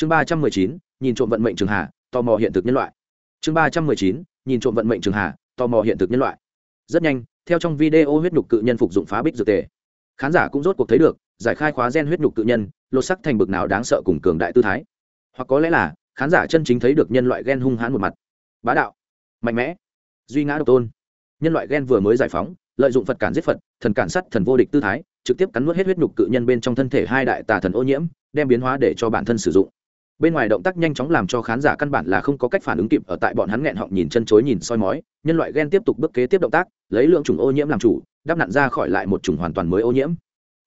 chương ba trăm mười chín, nhìn trộm vận mệnh trường hà, tò mò hiện thực nhân loại. Chương ba trăm mười chín, nhìn trộm vận mệnh trường hà, tò mò hiện thực nhân loại. Rất nhanh, theo trong video huyết nhục cự nhân phục dụng phá bích dược tề. Khán giả cũng rốt cuộc thấy được, giải khai khóa gen huyết nhục cự nhân, lột sắc thành bực nào đáng sợ cùng cường đại tư thái. Hoặc có lẽ là, khán giả chân chính thấy được nhân loại gen hung hãn một mặt. Bá đạo. Mạnh mẽ. Duy ngã độc tôn. Nhân loại gen vừa mới giải phóng, lợi dụng phật cản giết phật, thần cản sắt, thần vô địch tư thái, trực tiếp cắn nuốt hết huyết nhục cự nhân bên trong thân thể hai đại tà thần ô nhiễm, đem biến hóa để cho bản thân sử dụng bên ngoài động tác nhanh chóng làm cho khán giả căn bản là không có cách phản ứng kịp, ở tại bọn hắn nghẹn họng nhìn chân chối nhìn soi mói, nhân loại gen tiếp tục bước kế tiếp động tác, lấy lượng chủng ô nhiễm làm chủ, đắp nặn ra khỏi lại một chủng hoàn toàn mới ô nhiễm.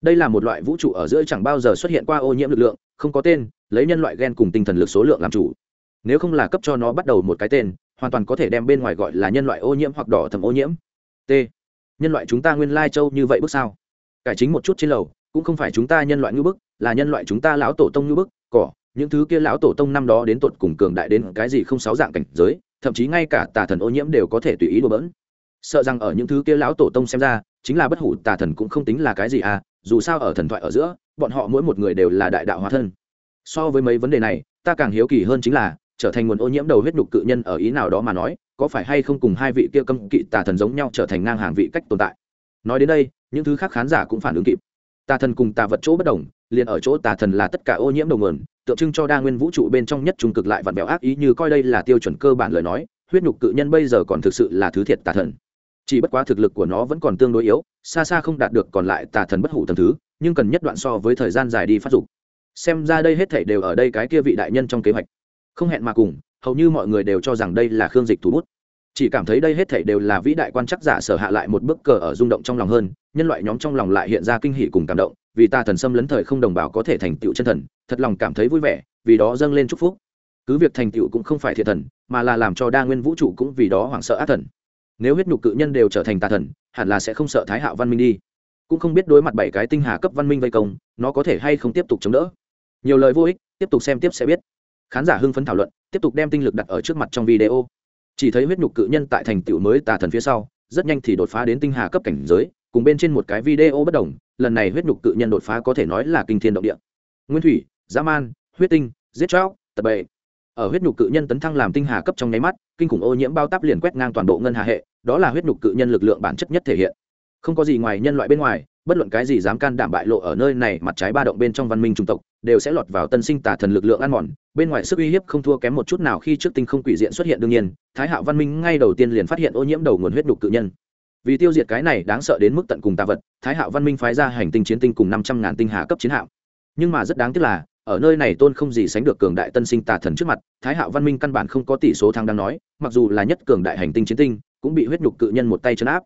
Đây là một loại vũ trụ ở giữa chẳng bao giờ xuất hiện qua ô nhiễm lực lượng, không có tên, lấy nhân loại gen cùng tinh thần lực số lượng làm chủ. Nếu không là cấp cho nó bắt đầu một cái tên, hoàn toàn có thể đem bên ngoài gọi là nhân loại ô nhiễm hoặc đỏ thầm ô nhiễm. T. Nhân loại chúng ta nguyên lai châu như vậy bước sao? Cải chính một chút trên lầu, cũng không phải chúng ta nhân loại ngữ bức, là nhân loại chúng ta lão tổ tông ngữ bức, cỏ những thứ kia lão tổ tông năm đó đến tột cùng cường đại đến cái gì không sáu dạng cảnh giới, thậm chí ngay cả tà thần ô nhiễm đều có thể tùy ý đùa bỡn. Sợ rằng ở những thứ kia lão tổ tông xem ra, chính là bất hủ tà thần cũng không tính là cái gì à dù sao ở thần thoại ở giữa, bọn họ mỗi một người đều là đại đạo hóa thân. So với mấy vấn đề này, ta càng hiếu kỳ hơn chính là, trở thành nguồn ô nhiễm đầu huyết nhục cự nhân ở ý nào đó mà nói, có phải hay không cùng hai vị kia cấm kỵ tà thần giống nhau trở thành ngang hàng vị cách tồn tại. Nói đến đây, những thứ khác khán giả cũng phản ứng kịp. Tà thần cùng tà vật chỗ bất đồng, liền ở chỗ tà thần là tất cả ô nhiễm đầu nguồn tượng trưng cho đa nguyên vũ trụ bên trong nhất trung cực lại vặn vẹo ác ý như coi đây là tiêu chuẩn cơ bản lời nói, huyết nhục cự nhân bây giờ còn thực sự là thứ thiệt tà thần. Chỉ bất quá thực lực của nó vẫn còn tương đối yếu, xa xa không đạt được còn lại tà thần bất hủ tầm thứ, nhưng cần nhất đoạn so với thời gian dài đi phát dục. Xem ra đây hết thảy đều ở đây cái kia vị đại nhân trong kế hoạch. Không hẹn mà cùng, hầu như mọi người đều cho rằng đây là khương dịch thủ bút chỉ cảm thấy đây hết thảy đều là vĩ đại quan chắc giả sở hạ lại một bước cờ ở rung động trong lòng hơn, nhân loại nhóm trong lòng lại hiện ra kinh hỉ cùng cảm động, vì ta thần xâm lấn thời không đồng bào có thể thành tựu chân thần, thật lòng cảm thấy vui vẻ, vì đó dâng lên chúc phúc. Cứ việc thành tựu cũng không phải thiệt thần, mà là làm cho đa nguyên vũ trụ cũng vì đó hoảng sợ ác thần. Nếu huyết nhục cự nhân đều trở thành tà thần, hẳn là sẽ không sợ thái hạo văn minh đi. Cũng không biết đối mặt bảy cái tinh hà cấp văn minh vây công, nó có thể hay không tiếp tục chống đỡ. Nhiều lời vô ích, tiếp tục xem tiếp sẽ biết. Khán giả hưng phấn thảo luận, tiếp tục đem tinh lực đặt ở trước mặt trong video chỉ thấy huyết nhục cự nhân tại thành tựu mới tà thần phía sau, rất nhanh thì đột phá đến tinh hà cấp cảnh giới, cùng bên trên một cái video bất đồng, lần này huyết nhục cự nhân đột phá có thể nói là kinh thiên động địa. Nguyên thủy, dã man, huyết tinh, giết chóc, tập bệ. Ở huyết nhục cự nhân tấn thăng làm tinh hà cấp trong nháy mắt, kinh khủng ô nhiễm bao táp liền quét ngang toàn bộ ngân hà hệ, đó là huyết nhục cự nhân lực lượng bản chất nhất thể hiện. Không có gì ngoài nhân loại bên ngoài bất luận cái gì dám can đảm bại lộ ở nơi này, mặt trái ba động bên trong văn minh trung tộc, đều sẽ lọt vào tân sinh tà thần lực lượng ăn mòn. Bên ngoài sức uy hiếp không thua kém một chút nào khi trước tinh không quỷ diện xuất hiện đương nhiên, thái hạo văn minh ngay đầu tiên liền phát hiện ô nhiễm đầu nguồn huyết đục tự nhân. Vì tiêu diệt cái này đáng sợ đến mức tận cùng tà vật, thái hạo văn minh phái ra hành tinh chiến tinh cùng năm trăm ngàn tinh hà cấp chiến hạm. Nhưng mà rất đáng tiếc là, ở nơi này tôn không gì sánh được cường đại tân sinh tà thần trước mặt, thái hạo văn minh căn bản không có tỷ số thắng đang nói, mặc dù là nhất cường đại hành tinh chiến tinh, cũng bị huyết nhục cự nhân một tay chấn áp.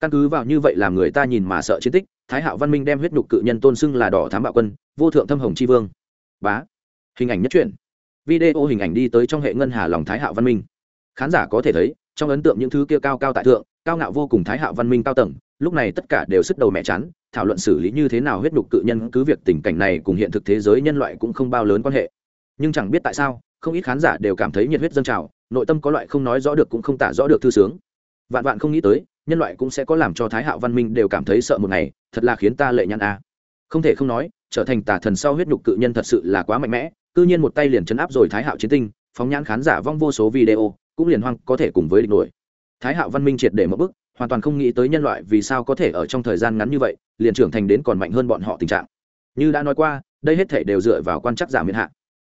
Căn cứ vào như vậy làm người ta nhìn mà sợ chiến tích thái hạo văn minh đem huyết nhục cự nhân tôn xưng là đỏ thám bạo quân, vô thượng thâm hồng c h i vương. Bá. Hình ảnh nhất truyện. Video hình ảnh đi tới trong hệ ngân hà lòng thái hạo văn minh. Khán giả có thể thấy, trong ấn tượng những thứ kia cao cao tại thượng, cao ngạo vô cùng thái hạo văn minh cao tầng, lúc này tất cả đều sức đầu mẹ chán, thảo luận xử lý như thế nào huyết nhục cự nhân cứ việc tình cảnh này cùng hiện thực thế giới nhân loại cũng không bao lớn quan hệ. Nhưng chẳng biết tại sao, không ít khán giả đều cảm thấy nhiệt huyết dâng trào, nội tâm có loại không nói rõ được cũng không tả rõ được thư sướng. Vạn vạn không nghĩ tới, nhân loại cũng sẽ có làm cho thái hạo văn minh đều cảm thấy sợ một ngày thật là khiến ta lệ nhăn a. Không thể không nói, trở thành tà thần sau huyết nhục cự nhân thật sự là quá mạnh mẽ, cư nhiên một tay liền chấn áp rồi thái hạo chiến tinh, phóng nhãn khán giả vong vô số video, cũng liền hoang có thể cùng với địch nổi. Thái hạo văn minh triệt để một bức hoàn toàn không nghĩ tới nhân loại vì sao có thể ở trong thời gian ngắn như vậy, liền trưởng thành đến còn mạnh hơn bọn họ tình trạng. Như đã nói qua, đây hết thể đều dựa vào quan chắc giả miễn hạ.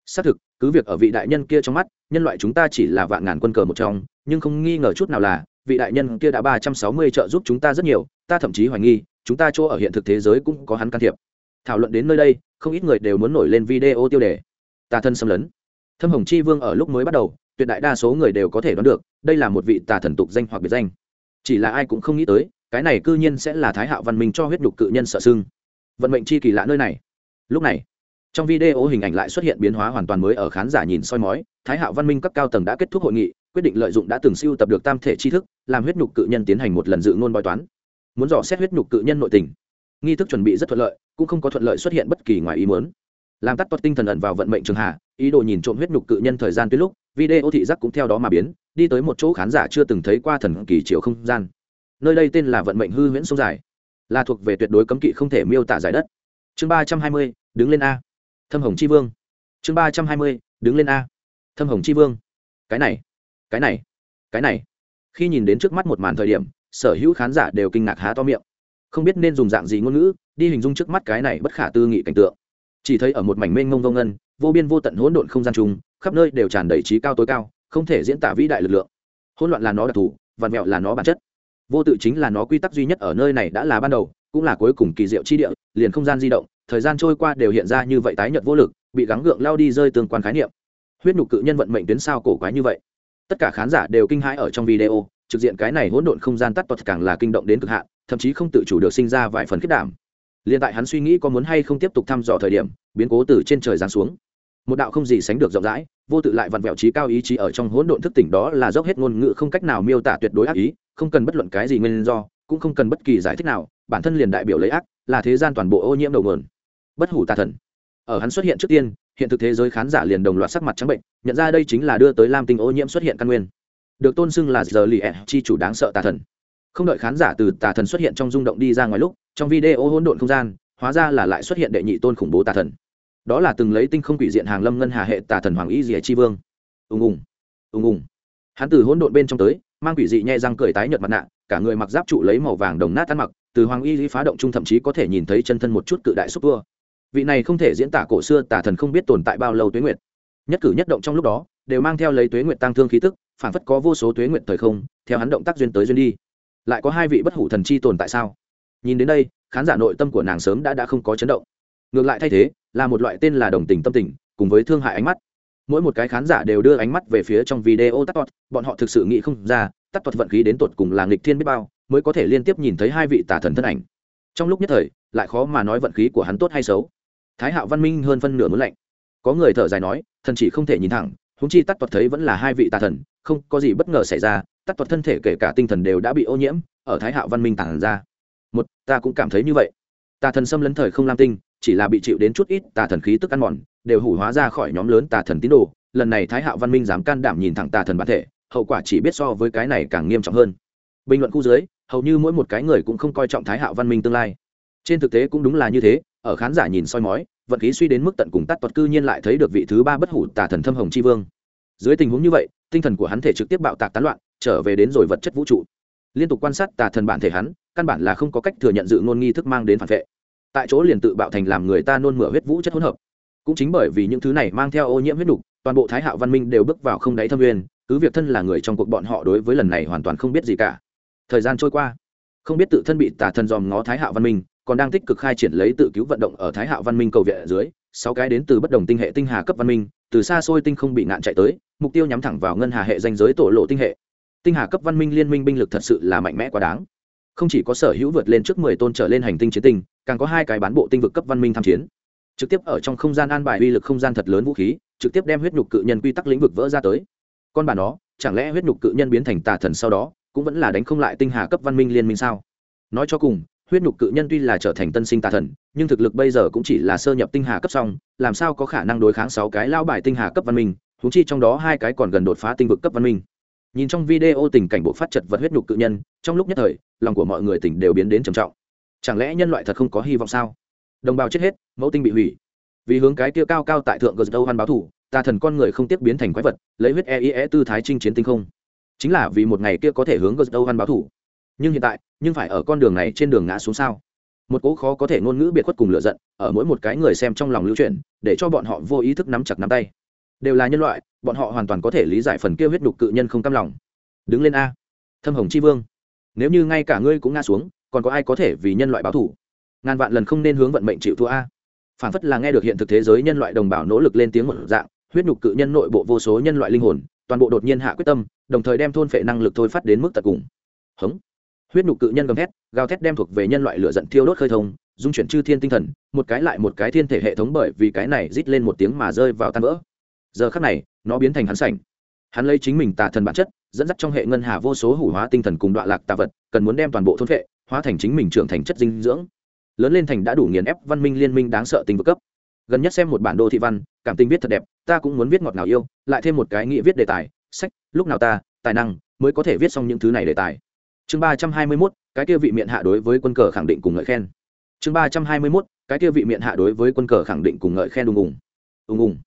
Xác thực, cứ việc ở vị đại nhân kia trong mắt, nhân loại chúng ta chỉ là vạn ngàn quân cờ một trong, nhưng không nghi ngờ chút nào là, vị đại nhân kia đã ba trăm sáu mươi trợ giúp chúng ta rất nhiều, ta thậm chí hoài nghi chúng ta chỗ ở hiện thực thế giới cũng có hắn can thiệp. Thảo luận đến nơi đây, không ít người đều muốn nổi lên video tiêu đề. Tà thân xâm lấn. Thâm hồng chi vương ở lúc mới bắt đầu, tuyệt đại đa số người đều có thể đoán được, đây là một vị tà thần tục danh hoặc biệt danh. Chỉ là ai cũng không nghĩ tới, cái này cư nhiên sẽ là thái hạo văn minh cho huyết nhục cự nhân sợ sưng. Vận mệnh chi kỳ lạ nơi này. Lúc này, trong video hình ảnh lại xuất hiện biến hóa hoàn toàn mới ở khán giả nhìn soi mói, thái hạo văn minh cấp cao tầng đã kết thúc hội nghị, quyết định lợi dụng đã từng siêu tập được tam thể tri thức, làm huyết nhục cự nhân tiến hành một lần dự ngôn bói toán muốn dò xét huyết nhục cự nhân nội tình. Nghi thức chuẩn bị rất thuận lợi, cũng không có thuận lợi xuất hiện bất kỳ ngoài ý muốn. Làm tắt toát tinh thần ẩn vào vận mệnh trường hạ, ý đồ nhìn trộm huyết nhục cự nhân thời gian tuyến lúc, video thị giác cũng theo đó mà biến, đi tới một chỗ khán giả chưa từng thấy qua thần kỳ chiều không gian. Nơi đây tên là vận mệnh hư huyễn sông dài, là thuộc về tuyệt đối cấm kỵ không thể miêu tả giải đất. Chương ba trăm hai mươi, đứng lên a. Thâm hồng c vương. Chương ba trăm hai mươi, đứng lên a. Thâm hồng chi vương. Cái này cái này cái này. Khi nhìn đến trước mắt một màn thời điểm sở hữu khán giả đều kinh ngạc há to miệng. Không biết nên dùng dạng gì ngôn ngữ, đi hình dung trước mắt cái này bất khả tư nghị cảnh tượng. Chỉ thấy ở một mảnh mênh mông vô ngân, vô biên vô tận hỗn độn không gian chung, khắp nơi đều tràn đầy trí cao tối cao, không thể diễn tả vĩ đại lực lượng. Hỗn loạn là nó đặc thù, vạn mẹo là nó bản chất. Vô tự chính là nó quy tắc duy nhất ở nơi này đã là ban đầu, cũng là cuối cùng kỳ diệu chi địa, liền không gian di động, thời gian trôi qua đều hiện ra như vậy tái nhợt vô lực, bị gắng gượng lao đi rơi tương quan khái niệm. Huyết nhục cự nhân vận mệnh tuyến sao cổ quái như vậy. Tất cả khán giả đều kinh hãi ở trong video trực diện cái này hỗn độn không gian tắt toật càng là kinh động đến cực hạn, thậm chí không tự chủ được sinh ra vài phần kết đảm. Liền tại hắn suy nghĩ có muốn hay không tiếp tục thăm dò thời điểm, biến cố từ trên trời giáng xuống. Một đạo không gì sánh được rộng rãi, vô tự lại vặn vẹo trí cao ý chí ở trong hỗn độn thức tỉnh đó là dốc hết ngôn ngữ không cách nào miêu tả tuyệt đối ác ý, không cần bất luận cái gì nguyên do, cũng không cần bất kỳ giải thích nào, bản thân liền đại biểu lấy ác, là thế gian toàn bộ ô nhiễm đầu nguồn. Bất hủ tà thần. Ở hắn xuất hiện trước tiên, hiện thực thế giới khán giả liền đồng loạt sắc mặt trắng bệnh, nhận ra đây chính là đưa tới lam tinh ô nhiễm xuất hiện căn nguyên được tôn xưng là giờ lì chi chủ đáng sợ tà thần. Không đợi khán giả từ tà thần xuất hiện trong rung động đi ra ngoài lúc, trong video hỗn độn không gian, hóa ra là lại xuất hiện đệ nhị tôn khủng bố tà thần. Đó là từng lấy tinh không quỷ diện hàng lâm ngân hà hệ tà thần hoàng y dìa chi vương. Ùng ùng ùng ùng. Hắn từ hỗn độn bên trong tới, mang quỷ dị nhẹ răng cười tái nhợt mặt nạ, cả người mặc giáp trụ lấy màu vàng đồng nát ăn mặc, từ hoàng y phá động trung thậm chí có thể nhìn thấy chân thân một chút cự đại xúc vua. Vị này không thể diễn tả cổ xưa tà thần không biết tồn tại bao lâu tuế nguyệt. Nhất cử nhất động trong lúc đó, đều mang theo lấy tuế nguyệt tăng thương khí tức phản phất có vô số tuế nguyện thời không theo hắn động tác duyên tới duyên đi. Lại có hai vị bất hủ thần chi tồn tại sao? Nhìn đến đây khán giả nội tâm của nàng sớm đã đã không có chấn động. Ngược lại thay thế là một loại tên là đồng tình tâm tình cùng với thương hại ánh mắt. Mỗi một cái khán giả đều đưa ánh mắt về phía trong video tắt tọt, bọn họ thực sự nghĩ không ra tắt tọt vận khí đến tột cùng là nghịch thiên biết bao mới có thể liên tiếp nhìn thấy hai vị tà thần thân ảnh. Trong lúc nhất thời lại khó mà nói vận khí của hắn tốt hay xấu. Thái hạo văn minh hơn phân nửa muốn lạnh. Có người thở dài nói thần chỉ không thể nhìn thẳng húng chi tắt tuật thấy vẫn là hai vị tà thần, không có gì bất ngờ xảy ra tắt tuật thân thể kể cả tinh thần đều đã bị ô nhiễm, ở thái hạo văn minh tản ra. Một, ta cũng cảm thấy như vậy. Tà thần xâm lấn thời không lam tinh, chỉ là bị chịu đến chút ít tà thần khí tức ăn mòn, đều hủ hóa ra khỏi nhóm lớn tà thần tín đồ. Lần này thái hạo văn minh dám can đảm nhìn thẳng tà thần bản thể, hậu quả chỉ biết so với cái này càng nghiêm trọng hơn. Bình luận khu dưới, hầu như mỗi một cái người cũng không coi trọng thái hạo văn minh tương lai. Trên thực tế cũng đúng là như thế ở khán giả nhìn soi mói, vận khí suy đến mức tận cùng tắt tuật cư nhiên lại thấy được vị thứ ba bất hủ tà thần thâm hồng chi vương. Dưới tình huống như vậy, tinh thần của hắn thể trực tiếp bạo tạc tán loạn, trở về đến rồi vật chất vũ trụ. Liên tục quan sát tà thần bản thể hắn, căn bản là không có cách thừa nhận dự ngôn nghi thức mang đến phản vệ. Tại chỗ liền tự bạo thành làm người ta nôn mửa huyết vũ chất hỗn hợp. Cũng chính bởi vì những thứ này mang theo ô nhiễm huyết đục toàn bộ thái hạo văn minh đều bước vào không đáy thâm nguyên, cứ việc thân là người trong cuộc bọn họ đối với lần này hoàn toàn không biết gì cả. Thời gian trôi qua, không biết tự thân bị tà thần dòm ngó thái hạo văn minh còn đang tích cực khai triển lấy tự cứu vận động ở thái hạo văn minh cầu viện dưới, sáu cái đến từ bất đồng tinh hệ tinh hà cấp văn minh, từ xa xôi tinh không bị nạn chạy tới, mục tiêu nhắm thẳng vào ngân hà hệ danh giới tổ lộ tinh hệ. Tinh hà cấp văn minh liên minh binh lực thật sự là mạnh mẽ quá đáng. Không chỉ có sở hữu vượt lên trước mười tôn trở lên hành tinh chiến tinh, càng có hai cái bán bộ tinh vực cấp văn minh tham chiến. Trực tiếp ở trong không gian an bài uy lực không gian thật lớn vũ khí, trực tiếp đem huyết nhục cự nhân quy tắc lĩnh vực vỡ ra tới. Con bà nó, chẳng lẽ huyết nhục cự nhân biến thành tà thần sau đó, cũng vẫn là đánh không lại tinh hà cấp văn minh liên minh sao? Nói cho cùng huyết nhục cự nhân tuy là trở thành tân sinh tà thần, nhưng thực lực bây giờ cũng chỉ là sơ nhập tinh hà cấp xong làm sao có khả năng đối kháng sáu cái lao bài tinh hà cấp văn minh húng chi trong đó hai cái còn gần đột phá tinh vực cấp văn minh. Nhìn trong video tình cảnh bộ phát chật vật huyết nhục cự nhân, trong lúc nhất thời, lòng của mọi người tỉnh đều biến đến trầm trọng. Chẳng lẽ nhân loại thật không có hy vọng sao? Đồng bào chết hết, mẫu tinh bị hủy. Vì hướng cái kia cao cao tại thượng gờ đâu hoan báo thủ, tà thần con người không tiếp biến thành quái vật, lấy huyết e e tư thái chinh chiến tinh không. Chính là vì một ngày kia có thể hướng gờ đâu hoan báo thủ nhưng hiện tại, nhưng phải ở con đường này trên đường ngã xuống sao? Một cỗ khó có thể ngôn ngữ biệt khuất cùng lựa giận, ở mỗi một cái người xem trong lòng lưu chuyển, để cho bọn họ vô ý thức nắm chặt nắm tay. Đều là nhân loại, bọn họ hoàn toàn có thể lý giải phần kia huyết đục cự nhân không cam lòng. Đứng lên a. Thâm hồng c h i vương. Nếu như ngay cả ngươi cũng ngã xuống, còn có ai có thể vì nhân loại báo thủ ngàn vạn lần không nên hướng vận mệnh chịu thua a. Phản phất là nghe được hiện thực thế giới nhân loại đồng bào nỗ lực lên tiếng một dạng, huyết nhục cự nhân nội bộ vô số nhân loại linh hồn, toàn bộ đột nhiên hạ quyết tâm, đồng thời đem thôn phệ năng lực thôi phát đến mức tận cùng. Hống huyết nhục cự nhân gầm thét, gào thét đem thuộc về nhân loại lửa giận thiêu đốt khơi thông, dung chuyển chư thiên tinh thần, một cái lại một cái thiên thể hệ thống bởi vì cái này rít lên một tiếng mà rơi vào tan vỡ. Giờ khắc này, nó biến thành hắn sảnh. Hắn lấy chính mình tà thần bản chất, dẫn dắt trong hệ ngân hà vô số hủ hóa tinh thần cùng đoạn lạc tà vật, cần muốn đem toàn bộ thôn vệ, hóa thành chính mình trưởng thành chất dinh dưỡng. Lớn lên thành đã đủ nghiền ép văn minh liên minh đáng sợ tinh vực cấp. Gần nhất xem một bản đồ thị văn, cảm tình viết thật đẹp, ta cũng muốn viết ngọt ngào yêu, lại thêm một cái nghĩa viết đề tài, sách, lúc nào ta, tài năng, mới có thể viết xong những thứ này đề tài chương ba trăm hai mươi mốt, cái kia vị miệng hạ đối với quân cờ khẳng định cùng ngợi khen. Chương ba trăm hai mươi mốt, cái kia vị miệng hạ đối với quân cờ khẳng định cùng ngợi khen ùng ùng ùng ùng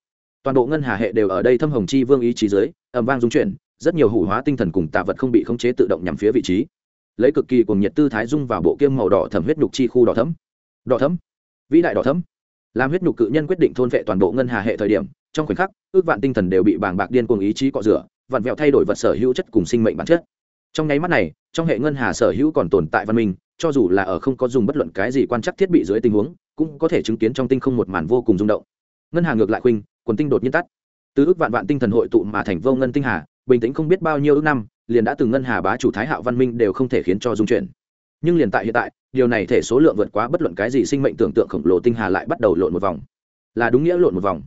toàn bộ ngân hà hệ đều ở đây thâm hồng chi vương ý chí dưới ẩm vang dung chuyển, rất nhiều hủ hóa tinh thần cùng tạ vật không bị khống chế tự động nhằm phía vị trí. Lấy cực kỳ cùng nhiệt tư thái dung vào bộ kiêm màu đỏ thẩm huyết nhục chi khu đỏ thấm đỏ thấm vĩ đại đỏ thấm làm huyết nhục cự nhân quyết định thôn vệ toàn bộ ngân hà hệ thời điểm, trong khoảnh khắc, ước vạn tinh thần đều bị bàng bạc điên cuồng ý chí cọ rửa, vặn vẹo thay đổi vật sở hữu chất cùng sinh mệnh bản chất trong nháy mắt này, trong hệ ngân hà sở hữu còn tồn tại văn minh, cho dù là ở không có dùng bất luận cái gì quan trắc thiết bị dưới tình huống, cũng có thể chứng kiến trong tinh không một màn vô cùng rung động. Ngân hà ngược lại khuynh, quần tinh đột nhiên tắt. Từ ước vạn vạn tinh thần hội tụ mà thành vô ngân tinh hà, bình tĩnh không biết bao nhiêu ước năm, liền đã từng ngân hà bá chủ thái hạo văn minh đều không thể khiến cho dung chuyển. Nhưng liền tại hiện tại, điều này thể số lượng vượt quá bất luận cái gì sinh mệnh tưởng tượng khổng lồ tinh hà lại bắt đầu lộn một vòng. Là đúng nghĩa lộn một vòng.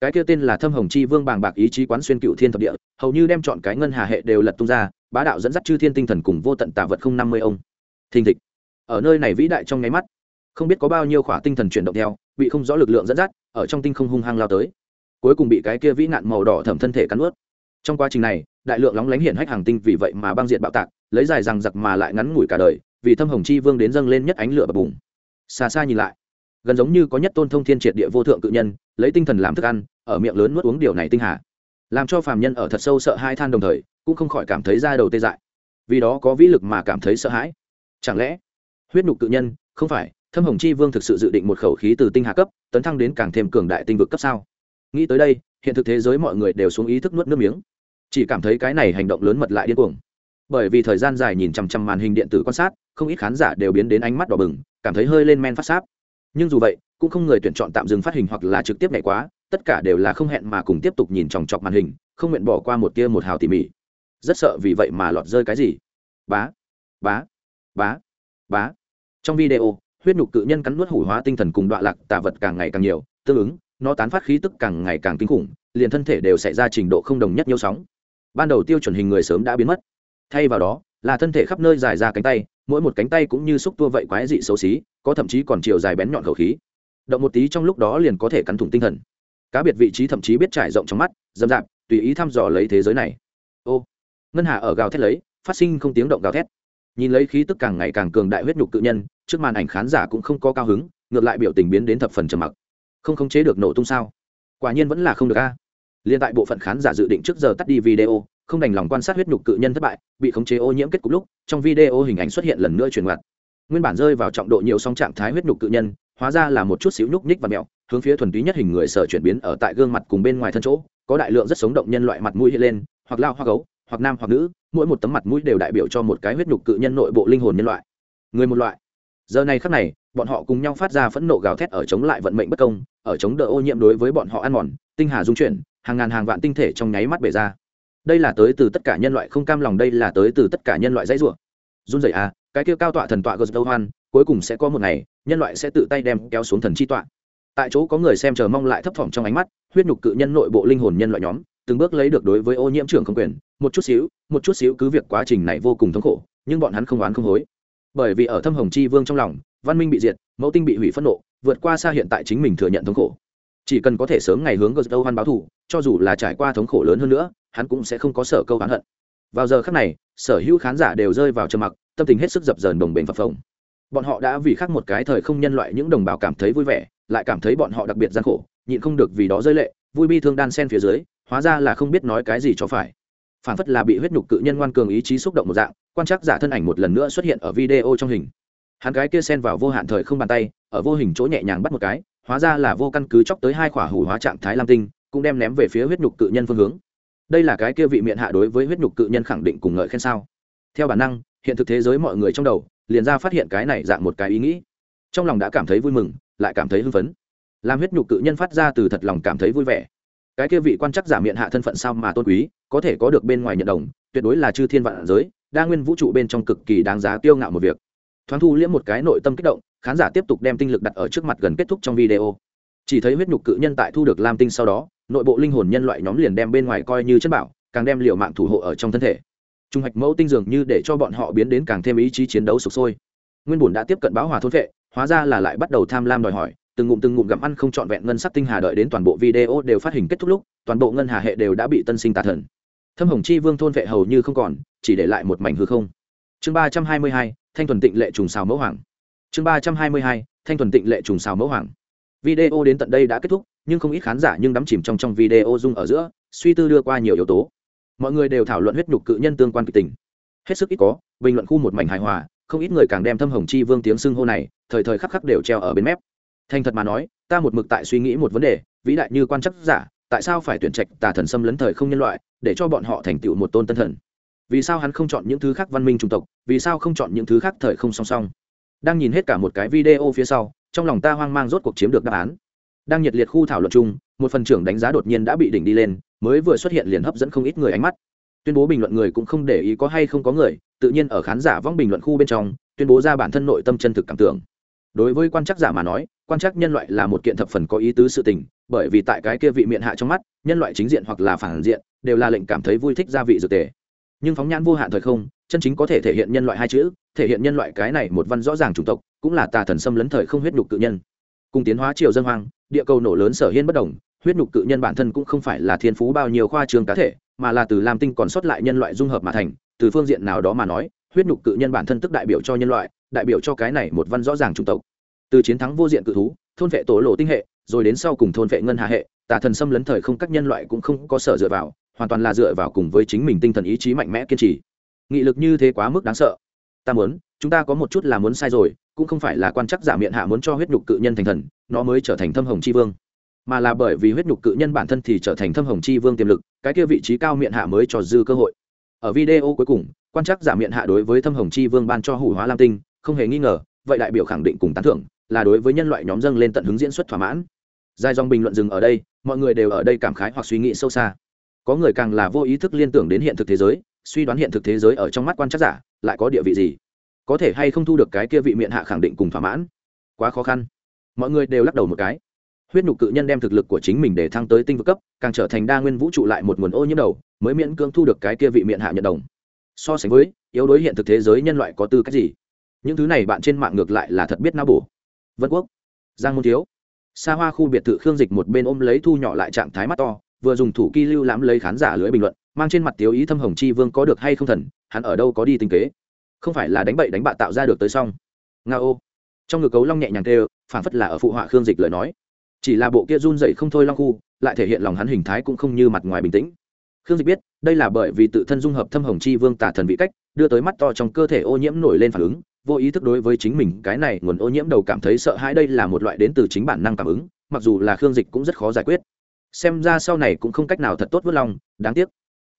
Cái kia tên là thâm hồng chi vương bàng bạc ý chí quán xuyên cựu thiên thập địa, hầu như đem chọn cái ngân hà hệ đều lật tung ra bá đạo dẫn dắt chư thiên tinh thần cùng vô tận tà vật không năm mươi ông. Thình thịch. Ở nơi này vĩ đại trong nháy mắt, không biết có bao nhiêu khỏa tinh thần chuyển động theo, bị không rõ lực lượng dẫn dắt, ở trong tinh không hung hăng lao tới. Cuối cùng bị cái kia vĩ nạn màu đỏ thẩm thân thể cắn ướt trong quá trình này, đại lượng lóng lánh hiện hách hàng tinh vì vậy mà băng diện bạo tạc, lấy dài rằng giặc mà lại ngắn ngủi cả đời, vì thâm hồng chi vương đến dâng lên nhất ánh lửa bập bùng. Xa xa nhìn lại, gần giống như có nhất tôn thông thiên triệt địa vô thượng cự nhân, lấy tinh thần làm thức ăn, ở miệng lớn nuốt uống điều này tinh hà, làm cho phàm nhân ở thật sâu sợ hai than đồng thời cũng không khỏi cảm thấy da đầu tê dại. Vì đó có vĩ lực mà cảm thấy sợ hãi. Chẳng lẽ huyết nhục tự nhân không phải thâm hồng chi vương thực sự dự định một khẩu khí từ tinh hà cấp, tấn thăng đến càng thêm cường đại tinh vực cấp sao? Nghĩ tới đây, hiện thực thế giới mọi người đều xuống ý thức nuốt nước miếng. Chỉ cảm thấy cái này hành động lớn mật lại điên cuồng. Bởi vì thời gian dài nhìn chằm chằm màn hình điện tử quan sát, không ít khán giả đều biến đến ánh mắt đỏ bừng, cảm thấy hơi lên men phát sáp. Nhưng dù vậy, cũng không người tuyển chọn tạm dừng phát hình hoặc là trực tiếp nhảy quá, tất cả đều là không hẹn mà cùng tiếp tục nhìn chòng chọc màn hình, không nguyện bỏ qua một tia một hào tỉ mỉ rất sợ vì vậy mà lọt rơi cái gì. Bá bá bá bá. Trong video, huyết nhục cự nhân cắn nuốt hủ hóa tinh thần cùng đoạn lạc tà vật càng ngày càng nhiều, tương ứng, nó tán phát khí tức càng ngày càng kinh khủng, liền thân thể đều xảy ra trình độ không đồng nhất nhiêu sóng. Ban đầu tiêu chuẩn hình người sớm đã biến mất. Thay vào đó, là thân thể khắp nơi dài ra cánh tay, mỗi một cánh tay cũng như xúc tua vậy quái dị xấu xí, có thậm chí còn chiều dài bén nhọn khẩu khí. Động một tí trong lúc đó liền có thể cắn thủng tinh thần. Cá biệt vị trí thậm chí biết trải rộng trong mắt dâm dạp tùy ý thăm dò lấy thế giới này. Ô ngân hà ở gào thét lấy, phát sinh không tiếng động gào thét. Nhìn lấy khí tức càng ngày càng cường đại huyết nhục tự nhân, trước màn ảnh khán giả cũng không có cao hứng, ngược lại biểu tình biến đến thập phần trầm mặc. Không khống chế được nổ tung sao? Quả nhiên vẫn là không được a. Liên tại bộ phận khán giả dự định trước giờ tắt đi video, không đành lòng quan sát huyết nhục cự nhân thất bại, bị khống chế ô nhiễm kết cục lúc, trong video hình ảnh xuất hiện lần nữa truyền ngoặt nguyên bản rơi vào trọng độ nhiều song trạng thái huyết nhục cự nhân, hóa ra là một chút xíu nhúc nhích và mẹo, hướng phía thuần túy nhất hình người sở chuyển biến ở tại gương mặt cùng bên ngoài thân chỗ, có đại lượng rất sống động nhân loại mặt mũi hiện lên, hoặc lao hoặc gấu hoặc nam hoặc nữ, mỗi một tấm mặt mũi đều đại biểu cho một cái huyết nhục cự nhân nội bộ linh hồn nhân loại. Người một loại. Giờ này khắc này, bọn họ cùng nhau phát ra phẫn nộ gào thét ở chống lại vận mệnh bất công, ở chống đỡ ô nhiễm đối với bọn họ ăn mòn, tinh hà dung chuyển, hàng ngàn hàng vạn tinh thể trong nháy mắt bể ra. Đây là tới từ tất cả nhân loại không cam lòng, đây là tới từ tất cả nhân loại dãy rủa. Run rẩy à cái kia cao tọa thần tọa gờ hoan, cuối cùng sẽ có một ngày, nhân loại sẽ tự tay đem kéo xuống thần chi tọa. Tại chỗ có người xem chờ mong lại thấp thỏm trong ánh mắt, huyết nhục cự nhân nội bộ linh hồn nhân loại nhóm từng bước lấy được đối với ô nhiễm trưởng không quyền, một chút xíu, một chút xíu cứ việc quá trình này vô cùng thống khổ, nhưng bọn hắn không oán không hối. Bởi vì ở thâm hồng chi vương trong lòng, văn minh bị diệt, mẫu tinh bị hủy phẫn nộ, vượt qua xa hiện tại chính mình thừa nhận thống khổ. Chỉ cần có thể sớm ngày hướng gờ đâu hoan báo thù, cho dù là trải qua thống khổ lớn hơn nữa, hắn cũng sẽ không có sở câu hắn hận. Vào giờ khắc này, sở hữu khán giả đều rơi vào trầm mặc, tâm tình hết sức dập dờn đồng bền phập phồng. Bọn họ đã vì khác một cái thời không nhân loại những đồng bào cảm thấy vui vẻ, lại cảm thấy bọn họ đặc biệt gian khổ, nhịn không được vì đó rơi lệ, vui bi thương đan sen phía dưới hóa ra là không biết nói cái gì cho phải. Phản phất là bị huyết nhục cự nhân ngoan cường ý chí xúc động một dạng, quan trắc giả thân ảnh một lần nữa xuất hiện ở video trong hình. Hắn cái kia sen vào vô hạn thời không bàn tay, ở vô hình chỗ nhẹ nhàng bắt một cái, hóa ra là vô căn cứ chóc tới hai khỏa hủ hóa trạng thái lam tinh, cũng đem ném về phía huyết nhục cự nhân phương hướng. Đây là cái kia vị miệng hạ đối với huyết nhục cự nhân khẳng định cùng ngợi khen sao? Theo bản năng, hiện thực thế giới mọi người trong đầu, liền ra phát hiện cái này dạng một cái ý nghĩ. Trong lòng đã cảm thấy vui mừng, lại cảm thấy hưng phấn. Làm huyết nhục cự nhân phát ra từ thật lòng cảm thấy vui vẻ cái kia vị quan chắc giả miệng hạ thân phận sao mà tôn quý, có thể có được bên ngoài nhận đồng, tuyệt đối là chư thiên vạn giới, đa nguyên vũ trụ bên trong cực kỳ đáng giá tiêu ngạo một việc. Thoáng thu liễm một cái nội tâm kích động, khán giả tiếp tục đem tinh lực đặt ở trước mặt gần kết thúc trong video. Chỉ thấy huyết nhục cự nhân tại thu được lam tinh sau đó, nội bộ linh hồn nhân loại nhóm liền đem bên ngoài coi như chất bảo, càng đem liệu mạng thủ hộ ở trong thân thể. Trung hạch mẫu tinh dường như để cho bọn họ biến đến càng thêm ý chí chiến đấu sục sôi. Nguyên bùn đã tiếp cận báo hòa thôn vệ, hóa ra là lại bắt đầu tham lam đòi hỏi từng ngụm từng ngụm gặm ăn không trọn vẹn ngân sắc tinh hà đợi đến toàn bộ video đều phát hình kết thúc lúc, toàn bộ ngân hà hệ đều đã bị tân sinh tà thần. Thâm hồng chi vương thôn vệ hầu như không còn, chỉ để lại một mảnh hư không. Chương ba trăm hai mươi hai, thanh thuần tịnh lệ trùng xào mẫu hoàng. Chương ba trăm hai mươi hai, thanh thuần tịnh lệ trùng xào mẫu hoàng. Video đến tận đây đã kết thúc, nhưng không ít khán giả nhưng đắm chìm trong trong video dung ở giữa, suy tư đưa qua nhiều yếu tố. Mọi người đều thảo luận huyết nhục cự nhân tương quan kịch tình. Hết sức ít có, bình luận khu một mảnh hài hòa, không ít người càng đem thâm hồng chi vương tiếng xưng hô này, thời thời khắc khắc đều treo ở bên mép thành thật mà nói, ta một mực tại suy nghĩ một vấn đề, vĩ đại như quan chắc giả, tại sao phải tuyển trạch tà thần xâm lấn thời không nhân loại, để cho bọn họ thành tựu một tôn tân thần? Vì sao hắn không chọn những thứ khác văn minh chủng tộc, vì sao không chọn những thứ khác thời không song song? Đang nhìn hết cả một cái video phía sau, trong lòng ta hoang mang rốt cuộc chiếm được đáp án. Đang nhiệt liệt khu thảo luận chung, một phần trưởng đánh giá đột nhiên đã bị đỉnh đi lên, mới vừa xuất hiện liền hấp dẫn không ít người ánh mắt. Tuyên bố bình luận người cũng không để ý có hay không có người, tự nhiên ở khán giả vong bình luận khu bên trong, tuyên bố ra bản thân nội tâm chân thực cảm tưởng. Đối với quan chắc giả mà nói quan trắc nhân loại là một kiện thập phần có ý tứ sự tình, bởi vì tại cái kia vị miệng hạ trong mắt, nhân loại chính diện hoặc là phản diện, đều là lệnh cảm thấy vui thích gia vị dược tề. Nhưng phóng nhãn vô hạn thời không, chân chính có thể thể hiện nhân loại hai chữ, thể hiện nhân loại cái này một văn rõ ràng chủng tộc, cũng là tà thần xâm lấn thời không huyết nhục cự nhân. Cùng tiến hóa triều dân hoang, địa cầu nổ lớn sở hiên bất đồng, huyết nhục cự nhân bản thân cũng không phải là thiên phú bao nhiêu khoa trường cá thể, mà là từ lam tinh còn sót lại nhân loại dung hợp mà thành, từ phương diện nào đó mà nói, huyết nhục cự nhân bản thân tức đại biểu cho nhân loại, đại biểu cho cái này một văn rõ ràng chủng tộc từ chiến thắng vô diện cự thú, thôn vệ tổ lộ tinh hệ, rồi đến sau cùng thôn vệ ngân hà hệ, tà thần xâm lấn thời không các nhân loại cũng không có sở dựa vào, hoàn toàn là dựa vào cùng với chính mình tinh thần ý chí mạnh mẽ kiên trì. Nghị lực như thế quá mức đáng sợ. Ta muốn, chúng ta có một chút là muốn sai rồi, cũng không phải là quan chắc giả miệng hạ muốn cho huyết nhục cự nhân thành thần, nó mới trở thành thâm hồng chi vương. Mà là bởi vì huyết nhục cự nhân bản thân thì trở thành thâm hồng chi vương tiềm lực, cái kia vị trí cao miệng hạ mới cho dư cơ hội. Ở video cuối cùng, quan chắc giả miệng hạ đối với thâm hồng chi vương ban cho hủ hóa lam tinh, không hề nghi ngờ, vậy đại biểu khẳng định cùng tán thưởng là đối với nhân loại nhóm dâng lên tận hứng diễn xuất thỏa mãn. Dài dòng bình luận dừng ở đây, mọi người đều ở đây cảm khái hoặc suy nghĩ sâu xa. Có người càng là vô ý thức liên tưởng đến hiện thực thế giới, suy đoán hiện thực thế giới ở trong mắt quan chắc giả, lại có địa vị gì? Có thể hay không thu được cái kia vị miệng hạ khẳng định cùng thỏa mãn? Quá khó khăn. Mọi người đều lắc đầu một cái. Huyết nhục cự nhân đem thực lực của chính mình để thăng tới tinh vực cấp, càng trở thành đa nguyên vũ trụ lại một nguồn ô nhiễm đầu, mới miễn cưỡng thu được cái kia vị miệng hạ nhận đồng. So sánh với, yếu đối hiện thực thế giới nhân loại có tư cách gì? Những thứ này bạn trên mạng ngược lại là thật biết não bổ vân quốc. Giang môn thiếu. Xa hoa khu biệt thự khương dịch một bên ôm lấy thu nhỏ lại trạng thái mắt to, vừa dùng thủ kỳ lưu lãm lấy khán giả lưới bình luận, mang trên mặt tiếu ý thâm hồng chi vương có được hay không thần, hắn ở đâu có đi tinh kế. Không phải là đánh bậy đánh bạ tạo ra được tới xong. Nga ô. Trong ngực cấu long nhẹ nhàng tê phản phất là ở phụ họa khương dịch lời nói. Chỉ là bộ kia run dậy không thôi long khu, lại thể hiện lòng hắn hình thái cũng không như mặt ngoài bình tĩnh. Khương dịch biết, đây là bởi vì tự thân dung hợp thâm hồng chi vương tả thần vị cách, đưa tới mắt to trong cơ thể ô nhiễm nổi lên phản ứng vô ý thức đối với chính mình, cái này nguồn ô nhiễm đầu cảm thấy sợ hãi đây là một loại đến từ chính bản năng cảm ứng, mặc dù là khương dịch cũng rất khó giải quyết. Xem ra sau này cũng không cách nào thật tốt vớt lòng, đáng tiếc.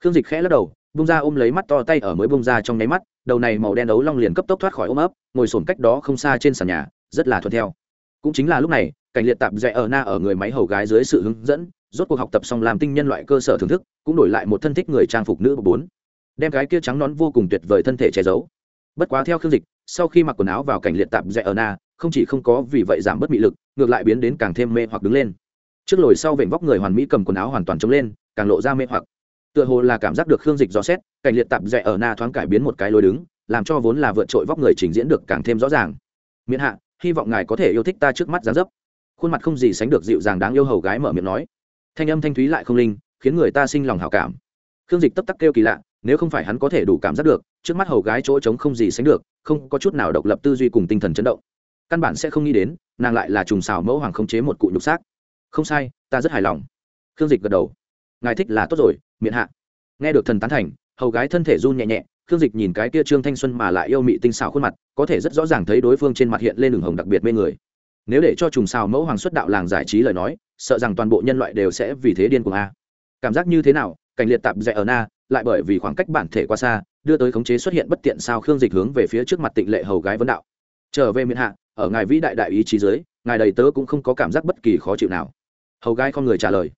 Khương dịch khẽ lắc đầu, bung ra ôm lấy mắt to tay ở mới bung ra trong nháy mắt, đầu này màu đen đấu long liền cấp tốc thoát khỏi ôm ấp, ngồi sổn cách đó không xa trên sàn nhà, rất là thuận theo. Cũng chính là lúc này, cảnh liệt tạp dạy ở na ở người máy hầu gái dưới sự hướng dẫn, rốt cuộc học tập xong làm tinh nhân loại cơ sở thưởng thức, cũng đổi lại một thân thích người trang phục nữ bốn. Đem cái kia trắng nón vô cùng tuyệt vời thân thể che giấu. Bất quá theo khương dịch sau khi mặc quần áo vào cảnh liệt tạp dạy ở na, không chỉ không có vì vậy giảm bớt mị lực, ngược lại biến đến càng thêm mê hoặc đứng lên. Trước lồi sau vểnh vóc người hoàn mỹ cầm quần áo hoàn toàn chống lên, càng lộ ra mê hoặc. Tựa hồ là cảm giác được khương dịch rõ xét, cảnh liệt tạp dạy ở na thoáng cải biến một cái lối đứng, làm cho vốn là vượt trội vóc người trình diễn được càng thêm rõ ràng. Miễn hạ, hy vọng ngài có thể yêu thích ta trước mắt dáng dấp. Khuôn mặt không gì sánh được dịu dàng đáng yêu hầu gái mở miệng nói. Thanh âm thanh thúy lại không linh, khiến người ta sinh lòng hảo cảm. Khương dịch tấp tắc kêu kỳ lạ nếu không phải hắn có thể đủ cảm giác được, trước mắt hầu gái chỗ trống không gì sánh được, không có chút nào độc lập tư duy cùng tinh thần chấn động. Căn bản sẽ không nghĩ đến, nàng lại là trùng xào mẫu hoàng không chế một cụ nhục xác. Không sai, ta rất hài lòng. Khương dịch gật đầu. Ngài thích là tốt rồi, miệng hạ. Nghe được thần tán thành, hầu gái thân thể run nhẹ nhẹ, khương dịch nhìn cái kia trương thanh xuân mà lại yêu mị tinh xảo khuôn mặt, có thể rất rõ ràng thấy đối phương trên mặt hiện lên đường hồng đặc biệt mê người. Nếu để cho trùng xào mẫu hoàng xuất đạo làng giải trí lời nói, sợ rằng toàn bộ nhân loại đều sẽ vì thế điên cuồng a. Cảm giác như thế nào? Cảnh liệt tạp dạy ở na lại bởi vì khoảng cách bản thể qua xa, đưa tới khống chế xuất hiện bất tiện sao khương dịch hướng về phía trước mặt tịnh lệ hầu gái vấn đạo. Trở về miền hạ, ở ngài vĩ đại đại ý chí giới ngài đầy tớ cũng không có cảm giác bất kỳ khó chịu nào. Hầu gái không người trả lời.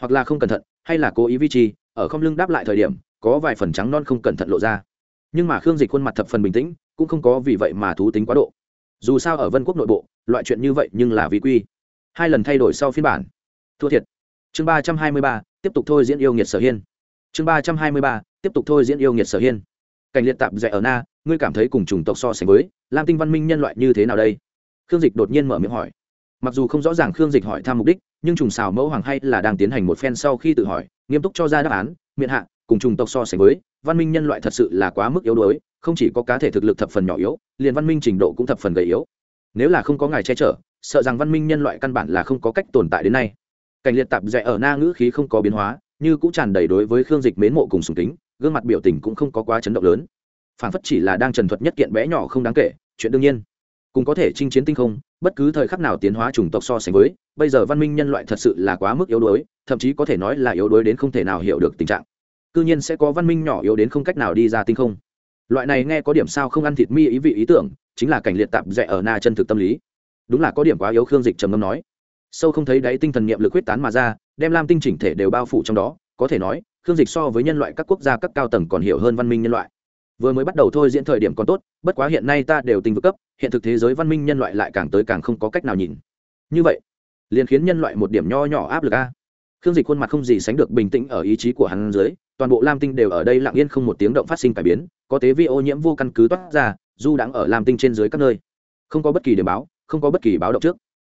Hoặc là không cẩn thận, hay là cố ý vi trì, ở không lưng đáp lại thời điểm, có vài phần trắng non không cẩn thận lộ ra. Nhưng mà khương dịch khuôn mặt thập phần bình tĩnh, cũng không có vì vậy mà thú tính quá độ. Dù sao ở vân quốc nội bộ, loại chuyện như vậy nhưng là vi quy. Hai lần thay đổi sau phiên bản. Thua thiệt. Chương ba trăm hai mươi ba, tiếp tục thôi diễn yêu nghiệt sở hiên chương ba trăm hai mươi ba, tiếp tục thôi diễn yêu nghiệt sở hiên. Cảnh liệt tạp dạy ở na, ngươi cảm thấy cùng chủng tộc so sánh với, lam tinh văn minh nhân loại như thế nào đây? Khương dịch đột nhiên mở miệng hỏi. Mặc dù không rõ ràng khương dịch hỏi thăm mục đích, nhưng trùng xào mẫu hoàng hay là đang tiến hành một phen sau khi tự hỏi, nghiêm túc cho ra đáp án, miệng hạ, cùng chủng tộc so sánh với, văn minh nhân loại thật sự là quá mức yếu đuối, không chỉ có cá thể thực lực thập phần nhỏ yếu, liền văn minh trình độ cũng thập phần gầy yếu. Nếu là không có ngài che chở, sợ rằng văn minh nhân loại căn bản là không có cách tồn tại đến nay. Cảnh liệt tạp dạy ở na ngữ khí không có biến hóa như cũng tràn đầy đối với khương dịch mến mộ cùng sùng kính, gương mặt biểu tình cũng không có quá chấn động lớn. Phản phất chỉ là đang trần thuật nhất kiện bé nhỏ không đáng kể, chuyện đương nhiên. Cũng có thể chinh chiến tinh không, bất cứ thời khắc nào tiến hóa chủng tộc so sánh với, bây giờ văn minh nhân loại thật sự là quá mức yếu đuối, thậm chí có thể nói là yếu đuối đến không thể nào hiểu được tình trạng. Cư nhiên sẽ có văn minh nhỏ yếu đến không cách nào đi ra tinh không. Loại này nghe có điểm sao không ăn thịt mi ý vị ý tưởng, chính là cảnh liệt tạp rẻ ở na chân thực tâm lý. Đúng là có điểm quá yếu khương dịch trầm ngâm nói sâu không thấy đáy tinh thần niệm lực huyết tán mà ra, đem lam tinh chỉnh thể đều bao phủ trong đó, có thể nói, khương dịch so với nhân loại các quốc gia các cao tầng còn hiểu hơn văn minh nhân loại. Vừa mới bắt đầu thôi diễn thời điểm còn tốt, bất quá hiện nay ta đều tình vực cấp, hiện thực thế giới văn minh nhân loại lại càng tới càng không có cách nào nhìn. Như vậy, liền khiến nhân loại một điểm nho nhỏ áp lực a. Khương dịch khuôn mặt không gì sánh được bình tĩnh ở ý chí của hắn dưới, toàn bộ lam tinh đều ở đây lặng yên không một tiếng động phát sinh cải biến, có tế vi ô nhiễm vô căn cứ toát ra, du đãng ở lam tinh trên dưới các nơi. Không có bất kỳ điểm báo, không có bất kỳ báo động trước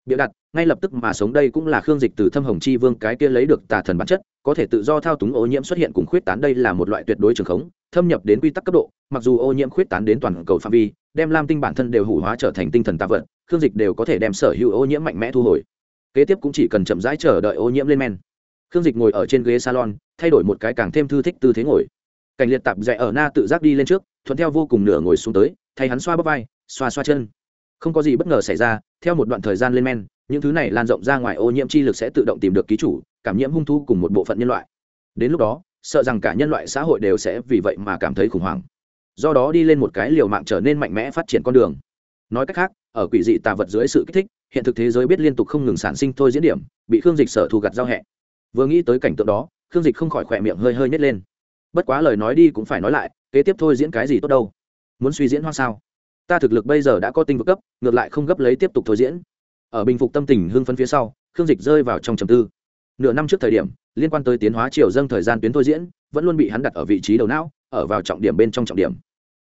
bịa đặt, ngay lập tức mà sống đây cũng là khương dịch từ thâm hồng chi vương cái kia lấy được tà thần bản chất, có thể tự do thao túng ô nhiễm xuất hiện cùng khuyết tán đây là một loại tuyệt đối trường khống, thâm nhập đến quy tắc cấp độ, mặc dù ô nhiễm khuyết tán đến toàn cầu phạm vi, đem lam tinh bản thân đều hủ hóa trở thành tinh thần tạ vật, khương dịch đều có thể đem sở hữu ô nhiễm mạnh mẽ thu hồi. Kế tiếp cũng chỉ cần chậm rãi chờ đợi ô nhiễm lên men. Khương dịch ngồi ở trên ghế salon, thay đổi một cái càng thêm thư thích tư thế ngồi. Cảnh liệt tạp dạy ở na tự giác đi lên trước, thuận theo vô cùng nửa ngồi xuống tới, thay hắn xoa bắp vai, xoa xoa chân không có gì bất ngờ xảy ra, theo một đoạn thời gian lên men, những thứ này lan rộng ra ngoài ô nhiễm chi lực sẽ tự động tìm được ký chủ, cảm nhiễm hung thu cùng một bộ phận nhân loại. Đến lúc đó, sợ rằng cả nhân loại xã hội đều sẽ vì vậy mà cảm thấy khủng hoảng. Do đó đi lên một cái liều mạng trở nên mạnh mẽ phát triển con đường. Nói cách khác, ở quỷ dị tà vật dưới sự kích thích, hiện thực thế giới biết liên tục không ngừng sản sinh thôi diễn điểm, bị khương dịch sở thu gặt giao hẹ. Vừa nghĩ tới cảnh tượng đó, khương dịch không khỏi khỏe miệng hơi hơi nhét lên. Bất quá lời nói đi cũng phải nói lại, kế tiếp thôi diễn cái gì tốt đâu? Muốn suy diễn hoa sao? Ta thực lực bây giờ đã có tinh vực cấp ngược lại không gấp lấy tiếp tục thôi diễn. Ở bình phục tâm tình hưng phấn phía sau, khương dịch rơi vào trong trầm tư. Nửa năm trước thời điểm, liên quan tới tiến hóa triều dâng thời gian tuyến thôi diễn, vẫn luôn bị hắn đặt ở vị trí đầu não, ở vào trọng điểm bên trong trọng điểm.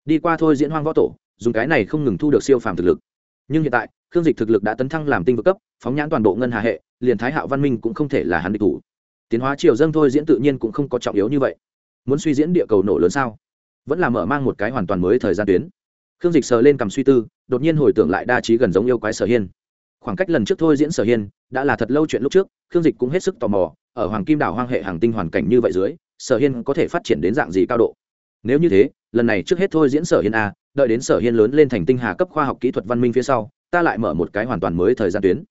Đi qua thôi diễn hoang võ tổ, dùng cái này không ngừng thu được siêu phàm thực lực. Nhưng hiện tại, khương dịch thực lực đã tấn thăng làm tinh vực cấp, phóng nhãn toàn bộ ngân hà hệ, liền thái hạo văn minh cũng không thể là hắn địch thủ. Tiến hóa triều dâng thôi diễn tự nhiên cũng không có trọng yếu như vậy. Muốn suy diễn địa cầu nổ lớn sao? Vẫn là mở mang một cái hoàn toàn mới thời gian tuyến khương dịch sờ lên cầm suy tư, đột nhiên hồi tưởng lại đa trí gần giống yêu quái sở hiên. Khoảng cách lần trước thôi diễn sở hiên, đã là thật lâu chuyện lúc trước, khương dịch cũng hết sức tò mò, ở hoàng kim đảo hoang hệ hàng tinh hoàn cảnh như vậy dưới, sở hiên có thể phát triển đến dạng gì cao độ? Nếu như thế, lần này trước hết thôi diễn sở hiên a, đợi đến sở hiên lớn lên thành tinh hà cấp khoa học kỹ thuật văn minh phía sau, ta lại mở một cái hoàn toàn mới thời gian tuyến.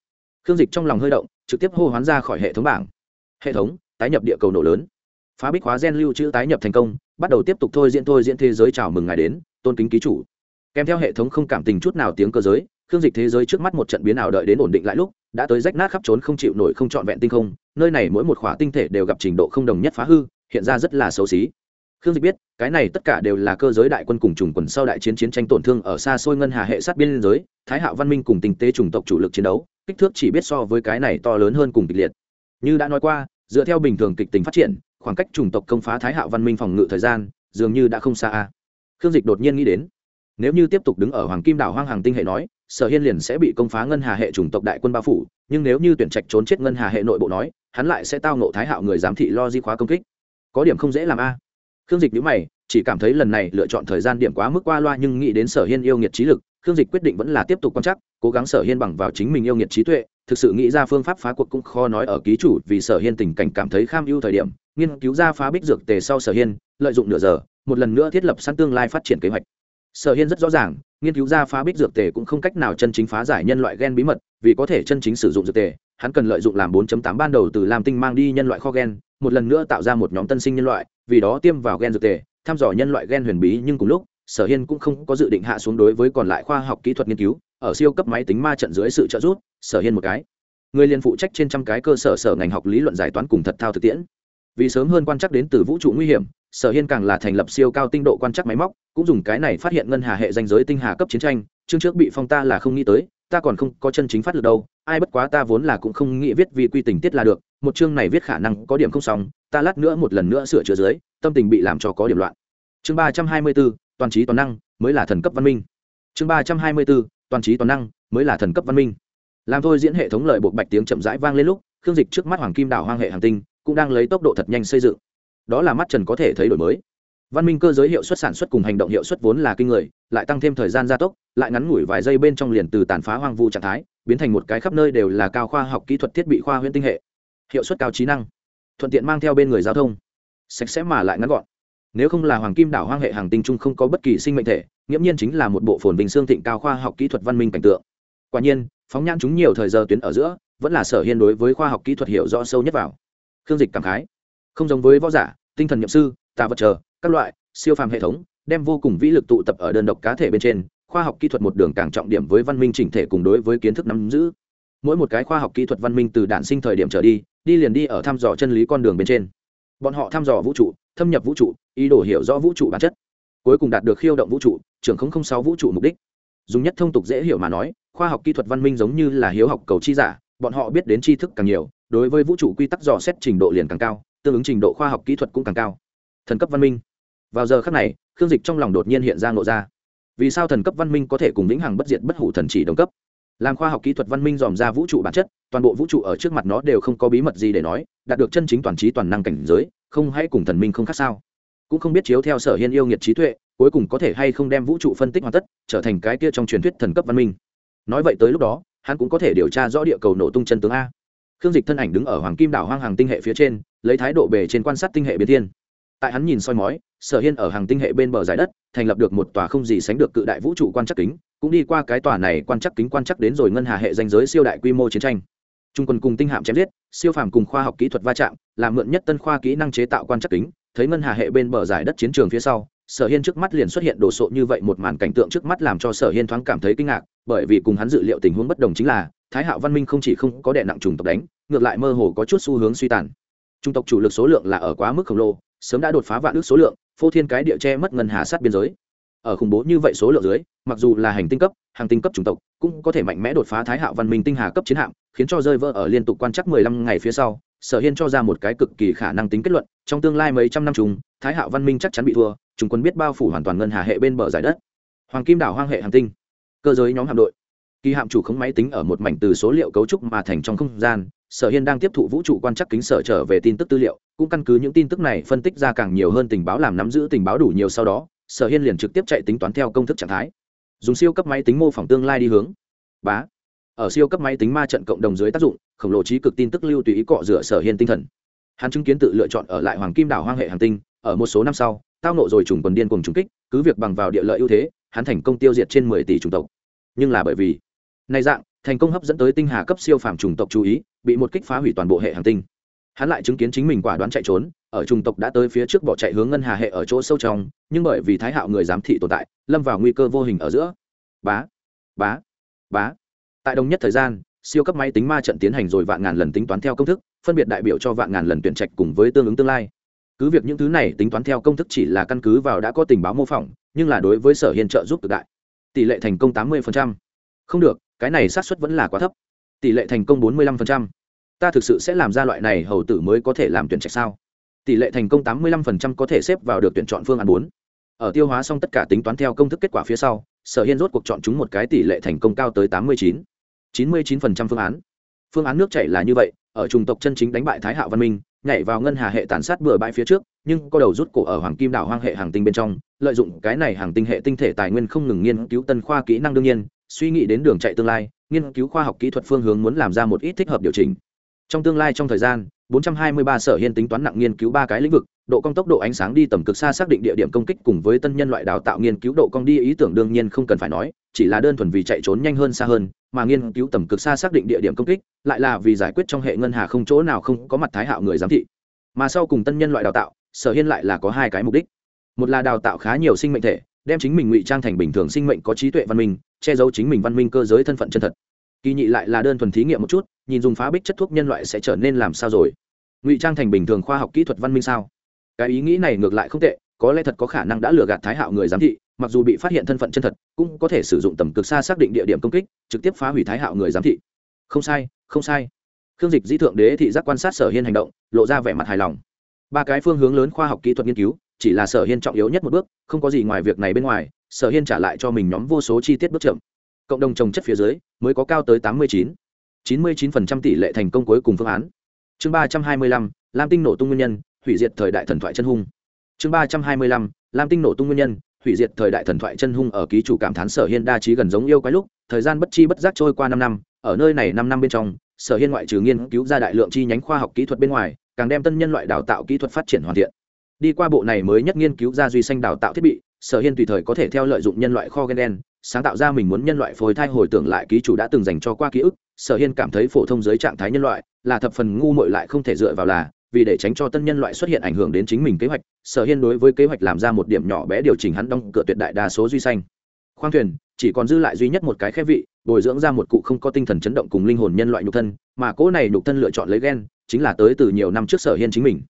Khương dịch trong lòng hơi động, trực tiếp hô hoán ra khỏi hệ thống bảng. Hệ thống, tái nhập địa cầu nổ lớn. Phá bích hóa gen lưu trữ tái nhập thành công, bắt đầu tiếp tục thôi diễn thôi diễn thế giới chào mừng ngài đến, tôn kính ký chủ kèm theo hệ thống không cảm tình chút nào tiếng cơ giới, khương dịch thế giới trước mắt một trận biến ảo đợi đến ổn định lại lúc, đã tới rách nát khắp trốn không chịu nổi không trọn vẹn tinh không, nơi này mỗi một khỏa tinh thể đều gặp trình độ không đồng nhất phá hư, hiện ra rất là xấu xí. Khương dịch biết, cái này tất cả đều là cơ giới đại quân cùng trùng quần sau đại chiến chiến tranh tổn thương ở xa xôi ngân hà hệ sát biên giới, thái hạo văn minh cùng tình tế chủng tộc chủ lực chiến đấu, kích thước chỉ biết so với cái này to lớn hơn cùng kịch liệt. Như đã nói qua, dựa theo bình thường kịch tính phát triển, khoảng cách chủng tộc công phá thái hạo văn minh phòng ngự thời gian dường như đã không xa khương dịch đột nhiên nghĩ đến nếu như tiếp tục đứng ở hoàng kim đảo hoang hàng tinh hệ nói, sở hiên liền sẽ bị công phá ngân hà hệ chủng tộc đại quân bao phủ, nhưng nếu như tuyển trạch trốn chết ngân hà hệ nội bộ nói, hắn lại sẽ tao nộ thái hạo người giám thị lo di khóa công kích. Có điểm không dễ làm a. À. Khương dịch nhữ mày, chỉ cảm thấy lần này lựa chọn thời gian điểm quá mức qua loa nhưng nghĩ đến sở hiên yêu nghiệt trí lực, khương dịch quyết định vẫn là tiếp tục quan chắc cố gắng sở hiên bằng vào chính mình yêu nghiệt trí tuệ, thực sự nghĩ ra phương pháp phá cuộc cũng khó nói ở ký chủ vì sở hiên tình cảnh cảm thấy kham ưu thời điểm, nghiên cứu ra phá bích dược tề sau sở hiên, lợi dụng nửa giờ, một lần nữa thiết lập sẵn tương lai phát triển kế hoạch sở hiên rất rõ ràng, nghiên cứu ra phá bích dược tề cũng không cách nào chân chính phá giải nhân loại gen bí mật, vì có thể chân chính sử dụng dược tề, hắn cần lợi dụng làm 4.8 ban đầu từ làm tinh mang đi nhân loại kho gen, một lần nữa tạo ra một nhóm tân sinh nhân loại, vì đó tiêm vào gen dược tề, thăm dò nhân loại gen huyền bí, nhưng cùng lúc, sở hiên cũng không có dự định hạ xuống đối với còn lại khoa học kỹ thuật nghiên cứu, ở siêu cấp máy tính ma trận dưới sự trợ giúp, sở hiên một cái. Người liền phụ trách trên trăm cái cơ sở sở ngành học lý luận giải toán cùng thật thao thực tiễn. Vì sớm hơn quan chắc đến từ vũ trụ nguy hiểm, sở hiên càng là thành lập siêu cao tinh độ quan chắc máy móc cũng dùng cái này phát hiện ngân hà hệ danh giới tinh hà cấp chiến tranh, chương trước bị phong ta là không nghĩ tới, ta còn không có chân chính phát được đâu, ai bất quá ta vốn là cũng không nghĩ viết vì quy tình tiết là được, một chương này viết khả năng có điểm không xong, ta lát nữa một lần nữa sửa chữa dưới, tâm tình bị làm cho có điểm loạn. Chương ba trăm hai mươi bốn, toàn trí toàn năng, mới là thần cấp văn minh. Chương ba trăm hai mươi bốn, toàn trí toàn năng, mới là thần cấp văn minh. Làm thôi diễn hệ thống lợi bộ bạch tiếng chậm rãi vang lên lúc, khương dịch trước mắt hoàng kim đảo hoang hệ hàng tinh, cũng đang lấy tốc độ thật nhanh xây dựng. Đó là mắt trần có thể thấy đổi mới văn minh cơ giới hiệu suất sản xuất cùng hành động hiệu suất vốn là kinh người, lại tăng thêm thời gian gia tốc, lại ngắn ngủi vài giây bên trong liền từ tàn phá hoang vu trạng thái, biến thành một cái khắp nơi đều là cao khoa học kỹ thuật thiết bị khoa huyễn tinh hệ. Hiệu suất cao trí năng, thuận tiện mang theo bên người giao thông. Sạch sẽ mà lại ngắn gọn. Nếu không là hoàng kim đảo hoang hệ hàng tinh trung không có bất kỳ sinh mệnh thể, nghiễm nhiên chính là một bộ phồn bình xương thịnh cao khoa học kỹ thuật văn minh cảnh tượng. Quả nhiên, phóng nhãn chúng nhiều thời giờ tuyến ở giữa, vẫn là sở hiên đối với khoa học kỹ thuật hiểu rõ sâu nhất vào. Khương dịch cảm khái. Không giống với võ giả, tinh thần nhậm sư, tà vật chờ các loại, siêu phàm hệ thống, đem vô cùng vĩ lực tụ tập ở đơn độc cá thể bên trên, khoa học kỹ thuật một đường càng trọng điểm với văn minh chỉnh thể cùng đối với kiến thức nắm giữ. Mỗi một cái khoa học kỹ thuật văn minh từ đản sinh thời điểm trở đi đi liền đi ở thăm dò chân lý con đường bên trên. Bọn họ thăm dò vũ trụ, thâm nhập vũ trụ, ý đồ hiểu rõ vũ trụ bản chất. Cuối cùng đạt được khiêu động vũ trụ, trưởng không không sáu vũ trụ mục đích. Dùng nhất thông tục dễ hiểu mà nói, khoa học kỹ thuật văn minh giống như là hiếu học cầu chi giả, bọn họ biết đến tri thức càng nhiều, đối với vũ trụ quy tắc dò xét trình độ liền càng cao, tương ứng trình độ khoa học kỹ thuật cũng càng cao. Thần cấp văn minh vào giờ khắc này, khương dịch trong lòng đột nhiên hiện ra ngộ ra. Vì sao thần cấp văn minh có thể cùng lĩnh hằng bất diệt bất hủ thần chỉ đồng cấp? Làm khoa học kỹ thuật văn minh dòm ra vũ trụ bản chất, toàn bộ vũ trụ ở trước mặt nó đều không có bí mật gì để nói, đạt được chân chính toàn trí toàn năng cảnh giới, không hãy cùng thần minh không khác sao? Cũng không biết chiếu theo sở hiên yêu nghiệt trí tuệ, cuối cùng có thể hay không đem vũ trụ phân tích hoàn tất, trở thành cái kia trong truyền thuyết thần cấp văn minh. Nói vậy tới lúc đó, hắn cũng có thể điều tra rõ địa cầu nổ tung chân tướng a. Khương dịch thân ảnh đứng ở hoàng kim đảo hoang hàng tinh hệ phía trên, lấy thái độ bề trên quan sát tinh hệ biến thiên. Tại hắn nhìn soi mói sở hiên ở hàng tinh hệ bên bờ giải đất, thành lập được một tòa không gì sánh được cự đại vũ trụ quan chắc kính, cũng đi qua cái tòa này quan chắc kính quan chắc đến rồi ngân hà hệ danh giới siêu đại quy mô chiến tranh. Trung quân cùng tinh hạm chém giết, siêu phàm cùng khoa học kỹ thuật va chạm, làm mượn nhất tân khoa kỹ năng chế tạo quan chắc kính, thấy ngân hà hệ bên bờ giải đất chiến trường phía sau, sở hiên trước mắt liền xuất hiện đồ sộ như vậy một màn cảnh tượng trước mắt làm cho sở hiên thoáng cảm thấy kinh ngạc, bởi vì cùng hắn dự liệu tình huống bất đồng chính là, thái hạo văn minh không chỉ không có đệ nặng trùng tộc đánh, ngược lại mơ hồ có chút xu hướng suy tàn. Trung tộc chủ lực số lượng là ở quá mức khổng lồ, sớm đã đột phá vạn ước số lượng phô thiên cái địa che mất ngân hà sát biên giới. Ở khủng bố như vậy số lượng dưới, mặc dù là hành tinh cấp, hàng tinh cấp chủng tộc, cũng có thể mạnh mẽ đột phá thái hạo văn minh tinh hà cấp chiến hạm, khiến cho rơi vỡ ở liên tục quan chắc mười lăm ngày phía sau, sở hiên cho ra một cái cực kỳ khả năng tính kết luận, trong tương lai mấy trăm năm chung thái hạo văn minh chắc chắn bị thua chúng quân biết bao phủ hoàn toàn ngân hà hệ bên bờ giải đất. Hoàng kim đảo hoang hệ Hàng tinh, cơ giới nhóm hạm đội. Kỳ hạm chủ khống máy tính ở một mảnh từ số liệu cấu trúc mà thành trong không gian sở hiên đang tiếp thụ vũ trụ quan chắc kính sở trở về tin tức tư liệu, cũng căn cứ những tin tức này phân tích ra càng nhiều hơn tình báo làm nắm giữ tình báo đủ nhiều sau đó, sở hiên liền trực tiếp chạy tính toán theo công thức trạng thái. Dùng siêu cấp máy tính mô phỏng tương lai đi hướng. Bá. Ở siêu cấp máy tính ma trận cộng đồng dưới tác dụng, khổng lồ trí cực tin tức lưu tùy ý cọ rửa sở hiên tinh thần. Hắn chứng kiến tự lựa chọn ở lại hoàng kim đảo hoang hệ hành tinh, ở một số năm sau, tao nộ rồi trùng quần điên cùng trùng kích, cứ việc bằng vào địa lợi ưu thế, hắn thành công tiêu diệt trên mười tỷ chủng tộc. Nhưng là bởi vì nay dạng thành công hấp dẫn tới tinh hà cấp siêu phàm chủng tộc chú ý, bị một kích phá hủy toàn bộ hệ hành tinh. Hắn lại chứng kiến chính mình quả đoán chạy trốn, ở chủng tộc đã tới phía trước bỏ chạy hướng ngân hà hệ ở chỗ sâu trong, nhưng bởi vì thái hạo người giám thị tồn tại, lâm vào nguy cơ vô hình ở giữa. Bá bá bá. Tại đồng nhất thời gian, siêu cấp máy tính ma trận tiến hành rồi vạn ngàn lần tính toán theo công thức, phân biệt đại biểu cho vạn ngàn lần tuyển trạch cùng với tương ứng tương lai. Cứ việc những thứ này tính toán theo công thức chỉ là căn cứ vào đã có tình báo mô phỏng, nhưng là đối với sở hiên trợ giúp cực đại. Tỷ lệ thành công tám mươi không được cái này xác suất vẫn là quá thấp. Tỷ lệ thành công bốn mươi năm ta thực sự sẽ làm ra loại này hầu tử mới có thể làm tuyển trạch sao? Tỷ lệ thành công tám mươi năm có thể xếp vào được tuyển chọn phương án bốn. Ở tiêu hóa xong tất cả tính toán theo công thức kết quả phía sau, sở hiên rốt cuộc chọn chúng một cái tỷ lệ thành công cao tới tám mươi chín. chín mươi chín phương án. Phương án nước chảy là như vậy, ở trùng tộc chân chính đánh bại thái hạo văn minh, nhảy vào ngân hà hệ tàn sát bừa bãi phía trước, nhưng có đầu rút cổ ở hoàng kim đảo hoang hệ hàng tinh bên trong, lợi dụng cái này hàng tinh hệ tinh thể tài nguyên không ngừng nghiên cứu tân khoa kỹ năng đương nhiên suy nghĩ đến đường chạy tương lai, nghiên cứu khoa học kỹ thuật phương hướng muốn làm ra một ít thích hợp điều chỉnh. Trong tương lai trong thời gian 423 sở hiên tính toán nặng nghiên cứu ba cái lĩnh vực, độ cong tốc độ ánh sáng đi tầm cực xa xác định địa điểm công kích cùng với tân nhân loại đào tạo nghiên cứu độ cong đi, ý tưởng đương nhiên không cần phải nói, chỉ là đơn thuần vì chạy trốn nhanh hơn xa hơn, mà nghiên cứu tầm cực xa xác định địa điểm công kích, lại là vì giải quyết trong hệ ngân hà không chỗ nào không có mặt thái hạo người giám thị. Mà sau cùng tân nhân loại đào tạo, sở hiên lại là có hai cái mục đích. Một là đào tạo khá nhiều sinh mệnh thể, đem chính mình ngụy trang thành bình thường sinh mệnh có trí tuệ văn minh che giấu chính mình văn minh cơ giới thân phận chân thật. Kỳ nhị lại là đơn thuần thí nghiệm một chút, nhìn dùng phá bích chất thuốc nhân loại sẽ trở nên làm sao rồi? Ngụy trang thành bình thường khoa học kỹ thuật văn minh sao? Cái ý nghĩ này ngược lại không tệ, có lẽ thật có khả năng đã lừa gạt thái hạo người giám thị, mặc dù bị phát hiện thân phận chân thật, cũng có thể sử dụng tầm cực xa xác định địa điểm công kích, trực tiếp phá hủy thái hạo người giám thị. Không sai không sai. Khương dịch dĩ thượng đế thị giác quan sát sở hiên hành động, lộ ra vẻ mặt hài lòng. Ba cái phương hướng lớn khoa học kỹ thuật nghiên cứu chỉ là sở hiên trọng yếu nhất một bước, không có gì ngoài việc này bên ngoài, sở hiên trả lại cho mình nhóm vô số chi tiết bước chậm. Cộng đồng trồng chất phía dưới, mới có cao tới tám mươi chín. chín mươi chín phần trăm tỷ lệ thành công cuối cùng phương án. Chương ba trăm hai mươi lăm, lam tinh nổ tung nguyên nhân, hủy diệt thời đại thần thoại chân hung. Chương ba trăm hai mươi lăm, lam tinh nổ tung nguyên nhân, hủy diệt thời đại thần thoại chân hung ở ký chủ cảm thán sở hiên đa trí gần giống yêu quái lúc, thời gian bất chi bất giác trôi qua năm năm, ở nơi này năm năm bên trong, sở hiên ngoại trừ nghiên cứu ra đại lượng chi nhánh khoa học kỹ thuật bên ngoài, càng đem tân nhân loại đào tạo kỹ thuật phát triển hoàn thiện đi qua bộ này mới nhất nghiên cứu ra duy xanh đào tạo thiết bị, sở hiên tùy thời có thể theo lợi dụng nhân loại kho gen đen, sáng tạo ra mình muốn nhân loại phôi thai hồi tưởng lại ký chủ đã từng dành cho qua ký ức. Sở hiên cảm thấy phổ thông dưới trạng thái nhân loại là thập phần ngu muội lại không thể dựa vào là, vì để tránh cho tân nhân loại xuất hiện ảnh hưởng đến chính mình kế hoạch, sở hiên đối với kế hoạch làm ra một điểm nhỏ bé điều chỉnh hắn đóng cửa tuyệt đại đa số duy xanh khoang thuyền chỉ còn dư lại duy nhất một cái khép vị, bồi dưỡng ra một cụ không có tinh thần chấn động cùng linh hồn nhân loại nhục thân, mà cỗ này nhục thân lựa chọn lấy gen chính là tới từ nhiều năm trước sở hiên chính mình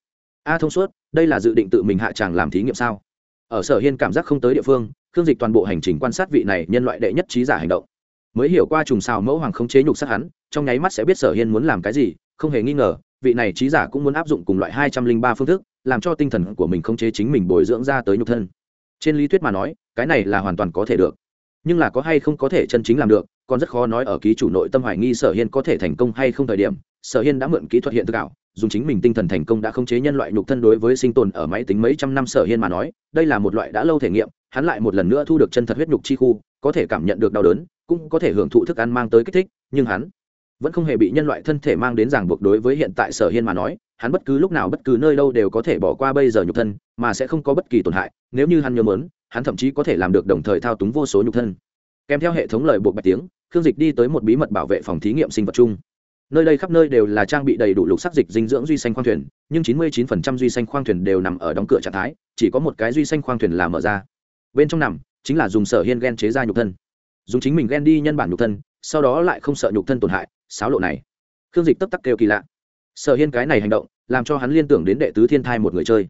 a thông suốt, đây là dự định tự mình hạ tràng làm thí nghiệm sao? Ở sở hiên cảm giác không tới địa phương, khương dịch toàn bộ hành trình quan sát vị này nhân loại đệ nhất trí giả hành động. Mới hiểu qua trùng xào mẫu hoàng không chế nhục sát hắn, trong nháy mắt sẽ biết sở hiên muốn làm cái gì, không hề nghi ngờ, vị này trí giả cũng muốn áp dụng cùng loại hai trăm linh ba phương thức, làm cho tinh thần của mình không chế chính mình bồi dưỡng ra tới nhục thân. Trên lý thuyết mà nói, cái này là hoàn toàn có thể được, nhưng là có hay không có thể chân chính làm được còn rất khó nói ở ký chủ nội tâm hoài nghi sở hiên có thể thành công hay không thời điểm, sở hiên đã mượn kỹ thuật hiện thực ảo, dùng chính mình tinh thần thành công đã khống chế nhân loại nhục thân đối với sinh tồn ở máy tính mấy trăm năm sở hiên mà nói, đây là một loại đã lâu thể nghiệm, hắn lại một lần nữa thu được chân thật huyết nhục chi khu, có thể cảm nhận được đau đớn, cũng có thể hưởng thụ thức ăn mang tới kích thích, nhưng hắn vẫn không hề bị nhân loại thân thể mang đến ràng buộc đối với hiện tại sở hiên mà nói, hắn bất cứ lúc nào bất cứ nơi đâu đều có thể bỏ qua bây giờ nhục thân, mà sẽ không có bất kỳ tổn hại, nếu như hắn nhớ mớn, hắn thậm chí có thể làm được đồng thời thao túng vô số nhục thân kèm theo hệ thống lời buộc bạch tiếng, khương dịch đi tới một bí mật bảo vệ phòng thí nghiệm sinh vật chung. Nơi đây khắp nơi đều là trang bị đầy đủ lục sắc dịch dinh dưỡng duy xanh khoang thuyền, nhưng chín mươi 99% duy xanh khoang thuyền đều nằm ở đóng cửa trạng thái, chỉ có một cái duy xanh khoang thuyền là mở ra. Bên trong nằm chính là dùng sở hiên gen chế ra nhục thân. Dùng chính mình gen đi nhân bản nhục thân, sau đó lại không sợ nhục thân tổn hại sáo lộ này. Khương dịch tấp tắc kêu kỳ lạ. Sở hiên cái này hành động, làm cho hắn liên tưởng đến đệ tứ thiên thai một người chơi.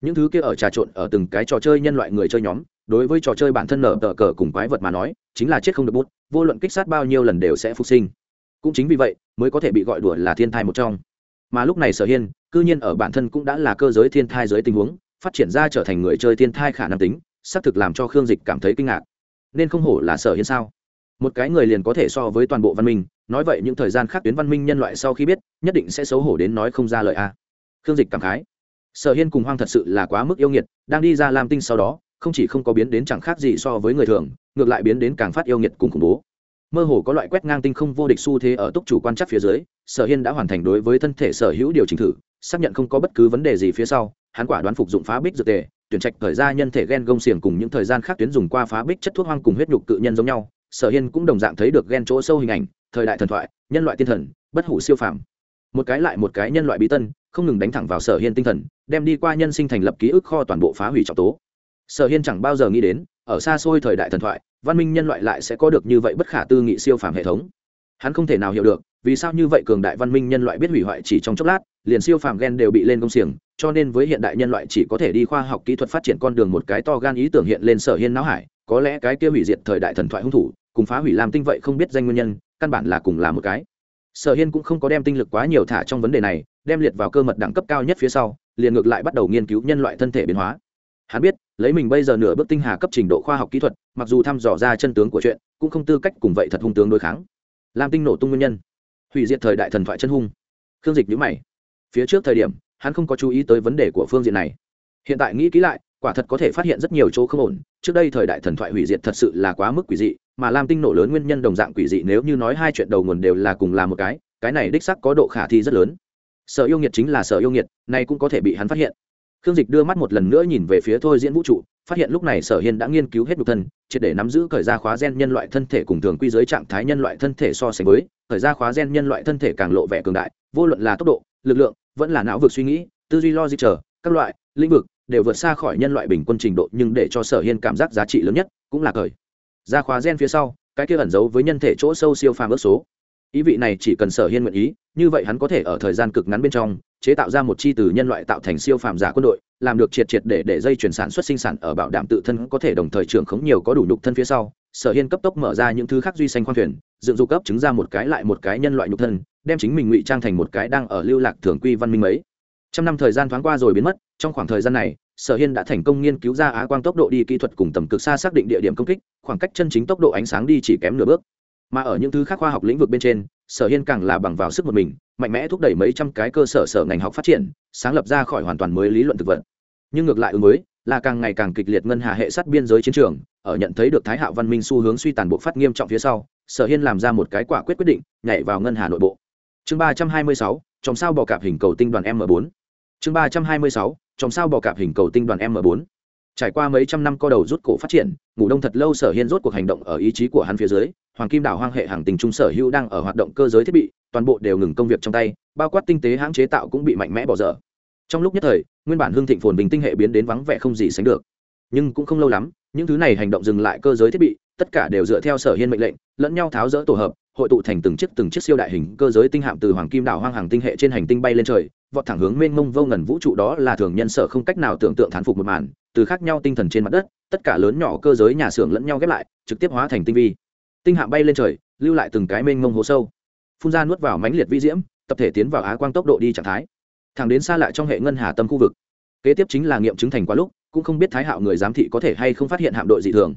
Những thứ kia ở trà trộn ở từng cái trò chơi nhân loại người chơi nhóm đối với trò chơi bản thân nở tờ cờ cùng quái vật mà nói, chính là chết không được bút, vô luận kích sát bao nhiêu lần đều sẽ phục sinh. Cũng chính vì vậy, mới có thể bị gọi đùa là thiên thai một trong. Mà lúc này sở hiên, cư nhiên ở bản thân cũng đã là cơ giới thiên thai dưới tình huống, phát triển ra trở thành người chơi thiên thai khả năng tính, xác thực làm cho khương dịch cảm thấy kinh ngạc. Nên không hổ là sở hiên sao? Một cái người liền có thể so với toàn bộ văn minh, nói vậy những thời gian khác tuyến văn minh nhân loại sau khi biết, nhất định sẽ xấu hổ đến nói không ra lời a. Khương dịch cảm khái. Sở hiên cùng hoang thật sự là quá mức yêu nghiệt, đang đi ra làm tinh sau đó không chỉ không có biến đến chẳng khác gì so với người thường, ngược lại biến đến càng phát yêu nghiệt cùng khủng bố. Mơ hồ có loại quét ngang tinh không vô địch xu thế ở túc chủ quan chắc phía dưới, sở hiên đã hoàn thành đối với thân thể sở hữu điều chỉnh thử, xác nhận không có bất cứ vấn đề gì phía sau, hắn quả đoán phục dụng phá bích dược tề, tuyển trạch thời gian nhân thể gen gông xiềng cùng những thời gian khác tuyến dùng qua phá bích chất thuốc hoang cùng huyết nhục cự nhân giống nhau. Sở hiên cũng đồng dạng thấy được gen chỗ sâu hình ảnh, thời đại thần thoại, nhân loại tiên thần, bất hủ siêu phàm. Một cái lại một cái nhân loại bí tân, không ngừng đánh thẳng vào sở hiên tinh thần, đem đi qua nhân sinh thành lập ký ức kho toàn bộ phá hủy trọng tố sở hiên chẳng bao giờ nghĩ đến, ở xa xôi thời đại thần thoại, văn minh nhân loại lại sẽ có được như vậy bất khả tư nghị siêu phàm hệ thống. Hắn không thể nào hiểu được, vì sao như vậy cường đại văn minh nhân loại biết hủy hoại chỉ trong chốc lát, liền siêu phàm gen đều bị lên công xiềng, cho nên với hiện đại nhân loại chỉ có thể đi khoa học kỹ thuật phát triển con đường một cái to gan ý tưởng hiện lên sở hiên não hải, có lẽ cái kia hủy diệt thời đại thần thoại hung thủ, cùng phá hủy làm tinh vậy không biết danh nguyên nhân, căn bản là cùng là một cái. Sở hiên cũng không có đem tinh lực quá nhiều thả trong vấn đề này, đem liệt vào cơ mật đẳng cấp cao nhất phía sau, liền ngược lại bắt đầu nghiên cứu nhân loại thân thể biến hóa hắn biết, lấy mình bây giờ nửa bước tinh hà cấp trình độ khoa học kỹ thuật, mặc dù thăm dò ra chân tướng của chuyện, cũng không tư cách cùng vậy thật hung tướng đối kháng. Làm tinh nổ tung nguyên nhân. Hủy diệt thời đại thần thoại chân hung. Khương dịch nhữ mày. Phía trước thời điểm, hắn không có chú ý tới vấn đề của phương diện này. Hiện tại nghĩ kỹ lại, quả thật có thể phát hiện rất nhiều chỗ không ổn. Trước đây thời đại thần thoại hủy diệt thật sự là quá mức quỷ dị, mà lam tinh nổ lớn nguyên nhân đồng dạng quỷ dị nếu như nói hai chuyện đầu nguồn đều là cùng là một cái cái này đích sắc có độ khả thi rất lớn. Sở yêu nghiệt chính là sở yêu nghiệt này cũng có thể bị hắn phát hiện khương dịch đưa mắt một lần nữa nhìn về phía thôi diễn vũ trụ, phát hiện lúc này sở hiên đã nghiên cứu hết nhục thân, triệt để nắm giữ khởi ra khóa gen nhân loại thân thể cùng thường quy giới trạng thái nhân loại thân thể so sánh với khởi ra khóa gen nhân loại thân thể càng lộ vẻ cường đại, vô luận là tốc độ, lực lượng, vẫn là não vực suy nghĩ, tư duy logic trở các loại, lĩnh vực đều vượt xa khỏi nhân loại bình quân trình độ nhưng để cho sở hiên cảm giác giá trị lớn nhất cũng là cởi ra khóa gen phía sau, cái kia ẩn giấu với nhân thể chỗ sâu siêu phàm ước số ý vị này chỉ cần sở hiên nguyện ý, như vậy hắn có thể ở thời gian cực ngắn bên trong, chế tạo ra một chi từ nhân loại tạo thành siêu phàm giả quân đội, làm được triệt triệt để để dây chuyển sản xuất sinh sản ở bảo đảm tự thân có thể đồng thời trưởng khống nhiều có đủ nhục thân phía sau. Sở hiên cấp tốc mở ra những thứ khác duy xanh khoan thuyền, dựng dục cấp chứng ra một cái lại một cái nhân loại nhục thân, đem chính mình ngụy trang thành một cái đang ở lưu lạc thường quy văn minh mấy. Trăm năm thời gian thoáng qua rồi biến mất, trong khoảng thời gian này, sở hiên đã thành công nghiên cứu ra á quang tốc độ đi kỹ thuật cùng tầm cực xa xác định địa điểm công kích, khoảng cách chân chính tốc độ ánh sáng đi chỉ kém nửa bước mà ở những thứ khác khoa học lĩnh vực bên trên, sở hiên càng là bằng vào sức một mình, mạnh mẽ thúc đẩy mấy trăm cái cơ sở sở ngành học phát triển, sáng lập ra khỏi hoàn toàn mới lý luận thực vật nhưng ngược lại ứng mới là càng ngày càng kịch liệt ngân hà hệ sát biên giới chiến trường, ở nhận thấy được thái hạo văn minh xu hướng suy tàn bộ phát nghiêm trọng phía sau, sở hiên làm ra một cái quả quyết quyết định, nhảy vào ngân hà nội bộ chương ba trăm hai mươi sáu trong sao bò cạp hình cầu tinh đoàn m bốn. chương ba trăm hai mươi sáu trong sao bò cạp hình cầu tinh đoàn m bốn trải qua mấy trăm năm co đầu rút cổ phát triển, ngủ đông thật lâu sở hiên rốt cuộc hành động ở ý chí của hắn phía dưới, hoàng kim đảo hoang hệ hàng tình trung sở hữu đang ở hoạt động cơ giới thiết bị, toàn bộ đều ngừng công việc trong tay, bao quát tinh tế hãng chế tạo cũng bị mạnh mẽ bỏ dở. Trong lúc nhất thời, nguyên bản hương thịnh phồn bình tinh hệ biến đến vắng vẻ không gì sánh được. Nhưng cũng không lâu lắm, những thứ này hành động dừng lại cơ giới thiết bị, tất cả đều dựa theo sở hiên mệnh lệnh, lẫn nhau tháo rỡ tổ hợp, hội tụ thành từng chiếc từng chiếc siêu đại hình cơ giới tinh hạm từ hoàng kim đảo hoang hàng tinh hệ trên hành tinh bay lên trời, vọt thẳng hướng mênh mông vô ngần vũ trụ đó là thường nhân sở không cách nào tưởng tượng thán phục một màn từ khác nhau tinh thần trên mặt đất, tất cả lớn nhỏ cơ giới nhà xưởng lẫn nhau ghép lại, trực tiếp hóa thành tinh vi. Tinh hạm bay lên trời, lưu lại từng cái mênh mông hố sâu. Phun ra nuốt vào mãnh liệt vi diễm, tập thể tiến vào á quang tốc độ đi trạng thái. Thẳng đến xa lại trong hệ ngân hà tâm khu vực. Kế tiếp chính là nghiệm chứng thành quá lúc, cũng không biết thái hạo người giám thị có thể hay không phát hiện hạm đội dị thường.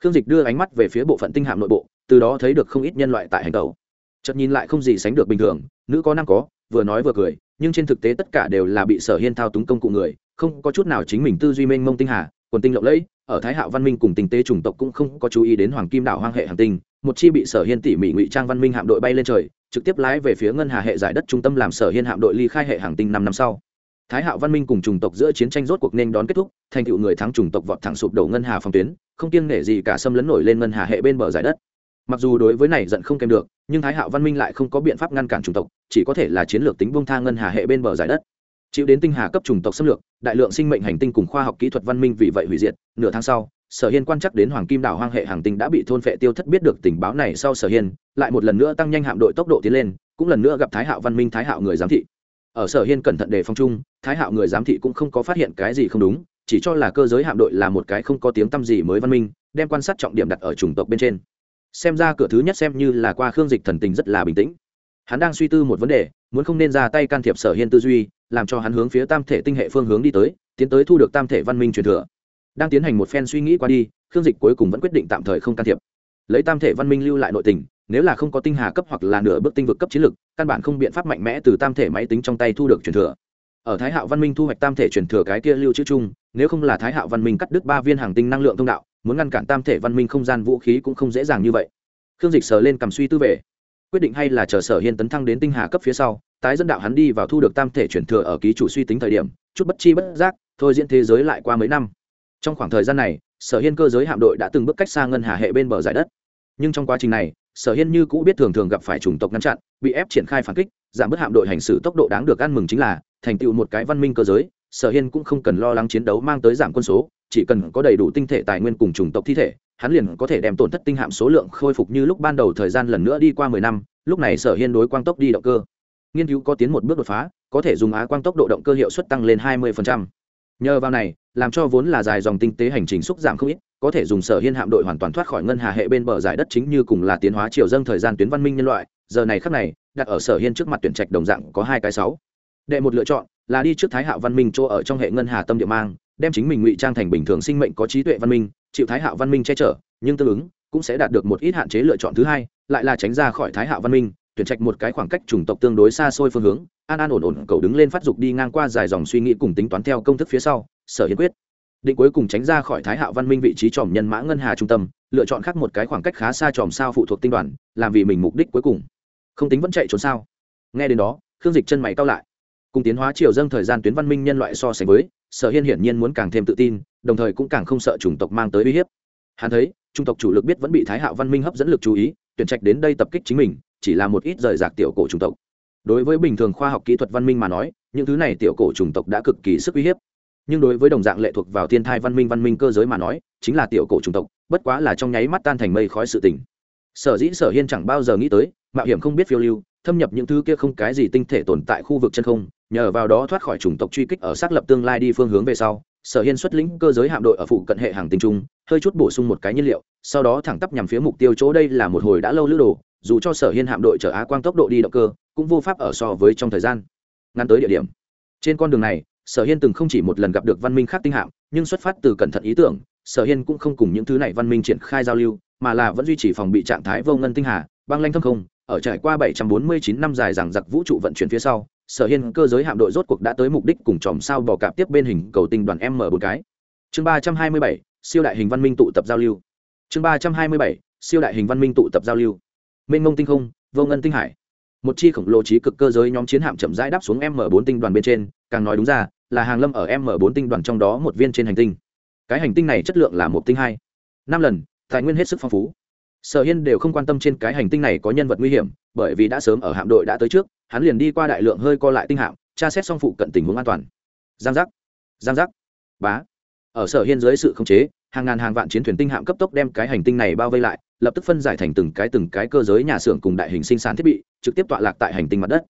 Khương dịch đưa ánh mắt về phía bộ phận tinh hạm nội bộ, từ đó thấy được không ít nhân loại tại hành tàu chợt nhìn lại không gì sánh được bình thường, nữ có năng có, vừa nói vừa cười nhưng trên thực tế tất cả đều là bị sở hiên thao túng công cụ người, không có chút nào chính mình tư duy mênh mông tinh hà, quần tinh lộng lẫy, ở thái hạo văn minh cùng tinh tế chủng tộc cũng không có chú ý đến hoàng kim đảo hoang hệ hàng tinh, một chi bị sở hiên tỉ mỉ ngụy trang văn minh hạm đội bay lên trời, trực tiếp lái về phía ngân hà hệ giải đất trung tâm làm sở hiên hạm đội ly khai hệ hàng tinh năm năm sau. Thái hạo văn minh cùng chủng tộc giữa chiến tranh rốt cuộc nên đón kết thúc, thành tựu người thắng chủng tộc vọt thẳng sụp đổ ngân hà phòng tuyến, không kiêng nể gì cả xâm lấn nổi lên ngân hà hệ bên bờ giải đất mặc dù đối với này giận không kèm được, nhưng thái hạo văn minh lại không có biện pháp ngăn cản chủng tộc, chỉ có thể là chiến lược tính bông tha ngân hà hệ bên bờ giải đất. Chịu đến tinh hà cấp chủng tộc xâm lược, đại lượng sinh mệnh hành tinh cùng khoa học kỹ thuật văn minh vì vậy hủy diệt, nửa tháng sau, sở hiên quan chắc đến hoàng kim đảo hoang hệ hàng tinh đã bị thôn phệ tiêu thất biết được tình báo này sau sở hiên, lại một lần nữa tăng nhanh hạm đội tốc độ tiến lên, cũng lần nữa gặp thái hạo văn minh, thái hạo người giám thị. Ở sở hiên cẩn thận đề phòng chung, thái hạo người giám thị cũng không có phát hiện cái gì không đúng, chỉ cho là cơ giới hạm đội là một cái không có tiếng tăm gì mới văn minh, đem quan sát trọng điểm đặt ở chủng tộc bên trên xem ra cửa thứ nhất xem như là qua khương dịch thần tình rất là bình tĩnh. Hắn đang suy tư một vấn đề, muốn không nên ra tay can thiệp sở hiên tư duy, làm cho hắn hướng phía tam thể tinh hệ phương hướng đi tới, tiến tới thu được tam thể văn minh truyền thừa. Đang tiến hành một phen suy nghĩ qua đi, khương dịch cuối cùng vẫn quyết định tạm thời không can thiệp. Lấy tam thể văn minh lưu lại nội tình, nếu là không có tinh hà cấp hoặc là nửa bước tinh vực cấp chiến lược căn bản không biện pháp mạnh mẽ từ tam thể máy tính trong tay thu được truyền thừa. Ở thái hạo văn minh thu hoạch tam thể truyền thừa cái kia lưu trữ chung nếu không là thái hạo văn minh cắt đứt ba viên hàng tinh năng lượng thông đạo, muốn ngăn cản tam thể văn minh không gian vũ khí cũng không dễ dàng như vậy. Khương dịch sờ lên cầm suy tư về, quyết định hay là chờ sở hiên tấn thăng đến tinh hà cấp phía sau, tái dẫn đạo hắn đi vào thu được tam thể chuyển thừa ở ký chủ suy tính thời điểm, chút bất chi bất giác, thôi diễn thế giới lại qua mấy năm. Trong khoảng thời gian này, sở hiên cơ giới hạm đội đã từng bước cách xa ngân hà hệ bên bờ giải đất. Nhưng trong quá trình này, sở hiên như cũ biết thường thường gặp phải chủng tộc ngăn chặn, bị ép triển khai phản kích, giảm bớt hạm đội hành xử tốc độ đáng được ăn mừng chính là, thành tựu một cái văn minh cơ giới sở hiên cũng không cần lo lắng chiến đấu mang tới giảm quân số, chỉ cần có đầy đủ tinh thể tài nguyên cùng chủng tộc thi thể, hắn liền có thể đem tổn thất tinh hạm số lượng khôi phục như lúc ban đầu thời gian lần nữa đi qua mười năm, lúc này sở hiên đối quang tốc đi động cơ. Nghiên cứu có tiến một bước đột phá, có thể dùng á quang tốc độ động cơ hiệu suất tăng lên hai mươi nhờ vào này, làm cho vốn là dài dòng tinh tế hành trình xúc giảm không ít, có thể dùng sở hiên hạm đội hoàn toàn thoát khỏi ngân hà hệ bên bờ giải đất chính như cùng là tiến hóa chiều dâng thời gian tuyến văn minh nhân loại, giờ này khắc này, đặt ở sở hiên trước mặt tuyển trạch đồng dạng có hai cái sáu. Đệ một lựa chọn là đi trước thái hạo văn minh chỗ ở trong hệ ngân hà tâm địa mang, đem chính mình ngụy trang thành bình thường sinh mệnh có trí tuệ văn minh, chịu thái hạo văn minh che chở, nhưng tương ứng, cũng sẽ đạt được một ít hạn chế lựa chọn thứ hai, lại là tránh ra khỏi thái hạo văn minh, tuyển trạch một cái khoảng cách chủng tộc tương đối xa xôi phương hướng, an an ổn ổn cậu đứng lên phát dục đi ngang qua dài dòng suy nghĩ cùng tính toán theo công thức phía sau, sở hiến quyết. Định cuối cùng tránh ra khỏi thái hạo văn minh vị trí tròm nhân mã ngân hà trung tâm, lựa chọn khác một cái khoảng cách khá xa tròm sao phụ thuộc tinh đoàn, làm vì mình mục đích cuối cùng. Không tính vẫn chạy trốn sao. Nghe đến đó, khương dịch chân mày cao lại cùng tiến hóa chiều dâng thời gian tuyến văn minh nhân loại so sánh với, sở hiên hiển nhiên muốn càng thêm tự tin, đồng thời cũng càng không sợ chủng tộc mang tới uy hiếp. Hắn thấy, chủng tộc chủ lực biết vẫn bị thái hạo văn minh hấp dẫn lực chú ý, tuyển trạch đến đây tập kích chính mình, chỉ là một ít rời rạc tiểu cổ chủng tộc. Đối với bình thường khoa học kỹ thuật văn minh mà nói, những thứ này tiểu cổ chủng tộc đã cực kỳ sức uy hiếp. Nhưng đối với đồng dạng lệ thuộc vào thiên thai văn minh văn minh cơ giới mà nói, chính là tiểu cổ chủng tộc, bất quá là trong nháy mắt tan thành mây khói sự tình. Sở dĩ sở hiên chẳng bao giờ nghĩ tới, mạo hiểm không biết phiêu lưu thâm nhập những thứ kia không cái gì tinh thể tồn tại khu vực chân không, nhờ vào đó thoát khỏi chủng tộc truy kích ở xác lập tương lai đi phương hướng về sau, sở hiên xuất lĩnh cơ giới hạm đội ở phụ cận hệ hàng tinh trung, hơi chút bổ sung một cái nhiên liệu, sau đó thẳng tắp nhằm phía mục tiêu chỗ đây là một hồi đã lâu lữ đồ, dù cho sở hiên hạm đội chở á quang tốc độ đi động cơ, cũng vô pháp ở so với trong thời gian. Ngắn tới địa điểm. Trên con đường này, sở hiên từng không chỉ một lần gặp được văn minh khác tinh hạm, nhưng xuất phát từ cẩn thận ý tưởng, sở hiên cũng không cùng những thứ này văn minh triển khai giao lưu, mà là vẫn duy trì phòng bị trạng thái vô ngân tinh hà, băng lanh thâm không ở trải qua 749 năm dài rằng giặc vũ trụ vận chuyển phía sau sở hiên cơ giới hạm đội rốt cuộc đã tới mục đích cùng chòm sao bò cạp tiếp bên hình cầu tinh đoàn m bốn cái. Chương 327, siêu đại hình văn minh tụ tập giao lưu. Chương 327, siêu đại hình văn minh tụ tập giao lưu. Mênh mông tinh không vô ngân tinh hải. Một chi khổng lồ trí cực cơ giới nhóm chiến hạm chậm rãi đáp xuống m 4 tinh đoàn bên trên càng nói đúng ra là hàng lâm ở m 4 tinh đoàn trong đó một viên trên hành tinh. Cái hành tinh này chất lượng là một tinh hai. Năm lần tài nguyên hết sức phong phú sở hiên đều không quan tâm trên cái hành tinh này có nhân vật nguy hiểm, bởi vì đã sớm ở hạm đội đã tới trước, hắn liền đi qua đại lượng hơi co lại tinh hạm, tra xét xong phụ cận tình huống an toàn. Giang giác giang giác. Bá. Ở sở hiên dưới sự khống chế, hàng ngàn hàng vạn chiến thuyền tinh hạm cấp tốc đem cái hành tinh này bao vây lại, lập tức phân giải thành từng cái từng cái cơ giới nhà xưởng cùng đại hình sinh sản thiết bị, trực tiếp tọa lạc tại hành tinh mặt đất.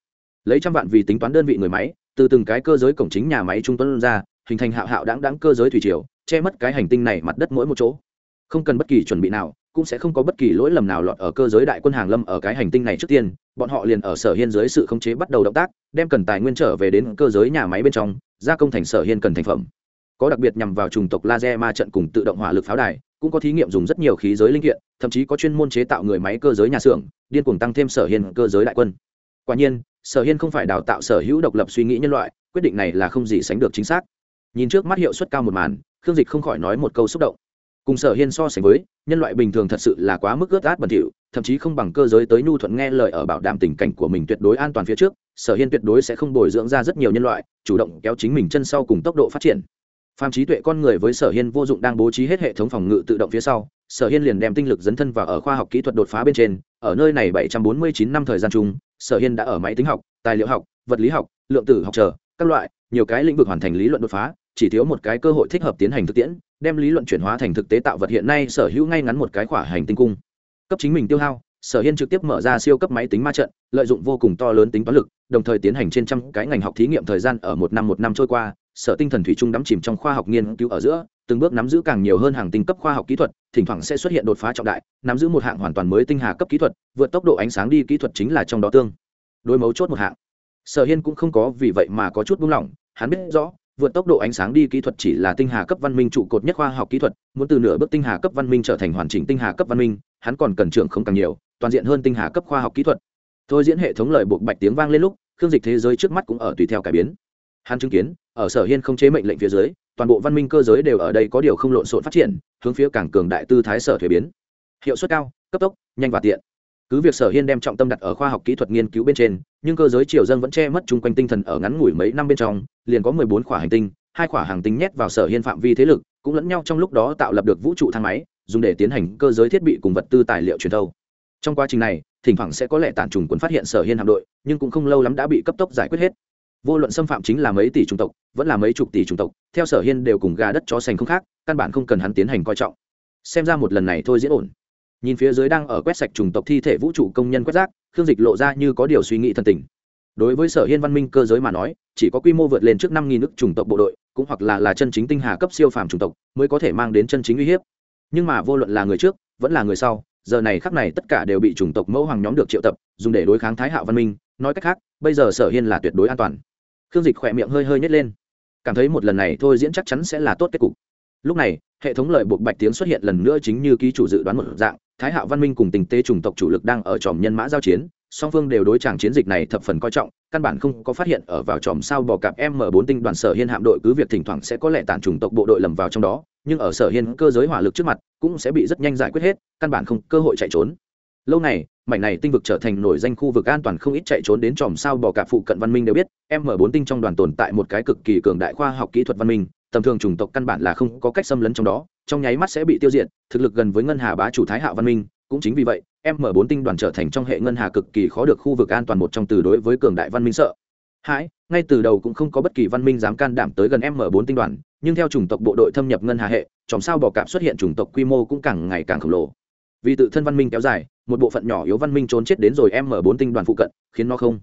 Lấy trăm vạn vì tính toán đơn vị người máy, từ từng cái cơ giới cổng chính nhà máy trung tuấn ra, hình thành hạo hạo đáng đáng cơ giới thủy triều, che mất cái hành tinh này mặt đất mỗi một chỗ. Không cần bất kỳ chuẩn bị nào cũng sẽ không có bất kỳ lỗi lầm nào lọt ở cơ giới đại quân hàng lâm ở cái hành tinh này trước tiên, bọn họ liền ở sở hiên dưới sự khống chế bắt đầu động tác, đem cần tài nguyên trở về đến cơ giới nhà máy bên trong, gia công thành sở hiên cần thành phẩm. Có đặc biệt nhằm vào chủng tộc laser ma trận cùng tự động hỏa lực pháo đài, cũng có thí nghiệm dùng rất nhiều khí giới linh kiện, thậm chí có chuyên môn chế tạo người máy cơ giới nhà xưởng, điên cuồng tăng thêm sở hiên cơ giới đại quân. Quả nhiên, sở hiên không phải đào tạo sở hữu độc lập suy nghĩ nhân loại, quyết định này là không gì sánh được chính xác. Nhìn trước mắt hiệu suất cao một màn, khương dịch không khỏi nói một câu xúc động cùng sở hiên so sánh với nhân loại bình thường thật sự là quá mức ướt át bẩn thỉu thậm chí không bằng cơ giới tới nhu thuận nghe lời ở bảo đảm tình cảnh của mình tuyệt đối an toàn phía trước sở hiên tuyệt đối sẽ không bồi dưỡng ra rất nhiều nhân loại chủ động kéo chính mình chân sau cùng tốc độ phát triển. Phạm trí tuệ con người với Sở Hiên vô dụng đang bố trí hết hệ thống phòng ngự tự động phía sau, Sở Hiên liền đem tinh lực dấn thân vào ở khoa học kỹ thuật đột phá bên trên, ở nơi này 749 năm thời gian chung, Sở Hiên đã ở máy tính học, tài liệu học, vật lý học, lượng tử học trở các loại, nhiều cái lĩnh vực hoàn thành lý luận đột phá, chỉ thiếu một cái cơ hội thích hợp tiến hành thực tiễn, đem lý luận chuyển hóa thành thực tế tạo vật hiện nay sở hữu ngay ngắn một cái khỏa hành tinh cung. Cấp chính mình tiêu hao, Sở Hiên trực tiếp mở ra siêu cấp máy tính ma trận, lợi dụng vô cùng to lớn tính toán lực, đồng thời tiến hành trên trăm cái ngành học thí nghiệm thời gian ở một năm một năm trôi qua, sở tinh thần thủy trung đắm chìm trong khoa học nghiên cứu ở giữa từng bước nắm giữ càng nhiều hơn hàng tinh cấp khoa học kỹ thuật thỉnh thoảng sẽ xuất hiện đột phá trọng đại nắm giữ một hạng hoàn toàn mới tinh hà cấp kỹ thuật vượt tốc độ ánh sáng đi kỹ thuật chính là trong đó tương đối mấu chốt một hạng sở hiên cũng không có vì vậy mà có chút buông lỏng hắn biết rõ vượt tốc độ ánh sáng đi kỹ thuật chỉ là tinh hà cấp văn minh trụ cột nhất khoa học kỹ thuật, muốn từ nửa bước tinh hà cấp văn minh trở thành hoàn chỉnh tinh hà cấp văn minh, hắn còn cần trưởng không càng nhiều, toàn diện hơn tinh hà cấp khoa học kỹ thuật. Thôi diễn hệ thống lời buộc bạch tiếng vang lên lúc, khương dịch thế giới trước mắt cũng ở tùy theo cải biến. Hắn chứng kiến, ở sở hiên không chế mệnh lệnh phía dưới, toàn bộ văn minh cơ giới đều ở đây có điều không lộn xộn phát triển, hướng phía cảng cường đại tư thái sở thuế biến. Hiệu suất cao, cấp tốc, nhanh và tiện cứ việc sở hiên đem trọng tâm đặt ở khoa học kỹ thuật nghiên cứu bên trên, nhưng cơ giới triều dân vẫn che mất chung quanh tinh thần ở ngắn ngủi mấy năm bên trong, liền có mười bốn khỏa hành tinh, hai khỏa hàng tinh nhét vào sở hiên phạm vi thế lực, cũng lẫn nhau trong lúc đó tạo lập được vũ trụ thang máy, dùng để tiến hành cơ giới thiết bị cùng vật tư tài liệu truyền thâu. Trong quá trình này, thỉnh thoảng sẽ có lẽ tàn trùng quân phát hiện sở hiên hạm đội, nhưng cũng không lâu lắm đã bị cấp tốc giải quyết hết. Vô luận xâm phạm chính là mấy tỷ chủng tộc, vẫn là mấy chục tỷ chủng tộc, theo sở hiên đều cùng gà đất chó sành không khác, căn bản không cần hắn tiến hành coi trọng. Xem ra một lần này thôi diễn ổn nhìn phía dưới đang ở quét sạch chủng tộc thi thể vũ trụ công nhân quét rác, khương dịch lộ ra như có điều suy nghĩ thân tình. Đối với sở hiên văn minh cơ giới mà nói, chỉ có quy mô vượt lên trước năm nghìn nước chủng tộc bộ đội, cũng hoặc là là chân chính tinh hà cấp siêu phàm chủng tộc, mới có thể mang đến chân chính uy hiếp. Nhưng mà vô luận là người trước, vẫn là người sau, giờ này khắc này tất cả đều bị chủng tộc mẫu hoàng nhóm được triệu tập, dùng để đối kháng thái hạo văn minh, nói cách khác, bây giờ sở hiên là tuyệt đối an toàn. Khương dịch khỏe miệng hơi hơi nhét lên. Cảm thấy một lần này thôi diễn chắc chắn sẽ là tốt kết cục. Lúc này, hệ thống lợi buộc bạch tiếng xuất hiện lần nữa chính như ký chủ dự đoán một dạng thái hạo văn minh cùng tình tế chủng tộc chủ lực đang ở tròm nhân mã giao chiến, song phương đều đối chàng chiến dịch này thập phần coi trọng, căn bản không có phát hiện ở vào tròm sao bò cạp m 4 tinh đoàn sở hiên hạm đội cứ việc thỉnh thoảng sẽ có lẽ tàn chủng tộc bộ đội lầm vào trong đó, nhưng ở sở hiên cơ giới hỏa lực trước mặt cũng sẽ bị rất nhanh giải quyết hết, căn bản không cơ hội chạy trốn. Lâu này, mảnh này tinh vực trở thành nổi danh khu vực an toàn không ít chạy trốn đến tròm sao bò cạp phụ cận văn minh đều biết, m 4 tinh trong đoàn tồn tại một cái cực kỳ cường đại khoa học kỹ thuật văn minh tầm thường chủng tộc căn bản là không có cách xâm lấn trong đó, trong nháy mắt sẽ bị tiêu diệt, thực lực gần với ngân hà bá chủ thái hạo văn minh, cũng chính vì vậy, m bốn tinh đoàn trở thành trong hệ ngân hà cực kỳ khó được khu vực an toàn một trong từ đối với cường đại văn minh sợ. Hãi, ngay từ đầu cũng không có bất kỳ văn minh dám can đảm tới gần m bốn tinh đoàn, nhưng theo chủng tộc bộ đội thâm nhập ngân hà hệ, chòm sao bò cạp xuất hiện chủng tộc quy mô cũng càng ngày càng khổng lồ. Vì tự thân văn minh kéo dài, một bộ phận nhỏ yếu văn minh trốn chết đến rồi m bốn tinh đoàn phụ cận, khiến nó không.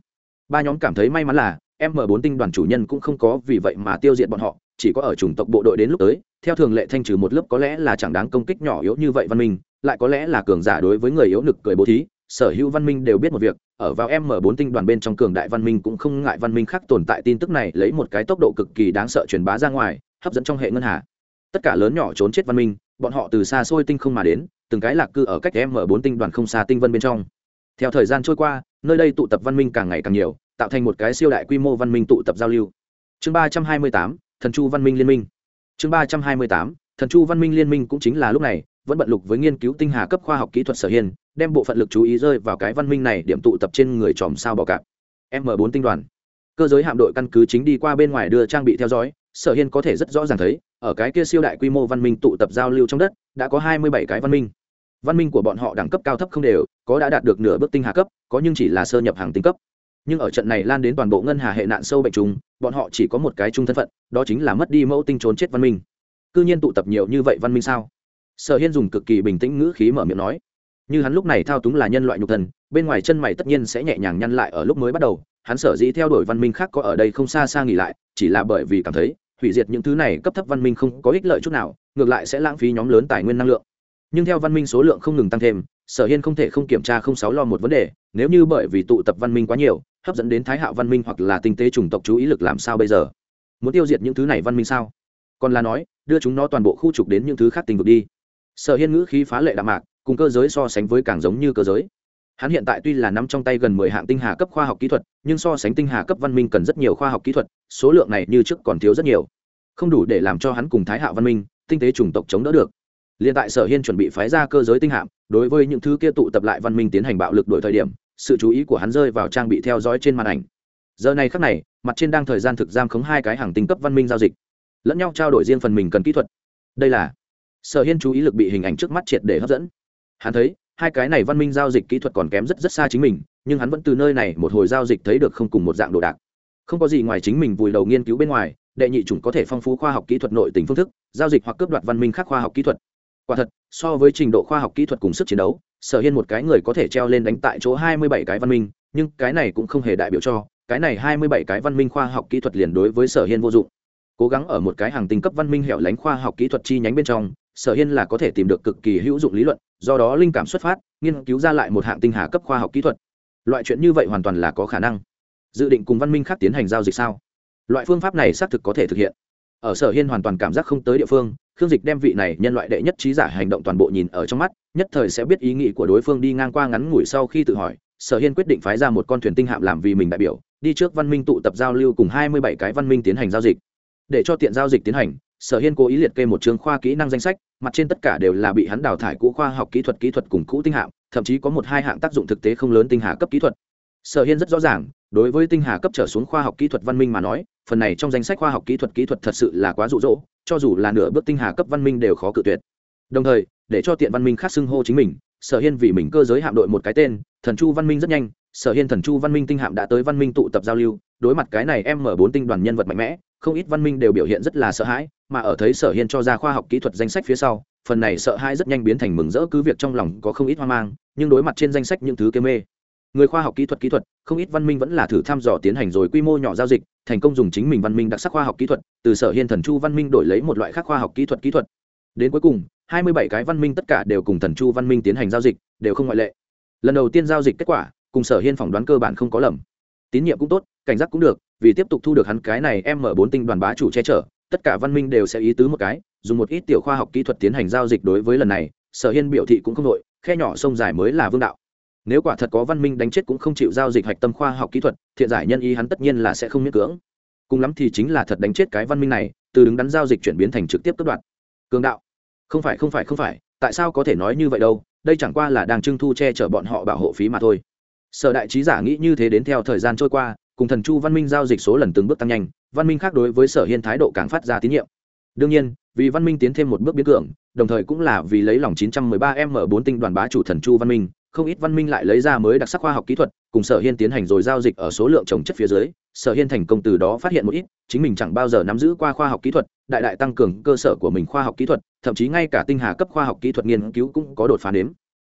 Ba nhóm cảm thấy may mắn là, m bốn tinh đoàn chủ nhân cũng không có vì vậy mà tiêu diệt bọn họ chỉ có ở chủng tộc bộ đội đến lúc tới, theo thường lệ thanh trừ một lớp có lẽ là chẳng đáng công kích nhỏ yếu như vậy văn minh, lại có lẽ là cường giả đối với người yếu nực cười bố thí, sở hữu văn minh đều biết một việc, ở vào m bốn tinh đoàn bên trong cường đại văn minh cũng không ngại văn minh khác tồn tại tin tức này lấy một cái tốc độ cực kỳ đáng sợ truyền bá ra ngoài, hấp dẫn trong hệ ngân hà. Tất cả lớn nhỏ trốn chết văn minh, bọn họ từ xa xôi tinh không mà đến, từng cái lạc cư ở cách m bốn tinh đoàn không xa tinh vân bên trong. Theo thời gian trôi qua, nơi đây tụ tập văn minh càng ngày càng nhiều, tạo thành một cái siêu đại quy mô văn minh tụ tập giao lưu. Chương ba trăm hai mươi tám thần chu văn minh liên minh. Chương ba trăm hai mươi tám, thần chu văn minh liên minh cũng chính là lúc này, vẫn bận lục với nghiên cứu tinh hà cấp khoa học kỹ thuật sở hiên đem bộ phận lực chú ý rơi vào cái văn minh này điểm tụ tập trên người tròm sao bò cạp. M bốn tinh đoàn. Cơ giới hạm đội căn cứ chính đi qua bên ngoài đưa trang bị theo dõi, sở hiên có thể rất rõ ràng thấy, ở cái kia siêu đại quy mô văn minh tụ tập giao lưu trong đất, đã có hai mươi bảy cái văn minh. Văn minh của bọn họ đẳng cấp cao thấp không đều, có đã đạt được nửa bước tinh hà cấp, có nhưng chỉ là sơ nhập hàng tinh cấp nhưng ở trận này lan đến toàn bộ ngân hà hệ nạn sâu bệnh trùng, bọn họ chỉ có một cái chung thân phận, đó chính là mất đi mẫu tinh trốn chết văn minh. Cư nhiên tụ tập nhiều như vậy văn minh sao? Sở hiên dùng cực kỳ bình tĩnh ngữ khí mở miệng nói. Như hắn lúc này thao túng là nhân loại nhục thần, bên ngoài chân mày tất nhiên sẽ nhẹ nhàng nhăn lại ở lúc mới bắt đầu, hắn sở dĩ theo đuổi văn minh khác có ở đây không xa xa nghỉ lại, chỉ là bởi vì cảm thấy, hủy diệt những thứ này cấp thấp văn minh không có ích lợi chút nào, ngược lại sẽ lãng phí nhóm lớn tài nguyên năng lượng. Nhưng theo văn minh số lượng không ngừng tăng thêm, sở hiên không thể không kiểm tra không sáu lo một vấn đề, nếu như bởi vì tụ tập văn minh quá nhiều hấp dẫn đến thái hạo văn minh hoặc là tinh tế chủng tộc chú ý lực làm sao bây giờ? Muốn tiêu diệt những thứ này văn minh sao? Còn là nói đưa chúng nó toàn bộ khu trục đến những thứ khác tình vực đi. Sở hiên ngữ khí phá lệ đạm mạc cùng cơ giới so sánh với càng giống như cơ giới. Hắn hiện tại tuy là nắm trong tay gần mười hạng tinh hà cấp khoa học kỹ thuật nhưng so sánh tinh hà cấp văn minh cần rất nhiều khoa học kỹ thuật số lượng này như trước còn thiếu rất nhiều. Không đủ để làm cho hắn cùng thái hạo văn minh tinh tế chủng tộc chống đỡ được. Liên tại Sở Hiên chuẩn bị phái ra cơ giới tinh hạm, đối với những thứ kia tụ tập lại văn minh tiến hành bạo lực đổi thời điểm, sự chú ý của hắn rơi vào trang bị theo dõi trên màn ảnh. Giờ này khắc này, mặt trên đang thời gian thực giam khống hai cái hàng tinh cấp văn minh giao dịch, lẫn nhau trao đổi riêng phần mình cần kỹ thuật. Đây là Sở Hiên chú ý lực bị hình ảnh trước mắt triệt để hấp dẫn. Hắn thấy, hai cái này văn minh giao dịch kỹ thuật còn kém rất rất xa chính mình, nhưng hắn vẫn từ nơi này một hồi giao dịch thấy được không cùng một dạng đồ đạc. Không có gì ngoài chính mình vùi đầu nghiên cứu bên ngoài, đệ nhị chủng có thể phong phú khoa học kỹ thuật nội tình phương thức, giao dịch hoặc cướp đoạt văn minh khác khoa học kỹ thuật quả thật so với trình độ khoa học kỹ thuật cùng sức chiến đấu sở hiên một cái người có thể treo lên đánh tại chỗ hai mươi bảy cái văn minh, nhưng cái này cũng không hề đại biểu cho, cái này hai mươi bảy cái văn minh khoa học kỹ thuật liền đối với sở hiên vô dụng. Cố gắng ở một cái hàng tinh cấp văn minh hẻo lánh khoa học kỹ thuật chi nhánh bên trong, sở hiên là có thể tìm được cực kỳ hữu dụng lý luận, do đó linh cảm xuất phát, nghiên cứu ra lại một hạng tinh hà cấp khoa học kỹ thuật. Loại chuyện như vậy hoàn toàn là có khả năng. Dự định cùng văn minh khác tiến hành giao dịch sao? Loại phương pháp này xác thực có thể thực hiện. Ở sở hiên hoàn toàn cảm giác không tới địa phương khương dịch đem vị này nhân loại đệ nhất trí giả hành động toàn bộ nhìn ở trong mắt, nhất thời sẽ biết ý nghĩ của đối phương đi ngang qua ngắn ngủi sau khi tự hỏi, sở hiên quyết định phái ra một con thuyền tinh hạm làm vì mình đại biểu, đi trước văn minh tụ tập giao lưu cùng hai mươi bảy cái văn minh tiến hành giao dịch. Để cho tiện giao dịch tiến hành, sở hiên cố ý liệt kê một trường khoa kỹ năng danh sách, mặt trên tất cả đều là bị hắn đào thải cũ khoa học kỹ thuật kỹ thuật cùng cũ tinh hạm, thậm chí có một hai hạng tác dụng thực tế không lớn tinh hà cấp kỹ thuật. Sở hiên rất rõ ràng đối với tinh hà cấp trở xuống khoa học kỹ thuật văn minh mà nói, phần này trong danh sách khoa học kỹ thuật kỹ thuật thật sự là quá rụ rỗ cho dù là nửa bước tinh hà cấp văn minh đều khó cự tuyệt. Đồng thời, để cho tiện văn minh khác xưng hô chính mình, sở hiên vì mình cơ giới hạm đội một cái tên, thần chu văn minh rất nhanh, sở hiên thần chu văn minh tinh hạm đã tới văn minh tụ tập giao lưu, đối mặt cái này em mở bốn tinh đoàn nhân vật mạnh mẽ, không ít văn minh đều biểu hiện rất là sợ hãi, mà ở thấy sở hiên cho ra khoa học kỹ thuật danh sách phía sau, phần này sợ hãi rất nhanh biến thành mừng rỡ cứ việc trong lòng có không ít hoang mang, nhưng đối mặt trên danh sách những thứ kế mê người khoa học kỹ thuật kỹ thuật, không ít văn minh vẫn là thử thăm dò tiến hành rồi quy mô nhỏ giao dịch, thành công dùng chính mình văn minh đặc sắc khoa học kỹ thuật, từ sở hiên thần chu văn minh đổi lấy một loại khác khoa học kỹ thuật kỹ thuật. Đến cuối cùng, hai mươi bảy cái văn minh tất cả đều cùng thần chu văn minh tiến hành giao dịch, đều không ngoại lệ. Lần đầu tiên giao dịch kết quả, cùng sở hiên phỏng đoán cơ bản không có lầm. Tín nhiệm cũng tốt, cảnh giác cũng được, vì tiếp tục thu được hắn cái này em mở bốn tinh đoàn bá chủ che chở, tất cả văn minh đều sẽ ý tứ một cái, dùng một ít tiểu khoa học kỹ thuật tiến hành giao dịch đối với lần này, sở hiên biểu thị cũng không đội khe nhỏ sông dài mới là vương đạo nếu quả thật có văn minh đánh chết cũng không chịu giao dịch hạch tâm khoa học kỹ thuật, thiện giải nhân ý hắn tất nhiên là sẽ không miễn cưỡng. Cùng lắm thì chính là thật đánh chết cái văn minh này, từ đứng đắn giao dịch chuyển biến thành trực tiếp cất đoạn cường đạo. Không phải không phải không phải, tại sao có thể nói như vậy đâu, đây chẳng qua là đang trưng thu che chở bọn họ bảo hộ phí mà thôi. Sở đại trí giả nghĩ như thế đến theo thời gian trôi qua, cùng thần chu văn minh giao dịch số lần từng bước tăng nhanh, văn minh khác đối với sở hiên thái độ càng phát ra tín nhiệm. Đương nhiên, vì văn minh tiến thêm một bước biến cường, đồng thời cũng là vì lấy lòng 913 m 4 tinh đoàn bá chủ thần chu văn minh không ít văn minh lại lấy ra mới đặc sắc khoa học kỹ thuật, cùng sở hiên tiến hành rồi giao dịch ở số lượng trồng chất phía dưới. Sở hiên thành công từ đó phát hiện một ít, chính mình chẳng bao giờ nắm giữ qua khoa học kỹ thuật, đại đại tăng cường cơ sở của mình khoa học kỹ thuật, thậm chí ngay cả tinh hà cấp khoa học kỹ thuật nghiên cứu cũng có đột phá đếm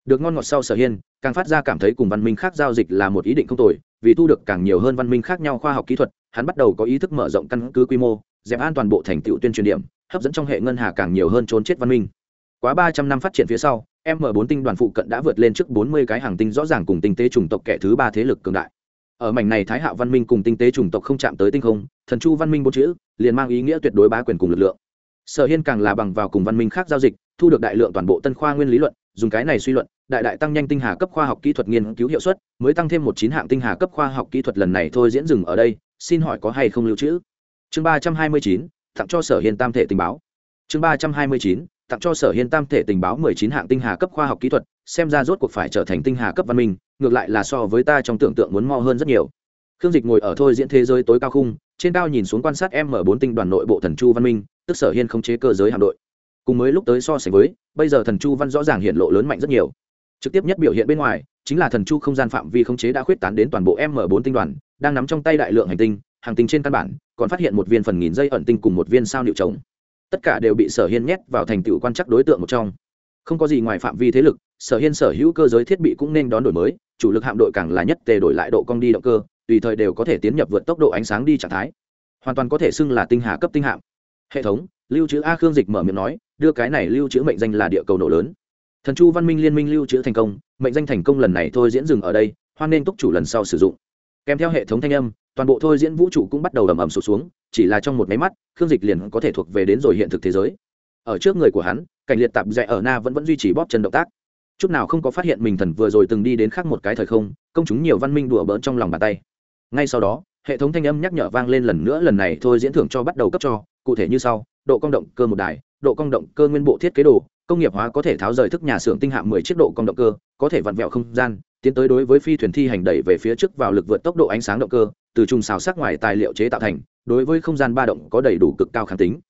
được ngon ngọt sau sở hiên, càng phát ra cảm thấy cùng văn minh khác giao dịch là một ý định không tồi, vì thu được càng nhiều hơn văn minh khác nhau khoa học kỹ thuật, hắn bắt đầu có ý thức mở rộng căn cứ quy mô, dẹp an toàn bộ thành tựu tuyên truyền điểm, hấp dẫn trong hệ ngân hà càng nhiều hơn trốn chết văn minh. Quá ba trăm năm phát triển phía sau m 4 tinh đoàn phụ cận đã vượt lên trước bốn mươi cái hàng tinh rõ ràng cùng tinh tế chủng tộc kẻ thứ ba thế lực cường đại. Ở mảnh này thái hạo văn minh cùng tinh tế chủng tộc không chạm tới tinh không, thần chu văn minh bốn chữ liền mang ý nghĩa tuyệt đối bá quyền cùng lực lượng. Sở hiên càng là bằng vào cùng văn minh khác giao dịch, thu được đại lượng toàn bộ tân khoa nguyên lý luận, dùng cái này suy luận, đại đại tăng nhanh tinh hà cấp khoa học kỹ thuật nghiên cứu hiệu suất, mới tăng thêm một chín hạng tinh hà cấp khoa học kỹ thuật lần này thôi diễn dừng ở đây, xin hỏi có hay không lưu trữ? Chương ba trăm hai mươi chín, tặng cho sở hiên tam thể tình báo. Chương ba trăm hai mươi chín tặng cho sở hiên tam thể tình báo mười chín hạng tinh hà cấp khoa học kỹ thuật, xem ra rốt cuộc phải trở thành tinh hà cấp văn minh, ngược lại là so với ta trong tưởng tượng muốn mo hơn rất nhiều. Khương dịch ngồi ở thôi diễn thế giới tối cao khung, trên cao nhìn xuống quan sát m bốn tinh đoàn nội bộ thần chu văn minh, tức sở hiên không chế cơ giới hạm đội. Cùng mới lúc tới so sánh với, bây giờ thần chu văn rõ ràng hiện lộ lớn mạnh rất nhiều. Trực tiếp nhất biểu hiện bên ngoài, chính là thần chu không gian phạm vi khống chế đã khuyết tán đến toàn bộ m bốn tinh đoàn, đang nắm trong tay đại lượng hành tinh, hàng tinh trên căn bản, còn phát hiện một viên phần nghìn dây ẩn tinh cùng một viên sao liệu trống tất cả đều bị sở hiên nhét vào thành tựu quan chắc đối tượng một trong. Không có gì ngoài phạm vi thế lực, sở hiên sở hữu cơ giới thiết bị cũng nên đón đổi mới, chủ lực hạm đội càng là nhất tề đổi lại độ cong đi động cơ, tùy thời đều có thể tiến nhập vượt tốc độ ánh sáng đi trạng thái. Hoàn toàn có thể xưng là tinh hà cấp tinh hạm. Hệ thống, lưu trữ a khương dịch mở miệng nói, đưa cái này lưu trữ mệnh danh là địa cầu nổ lớn. Thần chu văn minh liên minh lưu trữ thành công, mệnh danh thành công lần này thôi diễn dừng ở đây, hoan nên túc chủ lần sau sử dụng. Kèm theo hệ thống thanh âm toàn bộ thôi diễn vũ trụ cũng bắt đầu ầm ầm sụt xuống, chỉ là trong một máy mắt, khương dịch liền có thể thuộc về đến rồi hiện thực thế giới. Ở trước người của hắn, cảnh liệt tạp dạy ở na vẫn vẫn duy trì bóp chân động tác. Chút nào không có phát hiện mình thần vừa rồi từng đi đến khác một cái thời không, công chúng nhiều văn minh đùa bỡn trong lòng bàn tay. Ngay sau đó, hệ thống thanh âm nhắc nhở vang lên lần nữa, lần này thôi diễn thưởng cho bắt đầu cấp cho, cụ thể như sau, độ công động cơ một đài, độ công động cơ nguyên bộ thiết kế đồ, công nghiệp hóa có thể tháo rời thức nhà xưởng tinh hạm mười chiếc độ công động cơ, có thể vặn vẹo không gian tiến tới đối với phi thuyền thi hành đẩy về phía trước vào lực vượt tốc độ ánh sáng động cơ, từ trùng xào sắc ngoài tài liệu chế tạo thành, đối với không gian ba động có đầy đủ cực cao kháng tính.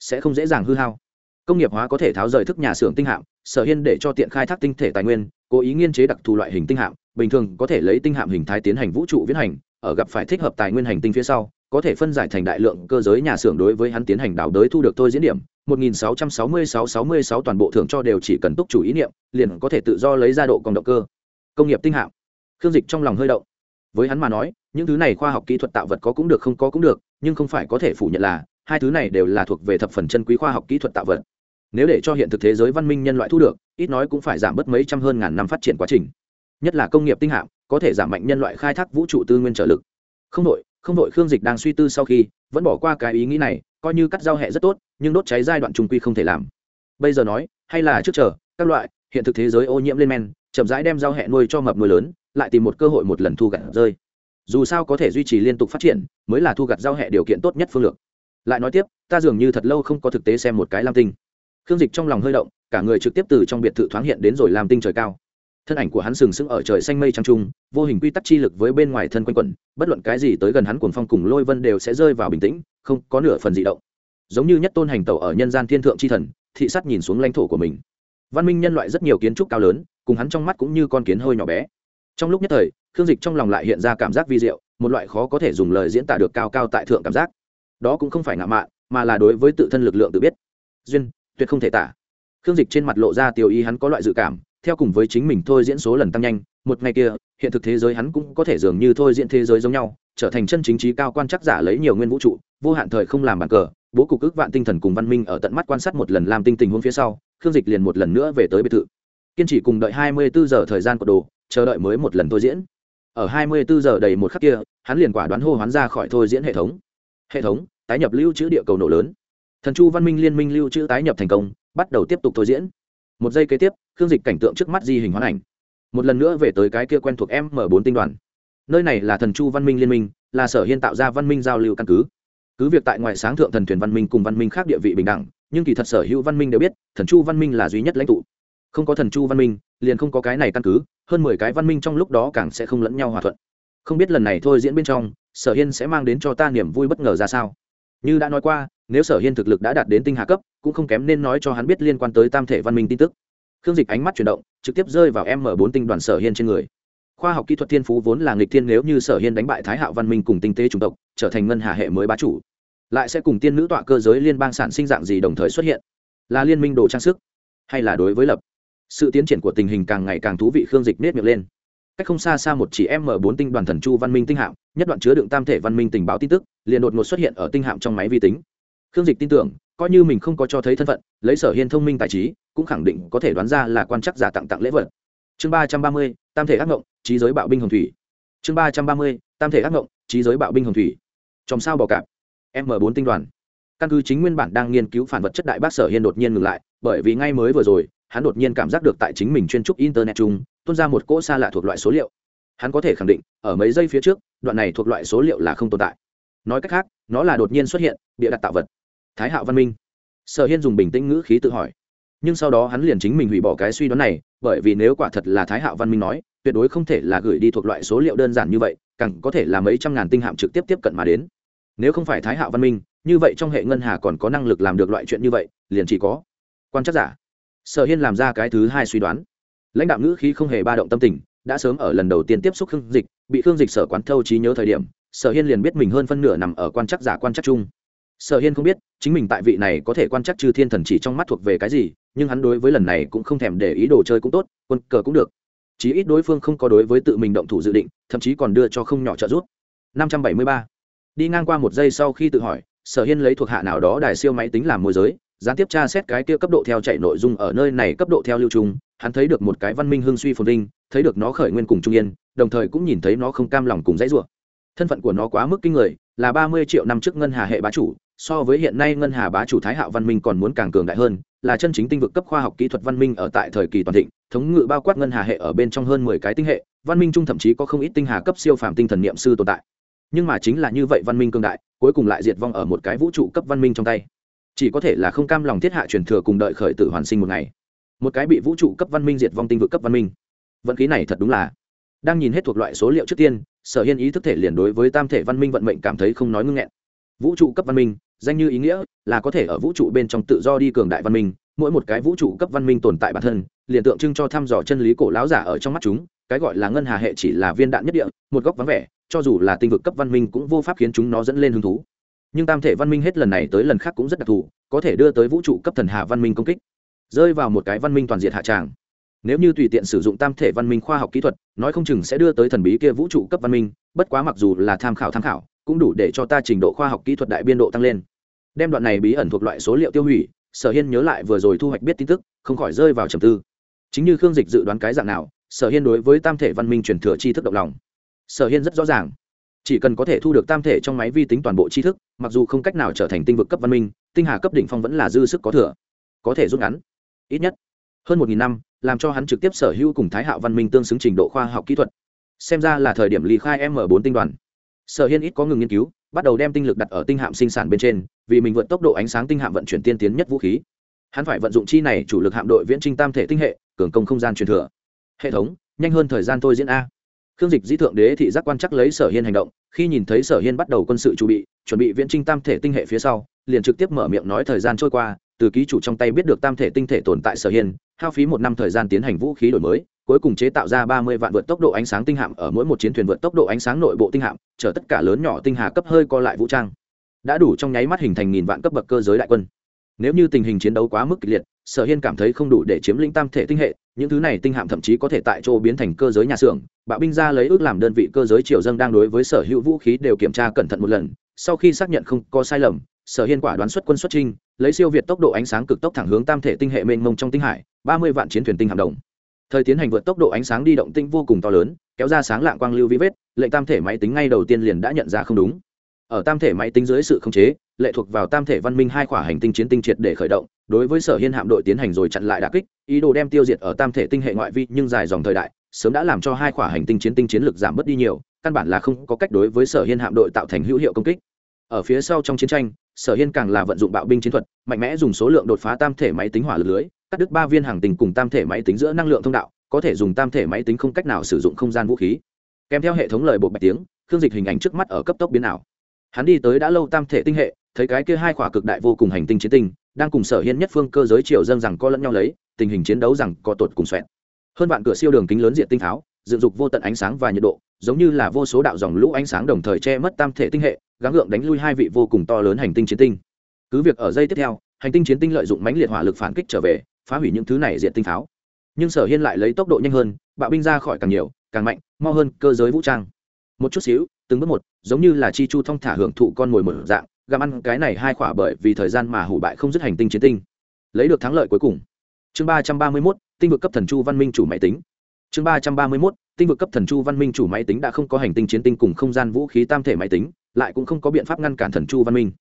Sẽ không dễ dàng hư hao. Công nghiệp hóa có thể tháo rời thức nhà xưởng tinh hạm, sở hiên để cho tiện khai thác tinh thể tài nguyên, cố ý nghiên chế đặc thù loại hình tinh hạm, bình thường có thể lấy tinh hạm hình thái tiến hành vũ trụ viễn hành, ở gặp phải thích hợp tài nguyên hành tinh phía sau, có thể phân giải thành đại lượng cơ giới nhà xưởng đối với hắn tiến hành đào đới thu được tôi diễn điểm. 1666-66 toàn bộ thưởng cho đều chỉ cần túc chủ ý niệm, liền có thể tự do lấy ra độ công động cơ công nghiệp tinh hạm. Khương dịch trong lòng hơi động. Với hắn mà nói, những thứ này khoa học kỹ thuật tạo vật có cũng được, không có cũng được, nhưng không phải có thể phủ nhận là, hai thứ này đều là thuộc về thập phần chân quý khoa học kỹ thuật tạo vật. Nếu để cho hiện thực thế giới văn minh nhân loại thu được, ít nói cũng phải giảm bớt mấy trăm hơn ngàn năm phát triển quá trình. Nhất là công nghiệp tinh hạm, có thể giảm mạnh nhân loại khai thác vũ trụ tư nguyên trợ lực. Không đội không đội khương dịch đang suy tư sau khi, vẫn bỏ qua cái ý nghĩ này, coi như cắt giao hẹ rất tốt, nhưng đốt cháy giai đoạn trung quy không thể làm. Bây giờ nói, hay là trước chờ, các loại, hiện thực thế giới ô nhiễm lên men chậm rãi đem giao hẹ nuôi cho mập nuôi lớn, lại tìm một cơ hội một lần thu gặt rơi. Dù sao có thể duy trì liên tục phát triển, mới là thu gặt giao hẹ điều kiện tốt nhất phương lược. Lại nói tiếp, ta dường như thật lâu không có thực tế xem một cái lam tinh. Khương dịch trong lòng hơi động, cả người trực tiếp từ trong biệt thự thoáng hiện đến rồi làm tinh trời cao. Thân ảnh của hắn sừng sững ở trời xanh mây trăng trung, vô hình quy tắc chi lực với bên ngoài thân quanh quẩn, bất luận cái gì tới gần hắn cuồng phong cùng lôi vân đều sẽ rơi vào bình tĩnh, không có nửa phần dị động. Giống như nhất tôn hành tẩu ở nhân gian thiên thượng chi thần, thị sát nhìn xuống lãnh thổ của mình. Văn minh nhân loại rất nhiều kiến trúc cao lớn cùng hắn trong mắt cũng như con kiến hơi nhỏ bé. Trong lúc nhất thời, khương dịch trong lòng lại hiện ra cảm giác vi diệu, một loại khó có thể dùng lời diễn tả được cao cao tại thượng cảm giác. Đó cũng không phải ngạo mạn, mà là đối với tự thân lực lượng tự biết. Duyên, tuyệt không thể tả. Khương dịch trên mặt lộ ra tiêu ý hắn có loại dự cảm, theo cùng với chính mình thôi diễn số lần tăng nhanh, một ngày kia, hiện thực thế giới hắn cũng có thể dường như thôi diễn thế giới giống nhau, trở thành chân chính trí cao quan chắc giả lấy nhiều nguyên vũ trụ, vô hạn thời không làm bàn cờ, bố cục ước vạn tinh thần cùng văn minh ở tận mắt quan sát một lần làm tinh tình huống phía sau, khương dịch liền một lần nữa về tới biệt thự kiên trì cùng đợi hai mươi bốn giờ thời gian của đồ, chờ đợi mới một lần thôi diễn. Ở hai mươi bốn giờ đầy một khắc kia, hắn liền quả đoán hô hoán ra khỏi thôi diễn hệ thống. Hệ thống, tái nhập lưu trữ địa cầu nổ lớn. Thần chu văn minh liên minh lưu trữ tái nhập thành công, bắt đầu tiếp tục thôi diễn. Một giây kế tiếp, khương dịch cảnh tượng trước mắt di hình hoán ảnh. Một lần nữa về tới cái kia quen thuộc m bốn tinh đoàn. Nơi này là thần chu văn minh liên minh, là sở hiên tạo ra văn minh giao lưu căn cứ. Cứ việc tại ngoài sáng thượng thần thuyền văn minh cùng văn minh khác địa vị bình đẳng, nhưng kỳ thật sở hữu văn minh đều biết, thần chu văn minh là duy nhất lãnh tụ không có thần chu văn minh, liền không có cái này căn cứ, hơn mười cái văn minh trong lúc đó càng sẽ không lẫn nhau hòa thuận. Không biết lần này thôi diễn bên trong, sở hiên sẽ mang đến cho ta niềm vui bất ngờ ra sao? Như đã nói qua, nếu sở hiên thực lực đã đạt đến tinh hạ cấp, cũng không kém nên nói cho hắn biết liên quan tới tam thể văn minh tin tức. Khương dịch ánh mắt chuyển động, trực tiếp rơi vào m bốn tinh đoàn sở hiên trên người. Khoa học kỹ thuật thiên phú vốn là nghịch thiên nếu như sở hiên đánh bại thái hạo văn minh cùng tinh tế chủng tộc, trở thành ngân hà hệ mới bá chủ. Lại sẽ cùng tiên nữ tọa cơ giới liên bang sản sinh dạng gì đồng thời xuất hiện? Là liên minh đồ trang sức hay là đối với lập? Sự tiến triển của tình hình càng ngày càng thú vị, khương dịch nết miệng lên. Cách không xa xa một chỉ m bốn tinh đoàn thần chu văn minh tinh hạm, nhất đoạn chứa đựng tam thể văn minh tình báo tin tức, liền đột ngột xuất hiện ở tinh hạm trong máy vi tính. Khương dịch tin tưởng, coi như mình không có cho thấy thân phận, lấy sở hiên thông minh tài trí, cũng khẳng định có thể đoán ra là quan chắc giả tặng tặng lễ vật. Chương ba trăm ba mươi, tam thể ác ngộng, trí giới bạo binh hồng thủy. Chương ba trăm ba mươi, tam thể ác ngộng, trí giới bạo binh hồng thủy. Trong sao bò cạp. M bốn tinh đoàn. Căn cứ chính nguyên bản đang nghiên cứu phản vật chất đại bác sở hiên đột nhiên ngừng lại, bởi vì ngay mới vừa rồi hắn đột nhiên cảm giác được tại chính mình chuyên trúc internet chung, tuôn ra một cỗ xa lạ thuộc loại số liệu. Hắn có thể khẳng định, ở mấy giây phía trước, đoạn này thuộc loại số liệu là không tồn tại. Nói cách khác, nó là đột nhiên xuất hiện, bịa đặt tạo vật. Thái hạo văn minh. Sở hiên dùng bình tĩnh ngữ khí tự hỏi. Nhưng sau đó hắn liền chính mình hủy bỏ cái suy đoán này, bởi vì nếu quả thật là thái hạo văn minh nói, tuyệt đối không thể là gửi đi thuộc loại số liệu đơn giản như vậy, càng có thể là mấy trăm ngàn tinh hạm trực tiếp tiếp cận mà đến. Nếu không phải thái hạo văn minh, như vậy trong hệ ngân hà còn có năng lực làm được loại chuyện như vậy, liền chỉ có quan chắc giả sở hiên làm ra cái thứ hai suy đoán. Lãnh đạo ngữ khí không hề ba động tâm tình, đã sớm ở lần đầu tiên tiếp xúc khương dịch, bị khương dịch sở quán thâu trí nhớ thời điểm, sở hiên liền biết mình hơn phân nửa nằm ở quan chắc giả quan chắc chung. Sở hiên không biết, chính mình tại vị này có thể quan chắc chư thiên thần chỉ trong mắt thuộc về cái gì, nhưng hắn đối với lần này cũng không thèm để ý đồ chơi cũng tốt, quân cờ cũng được. Chí ít đối phương không có đối với tự mình động thủ dự định, thậm chí còn đưa cho không nhỏ trợ giúp. 573. đi ngang qua một giây sau khi tự hỏi, sở hiên lấy thuộc hạ nào đó đài siêu máy tính làm môi giới gián tiếp tra xét cái kia cấp độ theo chạy nội dung ở nơi này cấp độ theo lưu trung hắn thấy được một cái văn minh hương suy phồn vinh, thấy được nó khởi nguyên cùng trung yên, đồng thời cũng nhìn thấy nó không cam lòng cùng dãy rủa. Thân phận của nó quá mức kinh người, là ba mươi triệu năm trước ngân hà hệ bá chủ, so với hiện nay ngân hà bá chủ thái hạo văn minh còn muốn càng cường đại hơn, là chân chính tinh vực cấp khoa học kỹ thuật văn minh ở tại thời kỳ toàn thịnh, thống ngự bao quát ngân hà hệ ở bên trong hơn mười cái tinh hệ, văn minh chung thậm chí có không ít tinh hà cấp siêu phàm tinh thần niệm sư tồn tại. Nhưng mà chính là như vậy văn minh cương đại, cuối cùng lại diệt vong ở một cái vũ trụ cấp văn minh trong tay chỉ có thể là không cam lòng thiết hạ truyền thừa cùng đợi khởi tử hoàn sinh một ngày. Một cái bị vũ trụ cấp văn minh diệt vong tinh vực cấp văn minh. Vận khí này thật đúng là. Đang nhìn hết thuộc loại số liệu trước tiên, sở hiên ý thức thể liền đối với tam thể văn minh vận mệnh cảm thấy không nói ngưng nghẹn. Vũ trụ cấp văn minh, danh như ý nghĩa, là có thể ở vũ trụ bên trong tự do đi cường đại văn minh, mỗi một cái vũ trụ cấp văn minh tồn tại bản thân, liền tượng trưng cho thăm dò chân lý cổ láo giả ở trong mắt chúng, cái gọi là ngân hà hệ chỉ là viên đạn nhất địa, một góc vắng vẻ, cho dù là tinh vực cấp văn minh cũng vô pháp khiến chúng nó dẫn lên hứng thú nhưng tam thể văn minh hết lần này tới lần khác cũng rất đặc thù, có thể đưa tới vũ trụ cấp thần hà văn minh công kích. Rơi vào một cái văn minh toàn diện hạ tràng. Nếu như tùy tiện sử dụng tam thể văn minh khoa học kỹ thuật, nói không chừng sẽ đưa tới thần bí kia vũ trụ cấp văn minh, bất quá mặc dù là tham khảo tham khảo, cũng đủ để cho ta trình độ khoa học kỹ thuật đại biên độ tăng lên. Đem đoạn này bí ẩn thuộc loại số liệu tiêu hủy, sở hiên nhớ lại vừa rồi thu hoạch biết tin tức, không khỏi rơi vào trầm tư. Chính như khương dịch dự đoán cái dạng nào, sở hiên đối với tam thể văn minh truyền thừa tri thức động lòng. Sở hiên rất rõ ràng chỉ cần có thể thu được tam thể trong máy vi tính toàn bộ tri thức, mặc dù không cách nào trở thành tinh vực cấp văn minh, tinh hà cấp đỉnh phong vẫn là dư sức có thừa. Có thể rút ngắn. Ít nhất. Hơn một nghìn năm, làm cho hắn trực tiếp sở hữu cùng thái hạo văn minh tương xứng trình độ khoa học kỹ thuật. Xem ra là thời điểm lý khai m bốn tinh đoàn. Sở hiên ít có ngừng nghiên cứu, bắt đầu đem tinh lực đặt ở tinh hạm sinh sản bên trên, vì mình vượt tốc độ ánh sáng tinh hạm vận chuyển tiên tiến nhất vũ khí. Hắn phải vận dụng chi này chủ lực hạm đội viễn trinh tam thể tinh hệ, cường công không gian truyền thừa. Hệ thống, nhanh hơn thời gian thôi diễn a khương dịch Di thượng đế thị giác quan chắc lấy sở hiên hành động, khi nhìn thấy sở hiên bắt đầu quân sự chuẩn bị chuẩn bị viễn trinh tam thể tinh hệ phía sau, liền trực tiếp mở miệng nói thời gian trôi qua, từ ký chủ trong tay biết được tam thể tinh thể tồn tại sở hiên, hao phí một năm thời gian tiến hành vũ khí đổi mới, cuối cùng chế tạo ra ba mươi vạn vượt tốc độ ánh sáng tinh hạm ở mỗi một chiến thuyền vượt tốc độ ánh sáng nội bộ tinh hạm, chở tất cả lớn nhỏ tinh hà cấp hơi co lại vũ trang. Đã đủ trong nháy mắt hình thành nghìn vạn cấp bậc cơ giới đại quân. Nếu như tình hình chiến đấu quá mức kịch liệt sở hiên cảm thấy không đủ để chiếm lĩnh tam thể tinh hệ, những thứ này tinh hạm thậm chí có thể tại chỗ biến thành cơ giới nhà xưởng. Bạo binh ra lấy ước làm đơn vị cơ giới triều dân đang đối với sở hữu vũ khí đều kiểm tra cẩn thận một lần, sau khi xác nhận không có sai lầm, sở hiên quả đoán xuất quân xuất trinh lấy siêu việt tốc độ ánh sáng cực tốc thẳng hướng tam thể tinh hệ mênh mông trong tinh hải, ba mươi vạn chiến thuyền tinh hạm đồng. Thời tiến hành vượt tốc độ ánh sáng đi động tinh vô cùng to lớn, kéo ra sáng lạng quang lưu vi vết, lệnh tam thể máy tính ngay đầu tiên liền đã nhận ra không đúng. Ở tam thể máy tính dưới sự khống chế, lệ thuộc vào tam thể văn minh hai khỏa hành tinh chiến tinh triệt để khởi động đối với sở hiên hạm đội tiến hành rồi chặn lại đà kích, ý đồ đem tiêu diệt ở tam thể tinh hệ ngoại vi, nhưng dài dòng thời đại, sớm đã làm cho hai khỏa hành tinh chiến tinh chiến lược giảm bớt đi nhiều, căn bản là không có cách đối với sở hiên hạm đội tạo thành hữu hiệu công kích. Ở phía sau trong chiến tranh, sở hiên càng là vận dụng bạo binh chiến thuật, mạnh mẽ dùng số lượng đột phá tam thể máy tính hỏa lực lưới, cắt đứt ba viên hàng tình cùng tam thể máy tính giữa năng lượng thông đạo, có thể dùng tam thể máy tính không cách nào sử dụng không gian vũ khí. Kèm theo hệ thống lời bộ bạch tiếng, khương dịch hình ảnh trước mắt ở cấp tốc biến ảo. Hắn đi tới đã lâu tam thể tinh hệ, thấy cái kia hai khỏa cực đại vô cùng hành tinh chiến tinh đang cùng sở hiên nhất phương cơ giới triều dân rằng co lẫn nhau lấy, tình hình chiến đấu rằng co tột cùng xoẹn hơn vạn cửa siêu đường kính lớn diện tinh tháo, dựng dục vô tận ánh sáng và nhiệt độ, giống như là vô số đạo dòng lũ ánh sáng đồng thời che mất tam thể tinh hệ, gắng gượng đánh lui hai vị vô cùng to lớn hành tinh chiến tinh. Cứ việc ở giây tiếp theo, hành tinh chiến tinh lợi dụng mãnh liệt hỏa lực phản kích trở về, phá hủy những thứ này diện tinh pháo nhưng sở hiên lại lấy tốc độ nhanh hơn, bạo binh ra khỏi càng nhiều, càng mạnh mo hơn cơ giới vũ trang. Một chút xíu, từng bước một, giống như là chi chu thong thả hưởng thụ con mồi mở dạng gặm ăn cái này hai khỏa bởi vì thời gian mà hủ bại không dứt hành tinh chiến tinh. Lấy được thắng lợi cuối cùng. Chương ba trăm ba mươi mốt, tinh vực cấp thần chu văn minh chủ máy tính. Chương ba trăm ba mươi mốt, tinh vực cấp thần chu văn minh chủ máy tính đã không có hành tinh chiến tinh cùng không gian vũ khí tam thể máy tính, lại cũng không có biện pháp ngăn cản thần chu văn minh.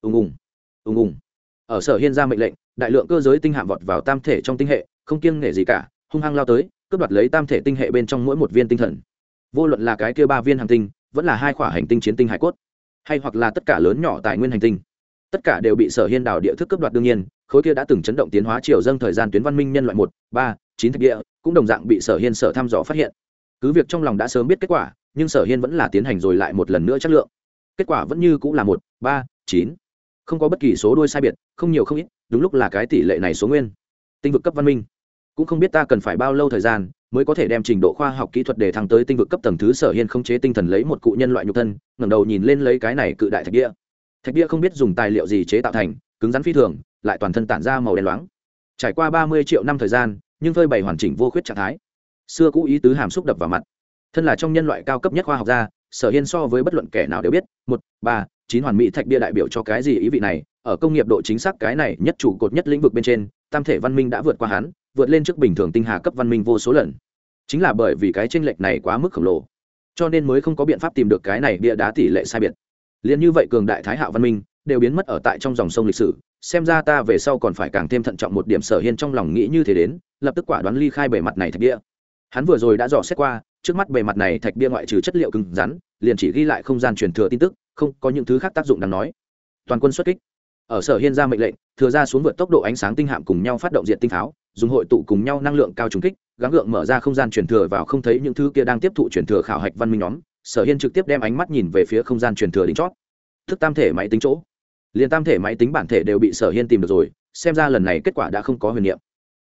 Ùng ùng. Ùng ùng. Ở sở hiên ra mệnh lệnh, đại lượng cơ giới tinh hạm vọt vào tam thể trong tinh hệ, không kiêng nể gì cả, hung hăng lao tới, cướp đoạt lấy tam thể tinh hệ bên trong mỗi một viên tinh thần. Vô luận là cái kia ba viên hành tinh, vẫn là hai khỏa hành tinh chiến tinh hải cốt hay hoặc là tất cả lớn nhỏ tài nguyên hành tinh. Tất cả đều bị sở hiên đảo địa thức cấp đoạt đương nhiên, khối kia đã từng chấn động tiến hóa triều dâng thời gian tuyến văn minh nhân loại một, ba, chín thực địa, cũng đồng dạng bị sở hiên sở thăm dò phát hiện. Cứ việc trong lòng đã sớm biết kết quả, nhưng sở hiên vẫn là tiến hành rồi lại một lần nữa chất lượng. Kết quả vẫn như cũng là một, ba, chín. Không có bất kỳ số đuôi sai biệt, không nhiều không ít, đúng lúc là cái tỷ lệ này số nguyên. Tinh vực cấp văn minh cũng không biết ta cần phải bao lâu thời gian mới có thể đem trình độ khoa học kỹ thuật để thăng tới tinh vực cấp tầng thứ sở hiên không chế tinh thần lấy một cụ nhân loại nhục thân, ngẩng đầu nhìn lên lấy cái này cự đại thạch bia. Thạch bia không biết dùng tài liệu gì chế tạo thành, cứng rắn phi thường, lại toàn thân tản ra màu đen loáng. Trải qua ba mươi triệu năm thời gian, nhưng phơi bày hoàn chỉnh vô khuyết trạng thái. Xưa cũ ý tứ hàm xúc đập vào mặt. Thân là trong nhân loại cao cấp nhất khoa học gia, sở hiên so với bất luận kẻ nào đều biết, một, ba, chín hoàn mỹ thạch bia đại biểu cho cái gì ý vị này, ở công nghiệp độ chính xác cái này nhất chủ cột nhất lĩnh vực bên trên, tam thể văn minh đã vượt qua hắn vượt lên trước bình thường tinh hà cấp văn minh vô số lần. Chính là bởi vì cái tranh lệch này quá mức khổng lồ, cho nên mới không có biện pháp tìm được cái này bia đá tỷ lệ sai biệt. Liền như vậy cường đại thái hạo văn minh đều biến mất ở tại trong dòng sông lịch sử, xem ra ta về sau còn phải càng thêm thận trọng một điểm sở hiên trong lòng nghĩ như thế đến, lập tức quả đoán ly khai bề mặt này thạch bia. Hắn vừa rồi đã dò xét qua, trước mắt bề mặt này thạch bia ngoại trừ chất liệu cứng rắn, liền chỉ ghi lại không gian truyền thừa tin tức, không có những thứ khác tác dụng đáng nói. Toàn quân xuất kích. Ở sở hiên ra mệnh lệnh, thừa ra xuống vượt tốc độ ánh sáng tinh hạm cùng nhau phát động diện tinh pháo dùng hội tụ cùng nhau năng lượng cao trùng kích, gắng gượng mở ra không gian truyền thừa vào không thấy những thứ kia đang tiếp thụ truyền thừa khảo hạch văn minh nhóm, sở hiên trực tiếp đem ánh mắt nhìn về phía không gian truyền thừa đính chót. Thức tam thể máy tính chỗ. Liền tam thể máy tính bản thể đều bị sở hiên tìm được rồi, xem ra lần này kết quả đã không có huyền niệm.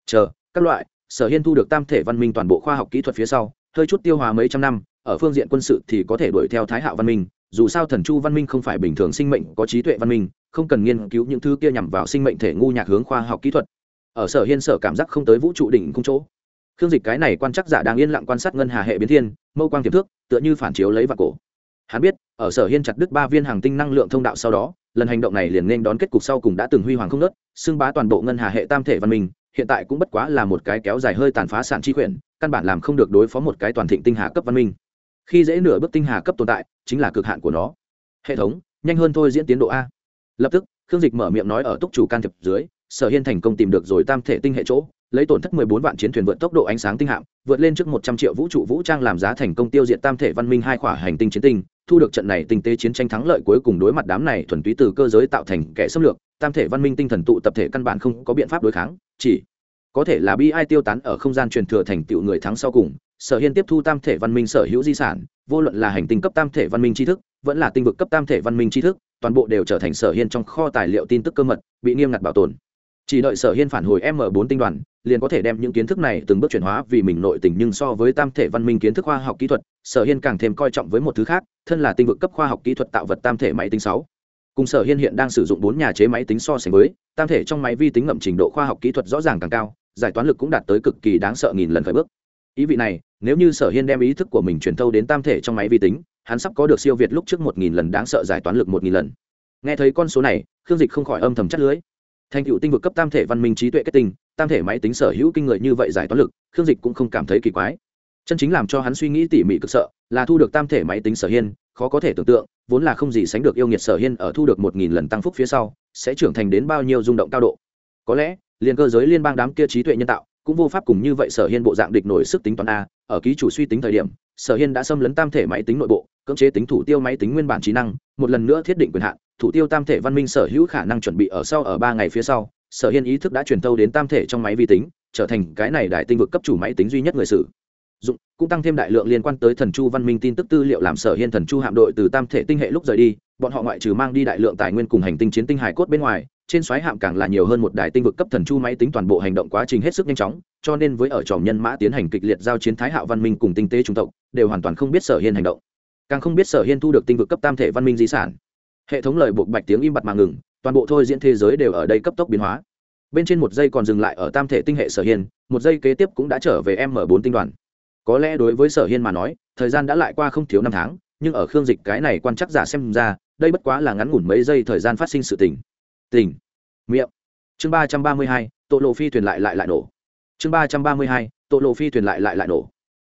Chờ, các loại, sở hiên thu được tam thể văn minh toàn bộ khoa học kỹ thuật phía sau, hơi chút tiêu hòa mấy trăm năm, ở phương diện quân sự thì có thể đuổi theo thái hạo văn minh, dù sao thần chu văn minh không phải bình thường sinh mệnh có trí tuệ văn minh, không cần nghiên cứu những thứ kia nhằm vào sinh mệnh thể ngu nhạc hướng khoa học kỹ thuật ở sở hiên sở cảm giác không tới vũ trụ đỉnh cung chỗ. Khương dịch cái này quan chắc giả đang yên lặng quan sát ngân hà hệ biến thiên, mâu quang tiềm thước tựa như phản chiếu lấy vào cổ. Hắn biết, ở sở hiên chặt đứt ba viên hàng tinh năng lượng thông đạo sau đó, lần hành động này liền nên đón kết cục sau cùng đã từng huy hoàng không nớt xưng bá toàn bộ ngân hà hệ tam thể văn minh, hiện tại cũng bất quá là một cái kéo dài hơi tàn phá sản chi quyển căn bản làm không được đối phó một cái toàn thịnh tinh hà cấp văn minh. Khi dễ nửa bước tinh hà cấp tồn tại, chính là cực hạn của nó. Hệ thống, nhanh hơn thôi diễn tiến độ a. Lập tức khương dịch mở miệng nói ở túc chủ can thiệp dưới, sở hiên thành công tìm được rồi tam thể tinh hệ chỗ, lấy tổn thất 14 vạn chiến thuyền vượt tốc độ ánh sáng tinh hạm, vượt lên trước 100 triệu vũ trụ vũ trang làm giá thành công tiêu diệt tam thể văn minh hai quả hành tinh chiến tinh, thu được trận này tinh tế chiến tranh thắng lợi cuối cùng đối mặt đám này thuần túy từ cơ giới tạo thành kẻ xâm lược, tam thể văn minh tinh thần tụ tập thể căn bản không có biện pháp đối kháng, chỉ có thể là bi ai tiêu tán ở không gian truyền thừa thành tựu người thắng sau cùng. Sở hiên tiếp thu tam thể văn minh sở hữu di sản, vô luận là hành tinh cấp tam thể văn minh tri thức, vẫn là tinh vực cấp tam thể văn minh tri thức toàn bộ đều trở thành sở hiên trong kho tài liệu tin tức cơ mật, bị nghiêm ngặt bảo tồn. Chỉ đợi sở hiên phản hồi m 4 tinh đoàn, liền có thể đem những kiến thức này từng bước chuyển hóa vì mình nội tình, nhưng so với tam thể văn minh kiến thức khoa học kỹ thuật, sở hiên càng thêm coi trọng với một thứ khác, thân là tinh vực cấp khoa học kỹ thuật tạo vật tam thể máy tính sáu. Cùng sở hiên hiện đang sử dụng bốn nhà chế máy tính so sánh với, tam thể trong máy vi tính ngậm trình độ khoa học kỹ thuật rõ ràng càng cao, giải toán lực cũng đạt tới cực kỳ đáng sợ nghìn lần khởi bước. Ý vị này, nếu như sở hiên đem ý thức của mình truyền thâu đến tam thể trong máy vi tính hắn sắp có được siêu việt lúc trước một nghìn lần đáng sợ giải toán lực một nghìn lần. Nghe thấy con số này, khương dịch không khỏi âm thầm chất lưới. Thành cựu tinh vực cấp tam thể văn minh trí tuệ kết tinh, tam thể máy tính sở hữu kinh người như vậy giải toán lực, khương dịch cũng không cảm thấy kỳ quái. Chân chính làm cho hắn suy nghĩ tỉ mỉ cực sợ, là thu được tam thể máy tính sở hiên, khó có thể tưởng tượng, vốn là không gì sánh được yêu nghiệt sở hiên ở thu được một nghìn lần tăng phúc phía sau, sẽ trưởng thành đến bao nhiêu rung động cao độ. Có lẽ, liền cơ giới liên bang đám kia trí tuệ nhân tạo, cũng vô pháp cùng như vậy sở hiên bộ dạng địch nổi sức tính toán a, ở ký chủ suy tính thời điểm sở hiên đã xâm lấn tam thể máy tính nội bộ, cưỡng chế tính thủ tiêu máy tính nguyên bản trí năng, một lần nữa thiết định quyền hạn, thủ tiêu tam thể văn minh sở hữu khả năng chuẩn bị ở sau ở ba ngày phía sau, sở hiên ý thức đã truyền tâu đến tam thể trong máy vi tính, trở thành cái này đại tinh vực cấp chủ máy tính duy nhất người sử dụng, cũng tăng thêm đại lượng liên quan tới thần chu văn minh tin tức tư liệu làm sở hiên thần chu hạm đội từ tam thể tinh hệ lúc rời đi, bọn họ ngoại trừ mang đi đại lượng tài nguyên cùng hành tinh chiến tinh hải cốt bên ngoài, trên xoáy hạm càng là nhiều hơn một đài tinh vực cấp thần chu máy tính toàn bộ hành động quá trình hết sức nhanh chóng, cho nên với ở tròm nhân mã tiến hành kịch liệt giao chiến thái hạo văn minh cùng tinh tế trung tộc, đều hoàn toàn không biết sở hiên hành động. Càng không biết sở hiên thu được tinh vực cấp tam thể văn minh di sản. Hệ thống lời buộc bạch tiếng im bặt mà ngừng, toàn bộ thôi diễn thế giới đều ở đây cấp tốc biến hóa. Bên trên một giây còn dừng lại ở tam thể tinh hệ sở hiên, một giây kế tiếp cũng đã trở về m bốn tinh đoàn có lẽ đối với sở hiên mà nói, thời gian đã lại qua không thiếu năm tháng, nhưng ở khương dịch cái này quan chắc giả xem ra, đây bất quá là ngắn ngủn mấy giây thời gian phát sinh sự tình. Tình. Miệng. Chương ba trăm ba mươi hai tội lộ phi thuyền lại lại lại nổ. Chương ba trăm ba mươi hai tội lộ phi thuyền lại lại lại nổ.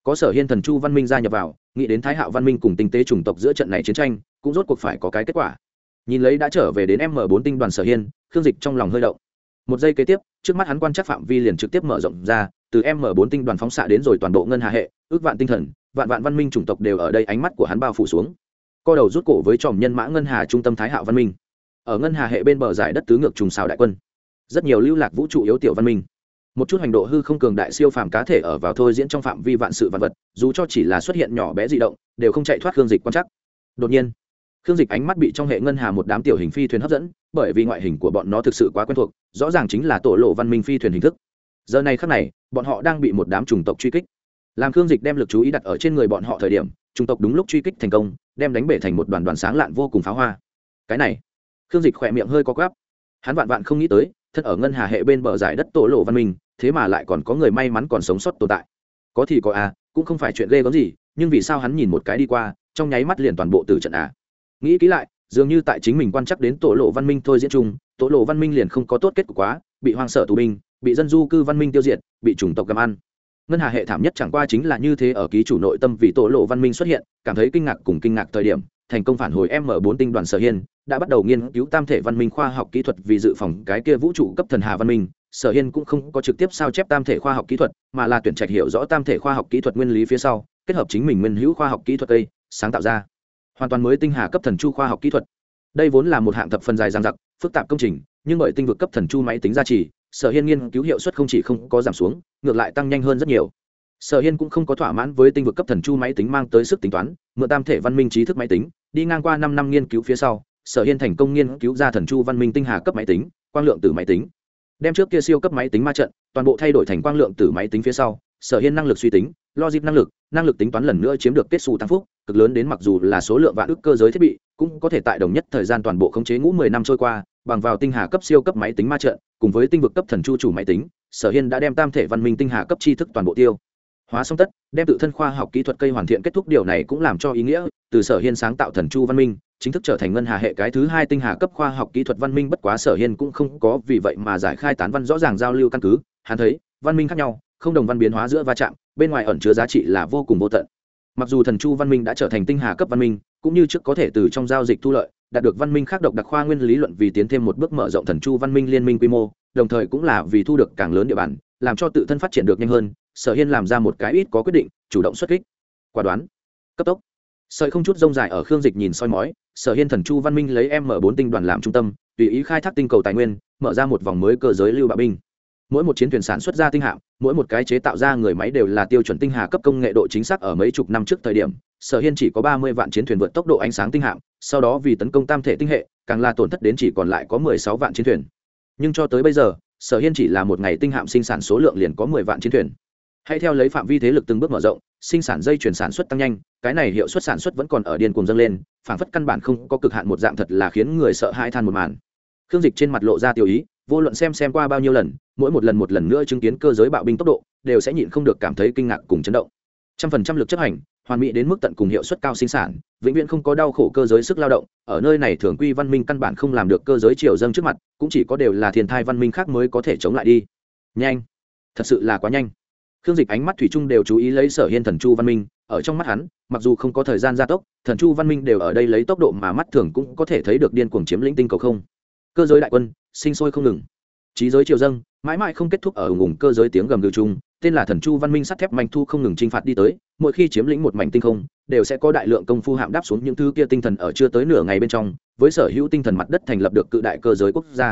Có sở hiên thần chu văn minh gia nhập vào, nghĩ đến thái hạo văn minh cùng tinh tế chủng tộc giữa trận này chiến tranh, cũng rốt cuộc phải có cái kết quả. Nhìn lấy đã trở về đến m bốn tinh đoàn sở hiên, khương dịch trong lòng hơi động. Một giây kế tiếp, trước mắt hắn quan chắc phạm vi liền trực tiếp mở rộng ra từ m bốn tinh đoàn phóng xạ đến rồi toàn bộ ngân hà hệ, ước vạn tinh thần, vạn vạn văn minh chủng tộc đều ở đây ánh mắt của hắn bao phủ xuống. Co đầu rút cổ với tròm nhân mã ngân hà trung tâm thái hạo văn minh. Ở ngân hà hệ bên bờ giải đất tứ ngược trùng xào đại quân. Rất nhiều lưu lạc vũ trụ yếu tiểu văn minh. Một chút hành độ hư không cường đại siêu phàm cá thể ở vào thôi diễn trong phạm vi vạn sự vạn vật, dù cho chỉ là xuất hiện nhỏ bé di động, đều không chạy thoát khương dịch quan chắc đột nhiên, khương dịch ánh mắt bị trong hệ ngân hà một đám tiểu hình phi thuyền hấp dẫn, bởi vì ngoại hình của bọn nó thực sự quá quen thuộc, rõ ràng chính là tổ lộ văn minh phi thuyền hình thức. Giờ này khắc này bọn họ đang bị một đám chủng tộc truy kích. Làm khương dịch đem lực chú ý đặt ở trên người bọn họ thời điểm, chủng tộc đúng lúc truy kích thành công, đem đánh bể thành một đoàn đoàn sáng lạn vô cùng pháo hoa. Cái này, khương dịch khỏe miệng hơi có gáp hắn vạn vạn không nghĩ tới, thân ở ngân hà hệ bên bờ giải đất tổ lộ văn minh, thế mà lại còn có người may mắn còn sống sót tồn tại. Có thì có à cũng không phải chuyện ghê gớm gì, nhưng vì sao hắn nhìn một cái đi qua, trong nháy mắt liền toàn bộ từ trận à? Nghĩ kỹ lại, dường như tại chính mình quan chắc đến tổ lộ văn minh thôi diễn chung, tổ lộ văn minh liền không có tốt kết cục quá, bị hoang sở tù binh bị dân du cư văn minh tiêu diệt, bị chủng tộc gặm ăn. Ngân hà hệ thảm nhất chẳng qua chính là như thế ở ký chủ nội tâm vì tổ lộ văn minh xuất hiện, cảm thấy kinh ngạc cùng kinh ngạc thời điểm, thành công phản hồi m 4 tinh đoàn sở hiên, đã bắt đầu nghiên cứu tam thể văn minh khoa học kỹ thuật vì dự phòng cái kia vũ trụ cấp thần hà văn minh. Sở hiên cũng không có trực tiếp sao chép tam thể khoa học kỹ thuật, mà là tuyển trạch hiểu rõ tam thể khoa học kỹ thuật nguyên lý phía sau, kết hợp chính mình nguyên hữu khoa học kỹ thuật cây sáng tạo ra. Hoàn toàn mới tinh hà cấp thần chu khoa học kỹ thuật. Đây vốn là một hạng thập phần dài dang dặc, phức tạp công trình, nhưng bởi tinh vực cấp thần chu máy tính gia trì sở hiên nghiên cứu hiệu suất không chỉ không có giảm xuống, ngược lại tăng nhanh hơn rất nhiều. Sở hiên cũng không có thỏa mãn với tinh vực cấp thần chu máy tính mang tới sức tính toán, mượn tam thể văn minh trí thức máy tính, đi ngang qua năm năm nghiên cứu phía sau, sở hiên thành công nghiên cứu ra thần chu văn minh tinh hà cấp máy tính, quang lượng từ máy tính. Đem trước kia siêu cấp máy tính ma trận, toàn bộ thay đổi thành quang lượng từ máy tính phía sau, sở hiên năng lực suy tính, logic năng lực năng lực tính toán lần nữa chiếm được kết xu tăng phúc, cực lớn đến mặc dù là số lượng vạn ước cơ giới thiết bị, cũng có thể tại đồng nhất thời gian toàn bộ khống chế ngũ mười năm trôi qua bằng vào tinh hà cấp siêu cấp máy tính ma trận, cùng với tinh vực cấp thần chu chủ máy tính, sở hiên đã đem tam thể văn minh tinh hà cấp tri thức toàn bộ tiêu. Hóa xong tất, đem tự thân khoa học kỹ thuật cây hoàn thiện kết thúc điều này cũng làm cho ý nghĩa, từ sở hiên sáng tạo thần chu văn minh, chính thức trở thành ngân hà hệ cái thứ hai tinh hà cấp khoa học kỹ thuật văn minh, bất quá sở hiên cũng không có vì vậy mà giải khai tán văn rõ ràng giao lưu căn cứ. Hắn thấy, văn minh khác nhau, không đồng văn biến hóa giữa va chạm, bên ngoài ẩn chứa giá trị là vô cùng vô tận. Mặc dù thần chu văn minh đã trở thành tinh hà cấp văn minh, cũng như trước có thể từ trong giao dịch thu lợi đạt được văn minh khác độc đặc khoa nguyên lý luận vì tiến thêm một bước mở rộng thần chu văn minh liên minh quy mô, đồng thời cũng là vì thu được càng lớn địa bàn, làm cho tự thân phát triển được nhanh hơn, sở hiên làm ra một cái ít có quyết định, chủ động xuất kích. Quả đoán. Cấp tốc. Sợi không chút rông dài ở khương dịch nhìn soi mói, sở hiên thần chu văn minh lấy m bốn tinh đoàn làm trung tâm, tùy ý khai thác tinh cầu tài nguyên, mở ra một vòng mới cơ giới lưu bạo binh. Mỗi một chiến thuyền sản xuất ra tinh hạm, mỗi một cái chế tạo ra người máy đều là tiêu chuẩn tinh hà cấp công nghệ độ chính xác ở mấy chục năm trước thời điểm sở hiên chỉ có ba mươi vạn chiến thuyền vượt tốc độ ánh sáng tinh hạm, sau đó vì tấn công tam thể tinh hệ, càng là tổn thất đến chỉ còn lại có mười sáu vạn chiến thuyền. Nhưng cho tới bây giờ, sở hiên chỉ là một ngày tinh hạm sinh sản số lượng liền có mười vạn chiến thuyền. Hay theo lấy phạm vi thế lực từng bước mở rộng, sinh sản dây chuyển sản xuất tăng nhanh, cái này hiệu suất sản xuất vẫn còn ở điên cuồng dâng lên, phảng phất căn bản không có cực hạn một dạng thật là khiến người sợ hai than một màn. Khương dịch trên mặt lộ ra tiêu ý, vô luận xem xem qua bao nhiêu lần, mỗi một lần một lần nữa chứng kiến cơ giới bạo binh tốc độ, đều sẽ nhịn không được cảm thấy kinh ngạc cùng chấn động. Trăm phần trăm lực chấp hành hoàn mỹ đến mức tận cùng hiệu suất cao sinh sản, vĩnh viễn không có đau khổ cơ giới sức lao động, ở nơi này thường quy văn minh căn bản không làm được cơ giới triều dâng trước mặt, cũng chỉ có đều là thiên thai văn minh khác mới có thể chống lại đi. Nhanh. Thật sự là quá nhanh. Khương dịch ánh mắt thủy chung đều chú ý lấy sở hiên thần chu văn minh, ở trong mắt hắn, mặc dù không có thời gian gia tốc, thần chu văn minh đều ở đây lấy tốc độ mà mắt thường cũng có thể thấy được điên cuồng chiếm lĩnh tinh cầu không. Cơ giới đại quân, sinh sôi không ngừng. Trí giới triều dâng, mãi mãi không kết thúc ở ủng cơ giới tiếng gầm gừ chung tên là thần chu văn minh sắt thép manh thu không ngừng t r i n h phạt đi tới, mỗi khi chiếm lĩnh một mảnh tinh không, đều sẽ có đại lượng công phu hạm đáp xuống những thứ kia tinh thần ở chưa tới nửa ngày bên trong, với sở hữu tinh thần mặt đất thành lập được cự đại cơ giới quốc gia.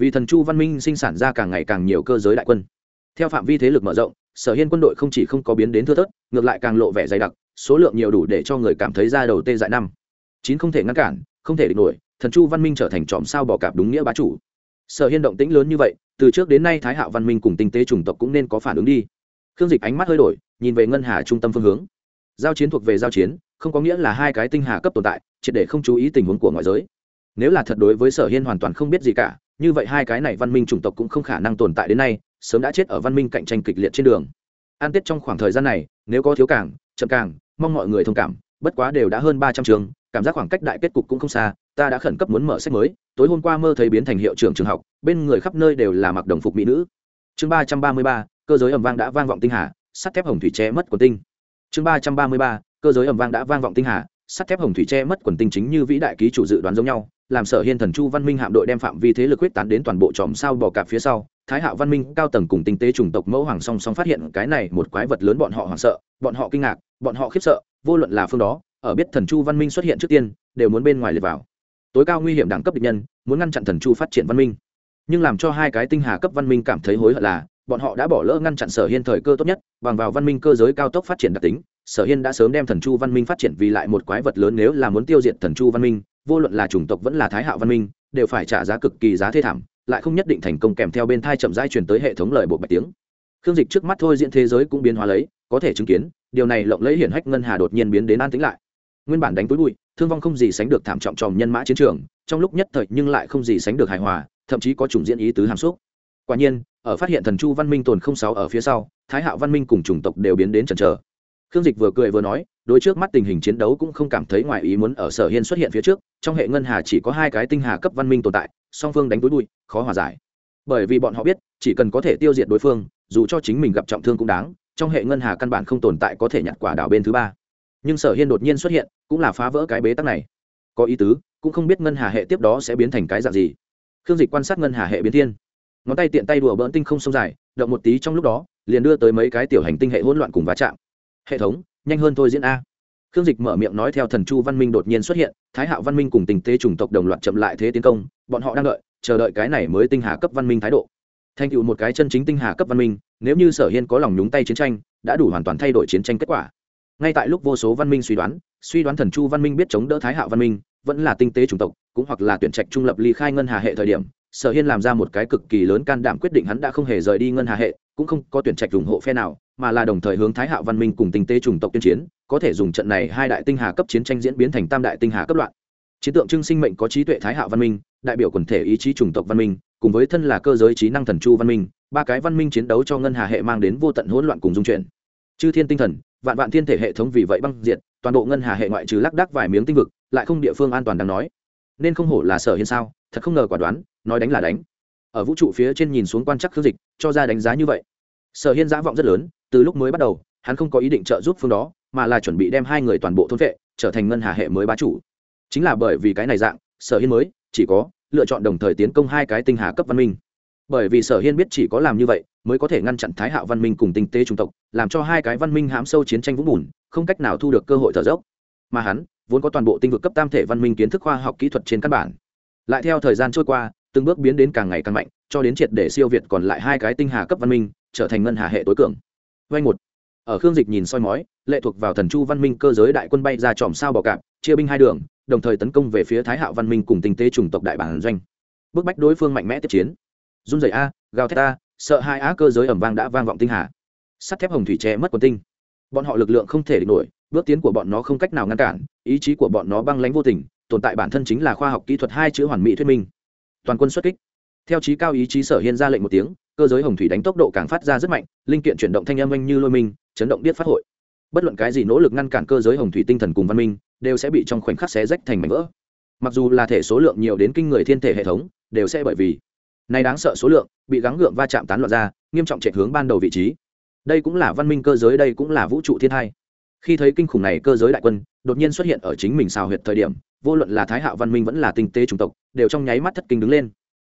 Vì thần chu văn minh sinh sản ra càng ngày càng nhiều cơ giới đại quân. Theo phạm vi thế lực mở rộng, sở hiên quân đội không chỉ không có biến đến thưa thớt, ngược lại càng lộ vẻ dày đặc, số lượng nhiều đủ để cho người cảm thấy ra đầu tê dại năm. Chín không thể ngăn cản, không thể địch nổi, thần chu văn minh trở thành tròm sao bỏ cạp đúng nghĩa bá chủ. Sở hiên động tĩnh lớn như vậy từ trước đến nay thái hạo văn minh cùng tinh tế chủng tộc cũng nên có phản ứng đi. Khương dịch ánh mắt hơi đổi, nhìn về ngân hà trung tâm phương hướng. Giao chiến thuộc về giao chiến, không có nghĩa là hai cái tinh hà cấp tồn tại, triệt để không chú ý tình huống của ngoại giới. Nếu là thật đối với sở hiên hoàn toàn không biết gì cả, như vậy hai cái này văn minh chủng tộc cũng không khả năng tồn tại đến nay, sớm đã chết ở văn minh cạnh tranh kịch liệt trên đường. An tiết trong khoảng thời gian này, nếu có thiếu càng, chậm càng, mong mọi người thông cảm, bất quá đều đã hơn ba trăm trường, cảm giác khoảng cách đại kết cục cũng không xa ta đã khẩn cấp muốn mở sách mới, tối hôm qua mơ thấy biến thành hiệu trưởng trường học, bên người khắp nơi đều là mặc đồng phục mỹ nữ. Chương ba trăm ba mươi ba, cơ giới ẩm vang đã vang vọng tinh hà, sắt thép hồng thủy che mất quần tinh. Chương ba trăm ba mươi ba, cơ giới ẩm vang đã vang vọng tinh hà, sắt thép hồng thủy che mất quần tinh chính như vĩ đại ký chủ dự đoán giống nhau, làm sở hiên thần chu văn minh hạm đội đem phạm vi thế lực quyết tán đến toàn bộ tròm sao bò cạp phía sau. Thái hạo văn minh, cao tầng cùng tinh tế chủng tộc mẫu hoàng song song phát hiện cái này một quái vật lớn bọn họ hoảng sợ, bọn họ kinh ngạc, bọn họ khiếp sợ, vô luận là phương đó, ở biết thần chu văn minh xuất hiện trước tiên, đều muốn bên ngoài liệt vào tối cao nguy hiểm đẳng cấp địch nhân, muốn ngăn chặn thần chu phát triển văn minh. Nhưng làm cho hai cái tinh hà cấp văn minh cảm thấy hối hận là, bọn họ đã bỏ lỡ ngăn chặn sở hiên thời cơ tốt nhất, bằng vào văn minh cơ giới cao tốc phát triển đặc tính, sở hiên đã sớm đem thần chu văn minh phát triển vì lại một quái vật lớn nếu là muốn tiêu diệt thần chu văn minh, vô luận là chủng tộc vẫn là thái hạo văn minh, đều phải trả giá cực kỳ giá thê thảm, lại không nhất định thành công kèm theo bên thai chậm rãi truyền tới hệ thống lời bộ bạch tiếng. Khương dịch trước mắt thôi diễn thế giới cũng biến hóa lấy, có thể chứng kiến, điều này lộng lấy hiển hách ngân hà đột nhiên biến đến an tĩnh lại. Nguyên bản đánh túi bụi thương vong không gì sánh được thảm trọng tròm nhân mã chiến trường, trong lúc nhất thời nhưng lại không gì sánh được hài hòa, thậm chí có chủng diễn ý tứ hàm xúc. Quả nhiên, ở phát hiện thần chu văn minh tồn không sáu ở phía sau, thái hạo văn minh cùng chủng tộc đều biến đến chần chờ. Khương dịch vừa cười vừa nói, đối trước mắt tình hình chiến đấu cũng không cảm thấy ngoài ý muốn ở sở hiên xuất hiện phía trước, trong hệ ngân hà chỉ có hai cái tinh hà cấp văn minh tồn tại, song phương đánh túi bụi, khó hòa giải. Bởi vì bọn họ biết, chỉ cần có thể tiêu diệt đối phương, dù cho chính mình gặp trọng thương cũng đáng, trong hệ ngân hà căn bản không tồn tại có thể nhặt quả đảo bên thứ ba nhưng sở hiên đột nhiên xuất hiện, cũng là phá vỡ cái bế tắc này. Có ý tứ, cũng không biết ngân hà hệ tiếp đó sẽ biến thành cái dạng gì. Khương dịch quan sát ngân hà hệ biến thiên. Ngón tay tiện tay đùa bỡn tinh không sông dài, động một tí trong lúc đó, liền đưa tới mấy cái tiểu hành tinh hệ hỗn loạn cùng va chạm. Hệ thống, nhanh hơn thôi diễn a. Khương dịch mở miệng nói theo thần chu văn minh đột nhiên xuất hiện, thái hạo văn minh cùng tình tế chủng tộc đồng loạt chậm lại thế tiến công, bọn họ đang đợi, chờ đợi cái này mới tinh hà cấp văn minh thái độ. Thành tựu một cái chân chính tinh hà cấp văn minh, nếu như sở hiên có lòng nhúng tay chiến tranh, đã đủ hoàn toàn thay đổi chiến tranh kết quả ngay tại lúc vô số văn minh suy đoán suy đoán thần chu văn minh biết chống đỡ thái hạo văn minh, vẫn là tinh tế chủng tộc, cũng hoặc là tuyển trạch trung lập ly khai ngân hà hệ thời điểm, sở hiên làm ra một cái cực kỳ lớn can đảm quyết định hắn đã không hề rời đi ngân hà hệ, cũng không có tuyển trạch ủng hộ phe nào, mà là đồng thời hướng thái hạo văn minh cùng tinh tế chủng tộc tuyên chiến, có thể dùng trận này hai đại tinh hà cấp chiến tranh diễn biến thành tam đại tinh hà cấp loạn. Chiến tượng trưng sinh mệnh có trí tuệ thái hạo văn minh, đại biểu quần thể ý chí chủng tộc văn minh, cùng với thân là cơ giới trí năng thần chu văn minh, ba cái văn minh chiến đấu cho ngân hà hệ mang đến vô tận hỗn loạn cùng dung chuyển. Chư thiên tinh thần vạn vạn thiên thể hệ thống vì vậy băng diệt, toàn bộ ngân hà hệ ngoại trừ lác đác vài miếng tinh vực, lại không địa phương an toàn đáng nói. Nên không hổ là sở hiên sao, thật không ngờ quả đoán, nói đánh là đánh. Ở vũ trụ phía trên nhìn xuống quan chắc khước dịch, cho ra đánh giá như vậy. Sở hiên giả vọng rất lớn, từ lúc mới bắt đầu, hắn không có ý định trợ giúp phương đó, mà là chuẩn bị đem hai người toàn bộ thôn vệ, trở thành ngân hà hệ mới bá chủ. Chính là bởi vì cái này dạng, sở hiên mới, chỉ có lựa chọn đồng thời tiến công hai cái tinh hà cấp văn minh bởi vì sở hiên biết chỉ có làm như vậy mới có thể ngăn chặn thái hạo văn minh cùng tinh tế trung tộc, làm cho hai cái văn minh hãm sâu chiến tranh vũng bùn, không cách nào thu được cơ hội thở dốc. Mà hắn vốn có toàn bộ tinh vực cấp tam thể văn minh kiến thức khoa học kỹ thuật trên căn bản. Lại theo thời gian trôi qua, từng bước biến đến càng ngày càng mạnh, cho đến triệt để siêu việt còn lại hai cái tinh hà cấp văn minh, trở thành ngân hà hệ tối cường. Vay một. Ở khương dịch nhìn soi mói, lệ thuộc vào thần chu văn minh cơ giới đại quân bay ra tròm sao bò cạp, chia binh hai đường, đồng thời tấn công về phía thái hạo văn minh cùng tinh tế chủng tộc đại bản doanh. Bức bách đối phương mạnh mẽ tiếp chiến run rẩy a, gào thét a, sợ hai á cơ giới ẩm vang đã vang vọng tinh hà. Sắt thép hồng thủy che mất quần tinh. Bọn họ lực lượng không thể địch nổi, bước tiến của bọn nó không cách nào ngăn cản, ý chí của bọn nó băng lánh vô tình, tồn tại bản thân chính là khoa học kỹ thuật hai chữ hoàn mỹ thuyết minh. Toàn quân xuất kích. Theo chí cao ý chí sở hiên ra lệnh một tiếng, cơ giới hồng thủy đánh tốc độ càng phát ra rất mạnh, linh kiện chuyển động thanh âm anh như lôi minh, chấn động biết phát hội. Bất luận cái gì nỗ lực ngăn cản cơ giới hồng thủy tinh thần cùng văn minh, đều sẽ bị trong khoảnh khắc xé rách thành mảnh vỡ. Mặc dù là thể số lượng nhiều đến kinh người thiên thể hệ thống, đều sẽ bởi vì này đáng sợ số lượng, bị gắng gượng va chạm tán loạn ra, nghiêm trọng chạy hướng ban đầu vị trí. Đây cũng là văn minh cơ giới, đây cũng là vũ trụ thiên hai khi thấy kinh khủng này cơ giới đại quân, đột nhiên xuất hiện ở chính mình xào huyệt thời điểm, vô luận là thái hạo văn minh vẫn là tinh tế chủng tộc, đều trong nháy mắt thất kinh đứng lên.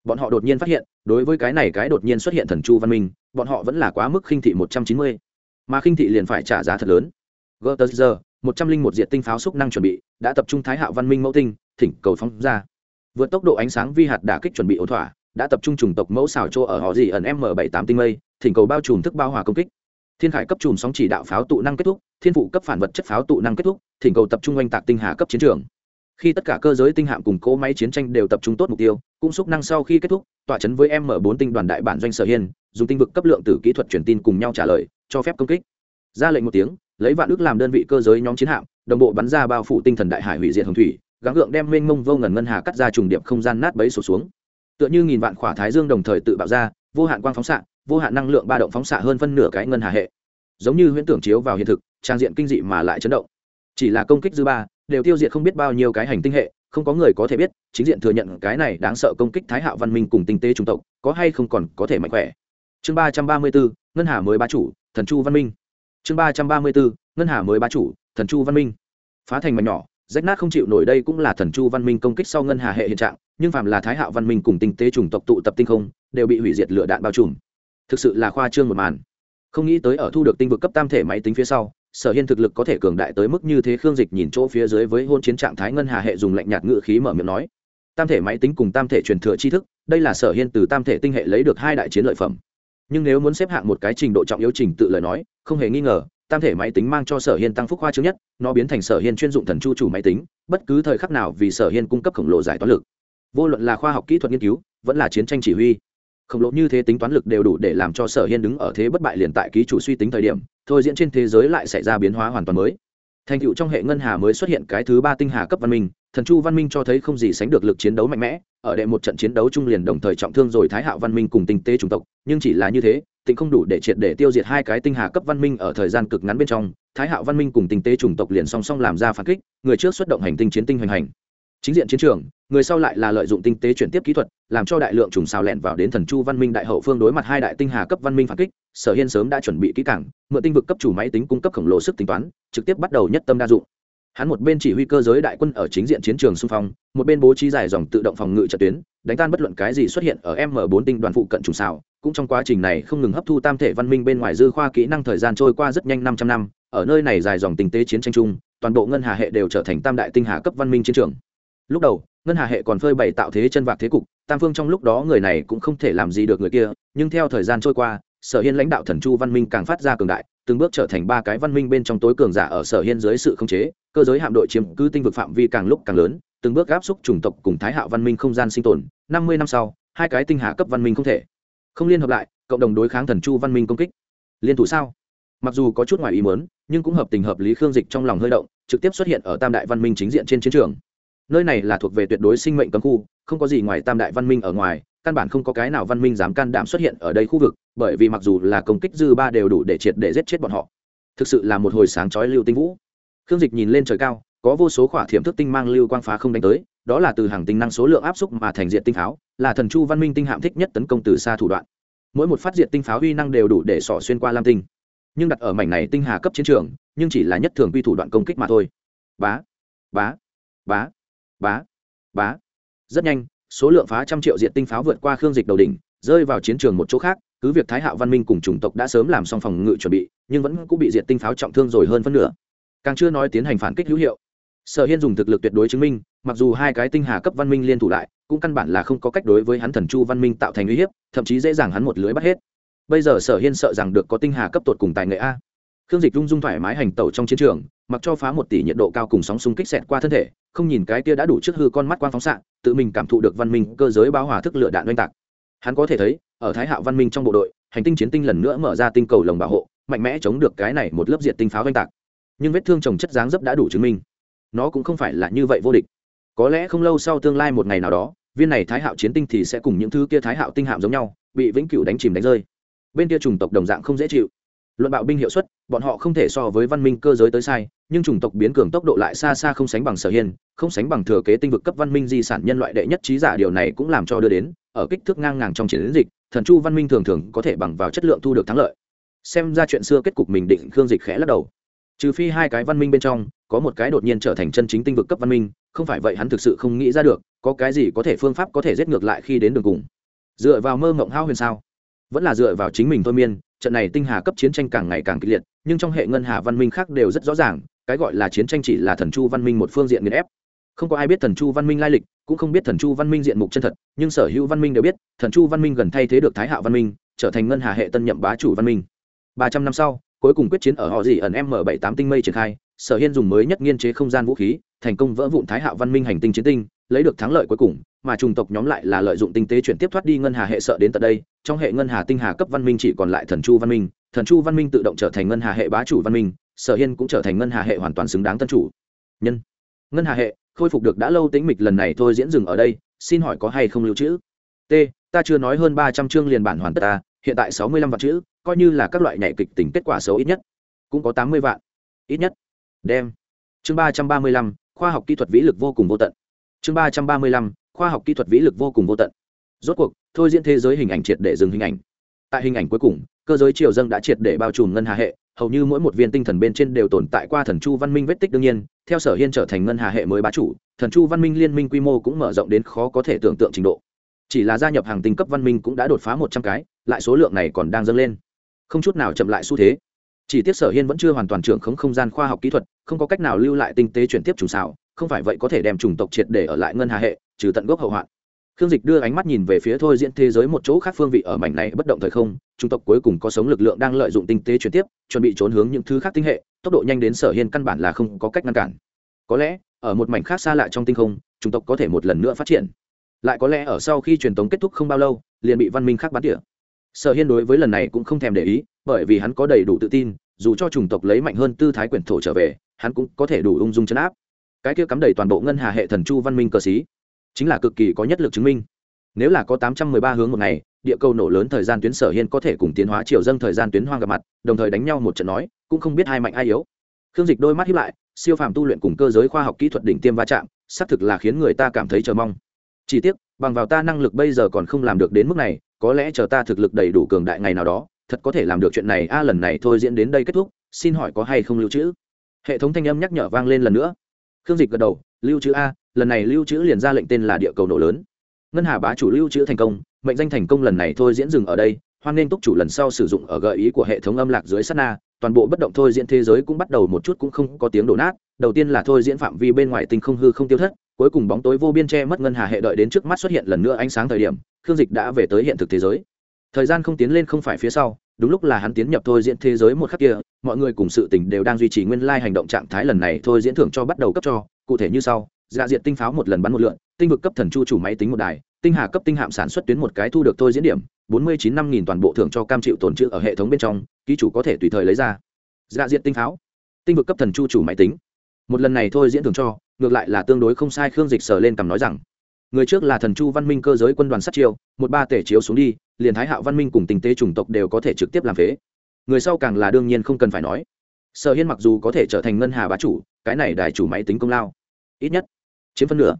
Bọn họ đột nhiên phát hiện, đối với cái này cái đột nhiên xuất hiện thần chu văn minh, bọn họ vẫn là quá mức khinh thị một trăm chín mươi. Mà khinh thị liền phải trả giá thật lớn. Gờ giờ một trăm linh một diện tinh pháo xúc năng chuẩn bị, đã tập trung thái hạo văn minh mẫu tinh, thỉnh cầu phóng ra. Vượt tốc độ ánh sáng vi hạt đả kích chuẩn bị ổn thỏa đã tập trung trùng tộc mẫu xảo chỗ ở họ gì ẩn m bảy tám tinh mây, thỉnh cầu bao trùm thức bao hòa công kích. Thiên khải cấp chùm sóng chỉ đạo pháo tụ năng kết thúc, thiên phụ cấp phản vật chất pháo tụ năng kết thúc, thỉnh cầu tập trung oanh tạc tinh hà cấp chiến trường. Khi tất cả cơ giới tinh hạm cùng cỗ máy chiến tranh đều tập trung tốt mục tiêu cung xúc năng sau khi kết thúc, tọa chấn với m bốn tinh đoàn đại bản doanh sở hiên, dùng tinh vực cấp lượng từ kỹ thuật truyền tin cùng nhau trả lời, cho phép công kích. Ra lệnh một tiếng, lấy vạn ước làm đơn vị cơ giới nhóm chiến hạm, đồng bộ bắn ra bao phủ tinh thần đại hải hủy diệt hồng thủy, gắng gượng đem mênh mông vô ngần ngân hà cắt ra trùng điệp không gian nát bấy sổ xuống tựa như nghìn vạn khỏa thái dương đồng thời tự bạo ra, vô hạn quang phóng xạ, vô hạn năng lượng ba động phóng xạ hơn phân nửa cái ngân hà hệ. Giống như huyễn tưởng chiếu vào hiện thực, trang diện kinh dị mà lại chấn động. Chỉ là công kích dư ba, đều tiêu diệt không biết bao nhiêu cái hành tinh hệ, không có người có thể biết, chính diện thừa nhận cái này đáng sợ công kích thái hạo văn minh cùng tinh tế trung tộc, có hay không còn có thể mạnh khỏe. Chương ba trăm ba mươi bốn, ngân hà mới bá chủ, thần chu văn minh. Chương ba trăm ba mươi bốn, ngân hà mới bá chủ, thần chu văn minh. Phá thành mảnh nhỏ rách nát không chịu nổi đây cũng là thần chu văn minh công kích sau ngân hà hệ hiện trạng, nhưng phạm là thái hạo văn minh cùng tinh tế chủng tộc tụ tập tinh không, đều bị hủy diệt lửa đạn bao trùm. Thực sự là khoa trương một màn. Không nghĩ tới ở thu được tinh vực cấp tam thể máy tính phía sau, sở hiên thực lực có thể cường đại tới mức như thế khương dịch nhìn chỗ phía dưới với hôn chiến trạng thái ngân hà hệ dùng lạnh nhạt ngự khí mở miệng nói. Tam thể máy tính cùng tam thể truyền thừa tri thức, đây là sở hiên từ tam thể tinh hệ lấy được hai đại chiến lợi phẩm. Nhưng nếu muốn xếp hạng một cái trình độ trọng yếu trình tự lời nói, không hề nghi ngờ tam thể máy tính mang cho sở hiên tăng phúc khoa chứng nhất, nó biến thành sở hiên chuyên dụng thần chu chủ máy tính, bất cứ thời khắc nào vì sở hiên cung cấp khổng lồ giải toán lực. Vô luận là khoa học kỹ thuật nghiên cứu, vẫn là chiến tranh chỉ huy, khổng lồ như thế tính toán lực đều đủ để làm cho sở hiên đứng ở thế bất bại liền tại ký chủ suy tính thời điểm, thôi diễn trên thế giới lại xảy ra biến hóa hoàn toàn mới. Thành tựu trong hệ ngân hà mới xuất hiện cái thứ ba tinh hà cấp văn minh thần chu văn minh cho thấy không gì sánh được lực chiến đấu mạnh mẽ, ở đệ một trận chiến đấu trung liền đồng thời trọng thương rồi thái hạo văn minh cùng tinh tế chủng tộc, nhưng chỉ là như thế, tịnh không đủ để triệt để tiêu diệt hai cái tinh hà cấp văn minh ở thời gian cực ngắn bên trong, thái hạo văn minh cùng tinh tế chủng tộc liền song song làm ra phản kích, người trước xuất động hành tinh chiến tinh hoành hành. Chính diện chiến trường, người sau lại là lợi dụng tinh tế chuyển tiếp kỹ thuật, làm cho đại lượng trùng xào lẹn vào đến thần chu văn minh đại hậu phương đối mặt hai đại tinh hà cấp văn minh phản kích, sở hiên sớm đã chuẩn bị kỹ cảng mượn tinh vực cấp chủ máy tính cung cấp khổng lồ sức tính toán, trực tiếp bắt đầu nhất tâm đa dụng hắn một bên chỉ huy cơ giới đại quân ở chính diện chiến trường xung phong, một bên bố trí dài dòng tự động phòng ngự trận tuyến, đánh tan bất luận cái gì xuất hiện ở m 4 tinh đoàn phụ cận trùng xào. Cũng trong quá trình này không ngừng hấp thu tam thể văn minh bên ngoài dư khoa kỹ năng thời gian trôi qua rất nhanh 500 năm, ở nơi này dài dòng tình tế chiến tranh chung, toàn bộ ngân hà hệ đều trở thành tam đại tinh hà cấp văn minh chiến trường. Lúc đầu, ngân hà hệ còn phơi bày tạo thế chân vạc thế cục, tam phương trong lúc đó người này cũng không thể làm gì được người kia, nhưng theo thời gian trôi qua, sở hiên lãnh đạo thần chu văn minh càng phát ra cường đại từng bước trở thành ba cái văn minh bên trong tối cường giả ở sở hiên dưới sự khống chế, cơ giới hạm đội chiếm cứ tinh vực phạm vi càng lúc càng lớn, từng bước áp xúc chủng tộc cùng thái hạo văn minh không gian sinh tồn, năm mươi năm sau, hai cái tinh hạ cấp văn minh không thể. Không liên hợp lại, cộng đồng đối kháng thần chu văn minh công kích. Liên thủ sao? Mặc dù có chút ngoài ý muốn, nhưng cũng hợp tình hợp lý khương dịch trong lòng hơi động, trực tiếp xuất hiện ở tam đại văn minh chính diện trên chiến trường. Nơi này là thuộc về tuyệt đối sinh mệnh cấm khu, không có gì ngoài tam đại văn minh ở ngoài căn bản không có cái nào văn minh dám can đảm xuất hiện ở đây khu vực, bởi vì mặc dù là công kích dư ba đều đủ để triệt để giết chết bọn họ. Thực sự là một hồi sáng chói lưu tinh vũ. Khương dịch nhìn lên trời cao, có vô số khỏa thiểm thức tinh mang lưu quang phá không đánh tới, đó là từ hàng tinh năng số lượng áp xúc mà thành diện tinh pháo, là thần chu văn minh tinh hạm thích nhất tấn công từ xa thủ đoạn. Mỗi một phát diện tinh pháo uy năng đều đủ để sỏ xuyên qua lam tinh. Nhưng đặt ở mảnh này tinh hà cấp chiến trường, nhưng chỉ là nhất thường quy thủ đoạn công kích mà thôi. Bá bá bá bá bá. Rất nhanh số lượng phá trăm triệu diện tinh pháo vượt qua khương dịch đầu đỉnh, rơi vào chiến trường một chỗ khác, cứ việc thái hạo văn minh cùng chủng tộc đã sớm làm xong phòng ngự chuẩn bị, nhưng vẫn cũng bị diện tinh pháo trọng thương rồi hơn phân nửa. Càng chưa nói tiến hành phản kích hữu hiệu. Sở hiên dùng thực lực tuyệt đối chứng minh, mặc dù hai cái tinh hà cấp văn minh liên thủ lại, cũng căn bản là không có cách đối với hắn thần chu văn minh tạo thành uy hiếp, thậm chí dễ dàng hắn một lưới bắt hết. Bây giờ sở hiên sợ rằng được có tinh hà cấp tột cùng tài nghệ a khương dịch rung dung thoải mái hành tẩu trong chiến trường, mặc cho phá một tỷ nhiệt độ cao cùng sóng xung kích xẹt qua thân thể, không nhìn cái kia đã đủ trước hư con mắt quang phóng xạ, tự mình cảm thụ được văn minh cơ giới báo hòa thức lựa đạn oanh tạc. Hắn có thể thấy, ở thái hạo văn minh trong bộ đội, hành tinh chiến tinh lần nữa mở ra tinh cầu lồng bảo hộ, mạnh mẽ chống được cái này một lớp diện tinh pháo oanh tạc. Nhưng vết thương trồng chất dáng dấp đã đủ chứng minh, nó cũng không phải là như vậy vô địch. Có lẽ không lâu sau tương lai một ngày nào đó, viên này thái hạo chiến tinh thì sẽ cùng những thứ kia thái hạo tinh hạm giống nhau, bị vĩnh cửu đánh chìm đánh rơi. Bên kia chủng tộc đồng dạng không dễ chịu luận bạo binh hiệu suất, bọn họ không thể so với văn minh cơ giới tới sai, nhưng chủng tộc biến cường tốc độ lại xa xa không sánh bằng sở hiên, không sánh bằng thừa kế tinh vực cấp văn minh di sản nhân loại đệ nhất trí giả, điều này cũng làm cho đưa đến, ở kích thước ngang ngàng trong chiến dịch, thần chu văn minh thường thường có thể bằng vào chất lượng thu được thắng lợi. Xem ra chuyện xưa kết cục mình định khương dịch khẽ lắc đầu. Trừ phi hai cái văn minh bên trong, có một cái đột nhiên trở thành chân chính tinh vực cấp văn minh, không phải vậy hắn thực sự không nghĩ ra được, có cái gì có thể phương pháp có thể giết ngược lại khi đến đường cùng. Dựa vào mơ mộng hao huyền sao? Vẫn là dựa vào chính mình thôi miên trận này tinh hà cấp chiến tranh càng ngày càng kịch liệt, nhưng trong hệ ngân hà văn minh khác đều rất rõ ràng, cái gọi là chiến tranh chỉ là thần chu văn minh một phương diện nghiền ép. Không có ai biết thần chu văn minh lai lịch, cũng không biết thần chu văn minh diện mục chân thật, nhưng sở hữu văn minh đều biết, thần chu văn minh gần thay thế được thái hạo văn minh, trở thành ngân hà hệ tân nhậm bá chủ văn minh. Ba trăm năm sau, cuối cùng quyết chiến ở họ gì ẩn m bảy tám tinh mây triển khai, sở hiên dùng mới nhất nghiên chế không gian vũ khí, thành công vỡ vụn thái hạo văn minh hành tinh chiến tinh lấy được thắng lợi cuối cùng, mà chủng tộc nhóm lại là lợi dụng tinh tế chuyển tiếp thoát đi ngân hà hệ sợ đến tận đây, trong hệ ngân hà tinh hà cấp văn minh chỉ còn lại thần chu văn minh, thần chu văn minh tự động trở thành ngân hà hệ bá chủ văn minh, sở hiên cũng trở thành ngân hà hệ hoàn toàn xứng đáng tân chủ. Nhân, ngân hà hệ, khôi phục được đã lâu tĩnh mịch lần này thôi diễn dừng ở đây, xin hỏi có hay không lưu trữ? T, ta chưa nói hơn ba trăm chương liền bản hoàn tất ta, hiện tại sáu mươi lăm vạn chữ, coi như là các loại nhảy kịch tính kết quả xấu ít nhất, cũng có tám mươi vạn. Ít nhất. Đem. Chương ba trăm ba mươi lăm, khoa học kỹ thuật vĩ lực vô cùng vô tận chương ba trăm ba mươi lăm, khoa học kỹ thuật vĩ lực vô cùng vô tận. Rốt cuộc, thôi diễn thế giới hình ảnh triệt để dừng hình ảnh. Tại hình ảnh cuối cùng, cơ giới triều dân đã triệt để bao trùm ngân hà hệ, hầu như mỗi một viên tinh thần bên trên đều tồn tại qua thần chu văn minh vết tích đương nhiên, theo sở hiên trở thành ngân hà hệ mới bá chủ, thần chu văn minh liên minh quy mô cũng mở rộng đến khó có thể tưởng tượng trình độ. Chỉ là gia nhập hàng tinh cấp văn minh cũng đã đột phá một trăm cái, lại số lượng này còn đang dâng lên. Không chút nào chậm lại xu thế. Chỉ tiếc sở hiên vẫn chưa hoàn toàn trưởng khống không gian khoa học kỹ thuật, không có cách nào lưu lại tinh tế chuyển tiếp trùng xảo không phải vậy có thể đem chủng tộc triệt để ở lại ngân hà hệ, trừ tận gốc hậu hoạn. Khương dịch đưa ánh mắt nhìn về phía thôi diễn thế giới một chỗ khác phương vị ở mảnh này bất động thời không, Chủng tộc cuối cùng có sống lực lượng đang lợi dụng tinh tế chuyển tiếp, chuẩn bị trốn hướng những thứ khác tinh hệ, tốc độ nhanh đến sở hiên căn bản là không có cách ngăn cản. Có lẽ, ở một mảnh khác xa lạ trong tinh không, chủng tộc có thể một lần nữa phát triển. Lại có lẽ ở sau khi truyền tống kết thúc không bao lâu, liền bị văn minh khác bắn tỉa. Sở hiên đối với lần này cũng không thèm để ý, bởi vì hắn có đầy đủ tự tin, dù cho chủng tộc lấy mạnh hơn tư thái quyển thổ trở về, hắn cũng có thể đủ ung dung chấn áp cái kia cắm đầy toàn bộ ngân hà hệ thần chu văn minh cờ xí, chính là cực kỳ có nhất lực chứng minh. Nếu là có tám trăm mười ba hướng một ngày, địa cầu nổ lớn thời gian tuyến sở hiên có thể cùng tiến hóa chiều dâng thời gian tuyến hoang gặp mặt, đồng thời đánh nhau một trận nói, cũng không biết hai mạnh ai yếu. Khương dịch đôi mắt hiếp lại, siêu phàm tu luyện cùng cơ giới khoa học kỹ thuật đỉnh tiêm va chạm, xác thực là khiến người ta cảm thấy chờ mong. Chỉ tiếc, bằng vào ta năng lực bây giờ còn không làm được đến mức này, có lẽ chờ ta thực lực đầy đủ cường đại ngày nào đó, thật có thể làm được chuyện này, a, lần này thôi diễn đến đây kết thúc, xin hỏi có hay không lưu trữ? Hệ thống thanh âm nhắc nhở vang lên lần nữa khương dịch gật đầu, lưu trữ a, lần này lưu trữ liền ra lệnh tên là địa cầu nổ lớn. Ngân hà bá chủ lưu trữ thành công, mệnh danh thành công lần này thôi diễn dừng ở đây, hoan nghênh túc chủ lần sau sử dụng ở gợi ý của hệ thống âm lạc dưới sát na, toàn bộ bất động thôi diễn thế giới cũng bắt đầu một chút cũng không có tiếng đổ nát, đầu tiên là thôi diễn phạm vi bên ngoài tinh không hư không tiêu thất, cuối cùng bóng tối vô biên che mất ngân hà hệ đợi đến trước mắt xuất hiện lần nữa ánh sáng thời điểm, khương dịch đã về tới hiện thực thế giới thời gian không tiến lên không phải phía sau, đúng lúc là hắn tiến nhập thôi diễn thế giới một khắc kia, mọi người cùng sự tình đều đang duy trì nguyên lai hành động trạng thái lần này thôi diễn thưởng cho bắt đầu cấp cho, cụ thể như sau dạ diện tinh pháo một lần bắn một lượn, tinh vực cấp thần chu chủ máy tính một đài, tinh hà cấp tinh hạm sản xuất tuyến một cái thu được thôi diễn điểm, bốn mươi chín năm nghìn toàn bộ thưởng cho cam chịu tồn trữ ở hệ thống bên trong, ký chủ có thể tùy thời lấy ra. Dạ diện tinh pháo, tinh vực cấp thần chu chủ máy tính. Một lần này thôi diễn thưởng cho, ngược lại là tương đối không sai khương dịch sờ lên cầm nói rằng người trước là thần chu văn minh cơ giới quân đoàn sát chiêu, một ba tể chiếu xuống đi, liền thái hạo văn minh cùng tình tế chủng tộc đều có thể trực tiếp làm phế. Người sau càng là đương nhiên không cần phải nói. Sở hiên mặc dù có thể trở thành ngân hà bá chủ, cái này đài chủ máy tính công lao, ít nhất chiếm phân nửa.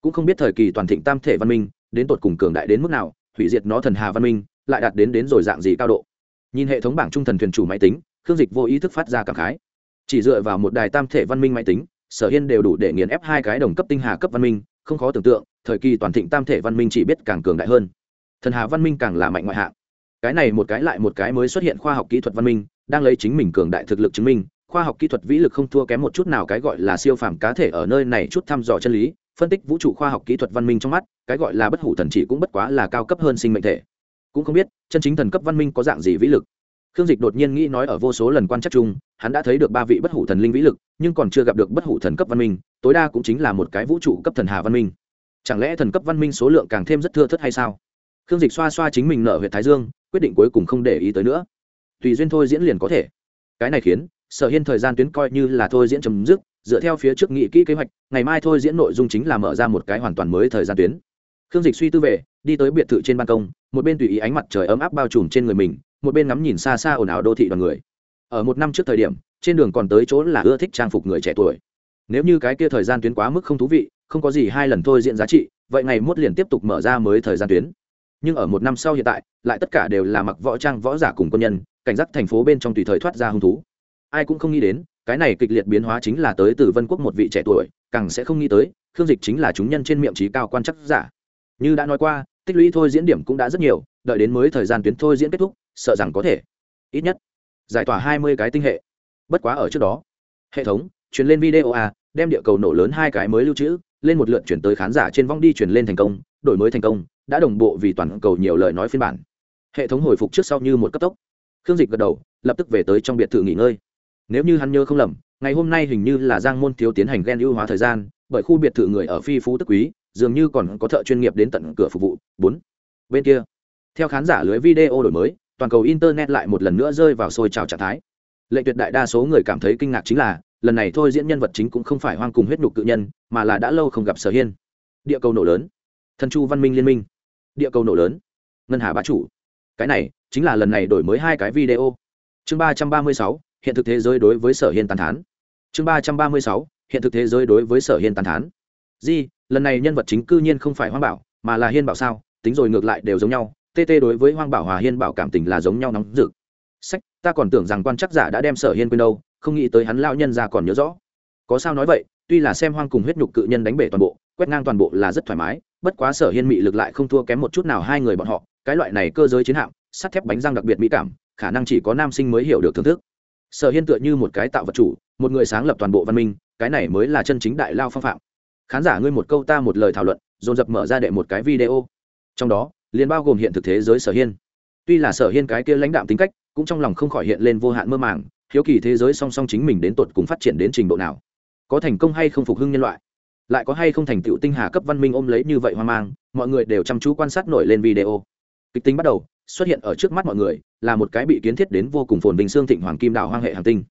Cũng không biết thời kỳ toàn thịnh tam thể văn minh, đến tột cùng cường đại đến mức nào, hủy diệt nó thần hà văn minh, lại đạt đến đến rồi dạng gì cao độ. Nhìn hệ thống bảng trung thần thuyền chủ máy tính, khương dịch vô ý thức phát ra cảm khái. Chỉ dựa vào một đài tam thể văn minh máy tính, sở hiên đều đủ để nghiền ép hai cái đồng cấp tinh hà cấp văn minh, không khó tưởng tượng thời kỳ toàn thịnh tam thể văn minh chỉ biết càng cường đại hơn. Thần hà văn minh càng là mạnh ngoại hạng. Cái này một cái lại một cái mới xuất hiện khoa học kỹ thuật văn minh, đang lấy chính mình cường đại thực lực chứng minh, khoa học kỹ thuật vĩ lực không thua kém một chút nào cái gọi là siêu phàm cá thể ở nơi này chút thăm dò chân lý, phân tích vũ trụ khoa học kỹ thuật văn minh trong mắt, cái gọi là bất hủ thần chỉ cũng bất quá là cao cấp hơn sinh mệnh thể. Cũng không biết, chân chính thần cấp văn minh có dạng gì vĩ lực. Khương dịch đột nhiên nghĩ nói ở vô số lần quan chắc chung, hắn đã thấy được ba vị bất hủ thần linh vĩ lực, nhưng còn chưa gặp được bất hủ thần cấp văn minh, tối đa cũng chính là một cái vũ trụ cấp thần hà văn minh chẳng lẽ thần cấp văn minh số lượng càng thêm rất thưa thớt hay sao? Khương dịch xoa xoa chính mình nở huyện thái dương, quyết định cuối cùng không để ý tới nữa. Tùy duyên thôi diễn liền có thể. Cái này khiến sở hiên thời gian tuyến coi như là thôi diễn chấm dứt, dựa theo phía trước nghị kỹ kế hoạch, ngày mai thôi diễn nội dung chính là mở ra một cái hoàn toàn mới thời gian tuyến. Khương dịch suy tư về, đi tới biệt thự trên ban công, một bên tùy ý ánh mặt trời ấm áp bao trùm trên người mình, một bên ngắm nhìn xa xa ồn ào đô thị đoàn người. Ở một năm trước thời điểm, trên đường còn tới chỗ là ưa thích trang phục người trẻ tuổi nếu như cái kia thời gian tuyến quá mức không thú vị, không có gì hai lần thôi diễn giá trị, vậy ngày mốt liền tiếp tục mở ra mới thời gian tuyến. Nhưng ở một năm sau hiện tại, lại tất cả đều là mặc võ trang võ giả cùng quân nhân, cảnh giác thành phố bên trong tùy thời thoát ra hung thú. Ai cũng không nghĩ đến, cái này kịch liệt biến hóa chính là tới từ vân quốc một vị trẻ tuổi, càng sẽ không nghĩ tới, khương dịch chính là chúng nhân trên miệng trí cao quan chắc giả. Như đã nói qua, tích lũy thôi diễn điểm cũng đã rất nhiều, đợi đến mới thời gian tuyến thôi diễn kết thúc, sợ rằng có thể. Ít nhất, giải tỏa hai mươi cái tinh hệ. Bất quá ở trước đó, hệ thống chuyển lên video à đem địa cầu nổ lớn hai cái mới lưu trữ, lên một lượt chuyển tới khán giả trên vong đi chuyển lên thành công, đổi mới thành công, đã đồng bộ vì toàn cầu nhiều lời nói phiên bản. Hệ thống hồi phục trước sau như một cấp tốc. Khương dịch gật đầu, lập tức về tới trong biệt thự nghỉ ngơi. Nếu như hắn nhớ không lầm, ngày hôm nay hình như là giang môn thiếu tiến hành ghen ưu hóa thời gian, bởi khu biệt thự người ở phi phú tức quý, dường như còn có thợ chuyên nghiệp đến tận cửa phục vụ. Bốn. Bên kia, theo khán giả lưới video đổi mới, toàn cầu internet lại một lần nữa rơi vào sôi trào trạng thái. Lệnh tuyệt đại đa số người cảm thấy kinh ngạc chính là lần này thôi diễn nhân vật chính cũng không phải hoang cùng huyết nhục cự nhân, mà là đã lâu không gặp sở hiên. Địa cầu nổ lớn. Thần chu văn minh liên minh. Địa cầu nổ lớn. Ngân hà bá chủ. Cái này chính là lần này đổi mới hai cái video. Chương ba trăm ba mươi sáu, hiện thực thế giới đối với sở hiên tàn thán. Chương ba trăm ba mươi sáu, hiện thực thế giới đối với sở hiên tàn thán. Di, lần này nhân vật chính cư nhiên không phải hoang bảo, mà là hiên bảo sao? Tính rồi ngược lại đều giống nhau. Tt đối với hoang bảo hòa hiên bảo cảm tình là giống nhau nóng rực. Sách, ta còn tưởng rằng quan chắc giả đã đem sở hiên quên đâu không nghĩ tới hắn lão nhân ra còn nhớ rõ. Có sao nói vậy, tuy là xem hoang cùng huyết nhục cự nhân đánh bể toàn bộ, quét ngang toàn bộ là rất thoải mái, bất quá sở hiên mị lực lại không thua kém một chút nào hai người bọn họ, cái loại này cơ giới chiến hạm, sắt thép bánh răng đặc biệt mỹ cảm, khả năng chỉ có nam sinh mới hiểu được thưởng thức. Sở hiên tựa như một cái tạo vật chủ, một người sáng lập toàn bộ văn minh, cái này mới là chân chính đại lao phong phạm. Khán giả ngươi một câu ta một lời thảo luận, dồn dập mở ra đệ một cái video. Trong đó, liền bao gồm hiện thực thế giới sở hiên. Tuy là sở hiên cái kia lãnh đạm tính cách, cũng trong lòng không khỏi hiện lên vô hạn mơ màng hiếu kỳ thế giới song song chính mình đến tột cùng phát triển đến trình độ nào. Có thành công hay không phục hưng nhân loại? Lại có hay không thành tựu tinh hà cấp văn minh ôm lấy như vậy hoang mang, mọi người đều chăm chú quan sát nổi lên video. Kịch tính bắt đầu, xuất hiện ở trước mắt mọi người, là một cái bị kiến thiết đến vô cùng phồn vinh xương thịnh hoàng kim đảo hoang hệ hành tinh.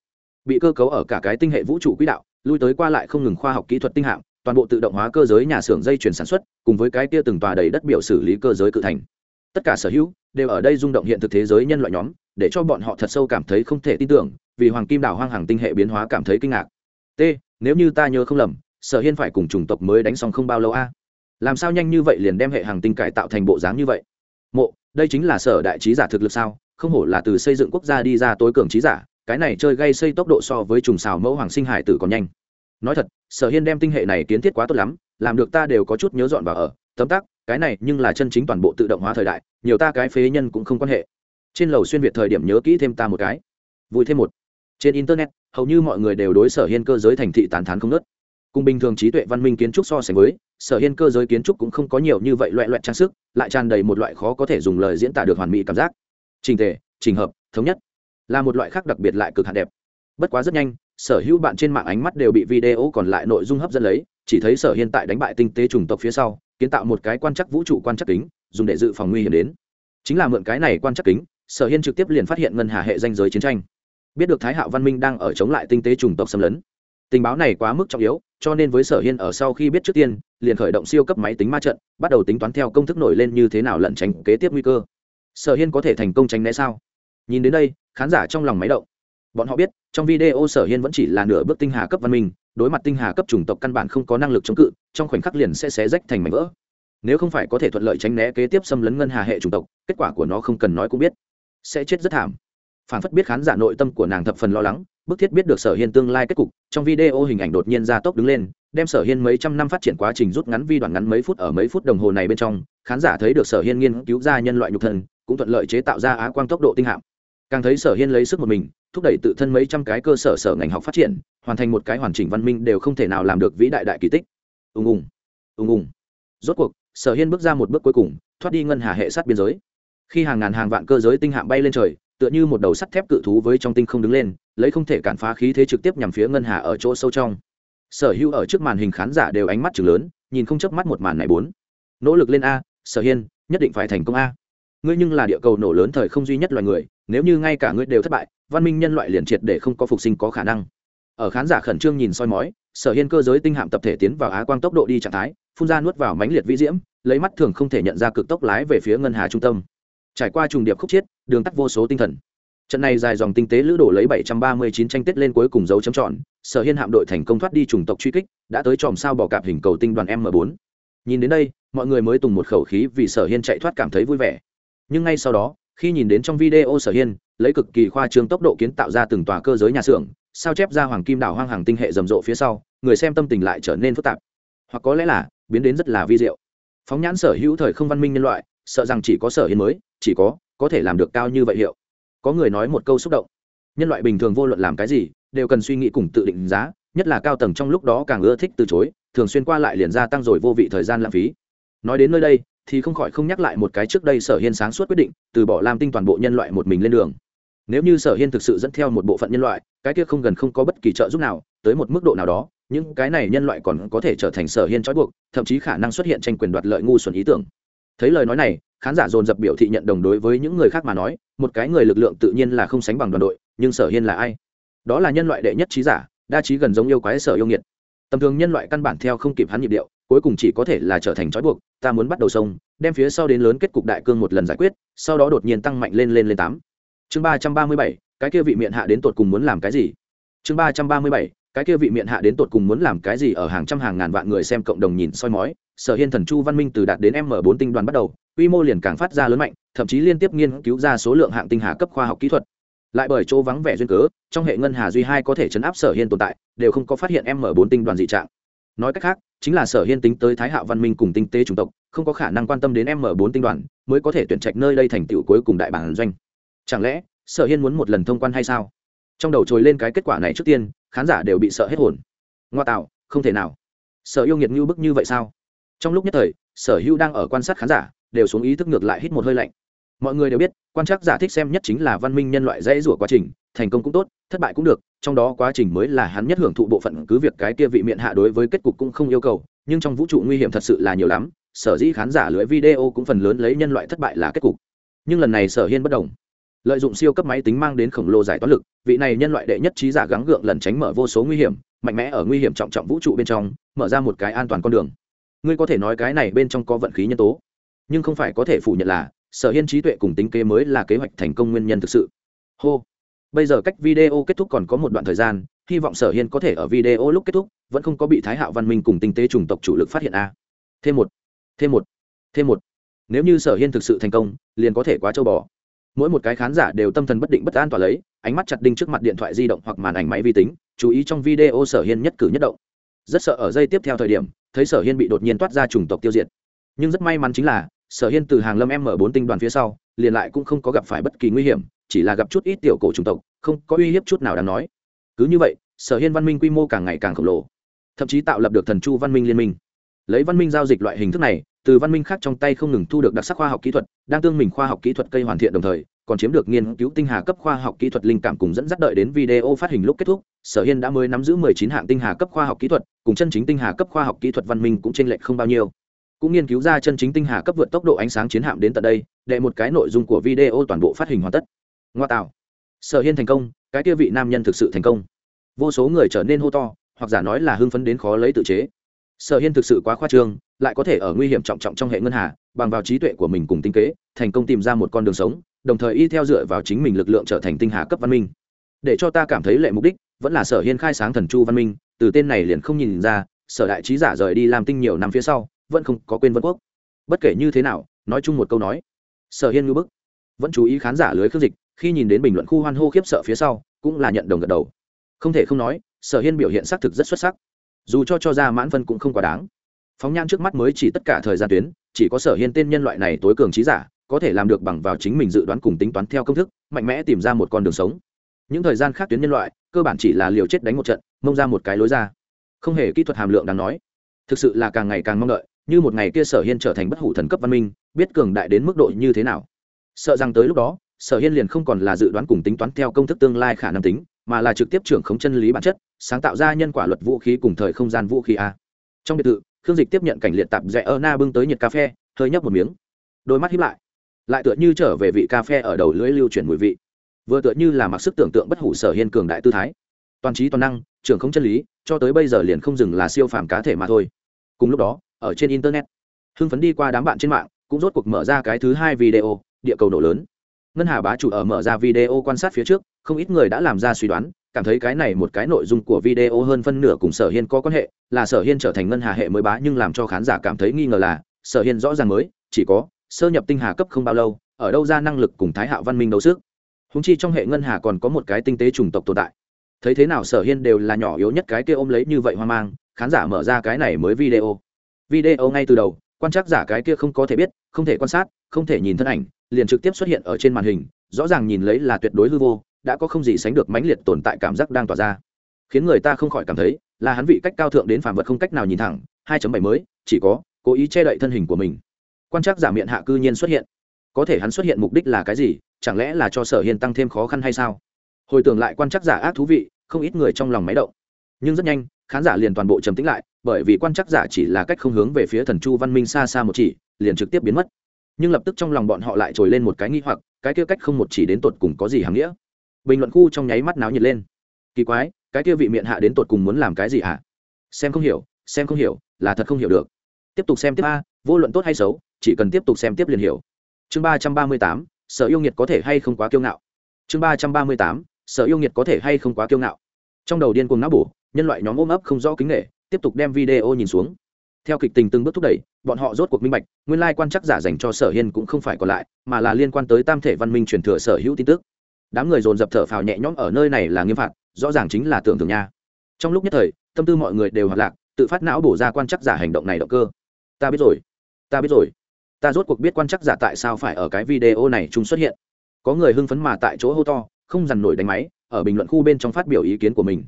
Bị cơ cấu ở cả cái tinh hệ vũ trụ quỹ đạo, lui tới qua lại không ngừng khoa học kỹ thuật tinh hạng, toàn bộ tự động hóa cơ giới nhà xưởng dây chuyển sản xuất, cùng với cái kia từng tòa đầy đất biểu xử lý cơ giới cự thành tất cả sở hữu đều ở đây rung động hiện thực thế giới nhân loại nhóm, để cho bọn họ thật sâu cảm thấy không thể tin tưởng, vì hoàng kim đảo hoang hàng tinh hệ biến hóa cảm thấy kinh ngạc. T, nếu như ta nhớ không lầm, sở hiên phải cùng chủng tộc mới đánh xong không bao lâu a? Làm sao nhanh như vậy liền đem hệ hàng tinh cải tạo thành bộ dáng như vậy? Mộ, đây chính là sở đại trí giả thực lực sao? Không hổ là từ xây dựng quốc gia đi ra tối cường trí giả, cái này chơi gây xây tốc độ so với trùng xào mẫu hoàng sinh hải tử còn nhanh. Nói thật, sở hiên đem tinh hệ này kiến thiết quá tốt lắm, làm được ta đều có chút nhớ dọn vào ở, tấm tắc cái này nhưng là chân chính toàn bộ tự động hóa thời đại, nhiều ta cái phế nhân cũng không quan hệ. Trên lầu xuyên việt thời điểm nhớ kỹ thêm ta một cái. Vui thêm một. Trên internet, hầu như mọi người đều đối sở hiên cơ giới thành thị tàn thán không nớt cùng bình thường trí tuệ văn minh kiến trúc so sánh với, sở hiên cơ giới kiến trúc cũng không có nhiều như vậy loại loại trang sức, lại tràn đầy một loại khó có thể dùng lời diễn tả được hoàn mỹ cảm giác. Trình thể trình hợp, thống nhất là một loại khác đặc biệt lại cực hạn đẹp. Bất quá rất nhanh, sở hữu bạn trên mạng ánh mắt đều bị video còn lại nội dung hấp dẫn lấy, chỉ thấy sở hiên tại đánh bại tinh tế chủng tộc phía sau kiến tạo một cái quan chắc vũ trụ quan chắc kính, dùng để dự phòng nguy hiểm đến. Chính là mượn cái này quan chắc kính, sở hiên trực tiếp liền phát hiện ngân hà hệ danh giới chiến tranh. Biết được thái hạo văn minh đang ở chống lại tinh tế chủng tộc xâm lấn. Tình báo này quá mức trọng yếu, cho nên với sở hiên ở sau khi biết trước tiên, liền khởi động siêu cấp máy tính ma trận, bắt đầu tính toán theo công thức nổi lên như thế nào lẩn tránh kế tiếp nguy cơ. Sở hiên có thể thành công tránh né sao? Nhìn đến đây, khán giả trong lòng máy động bọn họ biết trong video sở hiên vẫn chỉ là nửa bước tinh hà cấp văn minh đối mặt tinh hà cấp chủng tộc căn bản không có năng lực chống cự trong khoảnh khắc liền sẽ xé rách thành mảnh vỡ. Nếu không phải có thể thuận lợi tránh né kế tiếp xâm lấn ngân hà hệ chủng tộc kết quả của nó không cần nói cũng biết sẽ chết rất thảm. Phản phất biết khán giả nội tâm của nàng thập phần lo lắng bức thiết biết được sở hiên tương lai kết cục trong video hình ảnh đột nhiên ra tốc đứng lên đem sở hiên mấy trăm năm phát triển quá trình rút ngắn vi đoạn ngắn mấy phút ở mấy phút đồng hồ này bên trong khán giả thấy được sở hiên nghiên cứu ra nhân loại nhục thần, cũng thuận lợi chế tạo ra á quang tốc độ tinh hạm. Càng thấy sở hiên lấy sức một mình thúc đẩy tự thân mấy trăm cái cơ sở sở ngành học phát triển, hoàn thành một cái hoàn chỉnh văn minh đều không thể nào làm được vĩ đại đại kỳ tích. Ùng ùng ùng ùng. Rốt cuộc, sở hiên bước ra một bước cuối cùng, thoát đi ngân hà hệ sát biên giới. Khi hàng ngàn hàng vạn cơ giới tinh hạm bay lên trời, tựa như một đầu sắt thép cự thú với trong tinh không đứng lên, lấy không thể cản phá khí thế trực tiếp nhằm phía ngân hà ở chỗ sâu trong. Sở hữu ở trước màn hình khán giả đều ánh mắt chừng lớn, nhìn không chớp mắt một màn này bốn. Nỗ lực lên a, sở hiên, nhất định phải thành công a. Ngươi nhưng là địa cầu nổ lớn thời không duy nhất loài người, nếu như ngay cả ngươi đều thất bại văn minh nhân loại liền triệt để không có phục sinh có khả năng. Ở khán giả khẩn trương nhìn soi mói, sở hiên cơ giới tinh hạm tập thể tiến vào á quang tốc độ đi trạng thái, phun ra nuốt vào mánh liệt vĩ diễm, lấy mắt thường không thể nhận ra cực tốc lái về phía ngân hà trung tâm. Trải qua trùng điệp khúc chiết, đường tắt vô số tinh thần. Trận này dài dòng tinh tế lữ đổ lấy 739 tranh tết lên cuối cùng dấu chấm tròn, sở hiên hạm đội thành công thoát đi chủng tộc truy kích, đã tới tròm sao bỏ cạp hình cầu tinh đoàn m 4 nhìn đến đây, mọi người mới tùng một khẩu khí vì sở hiên chạy thoát cảm thấy vui vẻ. Nhưng ngay sau đó khi nhìn đến trong video sở hiên, lấy cực kỳ khoa trương tốc độ kiến tạo ra từng tòa cơ giới nhà xưởng, sao chép ra hoàng kim đảo hoang hàng tinh hệ rầm rộ phía sau, người xem tâm tình lại trở nên phức tạp. Hoặc có lẽ là, biến đến rất là vi diệu. Phóng nhãn sở hữu thời không văn minh nhân loại, sợ rằng chỉ có sở hiên mới, chỉ có có thể làm được cao như vậy hiệu. Có người nói một câu xúc động. Nhân loại bình thường vô luận làm cái gì, đều cần suy nghĩ cùng tự định giá, nhất là cao tầng trong lúc đó càng ưa thích từ chối, thường xuyên qua lại liền gia tăng rồi vô vị thời gian lãng phí. Nói đến nơi đây thì không khỏi không nhắc lại một cái trước đây sở hiên sáng suốt quyết định, từ bỏ lam tinh toàn bộ nhân loại một mình lên đường. Nếu như sở hiên thực sự dẫn theo một bộ phận nhân loại, cái kia không gần không có bất kỳ trợ giúp nào, tới một mức độ nào đó, những cái này nhân loại còn có thể trở thành sở hiên trói buộc, thậm chí khả năng xuất hiện tranh quyền đoạt lợi ngu xuẩn ý tưởng. Thấy lời nói này, khán giả dồn dập biểu thị nhận đồng đối với những người khác mà nói, một cái người lực lượng tự nhiên là không sánh bằng đoàn đội, nhưng sở hiên là ai? Đó là nhân loại đệ nhất trí giả, đa trí gần giống yêu quái sở yêu nghiệt. Tầm thường nhân loại căn bản theo không kịp hắn nhịp điệu cuối cùng chỉ có thể là trở thành trói buộc, ta muốn bắt đầu sông, đem phía sau đến lớn kết cục đại cương một lần giải quyết, sau đó đột nhiên tăng mạnh lên lên lên tám. Chương ba trăm ba mươi bảy, cái kia vị miệng hạ đến tột cùng muốn làm cái gì? Chương ba trăm ba mươi bảy, cái kia vị miệng hạ đến tột cùng muốn làm cái gì ở hàng trăm hàng ngàn vạn người xem cộng đồng nhìn soi mói, sở hiên thần chu văn minh từ đạt đến m bốn tinh đoàn bắt đầu, quy mô liền càng phát ra lớn mạnh, thậm chí liên tiếp nghiên cứu ra số lượng hạng tinh hà cấp khoa học kỹ thuật. Lại bởi chỗ vắng vẻ duyên cớ, trong hệ ngân hà duy hai có thể chấn áp sở hiên tồn tại, đều không có phát hiện m bốn tinh đoàn dị trạng. Nói cách khác chính là sở hiên tính tới thái hạo văn minh cùng tinh tế chủng tộc, không có khả năng quan tâm đến m bốn tinh đoàn, mới có thể tuyển trạch nơi đây thành tựu cuối cùng đại bản doanh. Chẳng lẽ, sở hiên muốn một lần thông quan hay sao? Trong đầu trồi lên cái kết quả này trước tiên, khán giả đều bị sợ hết hồn. Ngoa tạo, không thể nào. Sở yêu nghiệt như bức như vậy sao? Trong lúc nhất thời, sở hữu đang ở quan sát khán giả, đều xuống ý thức ngược lại hít một hơi lạnh. Mọi người đều biết, quan trắc giả thích xem nhất chính là văn minh nhân loại dễ rủa quá trình, thành công cũng tốt, thất bại cũng được trong đó quá trình mới là hắn nhất hưởng thụ bộ phận cứ việc cái kia vị miệng hạ đối với kết cục cũng không yêu cầu, nhưng trong vũ trụ nguy hiểm thật sự là nhiều lắm, sở dĩ khán giả lưới video cũng phần lớn lấy nhân loại thất bại là kết cục. Nhưng lần này sở hiên bất đồng. Lợi dụng siêu cấp máy tính mang đến khổng lồ giải toán lực, vị này nhân loại đệ nhất trí giả gắng gượng lần tránh mở vô số nguy hiểm, mạnh mẽ ở nguy hiểm trọng trọng vũ trụ bên trong, mở ra một cái an toàn con đường. Ngươi có thể nói cái này bên trong có vận khí nhân tố. Nhưng không phải có thể phủ nhận là, sở hiên trí tuệ cùng tính kế mới là kế hoạch thành công nguyên nhân thực sự. Hô bây giờ cách video kết thúc còn có một đoạn thời gian, hy vọng sở hiên có thể ở video lúc kết thúc, vẫn không có bị thái hạo văn minh cùng tinh tế chủng tộc chủ lực phát hiện a. Thêm một thêm một thêm một. Nếu như sở hiên thực sự thành công, liền có thể quá châu bò. Mỗi một cái khán giả đều tâm thần bất định bất an tỏa lấy, ánh mắt chặt đinh trước mặt điện thoại di động hoặc màn ảnh máy vi tính, chú ý trong video sở hiên nhất cử nhất động. Rất sợ ở giây tiếp theo thời điểm, thấy sở hiên bị đột nhiên toát ra chủng tộc tiêu diệt. Nhưng rất may mắn chính là sở hiên từ hàng lâm m bốn tinh đoàn phía sau, liền lại cũng không có gặp phải bất kỳ nguy hiểm, chỉ là gặp chút ít tiểu cổ chủng tộc, không có uy hiếp chút nào đáng nói. Cứ như vậy, sở hiên văn minh quy mô càng ngày càng khổng lồ, thậm chí tạo lập được thần chu văn minh liên minh. Lấy văn minh giao dịch loại hình thức này, từ văn minh khác trong tay không ngừng thu được đặc sắc khoa học kỹ thuật, đang tương mình khoa học kỹ thuật cây hoàn thiện đồng thời, còn chiếm được nghiên cứu tinh hà cấp khoa học kỹ thuật linh cảm cùng dẫn dắt đợi đến video phát hình lúc kết thúc, sở hiên đã mới nắm giữ 19 hạng tinh hà cấp khoa học kỹ thuật, cùng chân chính tinh hà cấp khoa học kỹ thuật văn minh cũng chênh lệch không bao nhiêu cũng nghiên cứu ra chân chính tinh hà cấp vượt tốc độ ánh sáng chiến hạm đến tận đây, để một cái nội dung của video toàn bộ phát hình hoàn tất. Ngoa tạo. Sở hiên thành công, cái kia vị nam nhân thực sự thành công. Vô số người trở nên hô to, hoặc giả nói là hưng phấn đến khó lấy tự chế. Sở hiên thực sự quá khoa trương, lại có thể ở nguy hiểm trọng trọng trong hệ ngân hà, bằng vào trí tuệ của mình cùng tinh kế, thành công tìm ra một con đường sống, đồng thời y theo dựa vào chính mình lực lượng trở thành tinh hà cấp văn minh. Để cho ta cảm thấy lệ mục đích, vẫn là sở hiên khai sáng thần chu văn minh, từ tên này liền không nhìn ra, sở đại trí giả rời đi làm tinh nhiều năm phía sau vẫn không có quên vân quốc. Bất kể như thế nào, nói chung một câu nói, sở hiên ngư bức. Vẫn chú ý khán giả lưới khước dịch, khi nhìn đến bình luận khu hoan hô khiếp sợ phía sau, cũng là nhận đồng gật đầu. Không thể không nói, sở hiên biểu hiện xác thực rất xuất sắc. Dù cho cho ra mãn phân cũng không quá đáng. Phóng nhan trước mắt mới chỉ tất cả thời gian tuyến, chỉ có sở hiên tên nhân loại này tối cường trí giả, có thể làm được bằng vào chính mình dự đoán cùng tính toán theo công thức, mạnh mẽ tìm ra một con đường sống. Những thời gian khác tuyến nhân loại, cơ bản chỉ là liều chết đánh một trận, mông ra một cái lối ra. Không hề kỹ thuật hàm lượng đáng nói. Thực sự là càng ngày càng mong đợi như một ngày kia sở hiên trở thành bất hủ thần cấp văn minh, biết cường đại đến mức độ như thế nào. Sợ rằng tới lúc đó, sở hiên liền không còn là dự đoán cùng tính toán theo công thức tương lai khả năng tính, mà là trực tiếp trưởng khống chân lý bản chất, sáng tạo ra nhân quả luật vũ khí cùng thời không gian vũ khí a. Trong biệt thự, khương dịch tiếp nhận cảnh liệt tạp rẽ ơ na bưng tới nhiệt cà phê, hơi nhấp một miếng. Đôi mắt hiếp lại. Lại tựa như trở về vị cà phê ở đầu lưỡi lưu chuyển mùi vị. Vừa tựa như là mặc sức tưởng tượng bất hủ sở hiên cường đại tư thái. Toàn trí toàn năng, trưởng không chân lý, cho tới bây giờ liền không dừng là siêu phàm cá thể mà thôi. Cùng lúc đó ở trên internet. Hưng phấn đi qua đám bạn trên mạng, cũng rốt cuộc mở ra cái thứ hai video, địa cầu nổ lớn. Ngân hà bá chủ ở mở ra video quan sát phía trước, không ít người đã làm ra suy đoán, cảm thấy cái này một cái nội dung của video hơn phân nửa cùng sở hiên có quan hệ, là sở hiên trở thành ngân hà hệ mới bá nhưng làm cho khán giả cảm thấy nghi ngờ là, sở hiên rõ ràng mới, chỉ có, sơ nhập tinh hà cấp không bao lâu, ở đâu ra năng lực cùng thái hạo văn minh đấu sức. Húng chi trong hệ ngân hà còn có một cái tinh tế chủng tộc tồn tại. Thấy thế nào sở hiên đều là nhỏ yếu nhất cái kia ôm lấy như vậy hoang mang, khán giả mở ra cái này mới video video ngay từ đầu, quan trắc giả cái kia không có thể biết, không thể quan sát, không thể nhìn thân ảnh, liền trực tiếp xuất hiện ở trên màn hình, rõ ràng nhìn lấy là tuyệt đối hư vô, đã có không gì sánh được mãnh liệt tồn tại cảm giác đang tỏa ra. Khiến người ta không khỏi cảm thấy là hắn vị cách cao thượng đến phàm vật không cách nào nhìn thẳng 2.7 mới, chỉ có cố ý che đậy thân hình của mình. Quan trắc giả miệng hạ cư nhiên xuất hiện. Có thể hắn xuất hiện mục đích là cái gì, chẳng lẽ là cho sở hiên tăng thêm khó khăn hay sao? Hồi tưởng lại quan trắc giả ác thú vị, không ít người trong lòng máy động. Nhưng rất nhanh khán giả liền toàn bộ trầm tĩnh lại, bởi vì quan trắc giả chỉ là cách không hướng về phía thần chu văn minh xa xa một chỉ, liền trực tiếp biến mất. Nhưng lập tức trong lòng bọn họ lại trồi lên một cái nghi hoặc, cái kia cách không một chỉ đến tột cùng có gì hàm nghĩa? Bình luận khu trong nháy mắt náo nhiệt lên. Kỳ quái, cái kia vị miệng hạ đến tột cùng muốn làm cái gì hả? Xem không hiểu, xem không hiểu, là thật không hiểu được. Tiếp tục xem tiếp a, vô luận tốt hay xấu, chỉ cần tiếp tục xem tiếp liền hiểu. Chương ba trăm ba mươi tám sở yêu nghiệt có thể hay không quá kiêu ngạo? Chương ba trăm ba mươi tám sở yêu nghiệt có thể hay không quá kiêu ngạo? Trong đầu điên cuồng não bổ nhân loại nhóm ôm ấp không rõ kính nghệ tiếp tục đem video nhìn xuống. Theo kịch tình từng bước thúc đẩy, bọn họ rốt cuộc minh bạch, nguyên lai quan chắc giả dành cho sở hiên cũng không phải còn lại, mà là liên quan tới tam thể văn minh truyền thừa sở hữu tin tức. Đám người dồn dập thở phào nhẹ nhõm ở nơi này là nghiêm phạt, rõ ràng chính là tưởng tượng nha. Trong lúc nhất thời, tâm tư mọi người đều hoạt lạc, tự phát não bổ ra quan chắc giả hành động này động cơ. Ta biết rồi, ta biết rồi. Ta rốt cuộc biết quan chắc giả tại sao phải ở cái video này chúng xuất hiện. Có người hưng phấn mà tại chỗ hô to, không dằn nổi đánh máy, ở bình luận khu bên trong phát biểu ý kiến của mình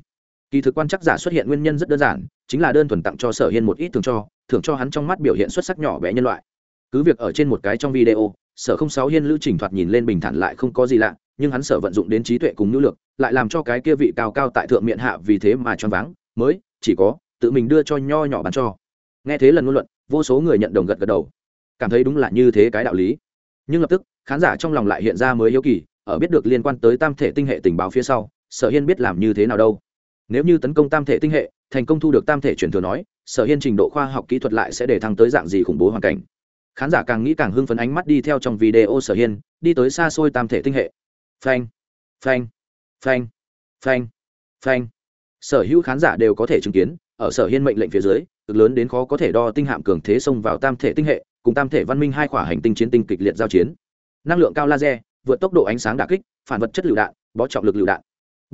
kỳ thực quan chắc giả xuất hiện nguyên nhân rất đơn giản, chính là đơn thuần tặng cho sở hiên một ít thường cho thường cho hắn trong mắt biểu hiện xuất sắc nhỏ bé nhân loại. Cứ việc ở trên một cái trong video, sở không sáu hiên lữ trình thoạt nhìn lên bình thản lại không có gì lạ, nhưng hắn sở vận dụng đến trí tuệ cùng nữ lực, lại làm cho cái kia vị cao cao tại thượng miệng hạ vì thế mà choáng váng, mới, chỉ có, tự mình đưa cho nho nhỏ bán cho. Nghe thế lần ngôn luận, vô số người nhận đồng gật gật đầu. Cảm thấy đúng là như thế cái đạo lý. Nhưng lập tức, khán giả trong lòng lại hiện ra mới hiếu kỳ, ở biết được liên quan tới tam thể tinh hệ tình báo phía sau, sở hiên biết làm như thế nào đâu nếu như tấn công tam thể tinh hệ, thành công thu được tam thể truyền thừa nói, sở hiên trình độ khoa học kỹ thuật lại sẽ để thăng tới dạng gì khủng bố hoàn cảnh? Khán giả càng nghĩ càng hưng phấn ánh mắt đi theo trong video sở hiên, đi tới xa xôi tam thể tinh hệ. Phanh phanh phanh phanh phanh. Sở hữu khán giả đều có thể chứng kiến, ở sở hiên mệnh lệnh phía dưới, cực lớn đến khó có thể đo tinh hạm cường thế xông vào tam thể tinh hệ, cùng tam thể văn minh hai khỏa hành tinh chiến tinh kịch liệt giao chiến. Năng lượng cao laser, vượt tốc độ ánh sáng đà kích, phản vật chất lựu đạn, bó trọng lực lựu đạn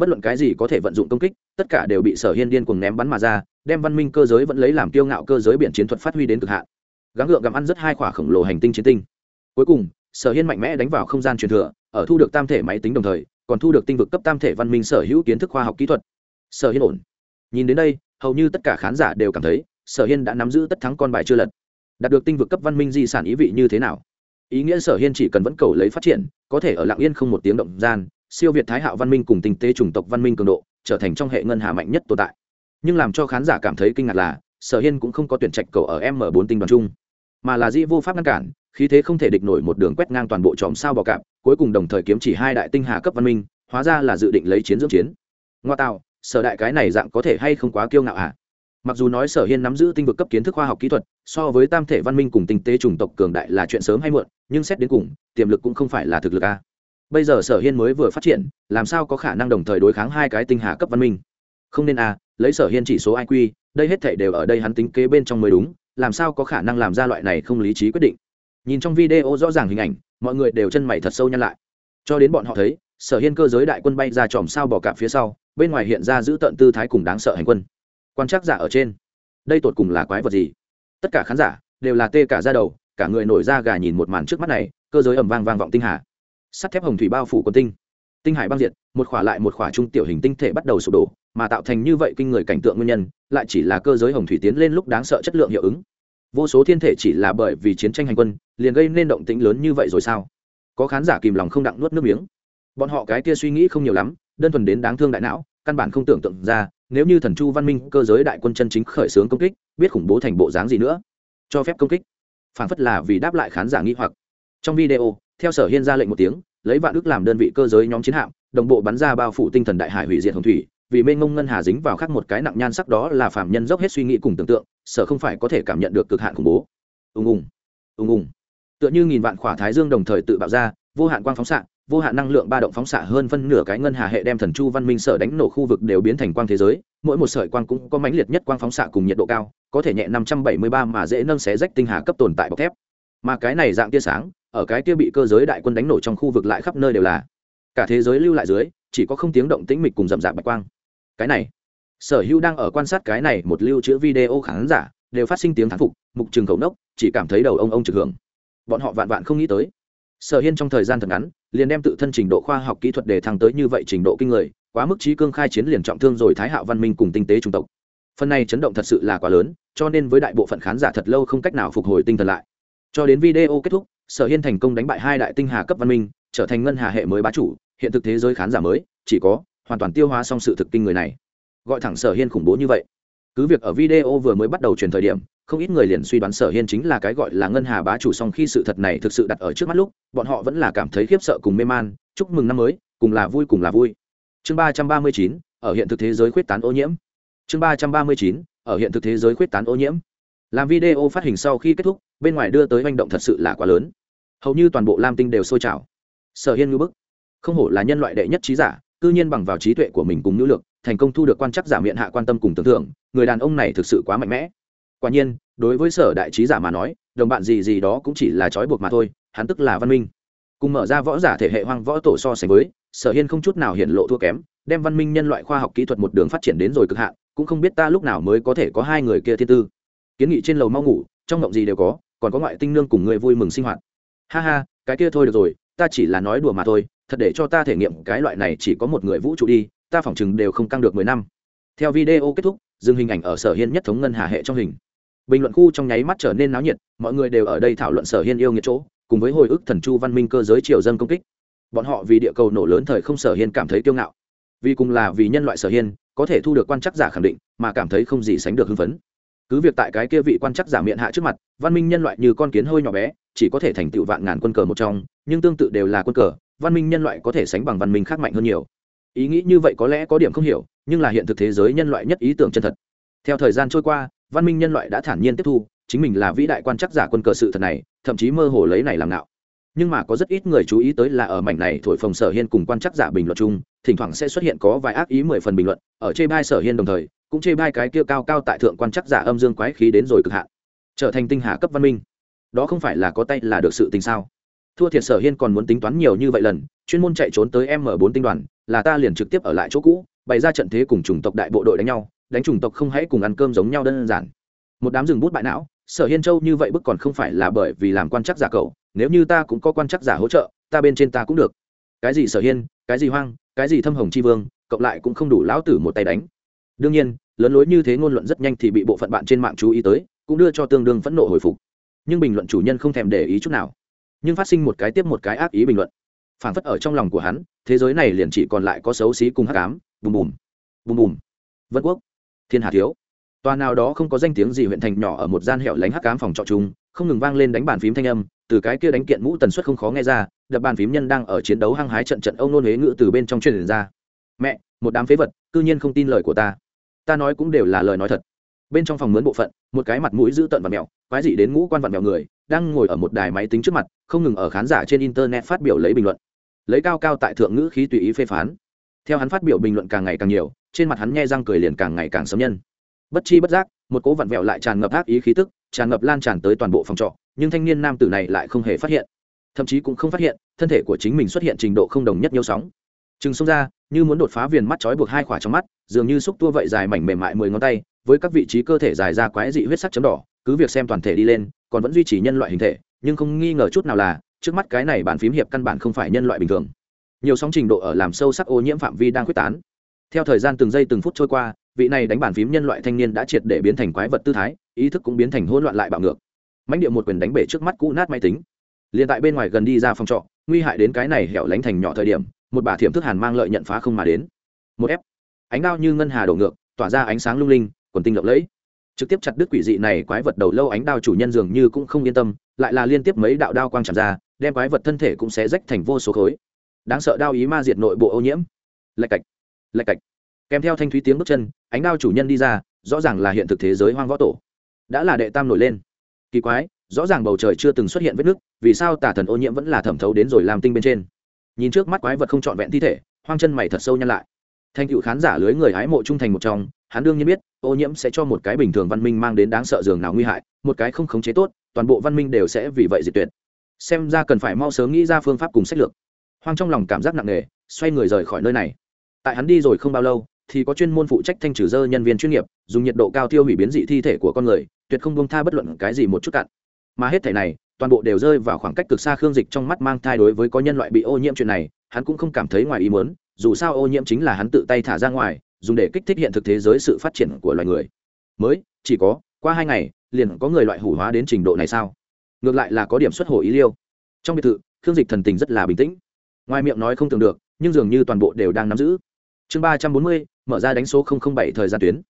bất luận cái gì có thể vận dụng công kích, tất cả đều bị sở hiên điên cuồng ném bắn mà ra, đem văn minh cơ giới vẫn lấy làm kiêu ngạo cơ giới biển chiến thuật phát huy đến cực hạn. Gắng gượng gặm ăn rất hai khỏa khổng lồ hành tinh chiến tinh. Cuối cùng, sở hiên mạnh mẽ đánh vào không gian truyền thừa, ở thu được tam thể máy tính đồng thời, còn thu được tinh vực cấp tam thể văn minh sở hữu kiến thức khoa học kỹ thuật. Sở hiên ổn. Nhìn đến đây, hầu như tất cả khán giả đều cảm thấy sở hiên đã nắm giữ tất thắng con bài chưa lật. Đạt được tinh vực cấp văn minh di sản ý vị như thế nào? Ý nghĩa sở hiên chỉ cần vẫn cầu lấy phát triển, có thể ở lạng yên không một tiếng động gian siêu việt thái hạo văn minh cùng tinh tế chủng tộc văn minh cường độ, trở thành trong hệ ngân hà mạnh nhất tồn tại. Nhưng làm cho khán giả cảm thấy kinh ngạc là, sở hiên cũng không có tuyển trạch cầu ở m bốn tinh đoàn chung, mà là di vô pháp ngăn cản, khí thế không thể địch nổi một đường quét ngang toàn bộ chòm sao bò cạp, cuối cùng đồng thời kiếm chỉ hai đại tinh hà cấp văn minh, hóa ra là dự định lấy chiến dưỡng chiến. Ngoa tạo, sở đại cái này dạng có thể hay không quá kiêu ngạo à? Mặc dù nói sở hiên nắm giữ tinh vực cấp kiến thức khoa học kỹ thuật, so với tam thể văn minh cùng tinh tế chủng tộc cường đại là chuyện sớm hay muộn, nhưng xét đến cùng, tiềm lực cũng không phải là thực lực a bây giờ sở hiên mới vừa phát triển, làm sao có khả năng đồng thời đối kháng hai cái tinh hà cấp văn minh? Không nên a lấy sở hiên chỉ số iq đây hết thể đều ở đây hắn tính kế bên trong mới đúng, làm sao có khả năng làm ra loại này không lý trí quyết định? Nhìn trong video rõ ràng hình ảnh, mọi người đều chân mày thật sâu nhăn lại. Cho đến bọn họ thấy, sở hiên cơ giới đại quân bay ra chòm sao bỏ cạp phía sau, bên ngoài hiện ra giữ tận tư thái cùng đáng sợ hành quân. Quan trắc giả ở trên. Đây tột cùng là quái vật gì? Tất cả khán giả đều là tê cả ra đầu, cả người nổi da gà nhìn một màn trước mắt này, cơ giới ẩm vang vang vọng tinh hà sắt thép hồng thủy bao phủ quần tinh. Tinh hải băng diệt, một khỏa lại một khỏa trung tiểu hình tinh thể bắt đầu sụp đổ, mà tạo thành như vậy kinh người cảnh tượng nguyên nhân, lại chỉ là cơ giới hồng thủy tiến lên lúc đáng sợ chất lượng hiệu ứng. Vô số thiên thể chỉ là bởi vì chiến tranh hành quân, liền gây nên động tĩnh lớn như vậy rồi sao? Có khán giả kìm lòng không đặng nuốt nước miếng. Bọn họ cái kia suy nghĩ không nhiều lắm, đơn thuần đến đáng thương đại não, căn bản không tưởng tượng ra, nếu như thần chu văn minh cơ giới đại quân chân chính khởi xướng công kích, biết khủng bố thành bộ dáng gì nữa. Cho phép công kích. Phản phất là vì đáp lại khán giả nghi hoặc. Trong video theo sở hiên ra lệnh một tiếng, lấy vạn ước làm đơn vị cơ giới nhóm chiến hạm, đồng bộ bắn ra bao phủ tinh thần đại hải hủy diệt hồng thủy. Vì mênh ngông ngân hà dính vào khắc một cái nặng nhan sắc đó là phạm nhân dốc hết suy nghĩ cùng tưởng tượng sở không phải có thể cảm nhận được cực hạn khủng bố. Ùng ùng ùng ùng. Tựa như nghìn vạn khỏa thái dương đồng thời tự bạo ra, vô hạn quang phóng xạ, vô hạn năng lượng ba động phóng xạ hơn phân nửa cái ngân hà hệ đem thần chu văn minh sở đánh nổ khu vực đều biến thành quang thế giới. Mỗi một sợi quang cũng có mãnh liệt nhất quang phóng xạ cùng nhiệt độ cao, có thể nhẹ năm trăm bảy mươi ba mà dễ nâng xé rách tinh hà cấp tồn tại bọc thép. Mà cái này dạng tia sáng ở cái kia bị cơ giới đại quân đánh nổ trong khu vực lại khắp nơi đều là. Cả thế giới lưu lại dưới, chỉ có không tiếng động tĩnh mịch cùng rậm rạp bạch quang. Cái này, sở hữu đang ở quan sát cái này một lưu trữ video khán giả đều phát sinh tiếng thán phục, mục trường cầu nốc, chỉ cảm thấy đầu ông ông trực hưởng. Bọn họ vạn vạn không nghĩ tới. Sở hiên trong thời gian thật ngắn, liền đem tự thân trình độ khoa học kỹ thuật để thăng tới như vậy trình độ kinh người, quá mức trí cương khai chiến liền trọng thương rồi thái hạo văn minh cùng tinh tế trung tộc. Phần này chấn động thật sự là quá lớn, cho nên với đại bộ phận khán giả thật lâu không cách nào phục hồi tinh thần lại. Cho đến video kết thúc sở hiên thành công đánh bại hai đại tinh hà cấp văn minh, trở thành ngân hà hệ mới bá chủ, hiện thực thế giới khán giả mới, chỉ có hoàn toàn tiêu hóa xong sự thực kinh người này. Gọi thẳng sở hiên khủng bố như vậy. Cứ việc ở video vừa mới bắt đầu truyền thời điểm, không ít người liền suy đoán sở hiên chính là cái gọi là ngân hà bá chủ song khi sự thật này thực sự đặt ở trước mắt lúc, bọn họ vẫn là cảm thấy khiếp sợ cùng mê man, chúc mừng năm mới, cùng là vui cùng là vui. Chương ba trăm ba mươi chín, ở hiện thực thế giới khuyết tán ô nhiễm. Chương ba trăm ba mươi chín, ở hiện thực thế giới khuyết tán ô nhiễm làm video phát hình sau khi kết thúc, bên ngoài đưa tới manh động thật sự là quá lớn. Hầu như toàn bộ lam tinh đều sôi trào. Sở hiên ngư bức. Không hổ là nhân loại đệ nhất trí giả, cư nhiên bằng vào trí tuệ của mình cùng nữ lực, thành công thu được quan chắc giả miệng hạ quan tâm cùng tưởng tượng, người đàn ông này thực sự quá mạnh mẽ. Quả nhiên, đối với sở đại trí giả mà nói, đồng bạn gì gì đó cũng chỉ là trói buộc mà thôi, hắn tức là văn minh. Cùng mở ra võ giả thể hệ hoang võ tổ so sánh với, sở hiên không chút nào hiện lộ thua kém, đem văn minh nhân loại khoa học kỹ thuật một đường phát triển đến rồi cực hạn, cũng không biết ta lúc nào mới có thể có hai người kia thiên tư kiến nghị trên lầu mau ngủ, trong ngộng gì đều có, còn có ngoại tinh nương cùng người vui mừng sinh hoạt. Ha ha, cái kia thôi được rồi, ta chỉ là nói đùa mà thôi, thật để cho ta thể nghiệm cái loại này chỉ có một người vũ trụ đi, ta phỏng chừng đều không căng được mười năm. Theo video kết thúc, dừng hình ảnh ở sở hiên nhất thống ngân hà hệ trong hình. Bình luận khu trong nháy mắt trở nên náo nhiệt, mọi người đều ở đây thảo luận sở hiên yêu nghĩa chỗ, cùng với hồi ức thần chu văn minh cơ giới triều dân công kích. Bọn họ vì địa cầu nổ lớn thời không sở hiên cảm thấy kiêu ngạo. Vì cùng là vì nhân loại sở hiên, có thể thu được quan chắc giả khẳng định, mà cảm thấy không gì sánh được hưng phấn cứ việc tại cái kia vị quan chắc giả miệng hạ trước mặt, văn minh nhân loại như con kiến hơi nhỏ bé, chỉ có thể thành tựu vạn ngàn quân cờ một trong, nhưng tương tự đều là quân cờ, văn minh nhân loại có thể sánh bằng văn minh khác mạnh hơn nhiều. Ý nghĩ như vậy có lẽ có điểm không hiểu, nhưng là hiện thực thế giới nhân loại nhất ý tưởng chân thật. Theo thời gian trôi qua, văn minh nhân loại đã thản nhiên tiếp thu, chính mình là vĩ đại quan chắc giả quân cờ sự thật này, thậm chí mơ hồ lấy này làm ngạo. Nhưng mà có rất ít người chú ý tới là ở mảnh này thổi phồng sở hiên cùng quan chắc giả bình luận chung, thỉnh thoảng sẽ xuất hiện có vài ác ý mười phần bình luận, ở chê bai sở hiên đồng thời cũng chê bai cái kia cao cao tại thượng quan chắc giả âm dương quái khí đến rồi cực hạn, trở thành tinh hà cấp văn minh. Đó không phải là có tay là được sự tình sao? Thua thiệt sở hiên còn muốn tính toán nhiều như vậy lần, chuyên môn chạy trốn tới m bốn tinh đoàn, là ta liền trực tiếp ở lại chỗ cũ, bày ra trận thế cùng chủng tộc đại bộ đội đánh nhau, đánh chủng tộc không hãy cùng ăn cơm giống nhau đơn giản. Một đám rừng bút bại não, sở hiên châu như vậy bức còn không phải là bởi vì làm quan chắc giả cậu, nếu như ta cũng có quan chắc giả hỗ trợ, ta bên trên ta cũng được. Cái gì sở hiên, cái gì hoang, cái gì thâm hồng c h i vương, cộng lại cũng không đủ lão tử một tay đánh đương nhiên, lớn lối như thế ngôn luận rất nhanh thì bị bộ phận bạn trên mạng chú ý tới, cũng đưa cho tương đương phẫn nộ hồi phục. Nhưng bình luận chủ nhân không thèm để ý chút nào. Nhưng phát sinh một cái tiếp một cái ác ý bình luận. Phản phất ở trong lòng của hắn, thế giới này liền chỉ còn lại có xấu xí cùng hắc ám. Bùm bùm. Bùm bùm. Vân quốc. Thiên hà thiếu. Tòa nào đó không có danh tiếng gì huyện thành nhỏ ở một gian hẻo lánh hắc ám phòng trọ chung, không ngừng vang lên đánh bàn phím thanh âm, từ cái kia đánh kiện mũ tần suất không khó nghe ra, đập bàn phím nhân đang ở chiến đấu hăng hái trận trận ông nôn huế ngự từ bên trong truyền ra. Mẹ, một đám phế vật, cư nhiên không tin lời của ta ta nói cũng đều là lời nói thật. Bên trong phòng mướn bộ phận, một cái mặt mũi dữ tợn và mèo quái dị đến ngũ quan vặn mèo người, đang ngồi ở một đài máy tính trước mặt, không ngừng ở khán giả trên internet phát biểu lấy bình luận. Lấy cao cao tại thượng ngữ khí tùy ý phê phán. Theo hắn phát biểu bình luận càng ngày càng nhiều, trên mặt hắn nghe răng cười liền càng ngày càng sấm nhân. Bất chi bất giác, một cố vặn vẹo lại tràn ngập ác ý khí tức, tràn ngập lan tràn tới toàn bộ phòng trọ, nhưng thanh niên nam tử này lại không hề phát hiện. Thậm chí cũng không phát hiện, thân thể của chính mình xuất hiện trình độ không đồng nhất nhau sóng. Chừng xông ra như muốn đột phá viền mắt trói buộc hai khỏa trong mắt, dường như xúc tua vậy dài mảnh mềm mại mười ngón tay, với các vị trí cơ thể dài ra quái dị huyết sắc chấm đỏ, cứ việc xem toàn thể đi lên, còn vẫn duy trì nhân loại hình thể, nhưng không nghi ngờ chút nào là, trước mắt cái này bàn phím hiệp căn bản không phải nhân loại bình thường. Nhiều sóng trình độ ở làm sâu sắc ô nhiễm phạm vi đang quyết tán. Theo thời gian từng giây từng phút trôi qua, vị này đánh bàn phím nhân loại thanh niên đã triệt để biến thành quái vật tư thái, ý thức cũng biến thành hỗn loạn lại bạo ngược. Mãnh điệu một quyền đánh bể trước mắt cũ nát máy tính. Liền tại bên ngoài gần đi ra phòng trọ, nguy hại đến cái này hẻo lánh thành nhỏ thời điểm một bà thiểm thức hàn mang lợi nhận phá không mà đến. Một ép. Ánh đao như ngân hà đổ ngược, tỏa ra ánh sáng lung linh, quần tinh lộng lẫy. Trực tiếp chặt đứt quỷ dị này quái vật đầu lâu ánh đao chủ nhân dường như cũng không yên tâm, lại là liên tiếp mấy đạo đao quang chạm ra, đem quái vật thân thể cũng sẽ rách thành vô số khối. Đáng sợ đao ý ma diệt nội bộ ô nhiễm. Lạch cạch lạch cạch. Kèm theo thanh thúy tiếng bước chân, ánh đao chủ nhân đi ra, rõ ràng là hiện thực thế giới hoang võ tổ. Đã là đệ tam nổi lên. Kỳ quái, rõ ràng bầu trời chưa từng xuất hiện vết nứt, vì sao tà thần ô nhiễm vẫn là thẩm thấu đến rồi làm tinh bên trên? Nhìn trước mắt quái vật không trọn vẹn thi thể hoang chân mày thật sâu nhăn lại. Thanh cựu khán giả lưới người hái mộ trung thành một trong hắn đương nhiên biết ô nhiễm sẽ cho một cái bình thường văn minh mang đến đáng sợ dường nào nguy hại một cái không khống chế tốt toàn bộ văn minh đều sẽ vì vậy diệt tuyệt. Xem ra cần phải mau sớm nghĩ ra phương pháp cùng sách lược. Hoang trong lòng cảm giác nặng nề xoay người rời khỏi nơi này. Tại hắn đi rồi không bao lâu thì có chuyên môn phụ trách thanh trừ dơ nhân viên chuyên nghiệp dùng nhiệt độ cao tiêu hủy biến dị thi thể của con người tuyệt không bông tha bất luận cái gì một chút cặn, mà hết thể này toàn bộ đều rơi vào khoảng cách cực xa khương dịch trong mắt mang thai đối với có nhân loại bị ô nhiễm chuyện này, hắn cũng không cảm thấy ngoài ý muốn, dù sao ô nhiễm chính là hắn tự tay thả ra ngoài, dùng để kích thích hiện thực thế giới sự phát triển của loài người. Mới, chỉ có, qua hai ngày, liền có người loại hủ hóa đến trình độ này sao? Ngược lại là có điểm xuất hồ ý liêu. Trong biệt thự, khương dịch thần tình rất là bình tĩnh. Ngoài miệng nói không tưởng được, nhưng dường như toàn bộ đều đang nắm giữ. Chương ba trăm bốn mươi, mở ra đánh số bảy thời gian tuyến.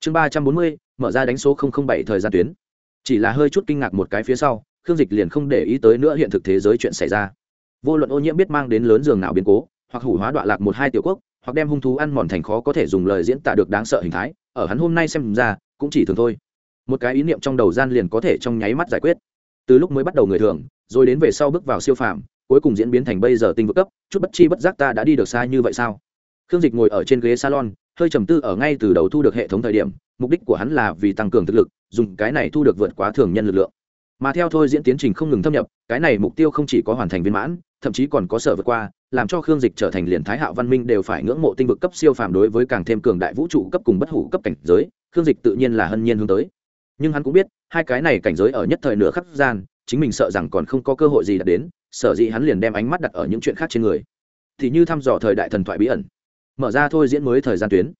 Chương ba trăm bốn mươi, mở ra đánh số bảy thời gian tuyến. Chỉ là hơi chút kinh ngạc một cái phía sau khương dịch liền không để ý tới nữa hiện thực thế giới chuyện xảy ra. Vô luận ô nhiễm biết mang đến lớn giường nào biến cố, hoặc hủ hóa đoạn lạc một hai tiểu quốc, hoặc đem hung thú ăn mòn thành khó có thể dùng lời diễn tả được đáng sợ hình thái, ở hắn hôm nay xem ra, cũng chỉ thường thôi. Một cái ý niệm trong đầu gian liền có thể trong nháy mắt giải quyết. Từ lúc mới bắt đầu người thường, rồi đến về sau bước vào siêu phàm, cuối cùng diễn biến thành bây giờ tinh vực cấp, chút bất chi bất giác ta đã đi được xa như vậy sao? Khương dịch ngồi ở trên ghế salon, hơi trầm tư ở ngay từ đầu thu được hệ thống thời điểm, mục đích của hắn là vì tăng cường thực lực, dùng cái này thu được vượt quá thường nhân lực lượng mà theo thôi diễn tiến trình không ngừng thâm nhập, cái này mục tiêu không chỉ có hoàn thành viên mãn, thậm chí còn có sở vượt qua, làm cho khương dịch trở thành liền thái hạo văn minh đều phải ngưỡng mộ tinh vực cấp siêu phàm đối với càng thêm cường đại vũ trụ cấp cùng bất hủ cấp cảnh giới, khương dịch tự nhiên là hân nhiên hướng tới. Nhưng hắn cũng biết, hai cái này cảnh giới ở nhất thời nửa khắc gian, chính mình sợ rằng còn không có cơ hội gì đạt đến, sở dĩ hắn liền đem ánh mắt đặt ở những chuyện khác trên người. Thì như thăm dò thời đại thần thoại bí ẩn. Mở ra thôi diễn mới thời gian tuyến.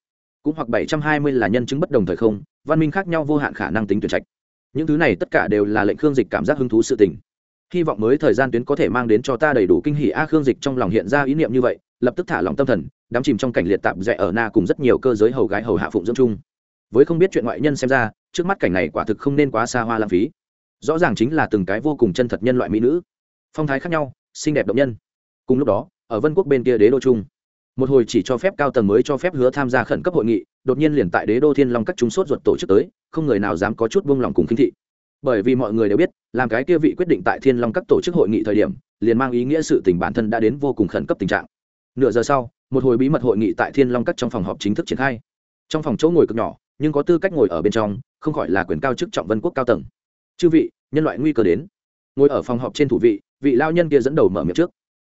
Cũng hoặc bảy trăm hai mươi là nhân chứng bất đồng thời không, văn minh khác nhau vô hạn khả năng tính tuyển trạch những thứ này tất cả đều là lệnh khương dịch cảm giác hứng thú sự tình. Hy vọng mới thời gian tuyến có thể mang đến cho ta đầy đủ kinh hỷ a, khương dịch trong lòng hiện ra ý niệm như vậy, lập tức thả lòng tâm thần, đắm chìm trong cảnh liệt tạp rẽ ở na cùng rất nhiều cơ giới hầu gái hầu hạ phụng dưỡng chung. Với không biết chuyện ngoại nhân xem ra, trước mắt cảnh này quả thực không nên quá xa hoa lãng phí. Rõ ràng chính là từng cái vô cùng chân thật nhân loại mỹ nữ. Phong thái khác nhau, xinh đẹp động nhân. Cùng lúc đó, ở vân quốc bên kia đế đô trung một hồi chỉ cho phép cao tầng mới cho phép hứa tham gia khẩn cấp hội nghị, đột nhiên liền tại đế đô thiên long các chúng sốt ruột tổ chức tới, không người nào dám có chút buông lòng cùng khinh thị. Bởi vì mọi người đều biết, làm cái kia vị quyết định tại thiên long các tổ chức hội nghị thời điểm, liền mang ý nghĩa sự tình bản thân đã đến vô cùng khẩn cấp tình trạng. Nửa giờ sau, một hồi bí mật hội nghị tại thiên long các trong phòng họp chính thức triển khai. Trong phòng chỗ ngồi cực nhỏ, nhưng có tư cách ngồi ở bên trong, không khỏi là quyền cao chức trọng vân quốc cao tầng. Chư vị, nhân loại nguy cơ đến. Ngồi ở phòng họp trên thủ vị vị lao nhân kia dẫn đầu mở miệng trước.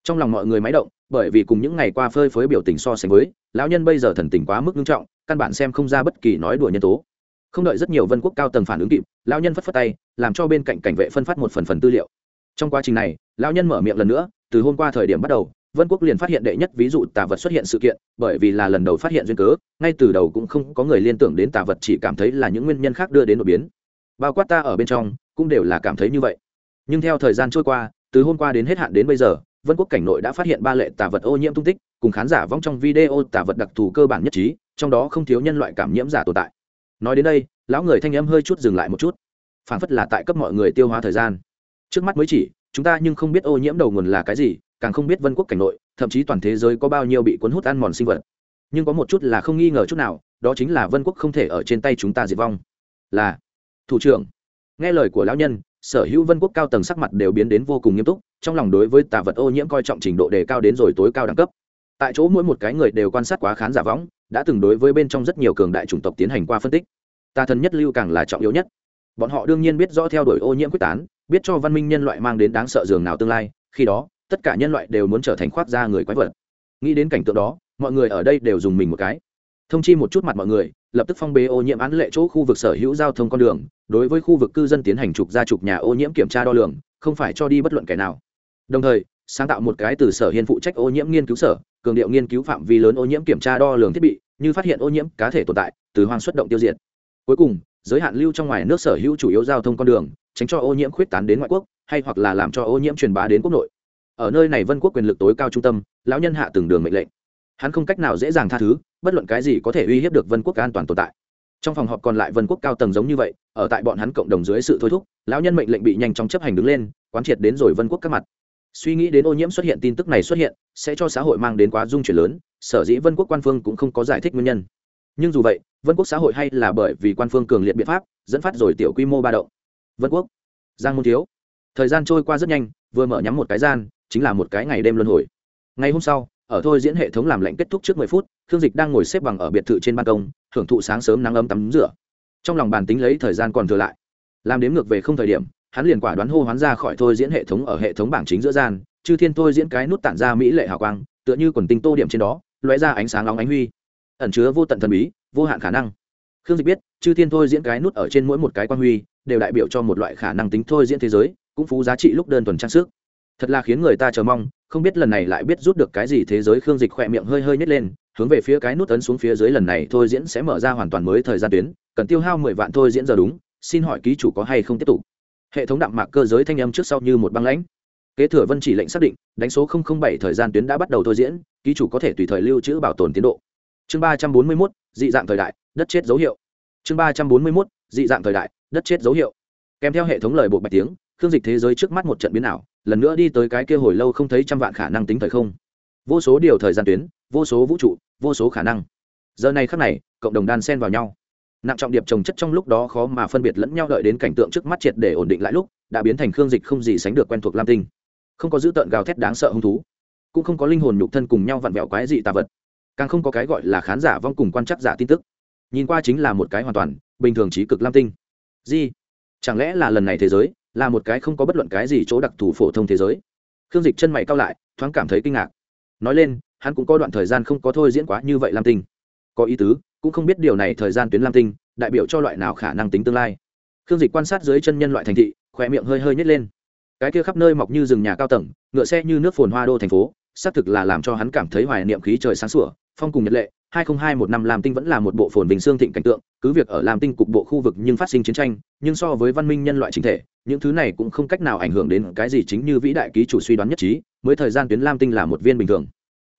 Trong lòng mọi người máy động bởi vì cùng những ngày qua phơi phới biểu tình so sánh với, lão nhân bây giờ thần tình quá mức nghiêm trọng, căn bản xem không ra bất kỳ nói đùa nhân tố. Không đợi rất nhiều vân quốc cao tầng phản ứng kịp, lão nhân phất phất tay, làm cho bên cạnh cảnh vệ phân phát một phần phần tư liệu. Trong quá trình này, lão nhân mở miệng lần nữa, từ hôm qua thời điểm bắt đầu, vân quốc liền phát hiện đệ nhất ví dụ tà vật xuất hiện sự kiện, bởi vì là lần đầu phát hiện duyên cớ, ngay từ đầu cũng không có người liên tưởng đến tà vật chỉ cảm thấy là những nguyên nhân khác đưa đến đột biến. Bao quát ta ở bên trong, cũng đều là cảm thấy như vậy. Nhưng theo thời gian trôi qua, từ hôm qua đến hết hạn đến bây giờ vân quốc cảnh nội đã phát hiện ba lệ tà vật ô nhiễm tung tích, cùng khán giả vong trong video tà vật đặc thù cơ bản nhất trí, trong đó không thiếu nhân loại cảm nhiễm giả tồn tại. Nói đến đây, lão người thanh âm hơi chút dừng lại một chút. Phản phất là tại cấp mọi người tiêu hóa thời gian. Trước mắt mới chỉ, chúng ta nhưng không biết ô nhiễm đầu nguồn là cái gì, càng không biết vân quốc cảnh nội, thậm chí toàn thế giới có bao nhiêu bị cuốn hút ăn mòn sinh vật. Nhưng có một chút là không nghi ngờ chút nào, đó chính là vân quốc không thể ở trên tay chúng ta diệt vong. Là, thủ trưởng. Nghe lời của lão nhân sở hữu vân quốc cao tầng sắc mặt đều biến đến vô cùng nghiêm túc, trong lòng đối với tà vật ô nhiễm coi trọng trình độ đề cao đến rồi tối cao đẳng cấp. Tại chỗ mỗi một cái người đều quan sát quá khán giả võng, đã từng đối với bên trong rất nhiều cường đại chủng tộc tiến hành qua phân tích. Tà thần nhất lưu càng là trọng yếu nhất. Bọn họ đương nhiên biết rõ theo đuổi ô nhiễm quyết tán, biết cho văn minh nhân loại mang đến đáng sợ dường nào tương lai, khi đó, tất cả nhân loại đều muốn trở thành khoác da người quái vật. Nghĩ đến cảnh tượng đó, mọi người ở đây đều dùng mình một cái thông chi một chút mặt mọi người, lập tức phong bế ô nhiễm án lệ chỗ khu vực sở hữu giao thông con đường, đối với khu vực cư dân tiến hành trục ra trục nhà ô nhiễm kiểm tra đo lường, không phải cho đi bất luận kẻ nào. Đồng thời, sáng tạo một cái từ sở hiên phụ trách ô nhiễm nghiên cứu sở, cường điệu nghiên cứu phạm vi lớn ô nhiễm kiểm tra đo lường thiết bị, như phát hiện ô nhiễm cá thể tồn tại, từ hoang xuất động tiêu diệt. Cuối cùng, giới hạn lưu trong ngoài nước sở hữu chủ yếu giao thông con đường, tránh cho ô nhiễm khuyết tán đến ngoại quốc, hay hoặc là làm cho ô nhiễm truyền bá đến quốc nội. Ở nơi này vân quốc quyền lực tối cao trung tâm, lão nhân hạ từng đường mệnh lệnh hắn không cách nào dễ dàng tha thứ, bất luận cái gì có thể uy hiếp được vân quốc an toàn tồn tại. Trong phòng họp còn lại vân quốc cao tầng giống như vậy, ở tại bọn hắn cộng đồng dưới sự thôi thúc, lão nhân mệnh lệnh bị nhanh chóng chấp hành đứng lên, quán triệt đến rồi vân quốc các mặt. Suy nghĩ đến ô nhiễm xuất hiện, tin tức này xuất hiện, sẽ cho xã hội mang đến quá dung chuyển lớn, sở dĩ vân quốc quan phương cũng không có giải thích nguyên nhân. Nhưng dù vậy, vân quốc xã hội hay là bởi vì quan phương cường liệt biện pháp, dẫn phát rồi tiểu quy mô ba động. Vân quốc, giang môn thiếu, thời gian trôi qua rất nhanh, vừa mở nhắm một cái gian, chính là một cái ngày đêm luân hồi. Ngày hôm sau ở thôi diễn hệ thống làm lệnh kết thúc trước mười phút, khương dịch đang ngồi xếp bằng ở biệt thự trên ban công hưởng thụ sáng sớm nắng ấm tắm rửa. Trong lòng bàn tính lấy thời gian còn thừa lại. Làm đếm ngược về không thời điểm, hắn liền quả đoán hô hoán ra khỏi thôi diễn hệ thống ở hệ thống bảng chính giữa gian, chư thiên thôi diễn cái nút tản ra mỹ lệ hào quang, tựa như quần tinh tô điểm trên đó, lóe ra ánh sáng nóng ánh huy. Ẩn chứa vô tận thần bí, vô hạn khả năng. Khương dịch biết, chư thiên thôi diễn cái nút ở trên mỗi một cái quan huy, đều đại biểu cho một loại khả năng tính thôi diễn thế giới, cũng phú giá trị lúc đơn thuần trang sức thật là khiến người ta chờ mong, không biết lần này lại biết rút được cái gì thế giới khương dịch khỏe miệng hơi hơi nhét lên, hướng về phía cái nút ấn xuống phía dưới lần này thôi diễn sẽ mở ra hoàn toàn mới thời gian tuyến, cần tiêu hao mười vạn thôi diễn giờ đúng, xin hỏi ký chủ có hay không tiếp tục? Hệ thống đạm mạc cơ giới thanh âm trước sau như một băng lãnh. Kế thừa vân chỉ lệnh xác định, đánh số bảy thời gian tuyến đã bắt đầu thôi diễn, ký chủ có thể tùy thời lưu trữ bảo tồn tiến độ. Chương ba trăm bốn mươi mốt, dị dạng thời đại, đất chết dấu hiệu. Chương ba trăm bốn mươi mốt, dị dạng thời đại, đất chết dấu hiệu. Kèm theo hệ thống lời bộ bạch tiếng, khương dịch thế giới trước mắt một trận biến ảo lần nữa đi tới cái kia hồi lâu không thấy trăm vạn khả năng tính thời không. Vô số điều thời gian tuyến, vô số vũ trụ, vô số khả năng. Giờ này khác này, cộng đồng đan sen vào nhau. Nặng trọng điệp trồng chất trong lúc đó khó mà phân biệt lẫn nhau đợi đến cảnh tượng trước mắt triệt để ổn định lại lúc, đã biến thành khương dịch không gì sánh được quen thuộc lam tinh. Không có dữ tợn gào thét đáng sợ hung thú, cũng không có linh hồn nhục thân cùng nhau vặn vẹo quái dị tà vật, càng không có cái gọi là khán giả vong cùng quan chắc giả tin tức. Nhìn qua chính là một cái hoàn toàn bình thường trí cực lam tinh. Di chẳng lẽ là lần này thế giới? Là một cái không có bất luận cái gì chỗ đặc thù phổ thông thế giới. Khương dịch chân mày cao lại, thoáng cảm thấy kinh ngạc. Nói lên, hắn cũng có đoạn thời gian không có thôi diễn quá như vậy lam tinh. Có ý tứ, cũng không biết điều này thời gian tuyến lam tinh, đại biểu cho loại nào khả năng tính tương lai. Khương dịch quan sát dưới chân nhân loại thành thị khỏe miệng hơi hơi nhét lên. Cái kia khắp nơi mọc như rừng nhà cao tầng, ngựa xe như nước phồn hoa đô thành phố, xác thực là làm cho hắn cảm thấy hoài niệm khí trời sáng sủa, phong cùng nhật lệ 2021 năm Lam Tinh vẫn là một bộ phồn bình xương thịnh cảnh tượng, cứ việc ở Lam Tinh cục bộ khu vực nhưng phát sinh chiến tranh, nhưng so với văn minh nhân loại chính thể, những thứ này cũng không cách nào ảnh hưởng đến cái gì chính như vĩ đại ký chủ suy đoán nhất trí, mới thời gian tuyến Lam Tinh là một viên bình thường.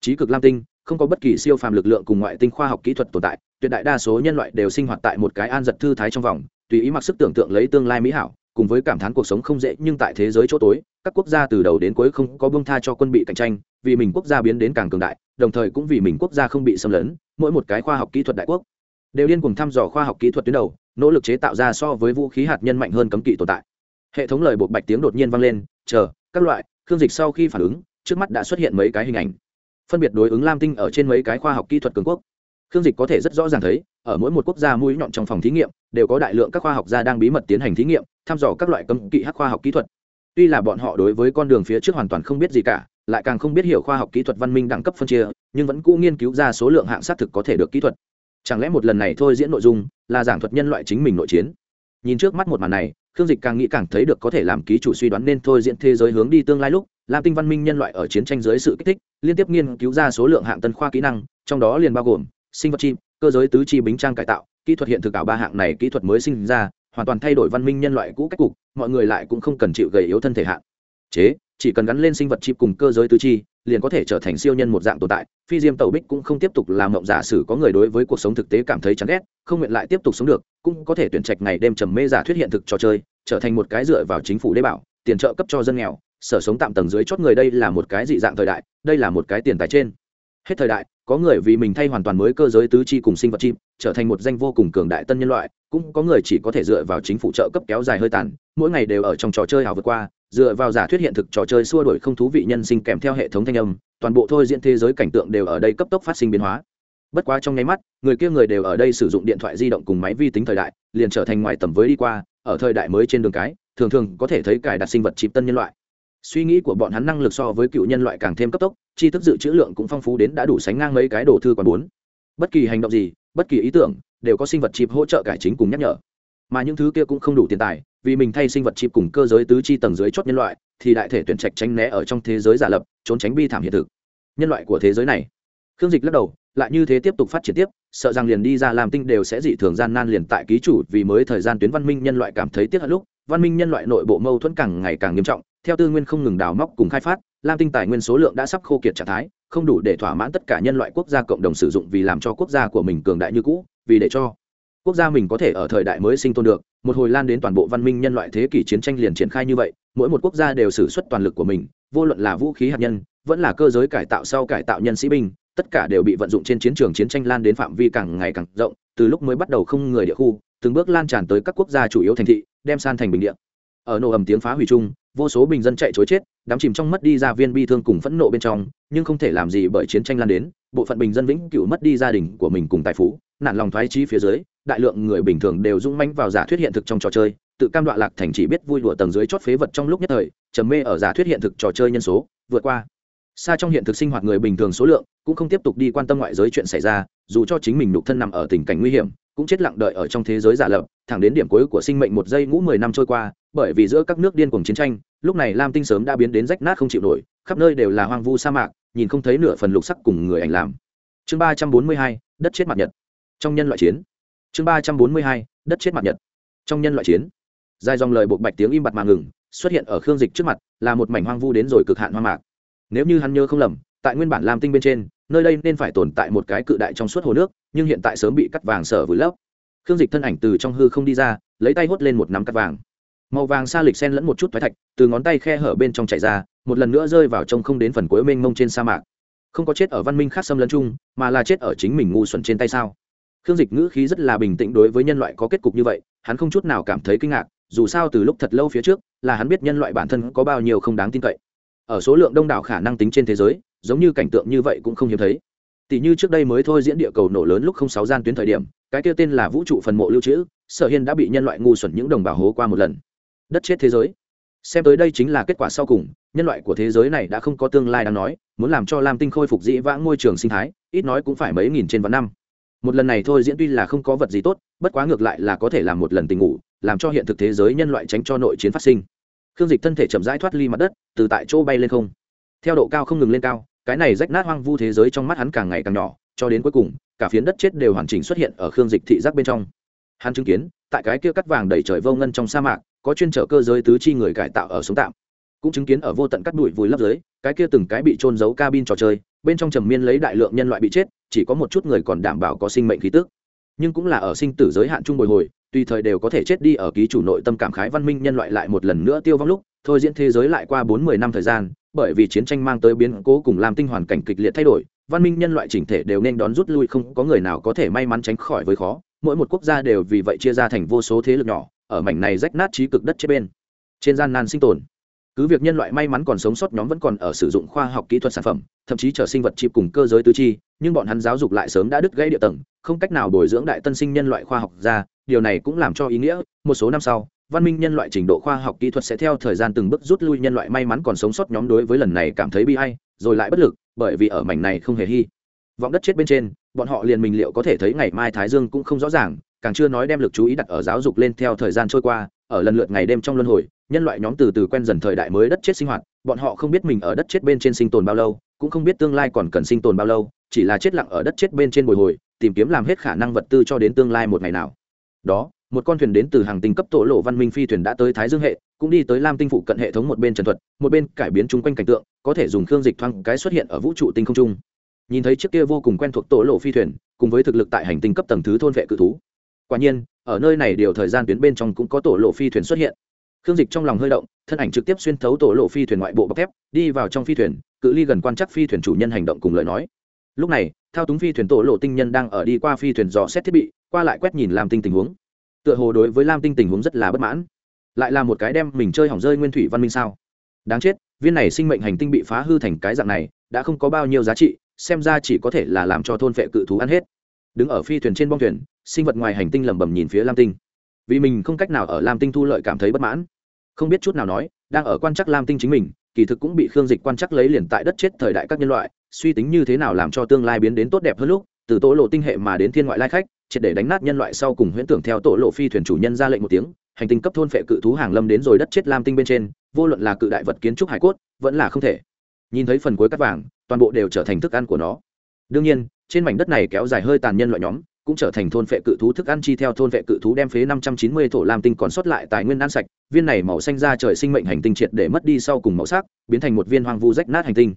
Chí cực Lam Tinh, không có bất kỳ siêu phàm lực lượng cùng ngoại tinh khoa học kỹ thuật tồn tại, tuyệt đại đa số nhân loại đều sinh hoạt tại một cái an giật thư thái trong vòng, tùy ý mặc sức tưởng tượng lấy tương lai mỹ hảo, cùng với cảm thán cuộc sống không dễ nhưng tại thế giới chỗ tối, các quốc gia từ đầu đến cuối không có buông tha cho quân bị cạnh tranh, vì mình quốc gia biến đến càng cường đại, đồng thời cũng vì mình quốc gia không bị xâm lấn mỗi một cái khoa học kỹ thuật đại quốc đều điên cùng thăm dò khoa học kỹ thuật tuyến đầu, nỗ lực chế tạo ra so với vũ khí hạt nhân mạnh hơn cấm kỵ tồn tại. Hệ thống lời buộc bạch tiếng đột nhiên vang lên, chờ, các loại, khương dịch sau khi phản ứng, trước mắt đã xuất hiện mấy cái hình ảnh. Phân biệt đối ứng lam tinh ở trên mấy cái khoa học kỹ thuật cường quốc. Khương dịch có thể rất rõ ràng thấy, ở mỗi một quốc gia mũi nhọn trong phòng thí nghiệm, đều có đại lượng các khoa học gia đang bí mật tiến hành thí nghiệm, thăm dò các loại cấm kỵ hắc khoa học kỹ thuật. Tuy là bọn họ đối với con đường phía trước hoàn toàn không biết gì cả, lại càng không biết hiểu khoa học kỹ thuật văn minh đẳng cấp phân chia nhưng vẫn cũ nghiên cứu ra số lượng hạng xác thực có thể được kỹ thuật. Chẳng lẽ một lần này thôi diễn nội dung là giảng thuật nhân loại chính mình nội chiến? Nhìn trước mắt một màn này, khương dịch càng nghĩ càng thấy được có thể làm ký chủ suy đoán nên thôi diễn thế giới hướng đi tương lai lúc làm tinh văn minh nhân loại ở chiến tranh dưới sự kích thích, liên tiếp nghiên cứu ra số lượng hạng tân khoa kỹ năng, trong đó liền bao gồm sinh vật chim cơ giới tứ chi bính trang cải tạo, kỹ thuật hiện thực ảo ba hạng này kỹ thuật mới sinh ra, hoàn toàn thay đổi văn minh nhân loại cũ cách cục, mọi người lại cũng không cần chịu gầy yếu thân thể hạn. Chế chỉ cần gắn lên sinh vật chip cùng cơ giới tứ chi, liền có thể trở thành siêu nhân một dạng tồn tại. Phi diêm tẩu bích cũng không tiếp tục làm mộng giả sử có người đối với cuộc sống thực tế cảm thấy chán ghét, không nguyện lại tiếp tục sống được, cũng có thể tuyển trạch ngày đêm trầm mê giả thuyết hiện thực trò chơi, trở thành một cái dựa vào chính phủ đế bảo, tiền trợ cấp cho dân nghèo, sở sống tạm tầng dưới chót người đây là một cái dị dạng thời đại, đây là một cái tiền tài trên. Hết thời đại, có người vì mình thay hoàn toàn mới cơ giới tứ chi cùng sinh vật chim trở thành một danh vô cùng cường đại tân nhân loại cũng có người chỉ có thể dựa vào chính phủ trợ cấp kéo dài hơi tàn, mỗi ngày đều ở trong trò chơi hào vượt qua, dựa vào giả thuyết hiện thực trò chơi xua đuổi không thú vị nhân sinh kèm theo hệ thống thanh âm, toàn bộ thôi diễn thế giới cảnh tượng đều ở đây cấp tốc phát sinh biến hóa. Bất quá trong nháy mắt, người kia người đều ở đây sử dụng điện thoại di động cùng máy vi tính thời đại, liền trở thành ngoài tầm với đi qua, ở thời đại mới trên đường cái, thường thường có thể thấy cài đặt sinh vật chịp tân nhân loại. Suy nghĩ của bọn hắn năng lực so với cựu nhân loại càng thêm cấp tốc, tri thức dự trữ lượng cũng phong phú đến đã đủ sánh ngang mấy cái đồ thư còn bốn. Bất kỳ hành động gì bất kỳ ý tưởng đều có sinh vật chip hỗ trợ cải chính cùng nhắc nhở. Mà những thứ kia cũng không đủ tiền tài, vì mình thay sinh vật chip cùng cơ giới tứ chi tầng dưới chót nhân loại, thì đại thể tuyển trạch tránh né ở trong thế giới giả lập, trốn tránh bi thảm hiện thực. Nhân loại của thế giới này. Khương dịch lắc đầu, lại như thế tiếp tục phát triển tiếp, sợ rằng liền đi ra làm tinh đều sẽ dị thường gian nan liền tại ký chủ, vì mới thời gian tuyến văn minh nhân loại cảm thấy tiếc hận lúc, văn minh nhân loại nội bộ mâu thuẫn càng ngày càng nghiêm trọng, theo tư nguyên không ngừng đào móc cùng khai phát lam tinh tài nguyên số lượng đã sắp khô kiệt trạng thái không đủ để thỏa mãn tất cả nhân loại quốc gia cộng đồng sử dụng vì làm cho quốc gia của mình cường đại như cũ, vì để cho quốc gia mình có thể ở thời đại mới sinh tồn được. Một hồi lan đến toàn bộ văn minh nhân loại thế kỷ chiến tranh liền triển khai như vậy, mỗi một quốc gia đều xử suất toàn lực của mình, vô luận là vũ khí hạt nhân, vẫn là cơ giới cải tạo sau cải tạo nhân sĩ binh, tất cả đều bị vận dụng trên chiến trường chiến tranh lan đến phạm vi càng ngày càng rộng, từ lúc mới bắt đầu không người địa khu, từng bước lan tràn tới các quốc gia chủ yếu thành thị, đem san thành bình địa. Ở nổ ầm tiếng phá hủy chung vô số bình dân chạy chối chết, đám chìm trong mất đi gia viên bi thương cùng phẫn nộ bên trong, nhưng không thể làm gì bởi chiến tranh lan đến, bộ phận bình dân vĩnh cửu mất đi gia đình của mình cùng tài phú, nản lòng thoái trí phía dưới, đại lượng người bình thường đều rung manh vào giả thuyết hiện thực trong trò chơi, tự cam đoạ lạc thành chỉ biết vui đùa tầng dưới chót phế vật trong lúc nhất thời, trầm mê ở giả thuyết hiện thực trò chơi nhân số, vượt qua. Xa trong hiện thực sinh hoạt người bình thường số lượng, cũng không tiếp tục đi quan tâm ngoại giới chuyện xảy ra, dù cho chính mình nhục thân nằm ở tình cảnh nguy hiểm cũng chết lặng đợi ở trong thế giới giả lập, thẳng đến điểm cuối của sinh mệnh một giây ngũ mười năm trôi qua, bởi vì giữa các nước điên cuồng chiến tranh, lúc này lam tinh sớm đã biến đến rách nát không chịu nổi, khắp nơi đều là hoang vu sa mạc, nhìn không thấy nửa phần lục sắc cùng người ảnh làm. Chương ba trăm bốn mươi hai, đất chết mặt nhật. Trong nhân loại chiến. Chương ba trăm bốn mươi hai, đất chết mặt nhật. Trong nhân loại chiến. Dài dòng lời buộc bạch tiếng im bặt mà ngừng, xuất hiện ở khương dịch trước mặt, là một mảnh hoang vu đến rồi cực hạn hoang mạc. Nếu như hắn nhớ không lầm, tại nguyên bản lam tinh bên trên nơi đây nên phải tồn tại một cái cự đại trong suốt hồ nước, nhưng hiện tại sớm bị cắt vàng sở vùi lấp. Khương dịch thân ảnh từ trong hư không đi ra, lấy tay hốt lên một nắm cắt vàng. Màu vàng xa lịch sen lẫn một chút thoái thạch, từ ngón tay khe hở bên trong chảy ra, một lần nữa rơi vào trong không đến phần cuối mênh mông trên sa mạc. Không có chết ở văn minh khác xâm lấn chung, mà là chết ở chính mình ngu xuẩn trên tay sao? Khương dịch ngữ khí rất là bình tĩnh đối với nhân loại có kết cục như vậy, hắn không chút nào cảm thấy kinh ngạc, dù sao từ lúc thật lâu phía trước, là hắn biết nhân loại bản thân có bao nhiêu không đáng tin cậy. Ở số lượng đông đảo khả năng tính trên thế giới giống như cảnh tượng như vậy cũng không hiếm thấy. Tỷ như trước đây mới thôi diễn địa cầu nổ lớn lúc không sáu gian tuyến thời điểm, cái kia tên là vũ trụ phần mộ lưu trữ, sở hiên đã bị nhân loại ngu xuẩn những đồng bào hố qua một lần. Đất chết thế giới. Xem tới đây chính là kết quả sau cùng, nhân loại của thế giới này đã không có tương lai đáng nói, muốn làm cho lam tinh khôi phục dĩ vãng môi trường sinh thái, ít nói cũng phải mấy nghìn trên vạn năm. Một lần này thôi diễn tuy là không có vật gì tốt, bất quá ngược lại là có thể làm một lần tình ngủ, làm cho hiện thực thế giới nhân loại tránh cho nội chiến phát sinh. Khương dịch thân thể chậm rãi thoát ly mặt đất, từ tại chỗ bay lên không. Theo độ cao không ngừng lên cao cái này rách nát hoang vu thế giới trong mắt hắn càng ngày càng nhỏ, cho đến cuối cùng, cả phiến đất chết đều hoàn chỉnh xuất hiện ở khương dịch thị giác bên trong. Hắn chứng kiến, tại cái kia cắt vàng đầy trời vô ngân trong sa mạc, có chuyên trở cơ giới tứ chi người cải tạo ở sống tạm. Cũng chứng kiến ở vô tận cắt đùi vùi lấp dưới, cái kia từng cái bị trôn giấu cabin trò chơi, bên trong trầm miên lấy đại lượng nhân loại bị chết, chỉ có một chút người còn đảm bảo có sinh mệnh khí tức. Nhưng cũng là ở sinh tử giới hạn chung bồi hồi, tùy thời đều có thể chết đi ở ký chủ nội tâm cảm khái văn minh nhân loại lại một lần nữa tiêu vong lúc, thôi diễn thế giới lại qua bốn mươi năm thời gian bởi vì chiến tranh mang tới biến cố cùng làm tinh hoàn cảnh kịch liệt thay đổi, văn minh nhân loại chỉnh thể đều nên đón rút lui, không có người nào có thể may mắn tránh khỏi với khó. Mỗi một quốc gia đều vì vậy chia ra thành vô số thế lực nhỏ, ở mảnh này rách nát trí cực đất chết bên. Trên gian nan sinh tồn, cứ việc nhân loại may mắn còn sống sót nhóm vẫn còn ở sử dụng khoa học kỹ thuật sản phẩm, thậm chí trở sinh vật chip cùng cơ giới tư chi, nhưng bọn hắn giáo dục lại sớm đã đứt gãy địa tầng, không cách nào bồi dưỡng đại tân sinh nhân loại khoa học ra, điều này cũng làm cho ý nghĩa, một số năm sau văn minh nhân loại trình độ khoa học kỹ thuật sẽ theo thời gian từng bước rút lui, nhân loại may mắn còn sống sót nhóm đối với lần này cảm thấy bi hay rồi lại bất lực, bởi vì ở mảnh này không hề hy vọng đất chết bên trên, bọn họ liền mình liệu có thể thấy ngày mai thái dương cũng không rõ ràng, càng chưa nói đem lực chú ý đặt ở giáo dục lên theo thời gian trôi qua, ở lần lượt ngày đêm trong luân hồi, nhân loại nhóm từ từ quen dần thời đại mới đất chết sinh hoạt, bọn họ không biết mình ở đất chết bên trên sinh tồn bao lâu, cũng không biết tương lai còn cần sinh tồn bao lâu, chỉ là chết lặng ở đất chết bên trên bồi hồi, tìm kiếm làm hết khả năng vật tư cho đến tương lai một ngày nào. Đó một con thuyền đến từ hàng tinh cấp tổ lộ văn minh phi thuyền đã tới thái dương hệ, cũng đi tới lam tinh phụ cận hệ thống một bên trần thuật, một bên cải biến chung quanh cảnh tượng, có thể dùng khương dịch thoáng cái xuất hiện ở vũ trụ tinh không trung nhìn thấy chiếc kia vô cùng quen thuộc tổ lộ phi thuyền, cùng với thực lực tại hành tinh cấp tầng thứ thôn vệ cự thú. Quả nhiên, ở nơi này điều thời gian tuyến bên trong cũng có tổ lộ phi thuyền xuất hiện. Khương dịch trong lòng hơi động, thân ảnh trực tiếp xuyên thấu tổ lộ phi thuyền ngoại bộ bọc thép, đi vào trong phi thuyền, cự ly gần quan chắc phi thuyền chủ nhân hành động cùng lời nói. Lúc này, thao túng phi thuyền tổ lộ tinh nhân đang ở đi qua phi thuyền dò xét thiết bị, qua lại quét nhìn làm tinh tình huống tựa hồ đối với lam tinh tình huống rất là bất mãn. Lại là một cái đem mình chơi hỏng rơi nguyên thủy văn minh sao? Đáng chết, viên này sinh mệnh hành tinh bị phá hư thành cái dạng này, đã không có bao nhiêu giá trị, xem ra chỉ có thể là làm cho thôn vệ cự thú ăn hết. Đứng ở phi thuyền trên bong thuyền, sinh vật ngoài hành tinh lẩm bẩm nhìn phía lam tinh. Vì mình không cách nào ở lam tinh thu lợi cảm thấy bất mãn. Không biết chút nào nói, đang ở quan chắc lam tinh chính mình, kỳ thực cũng bị khương dịch quan chắc lấy liền tại đất chết thời đại các nhân loại, suy tính như thế nào làm cho tương lai biến đến tốt đẹp hơn lúc, từ tố lộ tinh hệ mà đến thiên ngoại lai khách triệt để đánh nát nhân loại sau cùng huyễn tưởng theo tổ lộ phi thuyền chủ nhân ra lệnh một tiếng, hành tinh cấp thôn phệ cự thú hàng lâm đến rồi đất chết lam tinh bên trên, vô luận là cự đại vật kiến trúc hải cốt, vẫn là không thể. Nhìn thấy phần cuối cắt vàng, toàn bộ đều trở thành thức ăn của nó. Đương nhiên, trên mảnh đất này kéo dài hơi tàn nhân loại nhóm, cũng trở thành thôn phệ cự thú thức ăn chi theo thôn phệ cự thú đem phế năm trăm chín mươi thổ lam tinh còn sót lại tài nguyên ăn sạch, viên này màu xanh ra trời sinh mệnh hành tinh triệt để mất đi sau cùng màu sắc, biến thành một viên hoang vu rách nát hành tinh.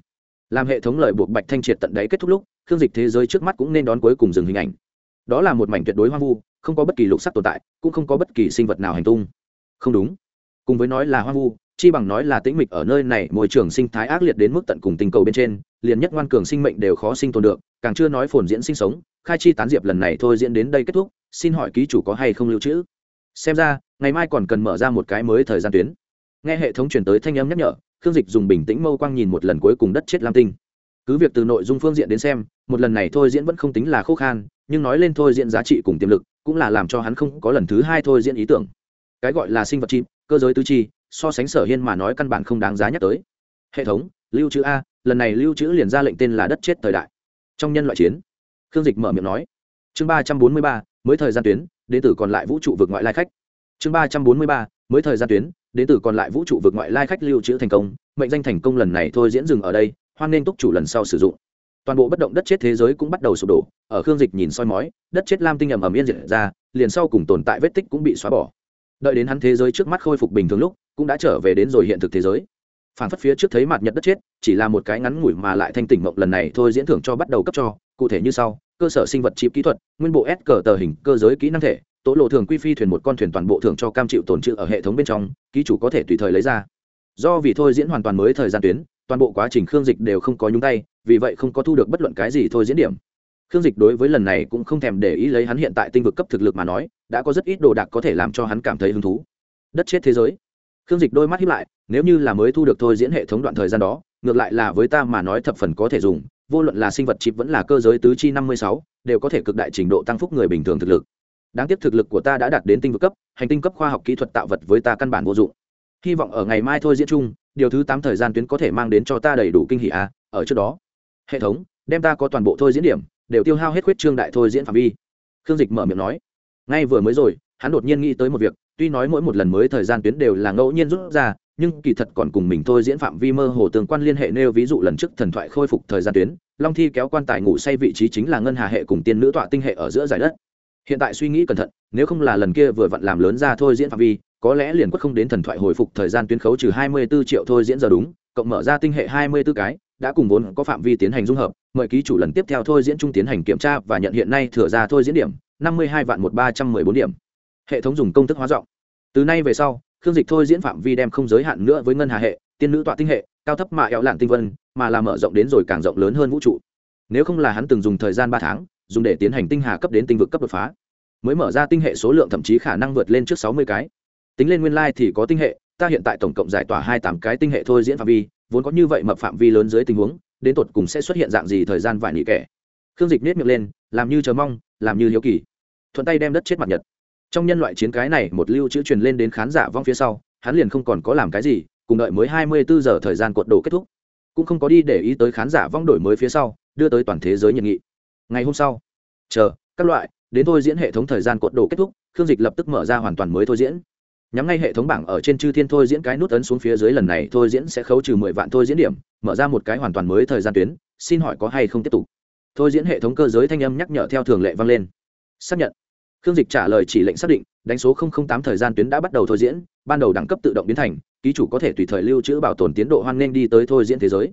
Làm hệ thống lợi buộc bạch thanh triệt tận đáy kết thúc lúc, khương dịch thế giới trước mắt cũng nên đón cuối cùng dừng hình ảnh đó là một mảnh tuyệt đối hoang vu, không có bất kỳ lục sắc tồn tại, cũng không có bất kỳ sinh vật nào hành tung. Không đúng. Cùng với nói là hoang vu, chi bằng nói là tĩnh mịch ở nơi này, môi trường sinh thái ác liệt đến mức tận cùng tình cầu bên trên, liền nhất ngoan cường sinh mệnh đều khó sinh tồn được, càng chưa nói phồn diễn sinh sống, khai chi tán diệp lần này thôi diễn đến đây kết thúc, xin hỏi ký chủ có hay không lưu trữ? Xem ra, ngày mai còn cần mở ra một cái mới thời gian tuyến. Nghe hệ thống chuyển tới thanh âm nhắc nhở, khương dịch dùng bình tĩnh mâu quang nhìn một lần cuối cùng đất chết lam tinh. Cứ việc từ nội dung phương diện đến xem, một lần này thôi diễn vẫn không tính là khô khan nhưng nói lên thôi diễn giá trị cùng tiềm lực cũng là làm cho hắn không có lần thứ hai thôi diễn ý tưởng. Cái gọi là sinh vật chim cơ giới tứ chi, so sánh sở hiên mà nói căn bản không đáng giá nhắc tới. Hệ thống, lưu trữ a, lần này lưu trữ liền ra lệnh tên là đất chết thời đại. Trong nhân loại chiến, khương dịch mở miệng nói. Chương ba trăm bốn mươi ba, mới thời gian tuyến, đến từ còn lại vũ trụ vực ngoại lai khách. Chương ba trăm bốn mươi ba, mới thời gian tuyến, đến từ còn lại vũ trụ vực ngoại lai khách lưu trữ thành công, mệnh danh thành công lần này thôi diễn dừng ở đây, hoan nên túc chủ lần sau sử dụng toàn bộ bất động đất chết thế giới cũng bắt đầu sụp đổ, ở khương dịch nhìn soi mói, đất chết lam tinh ầm ầm yên diệt ra, liền sau cùng tồn tại vết tích cũng bị xóa bỏ. Đợi đến hắn thế giới trước mắt khôi phục bình thường lúc, cũng đã trở về đến rồi hiện thực thế giới. Phản phất phía trước thấy mặt nhật đất chết, chỉ là một cái ngắn ngủi mà lại thanh tỉnh mộng lần này thôi diễn thưởng cho bắt đầu cấp cho, cụ thể như sau, cơ sở sinh vật chip kỹ thuật, nguyên bộ s cờ tờ hình, cơ giới kỹ năng thể, tố lộ thường quy phi thuyền một con thuyền toàn bộ thưởng cho cam chịu tồn trữ ở hệ thống bên trong, ký chủ có thể tùy thời lấy ra. Do vì thôi diễn hoàn toàn mới thời gian tuyến, toàn bộ quá trình khương dịch đều không có nhúng tay vì vậy không có thu được bất luận cái gì thôi diễn điểm. Khương dịch đối với lần này cũng không thèm để ý lấy hắn hiện tại tinh vực cấp thực lực mà nói, đã có rất ít đồ đạc có thể làm cho hắn cảm thấy hứng thú. Đất chết thế giới. Khương dịch đôi mắt hiếp lại, nếu như là mới thu được thôi diễn hệ thống đoạn thời gian đó, ngược lại là với ta mà nói thập phần có thể dùng, vô luận là sinh vật chip vẫn là cơ giới tứ chi năm mươi sáu, đều có thể cực đại trình độ tăng phúc người bình thường thực lực. Đáng tiếc thực lực của ta đã đạt đến tinh vực cấp, hành tinh cấp khoa học kỹ thuật tạo vật với ta căn bản vô dụng. Hy vọng ở ngày mai thôi diễn chung, điều thứ tám thời gian tuyến có thể mang đến cho ta đầy đủ kinh hỷ a, ở trước đó hệ thống, đem ta có toàn bộ thôi diễn điểm, đều tiêu hao hết khuyết trương đại thôi diễn phạm vi. Khương dịch mở miệng nói. Ngay vừa mới rồi, hắn đột nhiên nghĩ tới một việc, tuy nói mỗi một lần mới thời gian tuyến đều là ngẫu nhiên rút ra, nhưng kỳ thật còn cùng mình thôi diễn phạm vi mơ hồ tương quan liên hệ nêu ví dụ lần trước thần thoại khôi phục thời gian tuyến, long thi kéo quan tài ngủ say vị trí chính là ngân hà hệ cùng tiên nữ tọa tinh hệ ở giữa giải đất. Hiện tại suy nghĩ cẩn thận, nếu không là lần kia vừa vặn làm lớn ra thôi diễn phạm vi, có lẽ liền quất không đến thần thoại hồi phục thời gian tuyến khấu trừ hai mươi 24 triệu thôi diễn giờ đúng, cộng mở ra tinh hệ hai mươi 24 cái đã cùng vốn có phạm vi tiến hành dung hợp, mời ký chủ lần tiếp theo thôi diễn trung tiến hành kiểm tra và nhận hiện nay thừa ra thôi diễn điểm, năm mươi hai vạn một ba trăm mười bốn điểm. Hệ thống dùng công thức hóa giọng. Từ nay về sau, khương dịch thôi diễn phạm vi đem không giới hạn nữa với ngân hà hệ, tiên nữ tọa tinh hệ, cao thấp mạ éo lạn tinh vân, mà là mở rộng đến rồi càng rộng lớn hơn vũ trụ. Nếu không là hắn từng dùng thời gian ba tháng, dùng để tiến hành tinh hà cấp đến tinh vực cấp đột phá, mới mở ra tinh hệ số lượng thậm chí khả năng vượt lên trước sáu mươi cái. Tính lên nguyên lai thì có tinh hệ, ta hiện tại tổng cộng giải tỏa hai tám cái tinh hệ thôi diễn phạm vi vốn có như vậy mập phạm vi lớn dưới tình huống, đến tột cùng sẽ xuất hiện dạng gì thời gian vải nhị kẻ. Khương dịch nết miệng lên, làm như chờ mong, làm như hiếu kỳ. Thuận tay đem đất chết mặt nhật. Trong nhân loại chiến cái này một lưu chữ truyền lên đến khán giả vong phía sau, hắn liền không còn có làm cái gì, cùng đợi mới hai mươi bốn giờ thời gian cuộn đổ kết thúc. Cũng không có đi để ý tới khán giả vong đổi mới phía sau, đưa tới toàn thế giới nhiệt nghị. Ngày hôm sau, chờ, các loại, đến thôi diễn hệ thống thời gian cuộn đổ kết thúc, khương dịch lập tức mở ra hoàn toàn mới thôi diễn nhắm ngay hệ thống bảng ở trên chư thiên thôi diễn cái nút ấn xuống phía dưới lần này, thôi diễn sẽ khấu trừ mười vạn thôi diễn điểm, mở ra một cái hoàn toàn mới thời gian tuyến, xin hỏi có hay không tiếp tục? Thôi diễn hệ thống cơ giới thanh âm nhắc nhở theo thường lệ vang lên. Xác nhận. Khương dịch trả lời chỉ lệnh xác định, đánh số tám thời gian tuyến đã bắt đầu thôi diễn, ban đầu đẳng cấp tự động biến thành, ký chủ có thể tùy thời lưu trữ bảo tồn tiến độ hoan nghênh đi tới thôi diễn thế giới.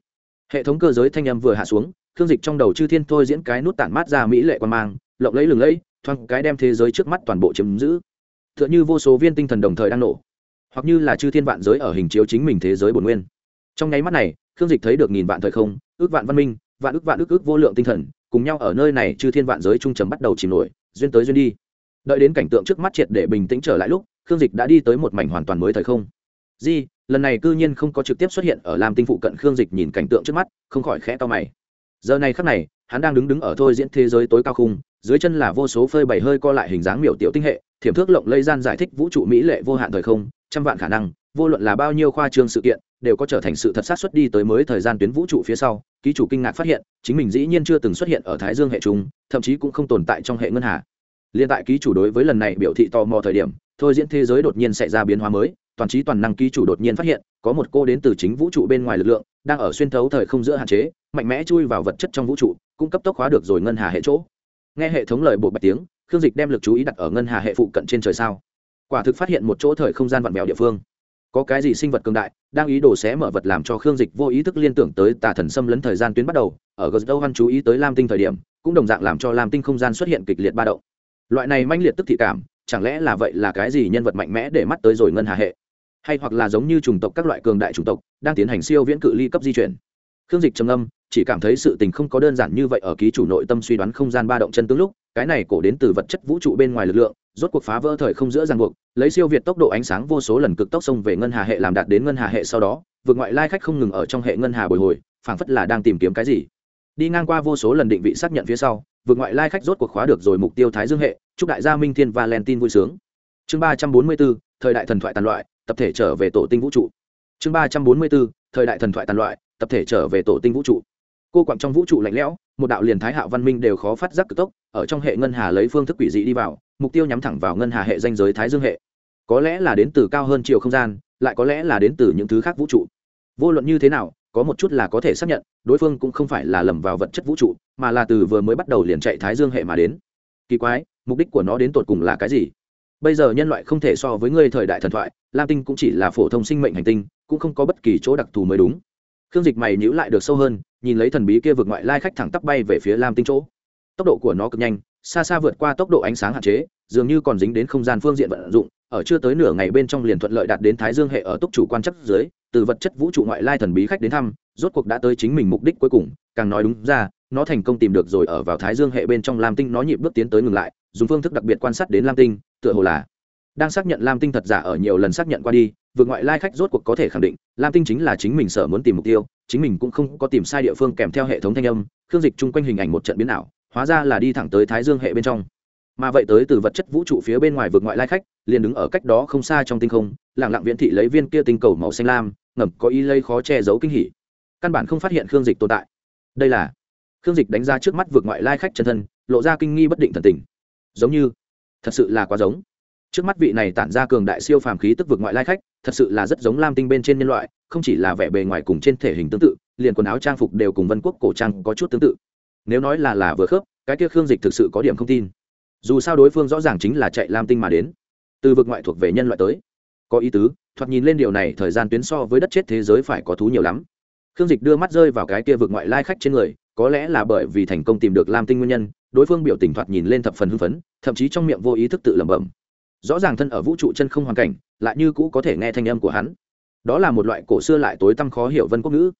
Hệ thống cơ giới thanh âm vừa hạ xuống, khương dịch trong đầu chư thiên thôi diễn cái nút tản mát ra mỹ lệ quan mang, lộng lấy lừng lẫy, thoáng cái đem thế giới trước mắt toàn bộ chiếm giữ tựa như vô số viên tinh thần đồng thời đang nổ, hoặc như là chư thiên vạn giới ở hình chiếu chính mình thế giới bổn nguyên. Trong nháy mắt này, khương dịch thấy được nghìn vạn thời không, ước vạn văn minh, vạn ước vạn ước ước vô lượng tinh thần, cùng nhau ở nơi này chư thiên vạn giới trung trầm bắt đầu chìm nổi, duyên tới duyên đi. Đợi đến cảnh tượng trước mắt triệt để bình tĩnh trở lại lúc, khương dịch đã đi tới một mảnh hoàn toàn mới thời không. Di, lần này cư nhiên không có trực tiếp xuất hiện ở lam tinh phụ cận khương dịch nhìn cảnh tượng trước mắt, không khỏi khẽ to mày. Giờ này khắc này hắn đang đứng đứng ở thôi diễn thế giới tối cao khung, dưới chân là vô số phơi bày hơi co lại hình dáng miểu tiểu tinh hệ, thiểm thước lộng lây gian giải thích vũ trụ mỹ lệ vô hạn thời không, trăm vạn khả năng, vô luận là bao nhiêu khoa trương sự kiện, đều có trở thành sự thật sát xuất đi tới mới thời gian tuyến vũ trụ phía sau, ký chủ kinh ngạc phát hiện, chính mình dĩ nhiên chưa từng xuất hiện ở thái dương hệ chúng thậm chí cũng không tồn tại trong hệ ngân hà. Liên tại ký chủ đối với lần này biểu thị tò mò thời điểm, thôi diễn thế giới đột nhiên xảy ra biến hóa mới toàn trí toàn năng ký chủ đột nhiên phát hiện, có một cô đến từ chính vũ trụ bên ngoài lực lượng, đang ở xuyên thấu thời không giữa hạn chế, mạnh mẽ chui vào vật chất trong vũ trụ cung cấp tốc hóa được rồi ngân hà hệ chỗ. Nghe hệ thống lời bộ bạch tiếng, khương dịch đem lực chú ý đặt ở ngân hà hệ phụ cận trên trời sao. Quả thực phát hiện một chỗ thời không gian vặn vẹo địa phương. Có cái gì sinh vật cường đại, đang ý đồ xé mở vật làm cho khương dịch vô ý thức liên tưởng tới tà thần xâm lấn thời gian tuyến bắt đầu, ở gờ đâu văn chú ý tới lam tinh thời điểm, cũng đồng dạng làm cho lam tinh không gian xuất hiện kịch liệt ba động. Loại này manh liệt tức thị cảm, chẳng lẽ là vậy là cái gì nhân vật mạnh mẽ để mắt tới rồi ngân hà hệ? Hay hoặc là giống như chủng tộc các loại cường đại chủng tộc, đang tiến hành siêu viễn cự ly cấp di chuyển. Khương dịch trầm âm chỉ cảm thấy sự tình không có đơn giản như vậy ở ký chủ nội tâm suy đoán không gian ba động chân tướng lúc, cái này cổ đến từ vật chất vũ trụ bên ngoài lực lượng, rốt cuộc phá vỡ thời không giữa ràng buộc, lấy siêu việt tốc độ ánh sáng vô số lần cực tốc xông về ngân hà hệ làm đạt đến ngân hà hệ sau đó, vượt ngoại lai khách không ngừng ở trong hệ ngân hà bồi hồi, phảng phất là đang tìm kiếm cái gì. Đi ngang qua vô số lần định vị xác nhận phía sau, vượt ngoại lai khách rốt cuộc khóa được rồi mục tiêu thái dương hệ, chúc đại gia minh thiên valentine vui sướng. Chương ba trăm bốn mươi bốn, thời đại thần thoại tàn loại tập thể trở về tổ tinh vũ trụ. Chương ba trăm bốn mươi bốn, thời đại thần thoại tàn loại, tập thể trở về tổ tinh vũ trụ. Cô quặng trong vũ trụ lạnh lẽo, một đạo liền thái hạo văn minh đều khó phát giác cực tốc, ở trong hệ ngân hà lấy phương thức quỷ dị đi vào, mục tiêu nhắm thẳng vào ngân hà hệ danh giới thái dương hệ. Có lẽ là đến từ cao hơn chiều không gian, lại có lẽ là đến từ những thứ khác vũ trụ. Vô luận như thế nào, có một chút là có thể xác nhận, đối phương cũng không phải là lầm vào vật chất vũ trụ, mà là từ vừa mới bắt đầu liền chạy thái dương hệ mà đến. Kỳ quái, mục đích của nó đến tột cùng là cái gì? Bây giờ nhân loại không thể so với ngươi thời đại thần thoại, lam tinh cũng chỉ là phổ thông sinh mệnh hành tinh, cũng không có bất kỳ chỗ đặc thù mới đúng. Khương dịch mày nhữ lại được sâu hơn, nhìn lấy thần bí kia vượt ngoại lai khách thẳng tắp bay về phía lam tinh chỗ. Tốc độ của nó cực nhanh, xa xa vượt qua tốc độ ánh sáng hạn chế, dường như còn dính đến không gian phương diện vận dụng, ở chưa tới nửa ngày bên trong liền thuận lợi đạt đến thái dương hệ ở túc chủ quan chắc dưới, từ vật chất vũ trụ ngoại lai thần bí khách đến thăm, rốt cuộc đã tới chính mình mục đích cuối cùng, càng nói đúng ra, nó thành công tìm được rồi ở vào thái dương hệ bên trong lam tinh, nó nhịp bước tiến tới ngừng lại, dùng phương thức đặc biệt quan sát đến lam tinh tựa hồ là đang xác nhận lam tinh thật giả ở nhiều lần xác nhận qua đi, vượt ngoại lai khách rốt cuộc có thể khẳng định, lam tinh chính là chính mình sở muốn tìm mục tiêu, chính mình cũng không có tìm sai địa phương kèm theo hệ thống thanh âm, khương dịch chung quanh hình ảnh một trận biến ảo, hóa ra là đi thẳng tới thái dương hệ bên trong. Mà vậy tới từ vật chất vũ trụ phía bên ngoài vượt ngoại lai khách, liền đứng ở cách đó không xa trong tinh không lẳng lặng viễn thị lấy viên kia tinh cầu màu xanh lam, ngầm có ý lây khó che giấu kinh hỉ. Căn bản không phát hiện khương dịch tồn tại. Đây là, khương dịch đánh ra trước mắt vượt ngoại lai khách chân thân, lộ ra kinh nghi bất định thần tình. Giống như thật sự là quá giống. Trước mắt vị này tản ra cường đại siêu phàm khí tức vực ngoại lai khách, thật sự là rất giống lam tinh bên trên nhân loại, không chỉ là vẻ bề ngoài cùng trên thể hình tương tự, liền quần áo trang phục đều cùng vân quốc cổ trang có chút tương tự. Nếu nói là là vừa khớp, cái kia khương dịch thực sự có điểm không tin. Dù sao đối phương rõ ràng chính là chạy lam tinh mà đến. Từ vực ngoại thuộc về nhân loại tới. Có ý tứ, thoạt nhìn lên điều này, thời gian tuyến so với đất chết thế giới phải có thú nhiều lắm. Khương dịch đưa mắt rơi vào cái kia vực ngoại lai khách trên người, có lẽ là bởi vì thành công tìm được lam tinh nguyên nhân đối phương biểu tình thoạt nhìn lên thập phần hưng phấn, thậm chí trong miệng vô ý thức tự lẩm bẩm. Rõ ràng thân ở vũ trụ chân không hoàn cảnh, lại như cũ có thể nghe thanh âm của hắn. Đó là một loại cổ xưa lại tối tăm khó hiểu vân quốc ngữ.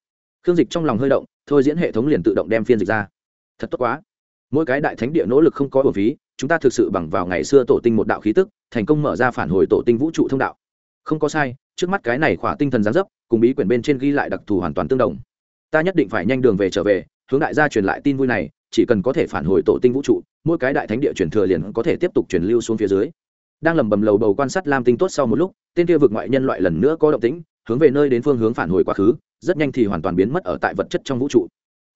Khương dịch trong lòng hơi động, thôi diễn hệ thống liền tự động đem phiên dịch ra. Thật tốt quá. Mỗi cái đại thánh địa nỗ lực không có bổ phí, chúng ta thực sự bằng vào ngày xưa tổ tinh một đạo khí tức, thành công mở ra phản hồi tổ tinh vũ trụ thông đạo. Không có sai, trước mắt cái này khỏa tinh thần gián dấp, cùng bí quyển bên trên ghi lại đặc thù hoàn toàn tương đồng. Ta nhất định phải nhanh đường về trở về, hướng đại gia truyền lại tin vui này chỉ cần có thể phản hồi tổ tinh vũ trụ, mỗi cái đại thánh địa truyền thừa liền có thể tiếp tục truyền lưu xuống phía dưới. Đang lầm bầm lầu bầu quan sát lam tinh tốt sau một lúc, tên kia vực ngoại nhân loại lần nữa có động tĩnh, hướng về nơi đến phương hướng phản hồi quá khứ, rất nhanh thì hoàn toàn biến mất ở tại vật chất trong vũ trụ.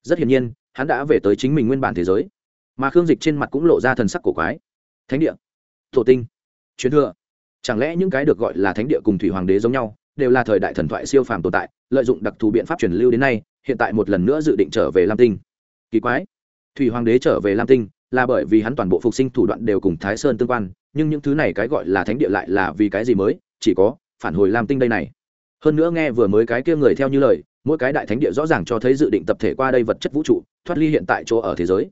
Rất hiển nhiên, hắn đã về tới chính mình nguyên bản thế giới. Mà khương dịch trên mặt cũng lộ ra thần sắc cổ quái. Thánh địa? Tổ tinh? Truyền thừa? Chẳng lẽ những cái được gọi là thánh địa cùng thủy hoàng đế giống nhau, đều là thời đại thần thoại siêu phàm tồn tại, lợi dụng đặc thù biện pháp truyền lưu đến nay, hiện tại một lần nữa dự định trở về lam tinh? Kỳ quái thủy hoàng đế trở về lam tinh, là bởi vì hắn toàn bộ phục sinh thủ đoạn đều cùng thái sơn tương quan, nhưng những thứ này cái gọi là thánh địa lại là vì cái gì mới, chỉ có phản hồi lam tinh đây này. Hơn nữa nghe vừa mới cái kia người theo như lời, mỗi cái đại thánh địa rõ ràng cho thấy dự định tập thể qua đây vật chất vũ trụ, thoát ly hiện tại chỗ ở thế giới.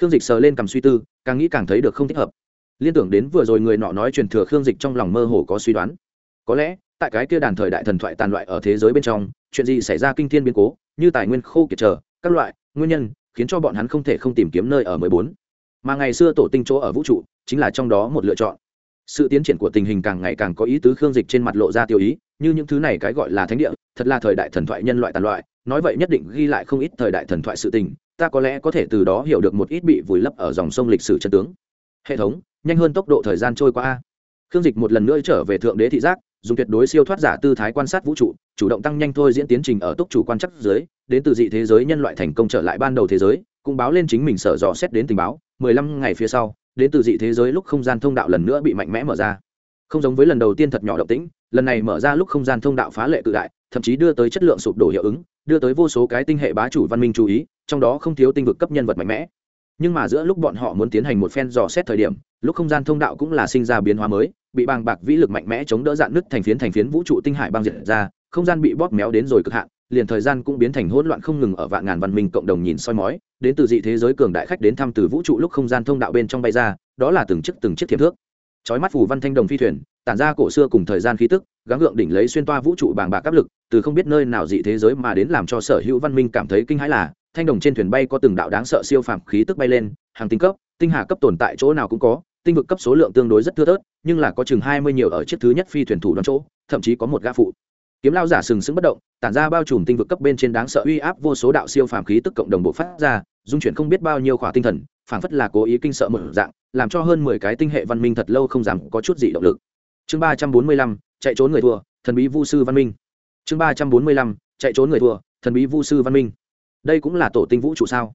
Khương dịch sờ lên cầm suy tư, càng nghĩ càng thấy được không thích hợp. Liên tưởng đến vừa rồi người nọ nói truyền thừa khương dịch trong lòng mơ hồ có suy đoán. Có lẽ, tại cái kia đàn thời đại thần thoại tàn loại ở thế giới bên trong, chuyện gì xảy ra kinh thiên biến cố, như tài nguyên khô kiệt trở, các loại nguyên nhân khiến cho bọn hắn không thể không tìm kiếm nơi ở mười bốn. Mà ngày xưa tổ tinh chỗ ở vũ trụ chính là trong đó một lựa chọn. Sự tiến triển của tình hình càng ngày càng có ý tứ khương dịch trên mặt lộ ra tiêu ý, như những thứ này cái gọi là thánh địa, thật là thời đại thần thoại nhân loại tàn loại, nói vậy nhất định ghi lại không ít thời đại thần thoại sự tình, ta có lẽ có thể từ đó hiểu được một ít bị vùi lấp ở dòng sông lịch sử chân tướng. Hệ thống, nhanh hơn tốc độ thời gian trôi qua khương dịch một lần nữa trở về thượng đế thị giác, dùng tuyệt đối siêu thoát giả tư thái quan sát vũ trụ, chủ động tăng nhanh thôi diễn tiến trình ở túc chủ quan chắc dưới đến từ dị thế giới nhân loại thành công trở lại ban đầu thế giới, cũng báo lên chính mình sở dò xét đến tình báo, mười lăm ngày phía sau, đến từ dị thế giới lúc không gian thông đạo lần nữa bị mạnh mẽ mở ra. Không giống với lần đầu tiên thật nhỏ động tĩnh, lần này mở ra lúc không gian thông đạo phá lệ tự đại, thậm chí đưa tới chất lượng sụp đổ hiệu ứng, đưa tới vô số cái tinh hệ bá chủ văn minh chú ý, trong đó không thiếu tinh vực cấp nhân vật mạnh mẽ. Nhưng mà giữa lúc bọn họ muốn tiến hành một phen dò xét thời điểm lúc không gian thông đạo cũng là sinh ra biến hóa mới, bị bàng bạc vĩ lực mạnh mẽ chống đỡ dạn nứt thành phiến thành phiến vũ trụ tinh hải băng diệt ra, không gian bị bóp méo đến rồi cực hạn, liền thời gian cũng biến thành hỗn loạn không ngừng ở vạn ngàn văn minh cộng đồng nhìn soi mói, đến từ dị thế giới cường đại khách đến thăm từ vũ trụ lúc không gian thông đạo bên trong bay ra, đó là từng chiếc từng chiếc thiệp thước. Chói mắt phù văn thanh đồng phi thuyền, tản ra cổ xưa cùng thời gian khí tức, gắng gượng đỉnh lấy xuyên toa vũ trụ bàng bạc áp lực, từ không biết nơi nào dị thế giới mà đến làm cho sở hữu văn minh cảm thấy kinh hãi là, thanh đồng trên thuyền bay có từng đạo đáng sợ siêu phàm khí tức bay lên hàng tinh cấp, tinh hà cấp tồn tại chỗ nào cũng có, tinh vực cấp số lượng tương đối rất thưa thớt, nhưng là có chừng hai mươi nhiều ở chiếc thứ nhất phi thuyền thủ đón chỗ, thậm chí có một gã phụ. Kiếm lao giả sừng sững bất động, tản ra bao trùm tinh vực cấp bên trên đáng sợ uy áp vô số đạo siêu phàm khí tức cộng đồng bộ phát ra, dung chuyển không biết bao nhiêu khỏa tinh thần, phảng phất là cố ý kinh sợ một dạng, làm cho hơn mười cái tinh hệ văn minh thật lâu không dám có chút gì động lực. Chương ba trăm bốn mươi lăm, chạy trốn người thua, thần bí vu sư văn minh. Chương ba trăm bốn mươi lăm, chạy trốn người thua, thần bí vu sư văn minh. Đây cũng là tổ tinh vũ trụ sao?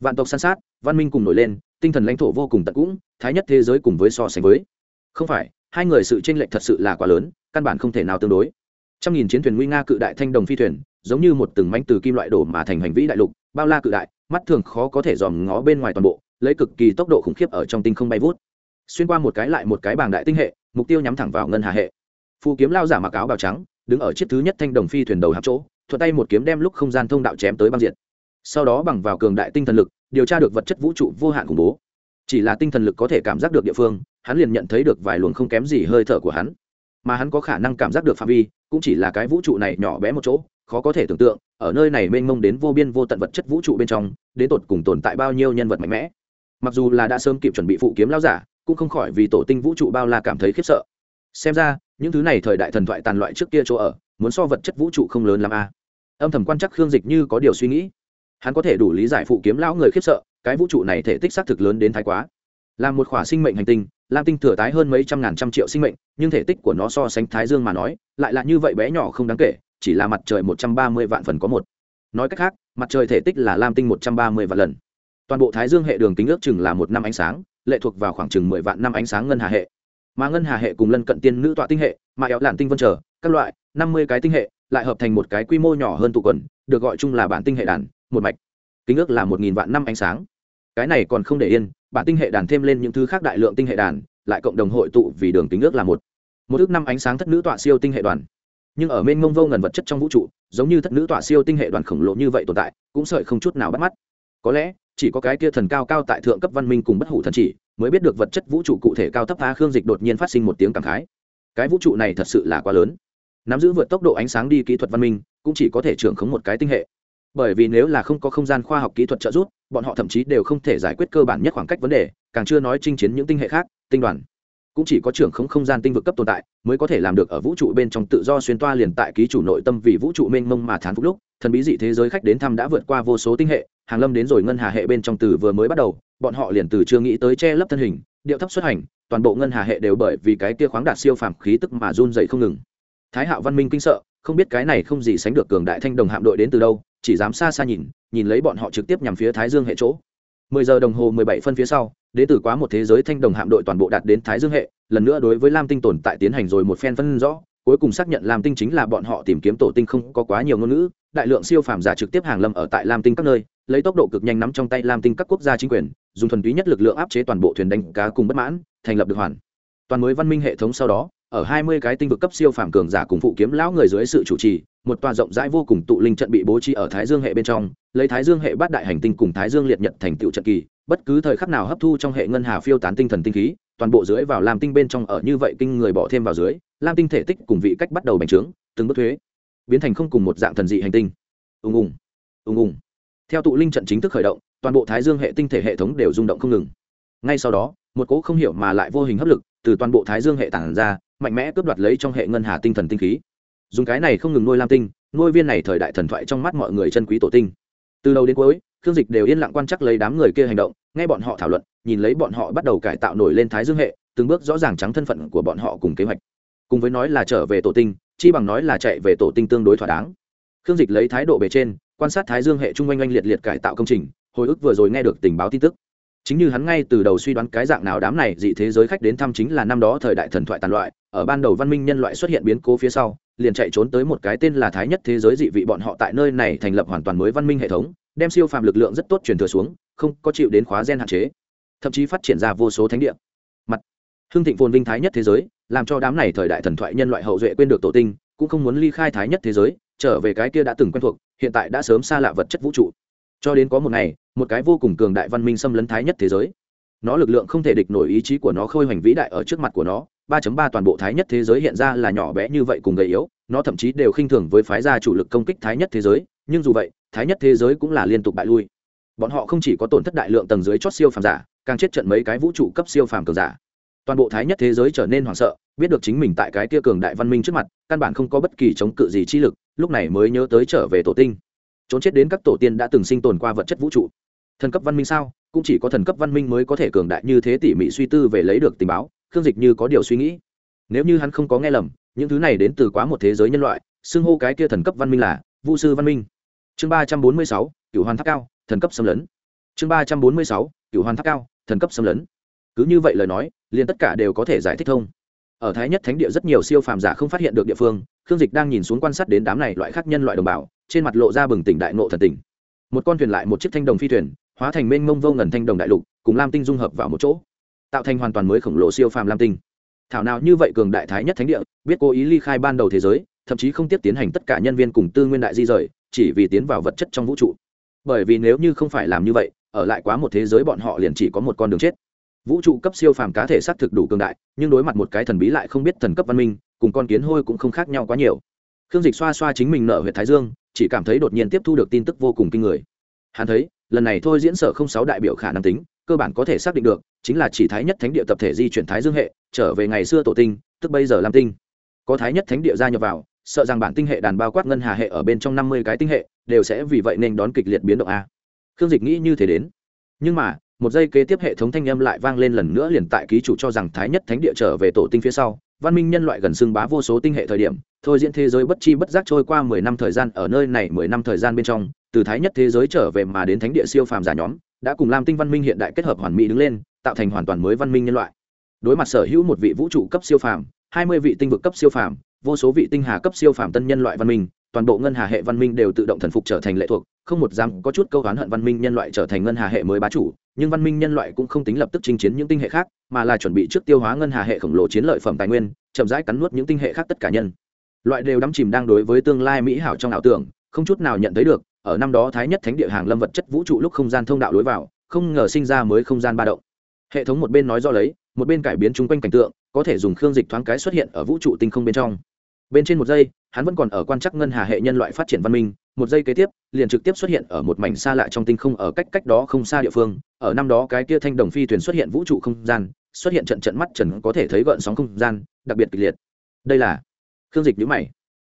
Vạn tộc san sát, văn minh cùng nổi lên, tinh thần lãnh thổ vô cùng tận cũng, thái nhất thế giới cùng với so sánh với. Không phải, hai người sự tranh lệch thật sự là quá lớn, căn bản không thể nào tương đối. Trăm nghìn chiến thuyền nguy nga cự đại thanh đồng phi thuyền, giống như một từng mánh từ kim loại đổ mà thành hành vĩ đại lục, bao la cự đại, mắt thường khó có thể dòm ngó bên ngoài toàn bộ, lấy cực kỳ tốc độ khủng khiếp ở trong tinh không bay vút. Xuyên qua một cái lại một cái bảng đại tinh hệ, mục tiêu nhắm thẳng vào ngân hà hệ. Phù kiếm lao giả mặc áo bào trắng, đứng ở chiếc thứ nhất thanh đồng phi thuyền đầu hạp chỗ, thuận tay một kiếm đem lúc không gian thông đạo chém tới băng diệt sau đó bằng vào cường đại tinh thần lực, điều tra được vật chất vũ trụ vô hạn khủng bố. Chỉ là tinh thần lực có thể cảm giác được địa phương, hắn liền nhận thấy được vài luồng không kém gì hơi thở của hắn. Mà hắn có khả năng cảm giác được phạm vi, cũng chỉ là cái vũ trụ này nhỏ bé một chỗ, khó có thể tưởng tượng, ở nơi này mênh mông đến vô biên vô tận vật chất vũ trụ bên trong, đến tột cùng tồn tại bao nhiêu nhân vật mạnh mẽ. Mặc dù là đã sớm kịp chuẩn bị phụ kiếm lao giả, cũng không khỏi vì tổ tinh vũ trụ bao la cảm thấy khiếp sợ. Xem ra, những thứ này thời đại thần thoại tàn loại trước kia chỗ ở, muốn so vật chất vũ trụ không lớn làm a. Âm thầm quan chắc khương dịch như có điều suy nghĩ hắn có thể đủ lý giải phụ kiếm lão người khiếp sợ, cái vũ trụ này thể tích xác thực lớn đến thái quá. Là một khỏa sinh mệnh hành tinh, lam tinh thừa tái hơn mấy trăm ngàn trăm triệu sinh mệnh, nhưng thể tích của nó so sánh thái dương mà nói, lại là như vậy bé nhỏ không đáng kể, chỉ là mặt trời một trăm ba mươi vạn phần có một. Nói cách khác, mặt trời thể tích là lam tinh một trăm ba mươi vạn lần. Toàn bộ thái dương hệ đường kính ước chừng là một năm ánh sáng, lệ thuộc vào khoảng chừng mười vạn năm ánh sáng ngân hà hệ. Mà ngân hà hệ cùng lân cận tiên nữ tọa tinh hệ, mà éo làn tinh vân trở, các loại, năm mươi cái tinh hệ, lại hợp thành một cái quy mô nhỏ hơn tụ quần, được gọi chung là bản tinh hệ đàn một mạch. Kính ước là một nghìn vạn năm ánh sáng. Cái này còn không để yên, bản tinh hệ đàn thêm lên những thứ khác đại lượng tinh hệ đàn, lại cộng đồng hội tụ vì đường kính ước là một. Một ước năm ánh sáng thất nữ tọa siêu tinh hệ đoàn. Nhưng ở bên ngông vô ngần vật chất trong vũ trụ, giống như thất nữ tọa siêu tinh hệ đoàn khổng lồ như vậy tồn tại, cũng sợi không chút nào bắt mắt. Có lẽ, chỉ có cái kia thần cao cao tại thượng cấp văn minh cùng bất hủ thần chỉ, mới biết được vật chất vũ trụ cụ thể cao thấp phá khương dịch đột nhiên phát sinh một tiếng cảm khái. Cái vũ trụ này thật sự là quá lớn. Nắm giữ vượt tốc độ ánh sáng đi kỹ thuật văn minh, cũng chỉ có thể trưởng khống một cái tinh hệ bởi vì nếu là không có không gian khoa học kỹ thuật trợ giúp, bọn họ thậm chí đều không thể giải quyết cơ bản nhất khoảng cách vấn đề, càng chưa nói chinh chiến những tinh hệ khác, tinh đoàn. Cũng chỉ có trưởng không không gian tinh vực cấp tồn tại, mới có thể làm được ở vũ trụ bên trong tự do xuyên toa liền tại ký chủ nội tâm vì vũ trụ mênh mông mà thán phục lúc, thần bí dị thế giới khách đến thăm đã vượt qua vô số tinh hệ, hàng lâm đến rồi ngân hà hệ bên trong từ vừa mới bắt đầu, bọn họ liền từ chưa nghĩ tới che lấp thân hình, điệu thấp xuất hành, toàn bộ ngân hà hệ đều bởi vì cái kia khoáng đạt siêu phàm khí tức mà run dậy không ngừng. Thái hạo văn minh kinh sợ, không biết cái này không gì sánh được cường đại thanh đồng hạm đội đến từ đâu chỉ dám xa xa nhìn nhìn lấy bọn họ trực tiếp nhằm phía thái dương hệ chỗ. Mười giờ đồng hồ mười bảy phân phía sau đến từ quá một thế giới thanh đồng hạm đội toàn bộ đạt đến thái dương hệ, lần nữa đối với lam tinh tồn tại tiến hành rồi một phen phân rõ, cuối cùng xác nhận lam tinh chính là bọn họ tìm kiếm tổ tinh không có quá nhiều ngôn ngữ, đại lượng siêu phàm giả trực tiếp hàng lâm ở tại lam tinh các nơi, lấy tốc độ cực nhanh nắm trong tay lam tinh các quốc gia chính quyền, dùng thuần túy nhất lực lượng áp chế toàn bộ thuyền đánh cá cùng bất mãn, thành lập được hoàn toàn mới văn minh hệ thống sau đó ở hai mươi cái tinh vực cấp siêu phàm cường giả cùng phụ kiếm lão người dưới sự chủ trì, một tòa rộng rãi vô cùng tụ linh trận bị bố trí ở thái dương hệ bên trong, lấy thái dương hệ bát đại hành tinh cùng thái dương liệt nhật thành tựu trận kỳ, bất cứ thời khắc nào hấp thu trong hệ ngân hà phiêu tán tinh thần tinh khí, toàn bộ dưới vào lam tinh bên trong ở như vậy kinh người bỏ thêm vào dưới, lam tinh thể tích cùng vị cách bắt đầu bành trướng, từng bước thuế, biến thành không cùng một dạng thần dị hành tinh. Ùng ùng ùng ùng. Theo tụ linh trận chính thức khởi động, toàn bộ thái dương hệ tinh thể hệ thống đều rung động không ngừng. Ngay sau đó, một cỗ không hiểu mà lại vô hình hấp lực từ toàn bộ thái dương hệ tản ra, mạnh mẽ cướp đoạt lấy trong hệ ngân hà tinh thần tinh khí. Dùng cái này không ngừng nuôi lam tinh, nuôi viên này thời đại thần thoại trong mắt mọi người chân quý tổ tinh. Từ đầu đến cuối, khương dịch đều yên lặng quan chắc lấy đám người kia hành động, nghe bọn họ thảo luận, nhìn lấy bọn họ bắt đầu cải tạo nổi lên thái dương hệ, từng bước rõ ràng trắng thân phận của bọn họ cùng kế hoạch. Cùng với nói là trở về tổ tinh, chi bằng nói là chạy về tổ tinh tương đối thỏa đáng. Khương dịch lấy thái độ bề trên, quan sát thái dương hệ trung oanh oanh liệt liệt cải tạo công trình, hồi ức vừa rồi nghe được tình báo tin tức chính như hắn ngay từ đầu suy đoán cái dạng nào đám này dị thế giới khách đến thăm chính là năm đó thời đại thần thoại tàn loại, ở ban đầu văn minh nhân loại xuất hiện biến cố phía sau, liền chạy trốn tới một cái tên là thái nhất thế giới dị vị bọn họ tại nơi này thành lập hoàn toàn mới văn minh hệ thống, đem siêu phàm lực lượng rất tốt truyền thừa xuống, không có chịu đến khóa gen hạn chế, thậm chí phát triển ra vô số thánh địa. Mặt hương thịnh phồn vinh thái nhất thế giới, làm cho đám này thời đại thần thoại nhân loại hậu duệ quên được tổ tinh, cũng không muốn ly khai thái nhất thế giới, trở về cái kia đã từng quen thuộc, hiện tại đã sớm xa lạ vật chất vũ trụ. Cho đến có một ngày một cái vô cùng cường đại văn minh xâm lấn thái nhất thế giới. Nó lực lượng không thể địch nổi ý chí của nó khôi hoành vĩ đại ở trước mặt của nó. 3.3 toàn bộ thái nhất thế giới hiện ra là nhỏ bé như vậy cùng gầy yếu, nó thậm chí đều khinh thường với phái gia chủ lực công kích thái nhất thế giới, nhưng dù vậy, thái nhất thế giới cũng là liên tục bại lui. Bọn họ không chỉ có tổn thất đại lượng tầng dưới chót siêu phàm giả, càng chết trận mấy cái vũ trụ cấp siêu phàm cường giả. Toàn bộ thái nhất thế giới trở nên hoảng sợ, biết được chính mình tại cái kia cường đại văn minh trước mặt, căn bản không có bất kỳ chống cự gì chi lực, lúc này mới nhớ tới trở về tổ tinh. Trốn chết đến các tổ tiên đã từng sinh tồn qua vật chất vũ trụ thần cấp văn minh sao? Cũng chỉ có thần cấp văn minh mới có thể cường đại như thế tỉ mỉ suy tư về lấy được tình báo, khương dịch như có điều suy nghĩ. Nếu như hắn không có nghe lầm, những thứ này đến từ quá một thế giới nhân loại, xưng hô cái kia thần cấp văn minh là vũ sư văn minh. Chương ba trăm bốn mươi sáu cựu hoàn tháp cao, thần cấp xâm lấn. Chương ba trăm bốn mươi sáu cựu hoàn tháp cao, thần cấp xâm lấn. Cứ như vậy lời nói, liền tất cả đều có thể giải thích thông. Ở thái nhất thánh địa rất nhiều siêu phàm giả không phát hiện được địa phương, khương dịch đang nhìn xuống quan sát đến đám này loại khác nhân loại đồng bào, trên mặt lộ ra bừng tỉnh đại nộ thần tỉnh một con thuyền lại một chiếc thanh đồng phi thuyền hóa thành mênh mông vô ngần thanh đồng đại lục, cùng lam tinh dung hợp vào một chỗ, tạo thành hoàn toàn mới khổng lồ siêu phàm lam tinh. Thảo nào như vậy cường đại thái nhất thánh địa, biết cố ý ly khai ban đầu thế giới, thậm chí không tiếp tiến hành tất cả nhân viên cùng tư nguyên đại di rời, chỉ vì tiến vào vật chất trong vũ trụ. Bởi vì nếu như không phải làm như vậy, ở lại quá một thế giới bọn họ liền chỉ có một con đường chết. Vũ trụ cấp siêu phàm cá thể xác thực đủ cường đại, nhưng đối mặt một cái thần bí lại không biết thần cấp văn minh, cùng con kiến hôi cũng không khác nhau quá nhiều. Khương dịch xoa xoa chính mình nợ huyện thái dương, chỉ cảm thấy đột nhiên tiếp thu được tin tức vô cùng kinh người. Hắn thấy lần này thôi diễn sở không sáu đại biểu khả năng tính, cơ bản có thể xác định được, chính là chỉ thái nhất thánh địa tập thể di chuyển thái dương hệ, trở về ngày xưa tổ tinh, tức bây giờ lam tinh. Có thái nhất thánh địa gia nhập vào, sợ rằng bản tinh hệ đàn bao quát ngân hà hệ ở bên trong năm mươi cái tinh hệ, đều sẽ vì vậy nên đón kịch liệt biến động a. Khương dịch nghĩ như thế đến. Nhưng mà, một giây kế tiếp hệ thống thanh âm lại vang lên lần nữa liền tại ký chủ cho rằng thái nhất thánh địa trở về tổ tinh phía sau, văn minh nhân loại gần xưng bá vô số tinh hệ thời điểm, thôi diễn thế giới bất chi bất giác trôi qua mười năm thời gian, ở nơi này mười năm thời gian bên trong từ thái nhất thế giới trở về mà đến thánh địa siêu phàm giả nhóm, đã cùng lam tinh văn minh hiện đại kết hợp hoàn mỹ đứng lên, tạo thành hoàn toàn mới văn minh nhân loại. Đối mặt sở hữu một vị vũ trụ cấp siêu phàm, hai mươi vị tinh vực cấp siêu phàm, vô số vị tinh hà cấp siêu phàm tân nhân loại văn minh, toàn bộ ngân hà hệ văn minh đều tự động thần phục trở thành lệ thuộc, không một dám có chút câu oán hận văn minh nhân loại trở thành ngân hà hệ mới bá chủ, nhưng văn minh nhân loại cũng không tính lập tức chinh chiến những tinh hệ khác, mà là chuẩn bị trước tiêu hóa ngân hà hệ khổng lồ chiến lợi phẩm tài nguyên, chậm rãi cắn nuốt những tinh hệ khác tất cả nhân. Loại đều đắm chìm đang đối với tương lai mỹ hảo trong ảo tưởng, không chút nào nhận thấy được ở năm đó thái nhất thánh địa hàng lâm vật chất vũ trụ lúc không gian thông đạo lối vào, không ngờ sinh ra mới không gian ba động. Hệ thống một bên nói do lấy, một bên cải biến chung quanh cảnh tượng, có thể dùng khương dịch thoáng cái xuất hiện ở vũ trụ tinh không bên trong. Bên trên một giây, hắn vẫn còn ở quan trắc ngân hà hệ nhân loại phát triển văn minh, một giây kế tiếp, liền trực tiếp xuất hiện ở một mảnh xa lạ trong tinh không ở cách cách đó không xa địa phương, ở năm đó cái kia thanh đồng phi thuyền xuất hiện vũ trụ không gian, xuất hiện trận trận mắt trần có thể thấy gợn sóng không gian, đặc biệt kịch liệt. Đây là khương dịch nhữ mày,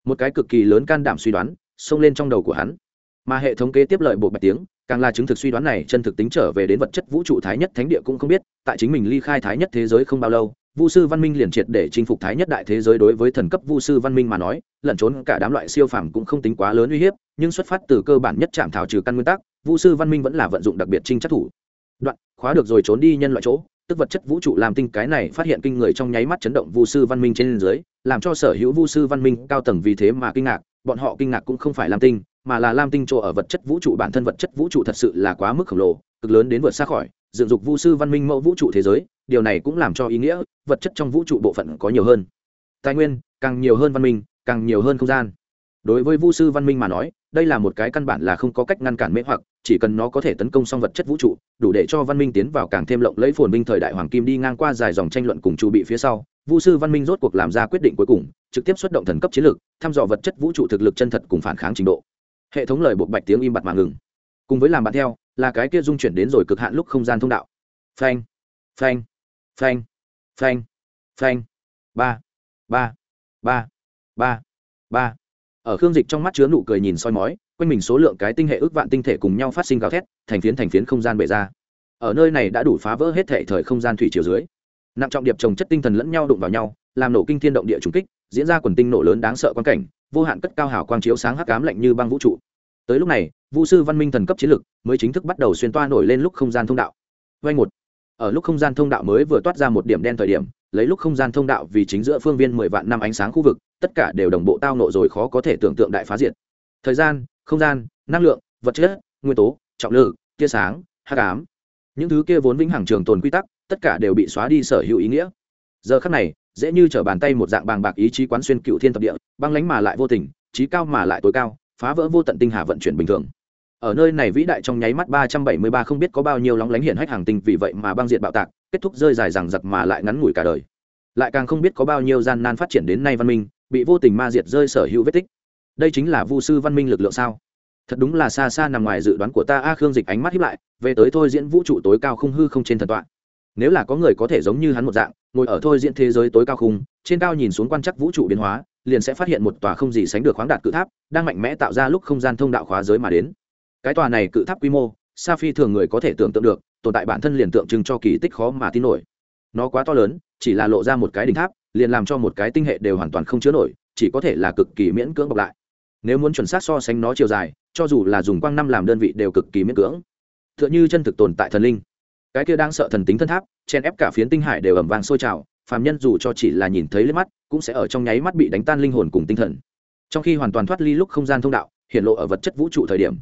một cái cực kỳ lớn can đảm suy đoán, xông lên trong đầu của hắn mà hệ thống kế tiếp lợi bộ bạch tiếng, càng là chứng thực suy đoán này chân thực tính trở về đến vật chất vũ trụ thái nhất thánh địa cũng không biết, tại chính mình ly khai thái nhất thế giới không bao lâu, vu sư văn minh liền triệt để chinh phục thái nhất đại thế giới đối với thần cấp vu sư văn minh mà nói, lẩn trốn cả đám loại siêu phàm cũng không tính quá lớn uy hiếp, nhưng xuất phát từ cơ bản nhất chạm thảo trừ căn nguyên tắc, vu sư văn minh vẫn là vận dụng đặc biệt trinh chắc thủ. Đoạn, khóa được rồi trốn đi nhân loại chỗ, tức vật chất vũ trụ làm tinh cái này phát hiện kinh người trong nháy mắt chấn động vu sư văn minh trên dưới, làm cho sở hữu vu sư văn minh cao tầng vì thế mà kinh ngạc, bọn họ kinh ngạc cũng không phải làm tinh mà là lam tinh chỗ ở vật chất vũ trụ, bản thân vật chất vũ trụ thật sự là quá mức khổng lồ, cực lớn đến vượt xa khỏi, dựng dục vu sư văn minh mẫu vũ trụ thế giới, điều này cũng làm cho ý nghĩa vật chất trong vũ trụ bộ phận có nhiều hơn. Tài nguyên, càng nhiều hơn văn minh, càng nhiều hơn không gian. Đối với vu sư văn minh mà nói, đây là một cái căn bản là không có cách ngăn cản mê hoặc, chỉ cần nó có thể tấn công xong vật chất vũ trụ, đủ để cho văn minh tiến vào càng thêm lộng lẫy phồn binh thời đại hoàng kim đi ngang qua dài dòng tranh luận cùng chu bị phía sau. Vu sư văn minh rốt cuộc làm ra quyết định cuối cùng, trực tiếp xuất động thần cấp chiến lược, thăm dò vật chất vũ trụ thực lực chân thật cùng phản kháng trình độ hệ thống lời buộc bạch tiếng im bặt mà ngừng. Cùng với làm bạn theo, là cái kia dung chuyển đến rồi cực hạn lúc không gian thông đạo. Phanh phanh phanh phanh phanh. Ba ba ba ba ba. Ở khương dịch trong mắt chứa nụ cười nhìn soi mói, quanh mình số lượng cái tinh hệ ước vạn tinh thể cùng nhau phát sinh gào thét, thành phiến thành phiến không gian bể ra. Ở nơi này đã đủ phá vỡ hết thể thời không gian thủy chiều dưới. Nặng trọng điệp trồng chất tinh thần lẫn nhau đụng vào nhau, làm nổ kinh thiên động địa trùng kích, diễn ra quần tinh nổ lớn đáng sợ quan cảnh vô hạn cất cao hảo quang chiếu sáng hắc ám lạnh như băng vũ trụ. Tới lúc này vũ sư văn minh thần cấp chiến lực mới chính thức bắt đầu xuyên toa nổi lên lúc không gian thông đạo. Vay một. Ở lúc không gian thông đạo mới vừa toát ra một điểm đen thời điểm lấy lúc không gian thông đạo vì chính giữa phương viên mười vạn năm ánh sáng khu vực tất cả đều đồng bộ tao nộ rồi khó có thể tưởng tượng đại phá diệt. Thời gian không gian năng lượng vật chất nguyên tố trọng lực, tia sáng hát cám những thứ kia vốn vĩnh hằng trường tồn quy tắc tất cả đều bị xóa đi sở hữu ý nghĩa. Giờ khắc này dễ như t bàn tay một dạng bàng bạc ý chí quán xuyên cựu thiên tập địa, băng lánh mà lại vô tình, trí cao mà lại tối cao, phá vỡ vô tận tinh hà vận chuyển bình thường. Ở nơi này vĩ đại trong nháy mắt ba trăm bảy mươi ba không biết có bao nhiêu lóng lánh hiện hách hàng tinh vì vậy mà băng diện bạo tạc, kết thúc rơi dài rằng giặc mà lại ngắn ngủi cả đời. Lại càng không biết có bao nhiêu gian nan phát triển đến nay văn minh, bị vô tình ma diệt rơi sở hữu vết tích. Đây chính là vu sư văn minh lực lượng sao? Thật đúng là xa xa nằm ngoài dự đoán của ta, a khương dịch ánh mắt hiếp lại, về tới thôi diễn vũ trụ tối cao không hư không trên thần tọa. Nếu là có người có thể giống như hắn một dạng ngồi ở thôi diễn thế giới tối cao khung, trên cao nhìn xuống quan chắc vũ trụ biến hóa, liền sẽ phát hiện một tòa không gì sánh được khoáng đạt cự tháp, đang mạnh mẽ tạo ra lúc không gian thông đạo khóa giới mà đến. Cái tòa này cự tháp quy mô sa phi thường người có thể tưởng tượng được, tồn tại bản thân liền tượng trưng cho kỳ tích khó mà tin nổi. Nó quá to lớn, chỉ là lộ ra một cái đỉnh tháp, liền làm cho một cái tinh hệ đều hoàn toàn không chứa nổi, chỉ có thể là cực kỳ miễn cưỡng bọc lại. Nếu muốn chuẩn xác so sánh nó chiều dài, cho dù là dùng quang năm làm đơn vị đều cực kỳ miễn cưỡng. T h ư ợ n h ư chân thực tồn tại thần linh cái kia đang sợ thần tính thân tháp chen ép cả phiến tinh hải đều ẩm vàng sôi trào, phàm nhân dù cho chỉ là nhìn thấy lên mắt, cũng sẽ ở trong nháy mắt bị đánh tan linh hồn cùng tinh thần. Trong khi hoàn toàn thoát ly lúc không gian thông đạo, hiện lộ ở vật chất vũ trụ thời điểm.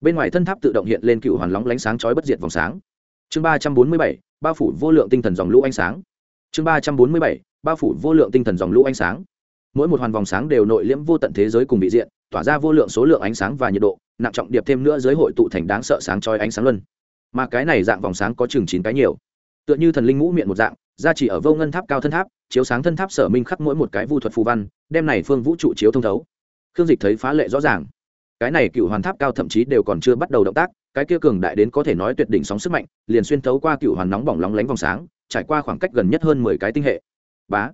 Bên ngoài thân tháp tự động hiện lên cựu hoàn lóng lánh sáng chói bất diệt vòng sáng. Chương ba trăm bốn mươi bảy, bao phủ vô lượng tinh thần dòng lũ ánh sáng. Chương ba trăm bốn mươi bảy, bao phủ vô lượng tinh thần dòng lũ ánh sáng. Mỗi một hoàn vòng sáng đều nội liễm vô tận thế giới cùng bị diện, tỏa ra vô lượng số lượng ánh sáng và nhiệt độ, nặng trọng điệp thêm nữa giới hội tụ thành đáng sợ sáng chói ánh sáng luân mà cái này dạng vòng sáng có chừng chín cái nhiều. Tựa như thần linh ngũ miệng một dạng ra chỉ ở vô ngân tháp, cao thân tháp, chiếu sáng thân tháp sở minh khắc mỗi một cái vu thuật phù văn, đem này phương vũ trụ chiếu thông thấu. Khương dịch thấy phá lệ rõ ràng. Cái này cựu hoàn tháp cao thậm chí đều còn chưa bắt đầu động tác, cái kia cường đại đến có thể nói tuyệt đỉnh sóng sức mạnh, liền xuyên thấu qua cựu hoàn nóng bỏng lóng lánh vòng sáng, trải qua khoảng cách gần nhất hơn mười cái tinh hệ. Bá.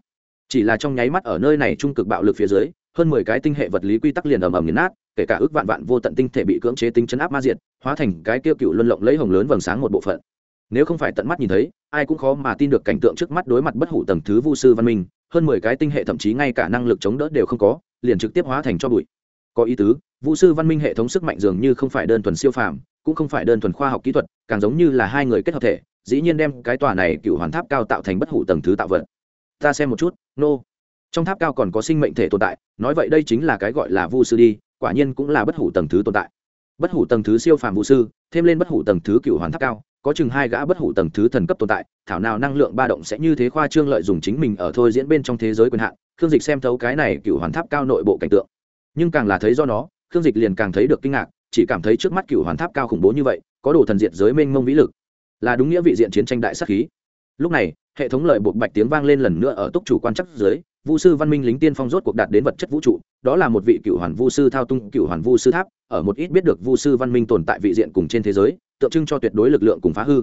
Chỉ là trong nháy mắt ở nơi này trung cực bạo lực phía dưới, hơn mười cái tinh hệ vật lý quy tắc liền ầm ầm nghiền nát kể cả ước vạn vạn vô tận tinh thể bị cưỡng chế tính chấn áp ma diệt, hóa thành cái tiêu cựu luân lộng lấy hồng lớn vầng sáng một bộ phận. Nếu không phải tận mắt nhìn thấy, ai cũng khó mà tin được cảnh tượng trước mắt đối mặt bất hủ tầng thứ vu sư văn minh, hơn mười cái tinh hệ thậm chí ngay cả năng lực chống đỡ đều không có, liền trực tiếp hóa thành cho bụi. Có ý tứ, vu sư văn minh hệ thống sức mạnh dường như không phải đơn thuần siêu phàm, cũng không phải đơn thuần khoa học kỹ thuật, càng giống như là hai người kết hợp thể, dĩ nhiên đem cái tòa này cựu hoàn tháp cao tạo thành bất hủ tầng thứ tạo vật. Ta xem một chút, nô、no. trong tháp cao còn có sinh mệnh thể tồn tại, nói vậy đây chính là cái gọi là vu sư đi quả nhiên cũng là bất hủ tầng thứ tồn tại. Bất hủ tầng thứ siêu phàm vũ sư, thêm lên bất hủ tầng thứ cựu hoàn tháp cao, có chừng hai gã bất hủ tầng thứ thần cấp tồn tại, thảo nào năng lượng ba động sẽ như thế khoa trương lợi dùng chính mình ở thôi diễn bên trong thế giới quyền hạn, khương dịch xem thấu cái này cựu hoàn tháp cao nội bộ cảnh tượng. Nhưng càng là thấy do nó, khương dịch liền càng thấy được kinh ngạc, chỉ cảm thấy trước mắt cựu hoàn tháp cao khủng bố như vậy, có đồ thần diện giới mênh mông vĩ lực. Là đúng nghĩa vị diện chiến tranh đại sắc khí. Lúc này hệ thống lợi buộc bạch tiếng vang lên lần nữa ở túc chủ quan chắc dưới, vu sư văn minh lính tiên phong rốt cuộc đạt đến vật chất vũ trụ, đó là một vị cựu hoàn vu sư thao tung cựu hoàn vu sư tháp, ở một ít biết được vu sư văn minh tồn tại vị diện cùng trên thế giới, tượng trưng cho tuyệt đối lực lượng cùng phá hư.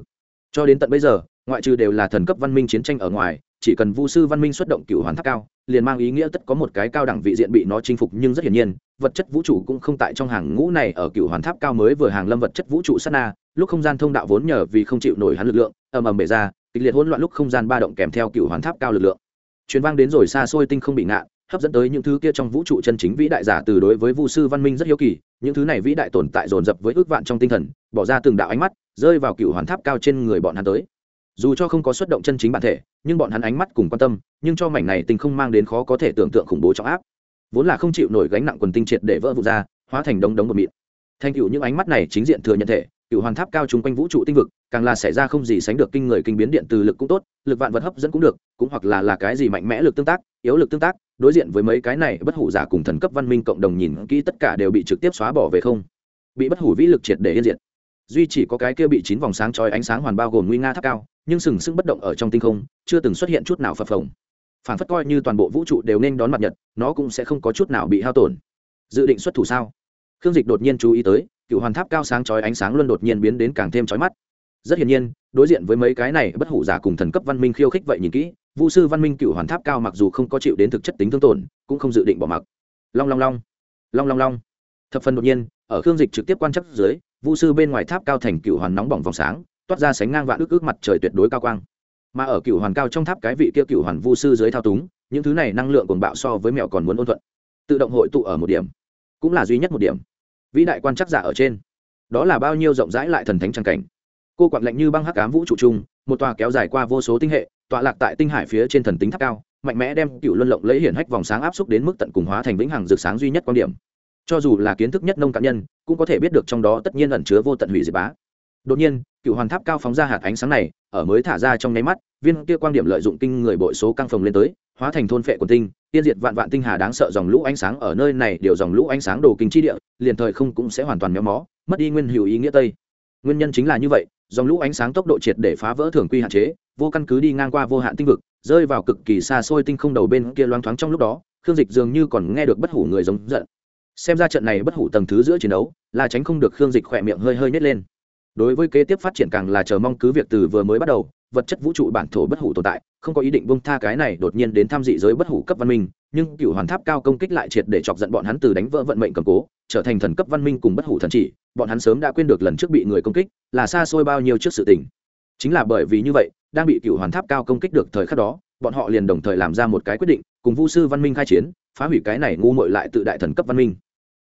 Cho đến tận bây giờ, ngoại trừ đều là thần cấp văn minh chiến tranh ở ngoài, chỉ cần vu sư văn minh xuất động cựu hoàn tháp cao, liền mang ý nghĩa tất có một cái cao đẳng vị diện bị nó chinh phục nhưng rất hiển nhiên, vật chất vũ trụ cũng không tại trong hàng ngũ này ở cựu hoàn tháp cao mới vừa hàng lâm vật chất vũ trụ sát na, lúc không gian thông đạo vốn nhờ vì không chịu nổi hắn lực lượng, ầm ầm bể ra kịch liệt hỗn loạn lúc không gian ba động kèm theo cựu hoàn tháp cao lực lượng. Chuyến vang đến rồi xa xôi tinh không bị ngạn, hấp dẫn tới những thứ kia trong vũ trụ chân chính vĩ đại giả từ đối với vu sư văn minh rất hiếu kỳ, những thứ này vĩ đại tồn tại dồn dập với ước vạn trong tinh thần, bỏ ra từng đạo ánh mắt, rơi vào cựu hoàn tháp cao trên người bọn hắn tới. Dù cho không có xuất động chân chính bản thể, nhưng bọn hắn ánh mắt cùng quan tâm, nhưng cho mảnh này tinh không mang đến khó có thể tưởng tượng khủng bố trọng áp. Vốn là không chịu nổi gánh nặng quần tinh triệt để vỡ vụt ra, hóa thành đống đống bột mịn. Thành cựu những ánh mắt này chính diện thừa nhận thể cựu hoàn tháp cao chung quanh vũ trụ tinh vực, càng là xảy ra không gì sánh được kinh người kinh biến điện từ lực cũng tốt, lực vạn vật hấp dẫn cũng được, cũng hoặc là là cái gì mạnh mẽ lực tương tác, yếu lực tương tác, đối diện với mấy cái này bất hủ giả cùng thần cấp văn minh cộng đồng nhìn kỹ tất cả đều bị trực tiếp xóa bỏ về không. Bị bất hủ vĩ lực triệt để yên diệt. Duy chỉ có cái kia bị chín vòng sáng trói ánh sáng hoàn bao gồm nguy nga tháp cao, nhưng sừng sững bất động ở trong tinh không, chưa từng xuất hiện chút nào phập phồng. Phản phất coi như toàn bộ vũ trụ đều nên đón mặt nhật, nó cũng sẽ không có chút nào bị hao tổn. Dự định xuất thủ sao? Khương dịch đột nhiên chú ý tới cựu hoàn tháp cao sáng chói ánh sáng luôn đột nhiên biến đến càng thêm chói mắt. Rất hiển nhiên, đối diện với mấy cái này bất hủ giả cùng thần cấp văn minh khiêu khích vậy nhìn kỹ, Vu sư văn minh cựu hoàn tháp cao mặc dù không có chịu đến thực chất tính thương tổn, cũng không dự định bỏ mặc. Long long long. Long long long. Thập phần đột nhiên, ở khương dịch trực tiếp quan chắc dưới, Vu sư bên ngoài tháp cao thành cựu hoàn nóng bỏng vòng sáng, toát ra sánh ngang vạn ước ước mặt trời tuyệt đối cao quang. Mà ở cựu hoàn cao trong tháp cái vị kia cựu hoàn vu sư dưới thao túng, những thứ này năng lượng cuồng bạo so với mèo còn muốn ôn thuận, tự động hội tụ ở một điểm, cũng là duy nhất một điểm vĩ đại quan chắc giả ở trên. Đó là bao nhiêu rộng rãi lại thần thánh trang cảnh. Cô quặn lạnh như băng hắc cám vũ trụ chung, một tòa kéo dài qua vô số tinh hệ, tọa lạc tại tinh hải phía trên thần tính tháp cao, mạnh mẽ đem cựu luân lộng lấy hiển hách vòng sáng áp xúc đến mức tận cùng hóa thành vĩnh hằng rực sáng duy nhất quan điểm. Cho dù là kiến thức nhất nông cạn nhân, cũng có thể biết được trong đó tất nhiên ẩn chứa vô tận hủy diệt bá. Đột nhiên, cựu hoàn tháp cao phóng ra hạt ánh sáng này, ở mới thả ra trong nháy mắt, viên kia quan điểm lợi dụng kinh người bội số căng phồng lên tới, hóa thành thôn phệ quần tinh tiên diệt vạn vạn tinh hà đáng sợ dòng lũ ánh sáng ở nơi này, điều dòng lũ ánh sáng đồ kinh chi địa, liền thời không cũng sẽ hoàn toàn méo mó, mất đi nguyên hữu ý nghĩa tây. Nguyên nhân chính là như vậy, dòng lũ ánh sáng tốc độ triệt để phá vỡ thường quy hạn chế, vô căn cứ đi ngang qua vô hạn tinh vực, rơi vào cực kỳ xa xôi tinh không đầu bên kia loáng thoáng trong lúc đó, khương dịch dường như còn nghe được bất hủ người giống giận. Xem ra trận này bất hủ tầng thứ giữa chiến đấu, là tránh không được khương dịch khỏe miệng hơi hơi nhét lên. Đối với kế tiếp phát triển càng là chờ mong cứ việc từ vừa mới bắt đầu, vật chất vũ trụ bản thổ bất hủ tồn tại không có ý định bông tha cái này đột nhiên đến tham dị giới bất hủ cấp văn minh, nhưng cựu hoàn tháp cao công kích lại triệt để chọc giận bọn hắn từ đánh vỡ vận mệnh cầm cố, trở thành thần cấp văn minh cùng bất hủ thần chỉ, bọn hắn sớm đã quên được lần trước bị người công kích là xa xôi bao nhiêu trước sự tình. Chính là bởi vì như vậy, đang bị cựu hoàn tháp cao công kích được thời khắc đó, bọn họ liền đồng thời làm ra một cái quyết định, cùng vu sư văn minh khai chiến, phá hủy cái này ngu muội lại tự đại thần cấp văn minh.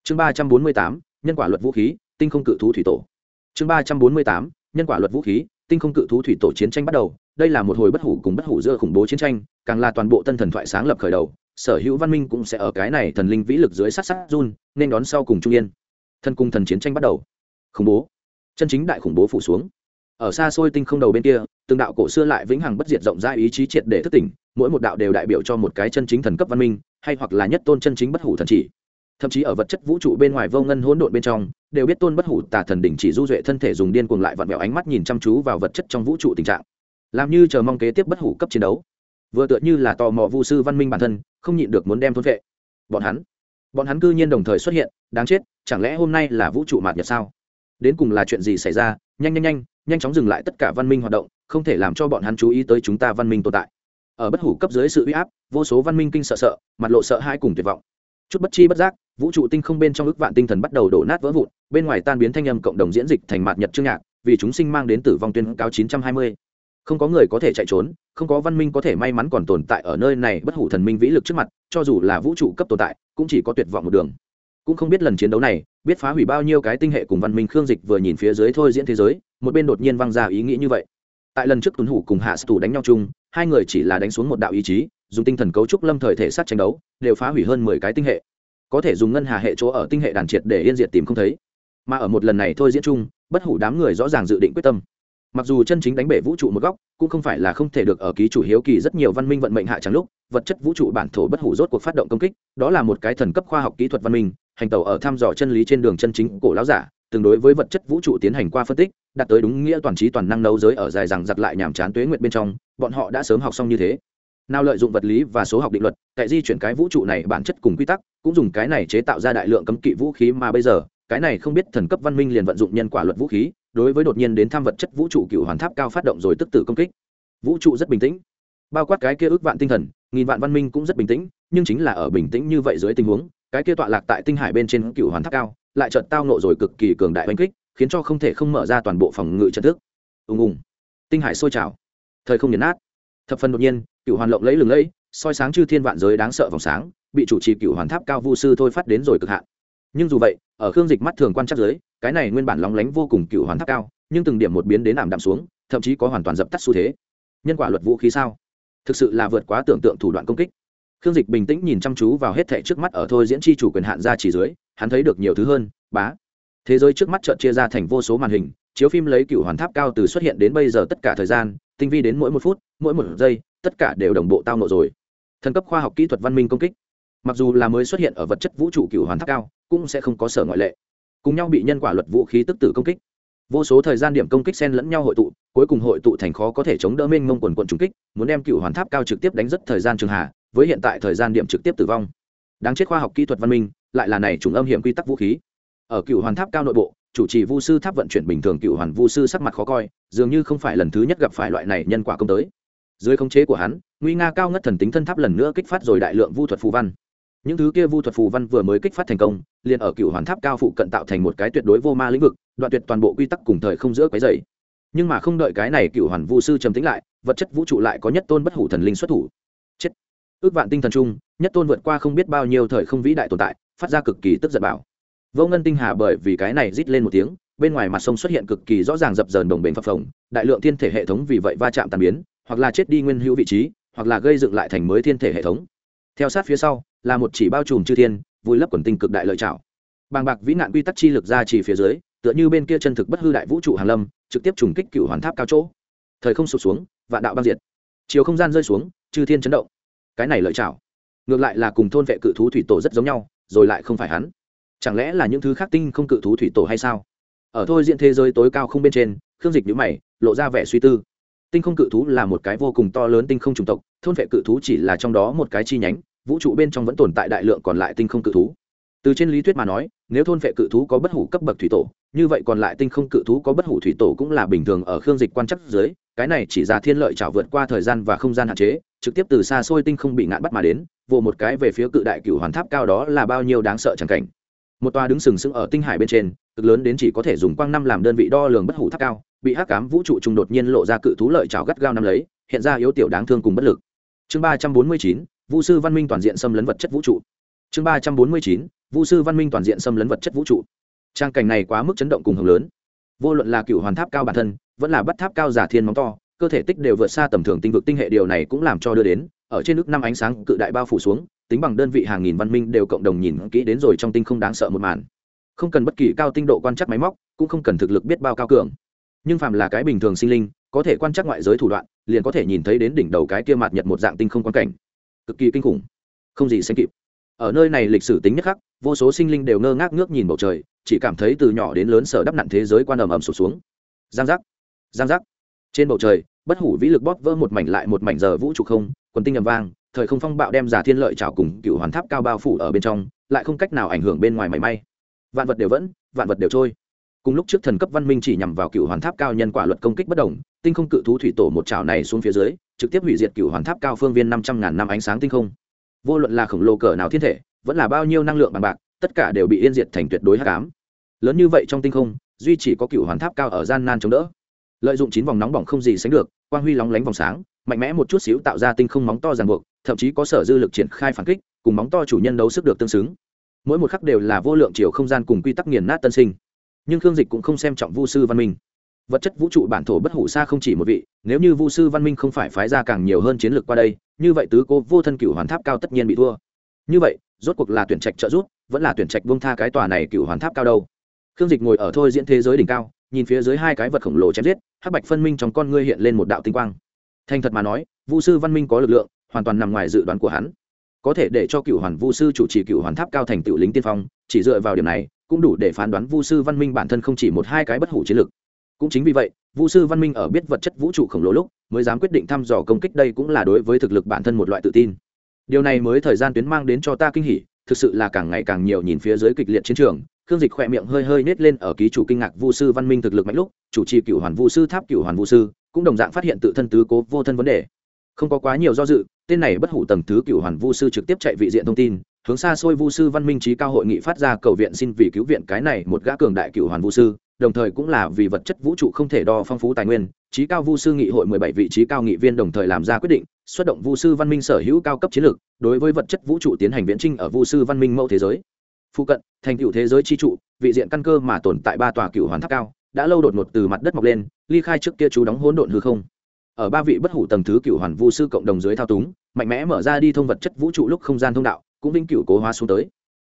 Chương ba trăm bốn mươi tám, nhân quả luật vũ khí, tinh không cự thú thủy tổ. Chương ba trăm bốn mươi tám, nhân quả luật vũ khí, tinh không cự thú thủy tổ chiến tranh bắt đầu đây là một hồi bất hủ cùng bất hủ giữa khủng bố chiến tranh, càng là toàn bộ tân thần thoại sáng lập khởi đầu, sở hữu văn minh cũng sẽ ở cái này thần linh vĩ lực dưới sát sát run, nên đón sau cùng trung yên. Thân cung thần chiến tranh bắt đầu. Khủng bố. Chân chính đại khủng bố phủ xuống. Ở xa xôi tinh không đầu bên kia, từng đạo cổ xưa lại vĩnh hằng bất diệt rộng ra ý chí triệt để thức tỉnh, mỗi một đạo đều đại biểu cho một cái chân chính thần cấp văn minh, hay hoặc là nhất tôn chân chính bất hủ thần chỉ. Thậm chí ở vật chất vũ trụ bên ngoài vô ngân hỗn độn bên trong, đều biết tôn bất hủ tà thần đỉnh chỉ du duệ thân thể dùng điên cuồng lại vặn vẹo ánh mắt nhìn chăm chú vào vật chất trong vũ trụ tình trạng làm như chờ mong kế tiếp bất hủ cấp chiến đấu. Vừa tựa như là tò mò vu sư văn minh bản thân, không nhịn được muốn đem thôn vệ. Bọn hắn bọn hắn cư nhiên đồng thời xuất hiện, đáng chết, chẳng lẽ hôm nay là vũ trụ mạt nhật sao? Đến cùng là chuyện gì xảy ra? Nhanh nhanh nhanh nhanh chóng dừng lại tất cả văn minh hoạt động, không thể làm cho bọn hắn chú ý tới chúng ta văn minh tồn tại. Ở bất hủ cấp dưới sự uy áp, vô số văn minh kinh sợ sợ, mặt lộ sợ hai cùng tuyệt vọng. Chút bất chi bất giác, vũ trụ tinh không bên trong ước vạn tinh thần bắt đầu đổ nát vỡ vụn, bên ngoài tan biến thanh âm cộng đồng diễn dịch thành mạt nhật chương nhạc, vì chúng sinh mang đến tử vong tuyên cáo 920 không có người có thể chạy trốn, không có văn minh có thể may mắn còn tồn tại ở nơi này bất hủ thần minh vĩ lực trước mặt, cho dù là vũ trụ cấp tồn tại, cũng chỉ có tuyệt vọng một đường. Cũng không biết lần chiến đấu này, biết phá hủy bao nhiêu cái tinh hệ cùng văn minh khương dịch vừa nhìn phía dưới thôi diễn thế giới, một bên đột nhiên văng ra ý nghĩ như vậy. Tại lần trước tuấn hủ cùng hạ tù đánh nhau chung, hai người chỉ là đánh xuống một đạo ý chí, dùng tinh thần cấu trúc lâm thời thể sát tranh đấu, đều phá hủy hơn mười cái tinh hệ. Có thể dùng ngân hà hệ chỗ ở tinh hệ đàn triệt để yên diệt tìm không thấy. Mà ở một lần này thôi diễn chung, bất hủ đám người rõ ràng dự định quyết tâm mặc dù chân chính đánh bể vũ trụ một góc, cũng không phải là không thể được ở ký chủ hiếu kỳ rất nhiều văn minh vận mệnh hạ trắng lúc, vật chất vũ trụ bản thổ bất hủ rốt cuộc phát động công kích, đó là một cái thần cấp khoa học kỹ thuật văn minh, hành tàu ở thăm dò chân lý trên đường chân chính cổ lão giả, tương đối với vật chất vũ trụ tiến hành qua phân tích, đạt tới đúng nghĩa toàn trí toàn năng nấu giới ở dài rằng giặt lại nhàm chán tuế nguyện bên trong, bọn họ đã sớm học xong như thế. Nào lợi dụng vật lý và số học định luật, tại di chuyển cái vũ trụ này bản chất cùng quy tắc, cũng dùng cái này chế tạo ra đại lượng cấm kỵ vũ khí mà bây giờ, cái này không biết thần cấp văn minh liền vận dụng nhân quả luật vũ khí đối với đột nhiên đến tham vật chất vũ trụ cựu hoàn tháp cao phát động rồi tức tử công kích. Vũ trụ rất bình tĩnh. Bao quát cái kia ước vạn tinh thần, nghìn vạn văn minh cũng rất bình tĩnh, nhưng chính là ở bình tĩnh như vậy dưới tình huống, cái kia tọa lạc tại tinh hải bên trên cựu hoàn tháp cao, lại chợt tao nộ rồi cực kỳ cường đại oanh kích, khiến cho không thể không mở ra toàn bộ phòng ngự trận thức. Ùng ùng. Tinh hải sôi trào. Thời không nhấn nát. Thập phần đột nhiên, cựu hoàn lộng lẫy lừng lẫy, soi sáng chư thiên vạn giới đáng sợ vòng sáng, bị chủ trì cựu hoàn tháp cao vu sư thôi phát đến rồi cực hạn. Nhưng dù vậy, ở khương dịch mắt thường quan trắc giới cái này nguyên bản lóng lánh vô cùng cựu hoàn tháp cao, nhưng từng điểm một biến đến ảm đạm xuống, thậm chí có hoàn toàn dập tắt xu thế. Nhân quả luật vũ khí sao? Thực sự là vượt quá tưởng tượng thủ đoạn công kích. Khương dịch bình tĩnh nhìn chăm chú vào hết thệ trước mắt ở thôi diễn chi chủ quyền hạn ra chỉ dưới, hắn thấy được nhiều thứ hơn, bá. Thế giới trước mắt chợt chia ra thành vô số màn hình, chiếu phim lấy cựu hoàn tháp cao từ xuất hiện đến bây giờ tất cả thời gian, tinh vi đến mỗi một phút, mỗi một giây, tất cả đều đồng bộ tao nộ rồi. Thần cấp khoa học kỹ thuật văn minh công kích. Mặc dù là mới xuất hiện ở vật chất vũ trụ cựu hoàn tháp cao, cũng sẽ không có sở ngoại lệ cùng nhau bị nhân quả luật vũ khí tức tử công kích. Vô số thời gian điểm công kích xen lẫn nhau hội tụ, cuối cùng hội tụ thành khó có thể chống đỡ mênh mông quần quận trùng kích, muốn đem cựu hoàn tháp cao trực tiếp đánh rất thời gian trường hạ, với hiện tại thời gian điểm trực tiếp tử vong. Đáng chết khoa học kỹ thuật văn minh, lại là này trùng âm hiểm quy tắc vũ khí. Ở cựu hoàn tháp cao nội bộ, chủ trì vu sư tháp vận chuyển bình thường cựu hoàn vu sư sắc mặt khó coi, dường như không phải lần thứ nhất gặp phải loại này nhân quả công tới. Dưới khống chế của hắn, nguy nga cao ngất thần tính thân tháp lần nữa kích phát rồi đại lượng vu thuật phù văn những thứ kia vu thuật phù văn vừa mới kích phát thành công, liền ở cựu hoàn tháp cao phụ cận tạo thành một cái tuyệt đối vô ma lĩnh vực, đoạn tuyệt toàn bộ quy tắc cùng thời không giữa cái dày nhưng mà không đợi cái này cựu hoàn vu sư trầm tính lại, vật chất vũ trụ lại có nhất tôn bất hủ thần linh xuất thủ. Chết. Ước vạn tinh thần trung nhất tôn vượt qua không biết bao nhiêu thời không vĩ đại tồn tại, phát ra cực kỳ tức giận bảo. Vô ngân tinh hà bởi vì cái này rít lên một tiếng, bên ngoài mặt sông xuất hiện cực kỳ rõ ràng dập dờn đồng bền phập phồng, đại lượng thiên thể hệ thống vì vậy va chạm tàn biến, hoặc là chết đi nguyên hữu vị trí, hoặc là gây dựng lại thành mới thiên thể hệ thống. Theo sát phía sau là một chỉ bao trùm chư thiên, vùi lấp quần tinh cực đại lợi trảo. Bàng bạc vĩ nạn quy tắc chi lực ra chỉ phía dưới, tựa như bên kia chân thực bất hư đại vũ trụ hàn lâm, trực tiếp trùng kích cựu hoàn tháp cao chỗ. Thời không sụp xuống, vạn đạo băng diệt. Chiều không gian rơi xuống, chư thiên chấn động. Cái này lợi chảo ngược lại là cùng thôn vệ cự thú thủy tổ rất giống nhau, rồi lại không phải hắn. Chẳng lẽ là những thứ khác tinh không cự thú thủy tổ hay sao? Ở thôi diện thế giới tối cao không bên trên, khương dịch nhữ mày, lộ ra vẻ suy tư. Tinh không cự thú là một cái vô cùng to lớn tinh không chủng tộc, thôn vệ cự thú chỉ là trong đó một cái chi nhánh vũ trụ bên trong vẫn tồn tại đại lượng còn lại tinh không cự thú. Từ trên lý thuyết mà nói, nếu thôn vệ cự thú có bất hủ cấp bậc thủy tổ, như vậy còn lại tinh không cự thú có bất hủ thủy tổ cũng là bình thường ở khương dịch quan chắc dưới, cái này chỉ ra thiên lợi trào vượt qua thời gian và không gian hạn chế, trực tiếp từ xa xôi tinh không bị ngạn bắt mà đến, vồ một cái về phía cự đại cựu hoàn tháp cao đó là bao nhiêu đáng sợ chẳng cảnh. Một tòa đứng sừng sững ở tinh hải bên trên, cực lớn đến chỉ có thể dùng quang năm làm đơn vị đo lường bất hủ tháp cao, bị hắc cám vũ trụ trung đột nhiên lộ ra cự thú lợi trào gắt gao năm lấy, hiện ra yếu tiểu đáng thương cùng bất lực. Chương ba trăm bốn mươi chín vũ sư văn minh toàn diện xâm lấn vật chất vũ trụ. Chương ba trăm bốn mươi chín vũ sư văn minh toàn diện xâm lấn vật chất vũ trụ. Trang cảnh này quá mức chấn động cùng hưởng lớn. Vô luận là cựu hoàn tháp cao bản thân, vẫn là bắt tháp cao giả thiên móng to, cơ thể tích đều vượt xa tầm thường tinh vực tinh hệ điều này cũng làm cho đưa đến, ở trên nước năm ánh sáng cự đại bao phủ xuống, tính bằng đơn vị hàng nghìn văn minh đều cộng đồng nhìn kỹ đến rồi trong tinh không đáng sợ một màn. Không cần bất kỳ cao tinh độ quan trắc máy móc, cũng không cần thực lực biết bao cao cường. Nhưng phàm là cái bình thường sinh linh, có thể quan trắc ngoại giới thủ đoạn, liền có thể nhìn thấy đến đỉnh đầu cái kia mạt nhật một dạng tinh không quan cảnh cực kỳ kinh khủng. Không gì sánh kịp. Ở nơi này lịch sử tính nhất khắc, vô số sinh linh đều ngơ ngác ngước nhìn bầu trời, chỉ cảm thấy từ nhỏ đến lớn sở đắp nặn thế giới quan ầm ầm sụp xuống. Giang giác giang giác. Trên bầu trời, bất hủ vĩ lực bóp vỡ một mảnh lại một mảnh giờ vũ trụ không, quần tinh ầm vang, thời không phong bạo đem giả thiên lợi trào cùng cựu hoàn tháp cao bao phủ ở bên trong, lại không cách nào ảnh hưởng bên ngoài mảy may. Vạn vật đều vẫn, vạn vật đều trôi. Cùng lúc trước thần cấp văn minh chỉ nhằm vào cựu hoàn tháp cao nhân quả luật công kích bất đồng, tinh không cự thú thủy tổ một trào này xuống phía dưới trực tiếp hủy diệt cựu hoàn tháp cao phương viên năm trăm ngàn năm ánh sáng tinh không. Vô luận là khổng lồ cỡ nào thiên thể, vẫn là bao nhiêu năng lượng bằng bạc, tất cả đều bị yên diệt thành tuyệt đối hắc ám. Lớn như vậy trong tinh không, duy chỉ có cựu hoàn tháp cao ở gian nan chống đỡ. Lợi dụng chín vòng nóng bỏng không gì sánh được, quang huy lóng lánh vòng sáng, mạnh mẽ một chút xíu tạo ra tinh không móng to ràng buộc, thậm chí có sở dư lực triển khai phản kích, cùng móng to chủ nhân đấu sức được tương xứng. Mỗi một khắc đều là vô lượng chiều không gian cùng quy tắc nghiền nát tân sinh. Nhưng khương dịch cũng không xem trọng vu sư văn minh vật chất vũ trụ bản thổ bất hủ xa không chỉ một vị, nếu như vu sư văn minh không phải phái ra càng nhiều hơn chiến lược qua đây, như vậy tứ cô vô thân cựu hoàn tháp cao tất nhiên bị thua. Như vậy, rốt cuộc là tuyển trạch trợ giúp, vẫn là tuyển trạch buông tha cái tòa này cựu hoàn tháp cao đâu. Khương dịch ngồi ở thôi diễn thế giới đỉnh cao, nhìn phía dưới hai cái vật khổng lồ chém giết, hắc bạch phân minh trong con ngươi hiện lên một đạo tinh quang. Thành thật mà nói, vu sư văn minh có lực lượng, hoàn toàn nằm ngoài dự đoán của hắn. Có thể để cho cựu hoàn vu sư chủ trì cựu hoàn tháp cao thành tựu lính tiên phong, chỉ dựa vào điểm này, cũng đủ để phán đoán vu sư văn minh bản thân không chỉ một hai cái bất hủ chiến lực cũng chính vì vậy vũ sư văn minh ở biết vật chất vũ trụ khổng lồ lúc, mới dám quyết định thăm dò công kích đây cũng là đối với thực lực bản thân một loại tự tin. Điều này mới thời gian tuyến mang đến cho ta kinh hỉ, thực sự là càng ngày càng nhiều nhìn phía dưới kịch liệt chiến trường, khương dịch khỏe miệng hơi hơi nết lên ở ký chủ kinh ngạc vu sư văn minh thực lực mạnh lúc, chủ trì cựu hoàn vu sư, tháp cựu hoàn vu sư, cũng đồng dạng phát hiện tự thân tứ cố vô thân vấn đề. Không có quá nhiều do dự, tên này bất hủ tầng thứ cựu hoàn vu sư trực tiếp chạy vị diện thông tin, hướng xa xôi vu sư văn minh trí cao hội nghị phát ra cầu viện xin vì cứu viện cái này một gã cường đại cựu hoàn vu sư đồng thời cũng là vì vật chất vũ trụ không thể đo phong phú tài nguyên, trí cao vu sư nghị hội mười bảy vị trí cao nghị viên đồng thời làm ra quyết định, xuất động vu sư văn minh sở hữu cao cấp chiến lược, đối với vật chất vũ trụ tiến hành viễn trinh ở vu sư văn minh mẫu thế giới. Phụ cận, thành cựu thế giới chi trụ, vị diện căn cơ mà tồn tại ba tòa cựu hoàn tháp cao, đã lâu đột ngột từ mặt đất mọc lên, ly khai trước kia chú đóng hỗn độn hư không. Ở ba vị bất hủ tầng thứ cựu hoàn vu sư cộng đồng dưới thao túng, mạnh mẽ mở ra đi thông vật chất vũ trụ lúc không gian thông đạo, cũng vĩnh cựu cố hóa xuống tới.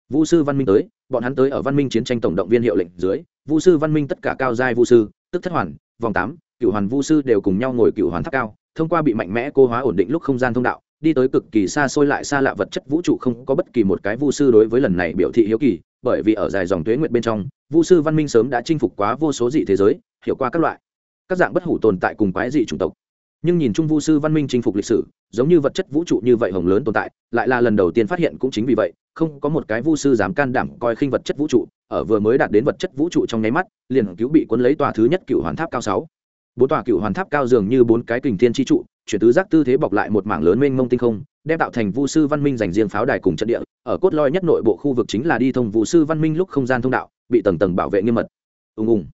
Vu sư văn minh tới bọn hắn tới ở văn minh chiến tranh tổng động viên hiệu lệnh dưới, vu sư văn minh tất cả cao giai vu sư, tức thất hoàn, vòng tám cựu hoàn vu sư đều cùng nhau ngồi cựu hoàn tháp cao, thông qua bị mạnh mẽ cô hóa ổn định lúc không gian thông đạo, đi tới cực kỳ xa xôi lại xa lạ vật chất vũ trụ không có bất kỳ một cái vu sư đối với lần này biểu thị hiếu kỳ, bởi vì ở dài dòng tuế nguyện bên trong, vu sư văn minh sớm đã chinh phục quá vô số dị thế giới, hiểu qua các loại, các dạng bất hủ tồn tại cùng quái dị chủng tộc. Nhưng nhìn chung vu sư văn minh chinh phục lịch sử, giống như vật chất vũ trụ như vậy hồng lớn tồn tại, lại là lần đầu tiên phát hiện cũng chính vì vậy không có một cái vu sư dám can đảm coi khinh vật chất vũ trụ, ở vừa mới đạt đến vật chất vũ trụ trong nháy mắt, liền cứu bị cuốn lấy tòa thứ nhất cựu hoàn tháp cao sáu. Bốn tòa cựu hoàn tháp cao dường như bốn cái kình thiên chi trụ, chuyển tứ giác tư thế bọc lại một mảng lớn mênh mông tinh không, đem tạo thành vu sư văn minh dành riêng pháo đài cùng trận địa, ở cốt lõi nhất nội bộ khu vực chính là đi thông vu sư văn minh lúc không gian thông đạo, bị tầng tầng bảo vệ nghiêm mật. Ùng ùng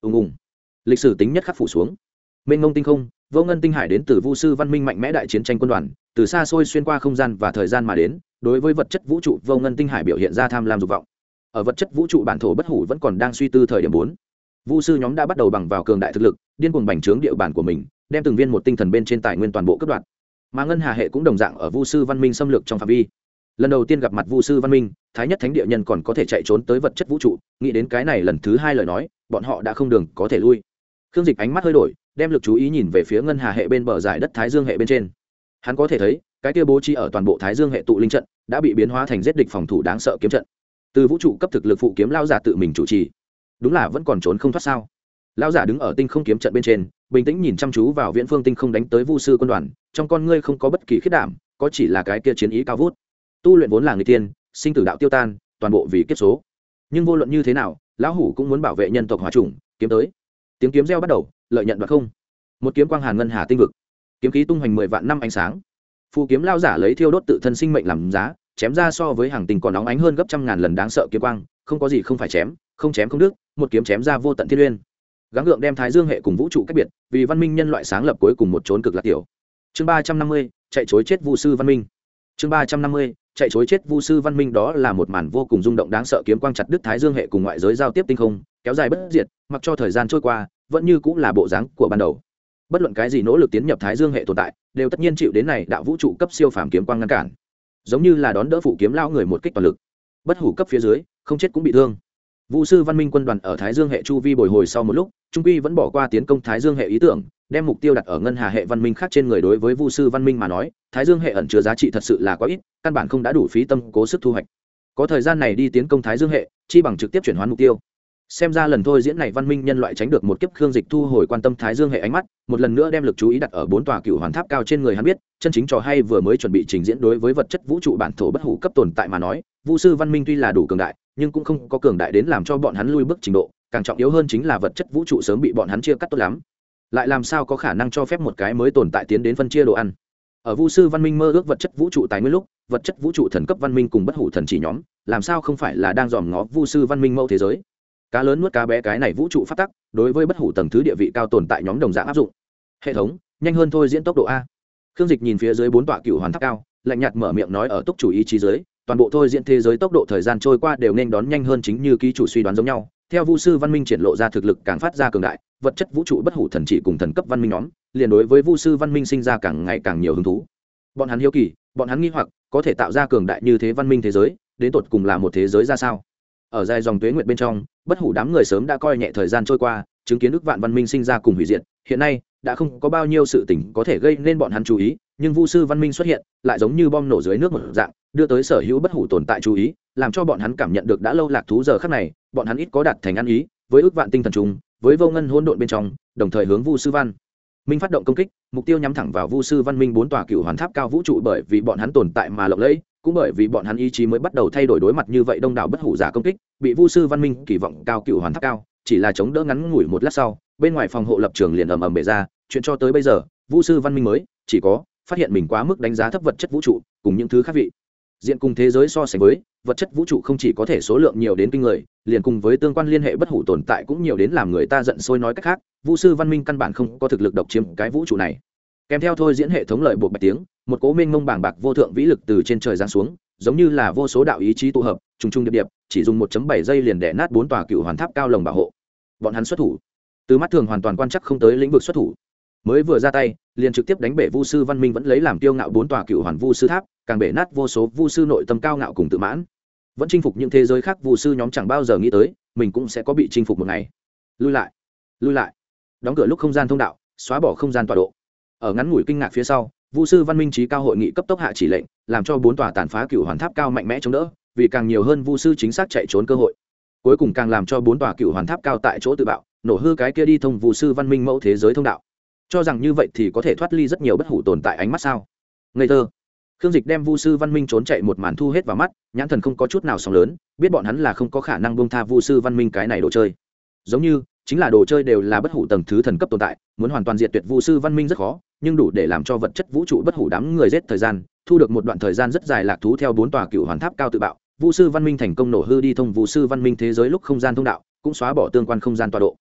ùng ùng. Lịch sử tính nhất khắc phủ xuống. Mênh mông tinh không, vô ngân tinh hải đến từ vu sư văn minh mạnh mẽ đại chiến tranh quân đoàn, từ xa xôi xuyên qua không gian và thời gian mà đến đối với vật chất vũ trụ vô ngân tinh hải biểu hiện ra tham lam dục vọng. Ở vật chất vũ trụ bản thổ bất hủ vẫn còn đang suy tư thời điểm bốn. Vu sư nhóm đã bắt đầu bằng vào cường đại thực lực, điên cuồng bành trướng địa bàn của mình, đem từng viên một tinh thần bên trên tài nguyên toàn bộ cấp đoạn mà ngân hà hệ cũng đồng dạng ở vu sư văn minh xâm lược trong phạm vi. Lần đầu tiên gặp mặt vu sư văn minh, thái nhất thánh địa nhân còn có thể chạy trốn tới vật chất vũ trụ, nghĩ đến cái này lần thứ hai lời nói, bọn họ đã không đường có thể lui. Khương dịch ánh mắt hơi đổi, đem lực chú ý nhìn về phía ngân hà hệ bên bờ giải đất thái dương hệ bên trên. Hắn có thể thấy, cái kia bố trí ở toàn bộ thái dương hệ tụ linh trận đã bị biến hóa thành giết địch phòng thủ đáng sợ kiếm trận. Từ vũ trụ cấp thực lực phụ kiếm lao giả tự mình chủ trì. Đúng là vẫn còn trốn không thoát sao? Lao giả đứng ở tinh không kiếm trận bên trên, bình tĩnh nhìn chăm chú vào viễn phương tinh không đánh tới vu sư quân đoàn, trong con ngươi không có bất kỳ khiết đảm, có chỉ là cái kia chiến ý cao vút. Tu luyện vốn là người tiên, sinh tử đạo tiêu tan, toàn bộ vì kiếp số. Nhưng vô luận như thế nào, lão hủ cũng muốn bảo vệ nhân tộc hòa trùng, kiếm tới. Tiếng kiếm reo bắt đầu, lợi nhận đoạt không. Một kiếm quang hàn ngân hà tinh vực. Kiếm khí tung hoành mười vạn năm ánh sáng phù kiếm lao giả lấy thiêu đốt tự thân sinh mệnh làm giá, chém ra so với hàng tình còn nóng ánh hơn gấp trăm ngàn lần đáng sợ kiếm quang, không có gì không phải chém, không chém không đứt, một kiếm chém ra vô tận thiên liên gắng gượng đem thái dương hệ cùng vũ trụ cách biệt, vì văn minh nhân loại sáng lập cuối cùng một trốn cực lạc tiểu. Chương ba trăm năm mươi, chạy chối chết vu sư văn minh. Chương ba trăm năm mươi, chạy chối chết vu sư văn minh đó là một màn vô cùng rung động đáng sợ kiếm quang chặt đứt thái dương hệ cùng ngoại giới giao tiếp tinh không, kéo dài bất diệt, mặc cho thời gian trôi qua, vẫn như cũng là bộ dáng của ban đầu. Bất luận cái gì nỗ lực tiến nhập thái dương hệ tồn tại đều tất nhiên chịu đến này đạo vũ trụ cấp siêu phàm kiếm quang ngăn cản. Giống như là đón đỡ phụ kiếm lao người một kích toàn lực. Bất hủ cấp phía dưới, không chết cũng bị thương. Vũ sư văn minh quân đoàn ở thái dương hệ chu vi bồi hồi sau một lúc, trung quy vẫn bỏ qua tiến công thái dương hệ ý tưởng, đem mục tiêu đặt ở ngân hà hệ văn minh khác trên người đối với vu sư văn minh mà nói, thái dương hệ ẩn chứa giá trị thật sự là quá ít, căn bản không đã đủ phí tâm cố sức thu hoạch. Có thời gian này đi tiến công thái dương hệ, chi bằng trực tiếp chuyển hóa mục tiêu xem ra lần thôi diễn này văn minh nhân loại tránh được một kiếp khương dịch thu hồi quan tâm thái dương hệ ánh mắt, một lần nữa đem lực chú ý đặt ở bốn tòa cựu hoàn tháp cao trên người hắn biết, chân chính trò hay vừa mới chuẩn bị trình diễn đối với vật chất vũ trụ bản thổ bất hủ cấp tồn tại mà nói vũ sư văn minh tuy là đủ cường đại, nhưng cũng không có cường đại đến làm cho bọn hắn lui bước trình độ, càng trọng yếu hơn chính là vật chất vũ trụ sớm bị bọn hắn chia cắt tốt lắm. Lại làm sao có khả năng cho phép một cái mới tồn tại tiến đến phân chia đồ ăn? Ở vu sư văn minh mơ ước vật chất vũ trụ tài nguyên lúc, vật chất vũ trụ thần cấp văn minh cùng bất hủ thần chỉ nhóm, làm sao không phải là đang dòm ngó vu sư văn minh mẫu thế giới? Cá lớn nuốt cá bé cái này vũ trụ phát tắc, đối với bất hủ tầng thứ địa vị cao tồn tại nhóm đồng dạng áp dụng. Hệ thống, nhanh hơn thôi diễn tốc độ a. Khương dịch nhìn phía dưới bốn tọa cựu hoàn tháp cao, lạnh nhạt mở miệng nói ở túc chủ ý chí dưới, toàn bộ thôi diễn thế giới tốc độ thời gian trôi qua đều nên đón nhanh hơn chính như ký chủ suy đoán giống nhau. Theo vu sư văn minh triển lộ ra thực lực càng phát ra cường đại, vật chất vũ trụ bất hủ thần chỉ cùng thần cấp văn minh nhóm, liền đối với vu sư văn minh sinh ra càng ngày càng nhiều hứng thú. Bọn hắn hiếu kỳ, bọn hắn nghi hoặc, có thể tạo ra cường đại như thế văn minh thế giới, đến tột cùng là một thế giới ra sao? Ở dài dòng tuế nguyệt bên trong, bất hủ đám người sớm đã coi nhẹ thời gian trôi qua, chứng kiến ước vạn văn minh sinh ra cùng hủy diệt. Hiện nay, đã không có bao nhiêu sự tình có thể gây nên bọn hắn chú ý, nhưng vu sư văn minh xuất hiện, lại giống như bom nổ dưới nước một dạng, đưa tới sở hữu bất hủ tồn tại chú ý, làm cho bọn hắn cảm nhận được đã lâu lạc thú giờ khắc này, bọn hắn ít có đạt thành ăn ý, với ước vạn tinh thần chúng với vô ngân hỗn độn bên trong, đồng thời hướng vu sư văn minh phát động công kích, mục tiêu nhắm thẳng vào vu sư văn minh bốn tòa cựu hoàn tháp cao vũ trụ bởi vì bọn hắn tồn tại mà lộng lẫy cũng bởi vì bọn hắn ý chí mới bắt đầu thay đổi đối mặt như vậy đông đảo bất hủ giả công kích, bị vu sư văn minh kỳ vọng cao cựu hoàn tháp cao, chỉ là chống đỡ ngắn ngủi một lát sau, bên ngoài phòng hộ lập trường liền ầm ầm bể ra, chuyện cho tới bây giờ, vu sư văn minh mới, chỉ có, phát hiện mình quá mức đánh giá thấp vật chất vũ trụ, cùng những thứ khác vị. Diện cùng thế giới so sánh với, vật chất vũ trụ không chỉ có thể số lượng nhiều đến kinh người, liền cùng với tương quan liên hệ bất hủ tồn tại cũng nhiều đến làm người ta giận sôi nói cách khác vũ sư văn minh căn bản không có thực lực độc chiếm cái vũ trụ này kèm theo thôi diễn hệ thống lợi buộc bạch tiếng, một cố minh mông bảng bạc vô thượng vĩ lực từ trên trời giáng xuống, giống như là vô số đạo ý chí tụ hợp, trùng trùng điệp điệp, chỉ dùng 1 bảy giây liền đẻ nát bốn tòa cựu hoàn tháp cao lồng bảo hộ. Bọn hắn xuất thủ. Từ mắt thường hoàn toàn quan chắc không tới lĩnh vực xuất thủ. Mới vừa ra tay, liền trực tiếp đánh bể vu sư văn minh vẫn lấy làm tiêu ngạo bốn tòa cựu hoàn vu sư tháp, càng bể nát vô số vu sư nội tâm cao ngạo cùng tự mãn. Vẫn chinh phục những thế giới khác vu sư nhóm chẳng bao giờ nghĩ tới, mình cũng sẽ có bị chinh phục một ngày. Lui lại. Lui lại. Đóng cửa lúc không gian thông đạo, xóa bỏ không gian tọa độ ở ngắn ngủi kinh ngạc phía sau, vu sư văn minh trí cao hội nghị cấp tốc hạ chỉ lệnh, làm cho bốn tòa tàn phá cựu hoàn tháp cao mạnh mẽ chống đỡ, vì càng nhiều hơn vu sư chính xác chạy trốn cơ hội. Cuối cùng càng làm cho bốn tòa cựu hoàn tháp cao tại chỗ tự bạo, nổ hư cái kia đi thông vu sư văn minh mẫu thế giới thông đạo. Cho rằng như vậy thì có thể thoát ly rất nhiều bất hủ tồn tại ánh mắt sao? Ngây thơ. Khương dịch đem vu sư văn minh trốn chạy một màn thu hết vào mắt, nhãn thần không có chút nào sóng lớn, biết bọn hắn là không có khả năng bông tha vu sư văn minh cái này đồ chơi. Giống như, chính là đồ chơi đều là bất hủ tầng thứ thần cấp tồn tại, muốn hoàn toàn diệt tuyệt vu sư văn minh rất khó nhưng đủ để làm cho vật chất vũ trụ bất hủ đám người giết thời gian, thu được một đoạn thời gian rất dài lạc thú theo bốn tòa cựu hoàn tháp cao tự bạo. Vu sư văn minh thành công nổ hư đi thông vu sư văn minh thế giới lúc không gian thông đạo, cũng xóa bỏ tương quan không gian tọa độ.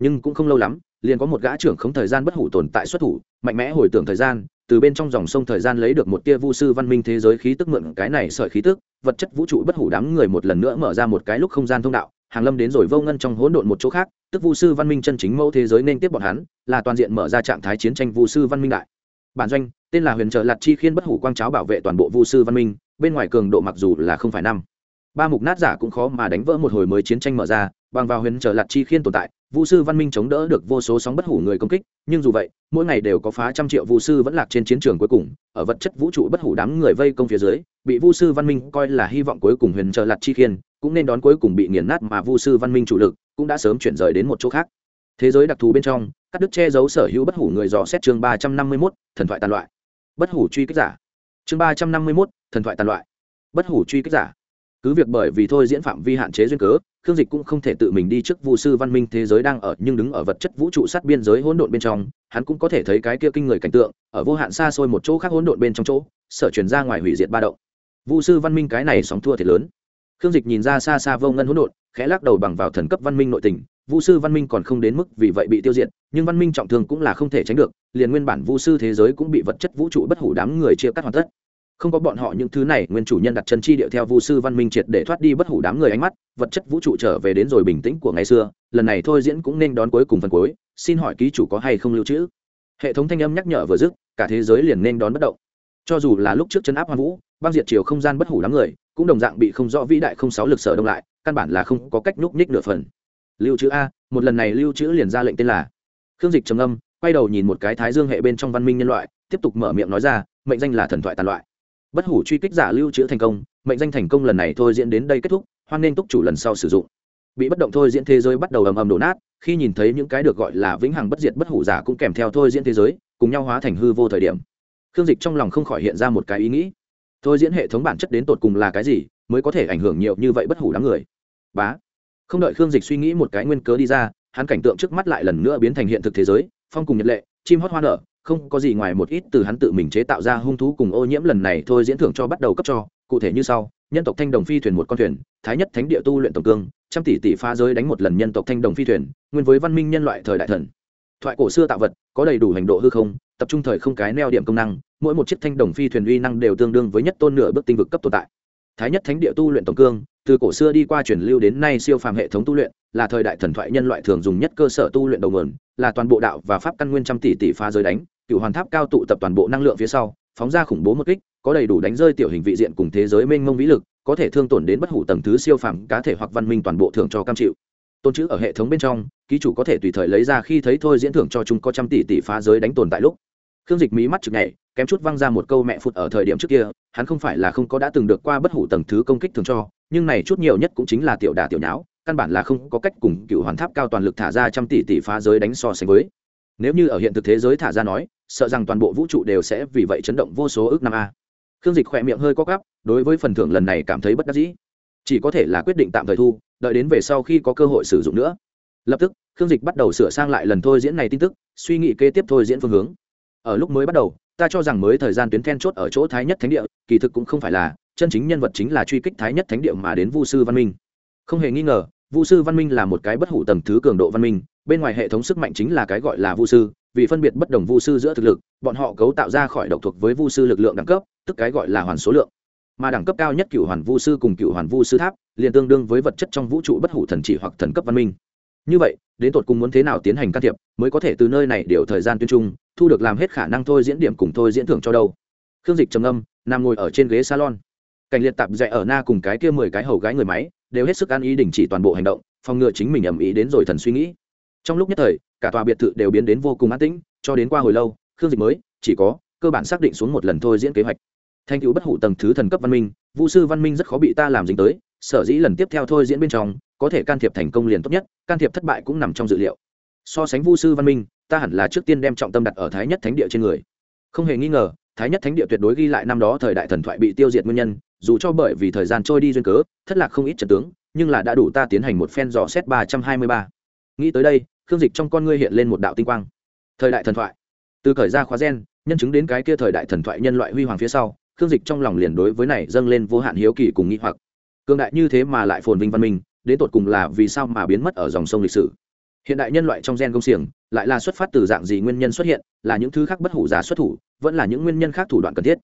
Nhưng cũng không lâu lắm, liền có một gã trưởng không thời gian bất hủ tồn tại xuất thủ, mạnh mẽ hồi tưởng thời gian, từ bên trong dòng sông thời gian lấy được một tia vu sư văn minh thế giới khí tức mượn cái này sợi khí tức, vật chất vũ trụ bất hủ đám người một lần nữa mở ra một cái lúc không gian thông đạo, hàng lâm đến rồi vô ngân trong hỗn độn một chỗ khác tức vu sư văn minh chân chính mẫu thế giới nên tiếp bọn hắn, là toàn diện mở ra trạng thái chiến tranh vu sư văn minh đại. Bản doanh, tên là huyền trợ lạt chi khiên bất hủ quang cháo bảo vệ toàn bộ vu sư văn minh, bên ngoài cường độ mặc dù là không phải năm. Ba mục nát giả cũng khó mà đánh vỡ một hồi mới chiến tranh mở ra, bằng vào huyền trợ lạt chi khiên tồn tại, vu sư văn minh chống đỡ được vô số sóng bất hủ người công kích, nhưng dù vậy, mỗi ngày đều có phá trăm triệu vu sư vẫn lạc trên chiến trường cuối cùng, ở vật chất vũ trụ bất hủ đám người vây công phía dưới, bị vu sư văn minh coi là hy vọng cuối cùng huyền trợ lạt chi khiên, cũng nên đón cuối cùng bị nghiền nát mà vu sư văn minh chủ lực cũng đã sớm chuyển rời đến một chỗ khác. Thế giới đặc thù bên trong các đức che giấu sở hữu bất hủ người dò xét chương ba trăm năm mươi mốt, thần thoại tàn loại. Bất hủ truy kích giả. Chương ba trăm năm mươi mốt, thần thoại tàn loại. Bất hủ truy kích giả. Cứ việc bởi vì thôi diễn phạm vi hạn chế duyên cớ, khương dịch cũng không thể tự mình đi trước vu sư văn minh thế giới đang ở, nhưng đứng ở vật chất vũ trụ sát biên giới hỗn độn bên trong, hắn cũng có thể thấy cái kia kinh người cảnh tượng, ở vô hạn xa xôi một chỗ khác hỗn độn bên trong chỗ, sở chuyển ra ngoài hủy diệt ba động. Vu sư văn minh cái này sóng thua thiệt lớn khương dịch nhìn ra xa xa vô ngân hỗn độn, khẽ lắc đầu bằng vào thần cấp văn minh nội tình, vu sư văn minh còn không đến mức vì vậy bị tiêu diệt, nhưng văn minh trọng thương cũng là không thể tránh được, liền nguyên bản vu sư thế giới cũng bị vật chất vũ trụ bất hủ đám người chia cắt hoàn tất. Không có bọn họ những thứ này, nguyên chủ nhân đặt chân chi điệu theo vu sư văn minh triệt để thoát đi bất hủ đám người ánh mắt, vật chất vũ trụ trở về đến rồi bình tĩnh của ngày xưa, lần này thôi diễn cũng nên đón cuối cùng phần cuối, xin hỏi ký chủ có hay không lưu trữ? Hệ thống thanh âm nhắc nhở vừa dứt, cả thế giới liền nên đón bất động cho dù là lúc trước chấn áp hoa vũ, băng diệt chiều không gian bất hủ đám người, cũng đồng dạng bị không rõ vĩ đại không sáu lực sở đông lại, căn bản là không có cách nhúc nhích nửa phần. Lưu trữ a, một lần này lưu trữ liền ra lệnh tên là khương dịch trầm âm quay đầu nhìn một cái thái dương hệ bên trong văn minh nhân loại, tiếp tục mở miệng nói ra, mệnh danh là thần thoại tàn loại. Bất hủ truy kích giả lưu trữ thành công, mệnh danh thành công lần này thôi diễn đến đây kết thúc, hoan nên túc chủ lần sau sử dụng. Bị bất động thôi diễn thế giới bắt đầu ầm ầm đổ nát, khi nhìn thấy những cái được gọi là vĩnh hằng bất diệt bất hủ giả cũng kèm theo thôi diễn thế giới, cùng nhau hóa thành hư vô thời điểm khương dịch trong lòng không khỏi hiện ra một cái ý nghĩ. Thôi diễn hệ thống bản chất đến tột cùng là cái gì, mới có thể ảnh hưởng nhiều như vậy bất hủ đám người? Bá. Không đợi khương dịch suy nghĩ một cái nguyên cớ đi ra, hắn cảnh tượng trước mắt lại lần nữa biến thành hiện thực thế giới, phong cùng nhật lệ, chim hót hoa nở, không có gì ngoài một ít từ hắn tự mình chế tạo ra hung thú cùng ô nhiễm lần này thôi diễn thưởng cho bắt đầu cấp cho, cụ thể như sau, nhân tộc thanh đồng phi thuyền một con thuyền, thái nhất thánh địa tu luyện tổng cương, trăm tỷ tỷ pha giới đánh một lần nhân tộc thanh đồng phi thuyền, nguyên với văn minh nhân loại thời đại thần. Thoại cổ xưa tạo vật, có đầy đủ hành độ hư không tập trung thời không cái neo điểm công năng, mỗi một chiếc thanh đồng phi thuyền uy năng đều tương đương với nhất tôn nửa bước tinh vực cấp tồn tại. Thái nhất thánh địa tu luyện tổng cương, từ cổ xưa đi qua truyền lưu đến nay siêu phàm hệ thống tu luyện, là thời đại thần thoại nhân loại thường dùng nhất cơ sở tu luyện đầu nguồn, là toàn bộ đạo và pháp căn nguyên trăm tỷ tỷ phá giới đánh, cựu hoàn tháp cao tụ tập toàn bộ năng lượng phía sau, phóng ra khủng bố một kích, có đầy đủ đánh rơi tiểu hình vị diện cùng thế giới mênh mông vĩ lực, có thể thương tổn đến bất hủ tầng thứ siêu phàm cá thể hoặc văn minh toàn bộ thường cho cam chịu. Tôn chữ ở hệ thống bên trong, ký chủ có thể tùy thời lấy ra khi thấy thôi diễn thưởng cho chúng có trăm tỷ tỷ phá giới đánh tồn tại lúc khương dịch mí mắt chực nhảy, kém chút văng ra một câu mẹ phụt ở thời điểm trước kia, hắn không phải là không có đã từng được qua bất hủ tầng thứ công kích thường cho, nhưng này chút nhiều nhất cũng chính là tiểu đà tiểu nháo, căn bản là không có cách cùng cựu hoàn tháp cao toàn lực thả ra trăm tỷ tỷ phá giới đánh so sánh với. Nếu như ở hiện thực thế giới thả ra nói, sợ rằng toàn bộ vũ trụ đều sẽ vì vậy chấn động vô số ước năm a. Khương dịch khỏe miệng hơi co gắp đối với phần thưởng lần này cảm thấy bất đắc dĩ. Chỉ có thể là quyết định tạm thời thu, đợi đến về sau khi có cơ hội sử dụng nữa. Lập tức, khương dịch bắt đầu sửa sang lại lần thôi diễn này tin tức, suy nghĩ kế tiếp thôi diễn phương hướng ở lúc mới bắt đầu, ta cho rằng mới thời gian tuyến then chốt ở chỗ thái nhất thánh địa, kỳ thực cũng không phải là, chân chính nhân vật chính là truy kích thái nhất thánh địa mà đến vu sư văn minh. Không hề nghi ngờ, vu sư văn minh là một cái bất hủ tầng thứ cường độ văn minh, bên ngoài hệ thống sức mạnh chính là cái gọi là vu sư, vì phân biệt bất đồng vu sư giữa thực lực, bọn họ cấu tạo ra khỏi độc thuộc với vu sư lực lượng đẳng cấp, tức cái gọi là hoàn số lượng. Mà đẳng cấp cao nhất cựu hoàn vu sư cùng cựu hoàn vu sư tháp, liền tương đương với vật chất trong vũ trụ bất hủ thần chỉ hoặc thần cấp văn minh. Như vậy, đến tột cùng muốn thế nào tiến hành can thiệp, mới có thể từ nơi này điều thời gian tuyên trung thu được làm hết khả năng thôi diễn điểm cùng thôi diễn thưởng cho đâu. Khương dịch trầm âm nằm ngồi ở trên ghế salon. Cảnh liệt tạp dạy ở na cùng cái kia mười cái hầu gái người máy, đều hết sức ăn ý đình chỉ toàn bộ hành động, phòng ngừa chính mình ầm ý đến rồi thần suy nghĩ. Trong lúc nhất thời, cả tòa biệt thự đều biến đến vô cùng an tĩnh, cho đến qua hồi lâu, khương dịch mới, chỉ có, cơ bản xác định xuống một lần thôi diễn kế hoạch. Thanh cứu bất hủ tầng thứ thần cấp văn minh vũ sư văn minh rất khó bị ta làm dính tới, sở dĩ lần tiếp theo thôi diễn bên trong, có thể can thiệp thành công liền tốt nhất, can thiệp thất bại cũng nằm trong dự liệu. So sánh vu sư văn minh ta hẳn là trước tiên đem trọng tâm đặt ở thái nhất thánh địa trên người. Không hề nghi ngờ, thái nhất thánh địa tuyệt đối ghi lại năm đó thời đại thần thoại bị tiêu diệt nguyên nhân, dù cho bởi vì thời gian trôi đi duyên cớ, thất lạc không ít trận tướng, nhưng là đã đủ ta tiến hành một phen dò xét ba trăm hai mươi ba. Nghĩ tới đây, khương dịch trong con ngươi hiện lên một đạo tinh quang. Thời đại thần thoại. Từ khởi ra khóa gen, nhân chứng đến cái kia thời đại thần thoại nhân loại huy hoàng phía sau, khương dịch trong lòng liền đối với này dâng lên vô hạn hiếu kỳ cùng nghĩ hoặc. Cường đại như thế mà lại phồn vinh văn minh, đến tột cùng là vì sao mà biến mất ở dòng sông lịch sử? Hiện đại nhân loại trong gen công xiềng lại là xuất phát từ dạng gì nguyên nhân xuất hiện, là những thứ khác bất hủ giả xuất thủ, vẫn là những nguyên nhân khác thủ đoạn cần thiết.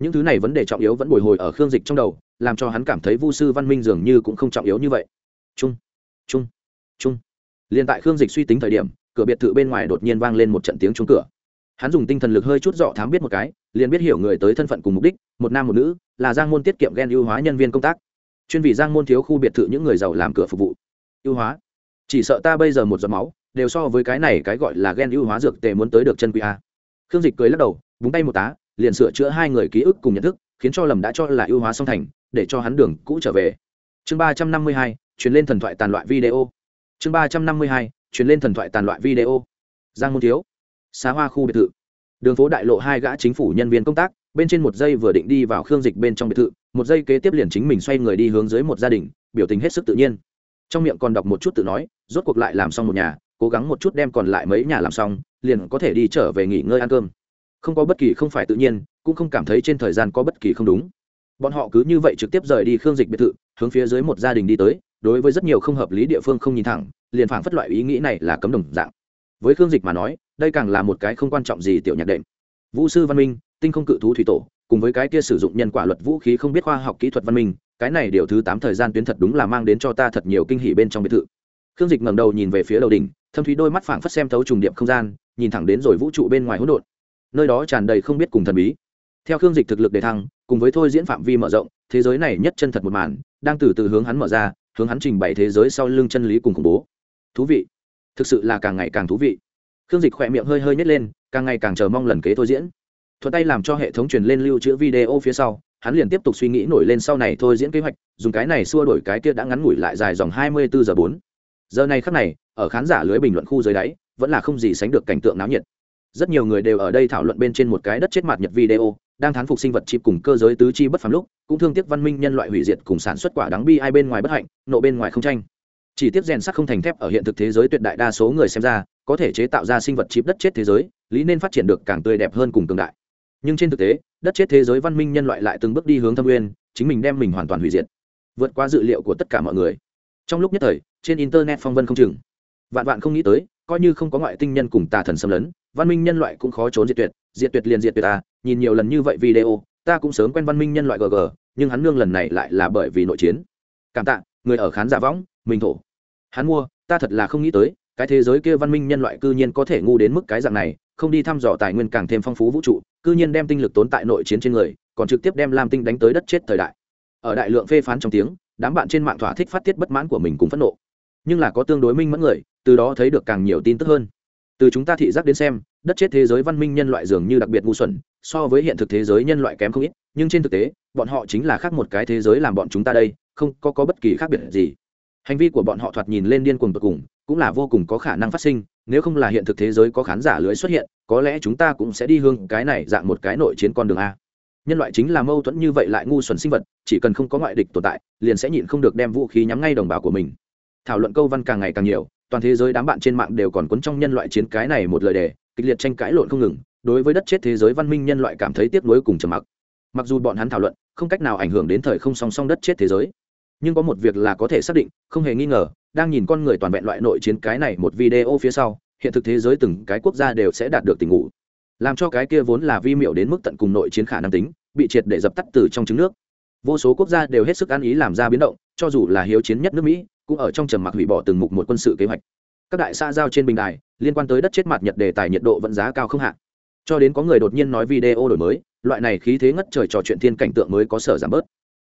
Những thứ này vấn đề trọng yếu vẫn bồi hồi ở khương dịch trong đầu, làm cho hắn cảm thấy vu sư văn minh dường như cũng không trọng yếu như vậy. Chung chung chung. Liền tại khương dịch suy tính thời điểm, cửa biệt thự bên ngoài đột nhiên vang lên một trận tiếng trúng cửa. Hắn dùng tinh thần lực hơi chút dọ thám biết một cái, liền biết hiểu người tới thân phận cùng mục đích, một nam một nữ, là giang môn tiết kiệm ghen ưu hóa nhân viên công tác. Chuyên vì giang môn thiếu khu biệt thự những người giàu làm cửa phục vụ. Ưu hóa. Chỉ sợ ta bây giờ một giọt máu đều so với cái này cái gọi là ghen ưu hóa dược tề muốn tới được chân quý a. Khương dịch cười lắc đầu, búng tay một tá, liền sửa chữa hai người ký ức cùng nhận thức, khiến cho lầm đã cho là ưu hóa song thành, để cho hắn đường cũ trở về. Chương ba trăm năm mươi hai chuyển lên thần thoại tàn loại video. Chương ba trăm năm mươi hai chuyển lên thần thoại tàn loại video. Giang môn thiếu, xá hoa khu biệt thự. Đường phố đại lộ hai gã chính phủ nhân viên công tác, bên trên một giây vừa định đi vào khương dịch bên trong biệt thự, một giây kế tiếp liền chính mình xoay người đi hướng dưới một gia đình, biểu tình hết sức tự nhiên. Trong miệng còn đọc một chút tự nói, rốt cuộc lại làm xong một nhà cố gắng một chút đem còn lại mấy nhà làm xong, liền có thể đi trở về nghỉ ngơi ăn cơm. Không có bất kỳ, không phải tự nhiên, cũng không cảm thấy trên thời gian có bất kỳ không đúng. Bọn họ cứ như vậy trực tiếp rời đi khương dịch biệt thự, hướng phía dưới một gia đình đi tới, đối với rất nhiều không hợp lý địa phương không nhìn thẳng, liền phảng phất loại ý nghĩ này là cấm đồng dạng. Với khương dịch mà nói, đây càng là một cái không quan trọng gì tiểu nhạc đệm. Vũ sư văn minh, tinh không cự thú thủy tổ, cùng với cái kia sử dụng nhân quả luật vũ khí không biết khoa học kỹ thuật văn minh, cái này điều thứ tám thời gian tuyến thật đúng là mang đến cho ta thật nhiều kinh hỉ bên trong biệt thự khương dịch ngẩng đầu nhìn về phía đầu đỉnh, thâm thúy đôi mắt phảng phất xem thấu trùng điệp không gian, nhìn thẳng đến rồi vũ trụ bên ngoài hỗn độn. Nơi đó tràn đầy không biết cùng thần bí. Theo khương dịch thực lực đề thăng, cùng với thôi diễn phạm vi mở rộng, thế giới này nhất chân thật một màn, đang từ từ hướng hắn mở ra, hướng hắn trình bày thế giới sau lưng chân lý cùng khủng bố. Thú vị. Thực sự là càng ngày càng thú vị. Khương dịch khỏe miệng hơi hơi nhét lên, càng ngày càng chờ mong lần kế thôi diễn. Thuận tay làm cho hệ thống truyền lên lưu trữ video phía sau, hắn liền tiếp tục suy nghĩ nổi lên sau này thôi diễn kế hoạch, dùng cái này xua đổi cái kia đã ngắn ngủi lại dài dòng hai mươi bốn giờ bốn giờ này khắc này, ở khán giả lưới bình luận khu dưới đáy, vẫn là không gì sánh được cảnh tượng náo nhiệt. Rất nhiều người đều ở đây thảo luận bên trên một cái đất chết mặt nhật video, đang thán phục sinh vật chip cùng cơ giới tứ chi bất phàm lúc, cũng thương tiếc văn minh nhân loại hủy diệt cùng sản xuất quả đáng bi ai bên ngoài bất hạnh, nộ bên ngoài không tranh. Chỉ tiếp rèn sắc không thành thép ở hiện thực thế giới tuyệt đại đa số người xem ra, có thể chế tạo ra sinh vật chip đất chết thế giới, lý nên phát triển được càng tươi đẹp hơn cùng cường đại. Nhưng trên thực tế, đất chết thế giới văn minh nhân loại lại từng bước đi hướng thâm nguyên, chính mình đem mình hoàn toàn hủy diệt. Vượt qua dự liệu của tất cả mọi người trong lúc nhất thời, trên internet phong vân không chừng. Vạn vạn không nghĩ tới, coi như không có ngoại tinh nhân cùng tà thần xâm lấn, văn minh nhân loại cũng khó trốn diệt tuyệt diệt tuyệt liền diệt tuyệt ta, nhìn nhiều lần như vậy video, ta cũng sớm quen văn minh nhân loại gg nhưng hắn nương lần này lại là bởi vì nội chiến. Cảm tạ, người ở khán giả võng mình thổ. Hắn mua, ta thật là không nghĩ tới, cái thế giới kia văn minh nhân loại cư nhiên có thể ngu đến mức cái dạng này, không đi thăm dò tài nguyên càng thêm phong phú vũ trụ, cư nhiên đem tinh lực tốn tại nội chiến trên người, còn trực tiếp đem lam tinh đánh tới đất chết thời đại. Ở đại lượng phê phán trong tiếng đám bạn trên mạng thỏa thích phát tiết bất mãn của mình cùng phẫn nộ. Nhưng là có tương đối minh mẫn người từ đó thấy được càng nhiều tin tức hơn. Từ chúng ta thị giác đến xem đất chết thế giới văn minh nhân loại dường như đặc biệt ngu xuẩn so với hiện thực thế giới nhân loại kém không ít nhưng trên thực tế bọn họ chính là khác một cái thế giới làm bọn chúng ta đây không có, có bất kỳ khác biệt gì. Hành vi của bọn họ thoạt nhìn lên điên cuồng tột cùng cũng là vô cùng có khả năng phát sinh nếu không là hiện thực thế giới có khán giả lưới xuất hiện có lẽ chúng ta cũng sẽ đi hương cái này dạng một cái nội chiến con đường a nhân loại chính là mâu thuẫn như vậy lại ngu xuẩn sinh vật, chỉ cần không có ngoại địch tồn tại, liền sẽ nhịn không được đem vũ khí nhắm ngay đồng bào của mình. Thảo luận câu văn càng ngày càng nhiều, toàn thế giới đám bạn trên mạng đều còn cuốn trong nhân loại chiến cái này một lời đề, kịch liệt tranh cãi lộn không ngừng, đối với đất chết thế giới văn minh nhân loại cảm thấy tiếc nuối cùng trầm mặc. Mặc dù bọn hắn thảo luận, không cách nào ảnh hưởng đến thời không song song đất chết thế giới. Nhưng có một việc là có thể xác định, không hề nghi ngờ, đang nhìn con người toàn vẹn loại nội chiến cái này một video phía sau, hiện thực thế giới từng cái quốc gia đều sẽ đạt được tình ngủ làm cho cái kia vốn là vi miệu đến mức tận cùng nội chiến khả năng tính, bị triệt để dập tắt từ trong trứng nước. Vô số quốc gia đều hết sức ăn ý làm ra biến động, cho dù là hiếu chiến nhất nước mỹ, cũng ở trong trầm mặc hủy bỏ từng mục một quân sự kế hoạch. Các đại xã giao trên bình đài, liên quan tới đất chết mặt nhật đề tài nhiệt độ vẫn giá cao không hạn cho đến có người đột nhiên nói video đổi mới, loại này khí thế ngất trời trò chuyện thiên cảnh tượng mới có sở giảm bớt.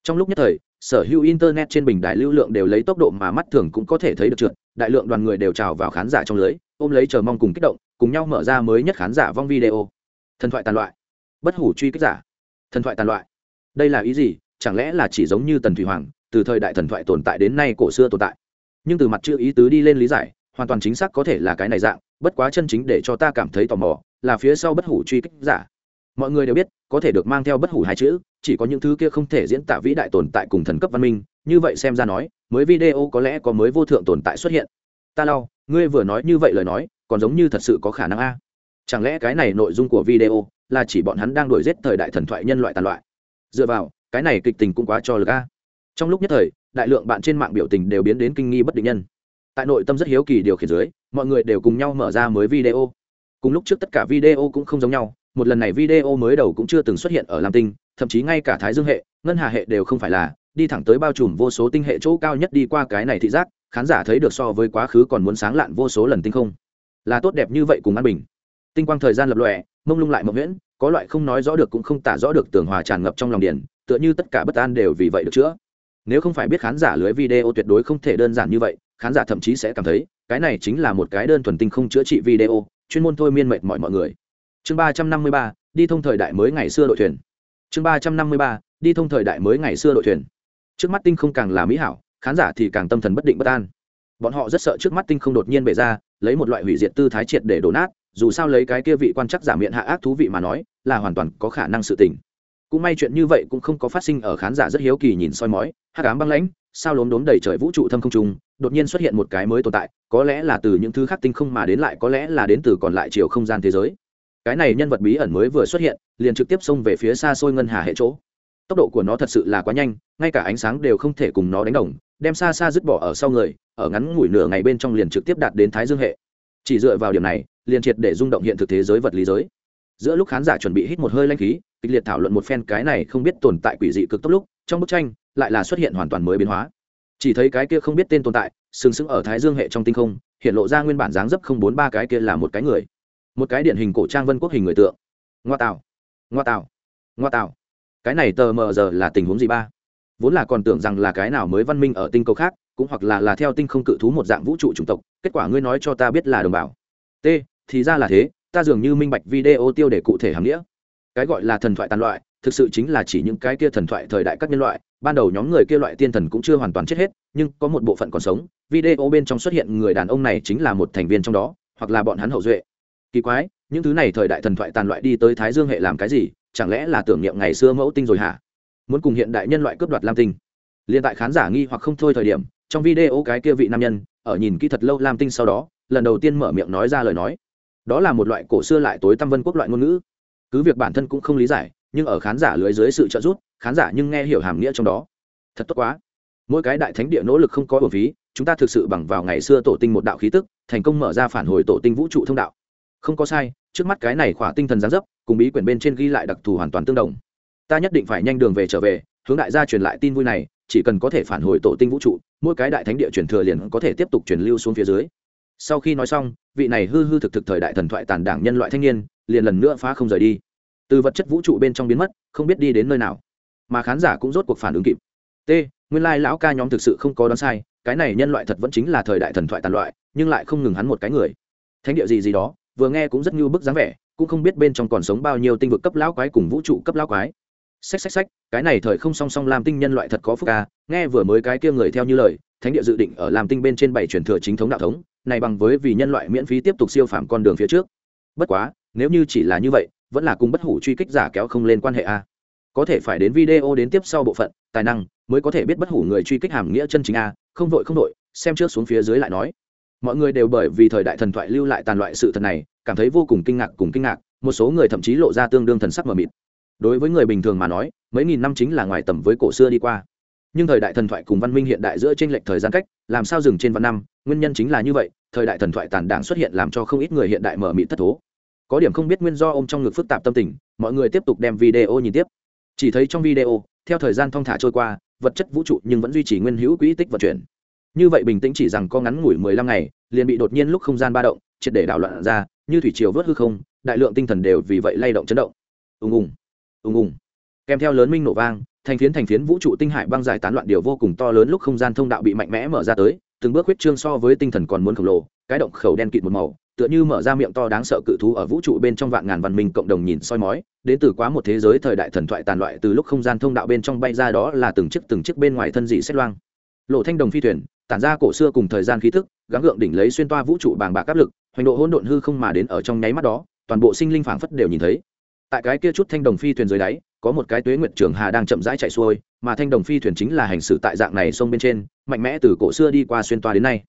Trong lúc nhất thời, sở hữu internet trên bình đại lưu lượng đều lấy tốc độ mà mắt thường cũng có thể thấy được trượt, đại lượng đoàn người đều trào vào khán giả trong lưới, ôm lấy chờ mong cùng kích động cùng nhau mở ra mới nhất khán giả vong video. Thần thoại tàn loại. Bất hủ truy kích giả. Thần thoại tàn loại. Đây là ý gì? Chẳng lẽ là chỉ giống như tần thủy hoàng, từ thời đại thần thoại tồn tại đến nay cổ xưa tồn tại? Nhưng từ mặt chữ ý tứ đi lên lý giải, hoàn toàn chính xác có thể là cái này dạng, bất quá chân chính để cho ta cảm thấy tò mò, là phía sau bất hủ truy kích giả. Mọi người đều biết, có thể được mang theo bất hủ hai chữ, chỉ có những thứ kia không thể diễn tả vĩ đại tồn tại cùng thần cấp văn minh, như vậy xem ra nói, mới video có lẽ có mới vô thượng tồn tại xuất hiện. Ta lau, ngươi vừa nói như vậy lời nói còn giống như thật sự có khả năng a. Chẳng lẽ cái này nội dung của video là chỉ bọn hắn đang đổi giết thời đại thần thoại nhân loại tàn loại? Dựa vào, cái này kịch tình cũng quá cho lực a. Trong lúc nhất thời, đại lượng bạn trên mạng biểu tình đều biến đến kinh nghi bất định nhân. Tại nội tâm rất hiếu kỳ điều khiển dưới, mọi người đều cùng nhau mở ra mới video. Cùng lúc trước tất cả video cũng không giống nhau, một lần này video mới đầu cũng chưa từng xuất hiện ở lam tinh, thậm chí ngay cả thái dương hệ, ngân hà hệ đều không phải là, đi thẳng tới bao trùm vô số tinh hệ chỗ cao nhất đi qua cái này thị giác, khán giả thấy được so với quá khứ còn muốn sáng lạn vô số lần tinh không là tốt đẹp như vậy cùng an bình. Tinh quang thời gian lập lòe, mông lung lại mộng nguyễn có loại không nói rõ được cũng không tả rõ được tường hòa tràn ngập trong lòng điển tựa như tất cả bất an đều vì vậy được chữa. Nếu không phải biết khán giả lưới video tuyệt đối không thể đơn giản như vậy, khán giả thậm chí sẽ cảm thấy, cái này chính là một cái đơn thuần tinh không chữa trị video, chuyên môn thôi miên mệt mọi mọi người. Chương ba trăm năm mươi ba, đi thông thời đại mới ngày xưa đội thuyền. Chương ba trăm năm mươi ba, đi thông thời đại mới ngày xưa đội thuyền. Trước mắt tinh không càng là mỹ hảo, khán giả thì càng tâm thần bất định bất an bọn họ rất sợ trước mắt tinh không đột nhiên bể ra, lấy một loại hủy diệt tư thái triệt để đổ nát, dù sao lấy cái kia vị quan chắc giả miệng hạ ác thú vị mà nói, là hoàn toàn có khả năng sự tình. Cũng may chuyện như vậy cũng không có phát sinh ở khán giả rất hiếu kỳ nhìn soi mói hát cám băng lãnh, sao lốm đốm đầy trời vũ trụ thâm không trung, đột nhiên xuất hiện một cái mới tồn tại, có lẽ là từ những thứ khác tinh không mà đến lại, có lẽ là đến từ còn lại chiều không gian thế giới. Cái này nhân vật bí ẩn mới vừa xuất hiện, liền trực tiếp xông về phía xa xôi ngân hà hệ chỗ. Tốc độ của nó thật sự là quá nhanh, ngay cả ánh sáng đều không thể cùng nó đánh đồng, đem xa xa dứt bỏ ở sau người ở ngắn ngủi nửa ngày bên trong liền trực tiếp đạt đến thái dương hệ. Chỉ dựa vào điểm này, liền triệt để rung động hiện thực thế giới vật lý giới. Giữa lúc khán giả chuẩn bị hít một hơi lanh khí, kịch liệt thảo luận một phen cái này không biết tồn tại quỷ dị cực tốc lúc, trong bức tranh, lại là xuất hiện hoàn toàn mới biến hóa. Chỉ thấy cái kia không biết tên tồn tại, sừng sững ở thái dương hệ trong tinh không, hiện lộ ra nguyên bản dáng dấp không bốn ba cái kia là một cái người. Một cái điển hình cổ trang vân quốc hình người tượng. Ngoa tạo. Ngoa tạo. Ngoa tạo. Cái này tờ mờ giờ là tình huống gì ba? Vốn là còn tưởng rằng là cái nào mới văn minh ở tinh cầu khác cũng hoặc là là theo tinh không cự thú một dạng vũ trụ chủng tộc, kết quả ngươi nói cho ta biết là đồng bào. T, thì ra là thế, ta dường như minh bạch video tiêu để cụ thể hàm nghĩa. Cái gọi là thần thoại tàn loại, thực sự chính là chỉ những cái kia thần thoại thời đại các nhân loại, ban đầu nhóm người kia loại tiên thần cũng chưa hoàn toàn chết hết, nhưng có một bộ phận còn sống. Video bên trong xuất hiện người đàn ông này chính là một thành viên trong đó, hoặc là bọn hắn hậu duệ. Kỳ quái, những thứ này thời đại thần thoại tàn loại đi tới thái dương hệ làm cái gì, chẳng lẽ là tưởng niệm ngày xưa mẫu tinh rồi hả? Muốn cùng hiện đại nhân loại cướp đoạt lam tinh. Liên tại khán giả nghi hoặc không thôi thời điểm trong video cái kia vị nam nhân, ở nhìn kỹ thật lâu lam tinh sau đó, lần đầu tiên mở miệng nói ra lời nói. Đó là một loại cổ xưa lại tối tăm vân quốc loại ngôn ngữ. Cứ việc bản thân cũng không lý giải, nhưng ở khán giả lưới dưới sự trợ giúp, khán giả nhưng nghe hiểu hàm nghĩa trong đó. Thật tốt quá. Mỗi cái đại thánh địa nỗ lực không có bổ phí, chúng ta thực sự bằng vào ngày xưa tổ tinh một đạo khí tức, thành công mở ra phản hồi tổ tinh vũ trụ thông đạo. Không có sai, trước mắt cái này khỏa tinh thần gián dấp, cùng bí quyển bên trên ghi lại đặc thù hoàn toàn tương đồng. Ta nhất định phải nhanh đường về trở về, hướng đại gia truyền lại tin vui này chỉ cần có thể phản hồi tổ tinh vũ trụ, mỗi cái đại thánh địa truyền thừa liền có thể tiếp tục truyền lưu xuống phía dưới. Sau khi nói xong, vị này hư hư thực thực thời đại thần thoại tàn đảng nhân loại thanh niên, liền lần nữa phá không rời đi. Từ vật chất vũ trụ bên trong biến mất, không biết đi đến nơi nào. Mà khán giả cũng rốt cuộc phản ứng kịp. T, nguyên lai lão ca nhóm thực sự không có đoán sai, cái này nhân loại thật vẫn chính là thời đại thần thoại tàn loại, nhưng lại không ngừng hắn một cái người. Thánh địa gì gì đó, vừa nghe cũng rất như bức dáng vẻ, cũng không biết bên trong còn sống bao nhiêu tinh vực cấp lão quái cùng vũ trụ cấp lão quái xách xách xách, cái này thời không song song làm tinh nhân loại thật có phúc ca, nghe vừa mới cái kia người theo như lời, thánh địa dự định ở làm tinh bên trên bảy truyền thừa chính thống đạo thống, này bằng với vì nhân loại miễn phí tiếp tục siêu phạm con đường phía trước. Bất quá, nếu như chỉ là như vậy, vẫn là cùng bất hủ truy kích giả kéo không lên quan hệ a. Có thể phải đến video đến tiếp sau bộ phận, tài năng mới có thể biết bất hủ người truy kích hàm nghĩa chân chính a, không vội không vội, xem trước xuống phía dưới lại nói. Mọi người đều bởi vì thời đại thần thoại lưu lại tàn loại sự thật này, cảm thấy vô cùng kinh ngạc cùng kinh ngạc, một số người thậm chí lộ ra tương đương thần sắc mờ mịt đối với người bình thường mà nói, mấy nghìn năm chính là ngoài tầm với cổ xưa đi qua. Nhưng thời đại thần thoại cùng văn minh hiện đại giữa t r ê n lệch thời gian cách, làm sao dừng trên vạn năm, nguyên nhân chính là như vậy, thời đại thần thoại tàn đảng xuất hiện làm cho không ít người hiện đại mở mịt thất thố. Có điểm không biết nguyên do ôm trong ngực phức tạp tâm tình, mọi người tiếp tục đem video nhìn tiếp. Chỉ thấy trong video, theo thời gian thong thả trôi qua, vật chất vũ trụ nhưng vẫn duy trì nguyên hữu quỹ tích vận chuyển. Như vậy bình tĩnh chỉ rằng có ngắn ngủi mười lăm ngày, liền bị đột nhiên lúc không gian ba động, triệt để đảo loạn ra, như thủy triều vớt hư không, đại lượng tinh thần đều vì vậy lay động chấn động. Ùng ùng ùng ùng. Kèm theo lớn minh nổ vang, thành phiến thành phiến vũ trụ tinh hải băng dài tán loạn điều vô cùng to lớn lúc không gian thông đạo bị mạnh mẽ mở ra tới, từng bước huyết trương so với tinh thần còn muốn khổng lồ, cái động khẩu đen kịt một màu, tựa như mở ra miệng to đáng sợ cự thú ở vũ trụ bên trong vạn ngàn văn minh cộng đồng nhìn soi mói, đến từ quá một thế giới thời đại thần thoại tàn loại từ lúc không gian thông đạo bên trong bay ra đó là từng chiếc từng chiếc bên ngoài thân dị xét loang. Lộ thanh đồng phi thuyền, tản ra cổ xưa cùng thời gian khí thức, gắng gượng đỉnh lấy xuyên toa vũ trụ bàng bạc áp lực, hoành độ hỗn độn hư không mà đến ở trong nháy mắt đó, toàn bộ sinh linh phảng phất đều nhìn thấy tại cái kia chút thanh đồng phi thuyền dưới đáy, có một cái tuế nguyệt trường hà đang chậm rãi chạy xuôi, mà thanh đồng phi thuyền chính là hành xử tại dạng này sông bên trên, mạnh mẽ từ cổ xưa đi qua xuyên toa đến nay.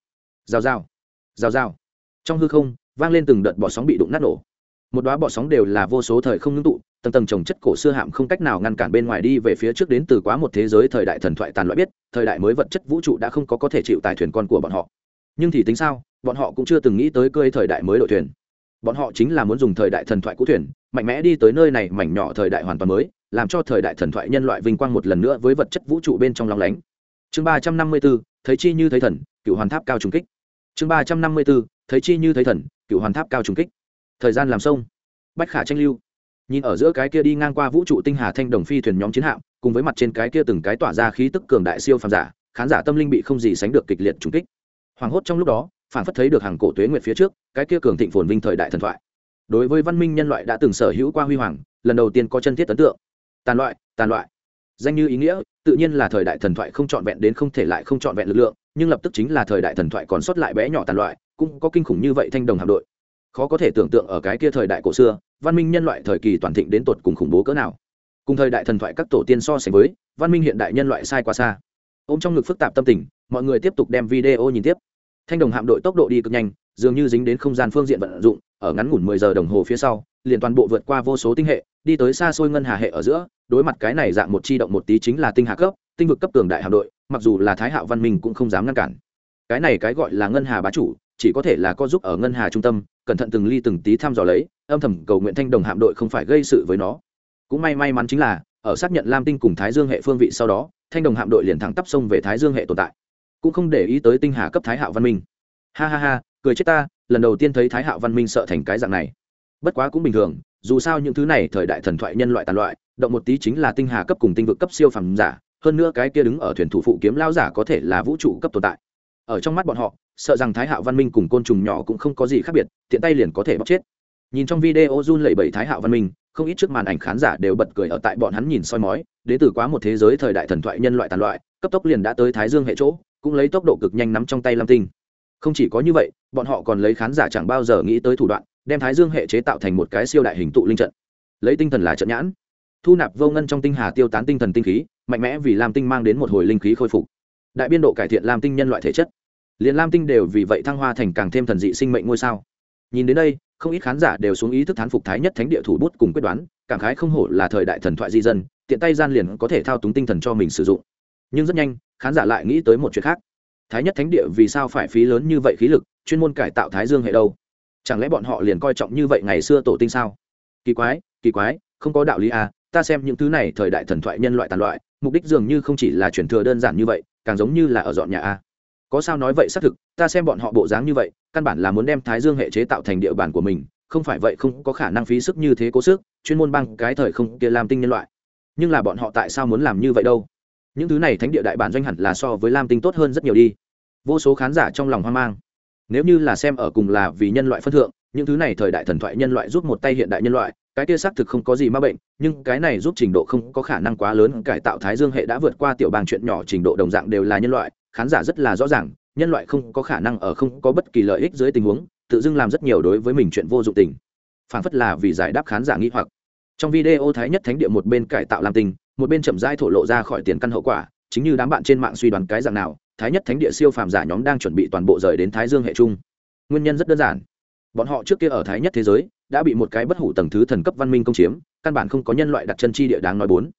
Rào rào rào rào. Trong hư không, vang lên từng đợt bọ sóng bị đụng nát nổ. Một đoá bọ sóng đều là vô số thời không ngưng tụ, tầng tầng trồng chất cổ xưa hạm không cách nào ngăn cản bên ngoài đi về phía trước đến từ quá một thế giới thời đại thần thoại tàn loại biết, thời đại mới vật chất vũ trụ đã không có có thể chịu tài thuyền con của bọn họ. Nhưng thì tính sao, bọn họ cũng chưa từng nghĩ tới cơi thời đại mới đội thuyền. Bọn họ chính là muốn dùng thời đại thần thoại cũ thuyền mạnh mẽ đi tới nơi này mảnh nhỏ thời đại hoàn toàn mới, làm cho thời đại thần thoại nhân loại vinh quang một lần nữa với vật chất vũ trụ bên trong lòng lánh. Chương ba trăm năm mươi bốn, thấy chi như thấy thần, cựu hoàn tháp cao trùng kích. Chương ba trăm năm mươi bốn, thấy chi như thấy thần, cựu hoàn tháp cao trùng kích. Thời gian làm sông. Bách khả tranh lưu. Nhìn ở giữa cái kia đi ngang qua vũ trụ tinh hà thanh đồng phi thuyền nhóm chiến hạm, cùng với mặt trên cái kia từng cái tỏa ra khí tức cường đại siêu phàm giả, khán giả tâm linh bị không gì sánh được kịch liệt trùng kích. Hoảng hốt trong lúc đó phản phất thấy được hàng cổ tuế nguyệt phía trước, cái kia cường thịnh phồn vinh thời đại thần thoại đối với văn minh nhân loại đã từng sở hữu qua huy hoàng, lần đầu tiên có chân thiết ấn tượng. Tàn loại tàn loại. Danh như ý nghĩa, tự nhiên là thời đại thần thoại không trọn vẹn đến không thể lại không trọn vẹn lực lượng, nhưng lập tức chính là thời đại thần thoại còn sót lại bé nhỏ tàn loại, cũng có kinh khủng như vậy thanh đồng hạm đội. Khó có thể tưởng tượng ở cái kia thời đại cổ xưa, văn minh nhân loại thời kỳ toàn thịnh đến tột cùng khủng bố cỡ nào. Cùng thời đại thần thoại các tổ tiên so sánh với, văn minh hiện đại nhân loại sai quá xa. Ôm trong ngực phức tạp tâm tình, mọi người tiếp tục đem video nhìn tiếp. Thanh đồng hạm đội tốc độ đi cực nhanh, dường như dính đến không gian phương diện vận dụng ở ngắn ngủn mười giờ đồng hồ phía sau, liền toàn bộ vượt qua vô số tinh hệ, đi tới xa xôi ngân hà hệ ở giữa, đối mặt cái này dạng một chi động một tí chính là tinh hà cấp, tinh vực cấp cường đại hạm đội, mặc dù là thái hạo văn minh cũng không dám ngăn cản. Cái này cái gọi là ngân hà bá chủ, chỉ có thể là có giúp ở ngân hà trung tâm, cẩn thận từng ly từng tí thăm dò lấy, âm thầm cầu nguyện thanh đồng hạm đội không phải gây sự với nó. Cũng may may mắn chính là, ở xác nhận lam tinh cùng thái dương hệ phương vị sau đó, thanh đồng hạm đội liền thẳng tắp sông về thái dương hệ tồn tại. Cũng không để ý tới tinh hà cấp thái hạo văn minh. Ha ha ha, cười chết ta lần đầu tiên thấy thái hạo văn minh sợ thành cái dạng này. Bất quá cũng bình thường, dù sao những thứ này thời đại thần thoại nhân loại tàn loại, động một tí chính là tinh hà cấp cùng tinh vực cấp siêu phẩm giả, hơn nữa cái kia đứng ở thuyền thủ phụ kiếm lao giả có thể là vũ trụ cấp tồn tại. Ở trong mắt bọn họ, sợ rằng thái hạo văn minh cùng côn trùng nhỏ cũng không có gì khác biệt, tiện tay liền có thể bóc chết. Nhìn trong video run lẩy bẩy thái hạo văn minh, không ít trước màn ảnh khán giả đều bật cười ở tại bọn hắn nhìn soi mói đến từ quá một thế giới thời đại thần thoại nhân loại tàn loại, cấp tốc liền đã tới thái dương hệ chỗ, cũng lấy tốc độ cực nhanh nắm trong tay lam tinh không chỉ có như vậy, bọn họ còn lấy khán giả chẳng bao giờ nghĩ tới thủ đoạn, đem thái dương hệ chế tạo thành một cái siêu đại hình tụ linh trận. Lấy tinh thần là trận nhãn. Thu nạp vô ngân trong tinh hà tiêu tán tinh thần tinh khí, mạnh mẽ vì lam tinh mang đến một hồi linh khí khôi phục. Đại biên độ cải thiện lam tinh nhân loại thể chất. Liền lam tinh đều vì vậy thăng hoa thành càng thêm thần dị sinh mệnh ngôi sao. Nhìn đến đây, không ít khán giả đều xuống ý thức thán phục thái nhất thánh địa thủ bút cùng quyết đoán, cảm khái không hổ là thời đại thần thoại di dân, tiện tay gian liền có thể thao túng tinh thần cho mình sử dụng. Nhưng rất nhanh, khán giả lại nghĩ tới một chuyện khác thái nhất thánh địa vì sao phải phí lớn như vậy khí lực, chuyên môn cải tạo thái dương hệ đâu? Chẳng lẽ bọn họ liền coi trọng như vậy ngày xưa tổ tinh sao? Kỳ quái kỳ quái, không có đạo lý à ta xem những thứ này thời đại thần thoại nhân loại tàn loại, mục đích dường như không chỉ là chuyển thừa đơn giản như vậy, càng giống như là ở dọn nhà a có sao nói vậy xác thực, ta xem bọn họ bộ dáng như vậy, căn bản là muốn đem thái dương hệ chế tạo thành địa bàn của mình, không phải vậy không có khả năng phí sức như thế cố sức, chuyên môn băng cái thời không kia làm tinh nhân loại. Nhưng là bọn họ tại sao muốn làm như vậy đâu? Những thứ này thánh địa đại bản doanh hẳn là so với lam tinh tốt hơn rất nhiều đi. Vô số khán giả trong lòng hoang mang. Nếu như là xem ở cùng là vì nhân loại phân thượng, những thứ này thời đại thần thoại nhân loại giúp một tay hiện đại nhân loại, cái kia xác thực không có gì ma bệnh, nhưng cái này giúp trình độ không có khả năng quá lớn, cải tạo thái dương hệ đã vượt qua tiểu bang chuyện nhỏ trình độ đồng dạng đều là nhân loại, khán giả rất là rõ ràng, nhân loại không có khả năng ở không có bất kỳ lợi ích dưới tình huống, tự dưng làm rất nhiều đối với mình chuyện vô dụng tình. Phản phất là vì giải đáp khán giả nghi hoặc. Trong video thái nhất thánh địa một bên cải tạo làm tình một bên chậm rãi thổ lộ ra khỏi tiền căn hậu quả chính như đám bạn trên mạng suy đoán cái dạng nào thái nhất thánh địa siêu phàm giả nhóm đang chuẩn bị toàn bộ rời đến thái dương hệ trung. Nguyên nhân rất đơn giản. Bọn họ trước kia ở thái nhất thế giới đã bị một cái bất hủ tầng thứ thần cấp văn minh công chiếm căn bản không có nhân loại đặt chân chi địa đáng nói bốn.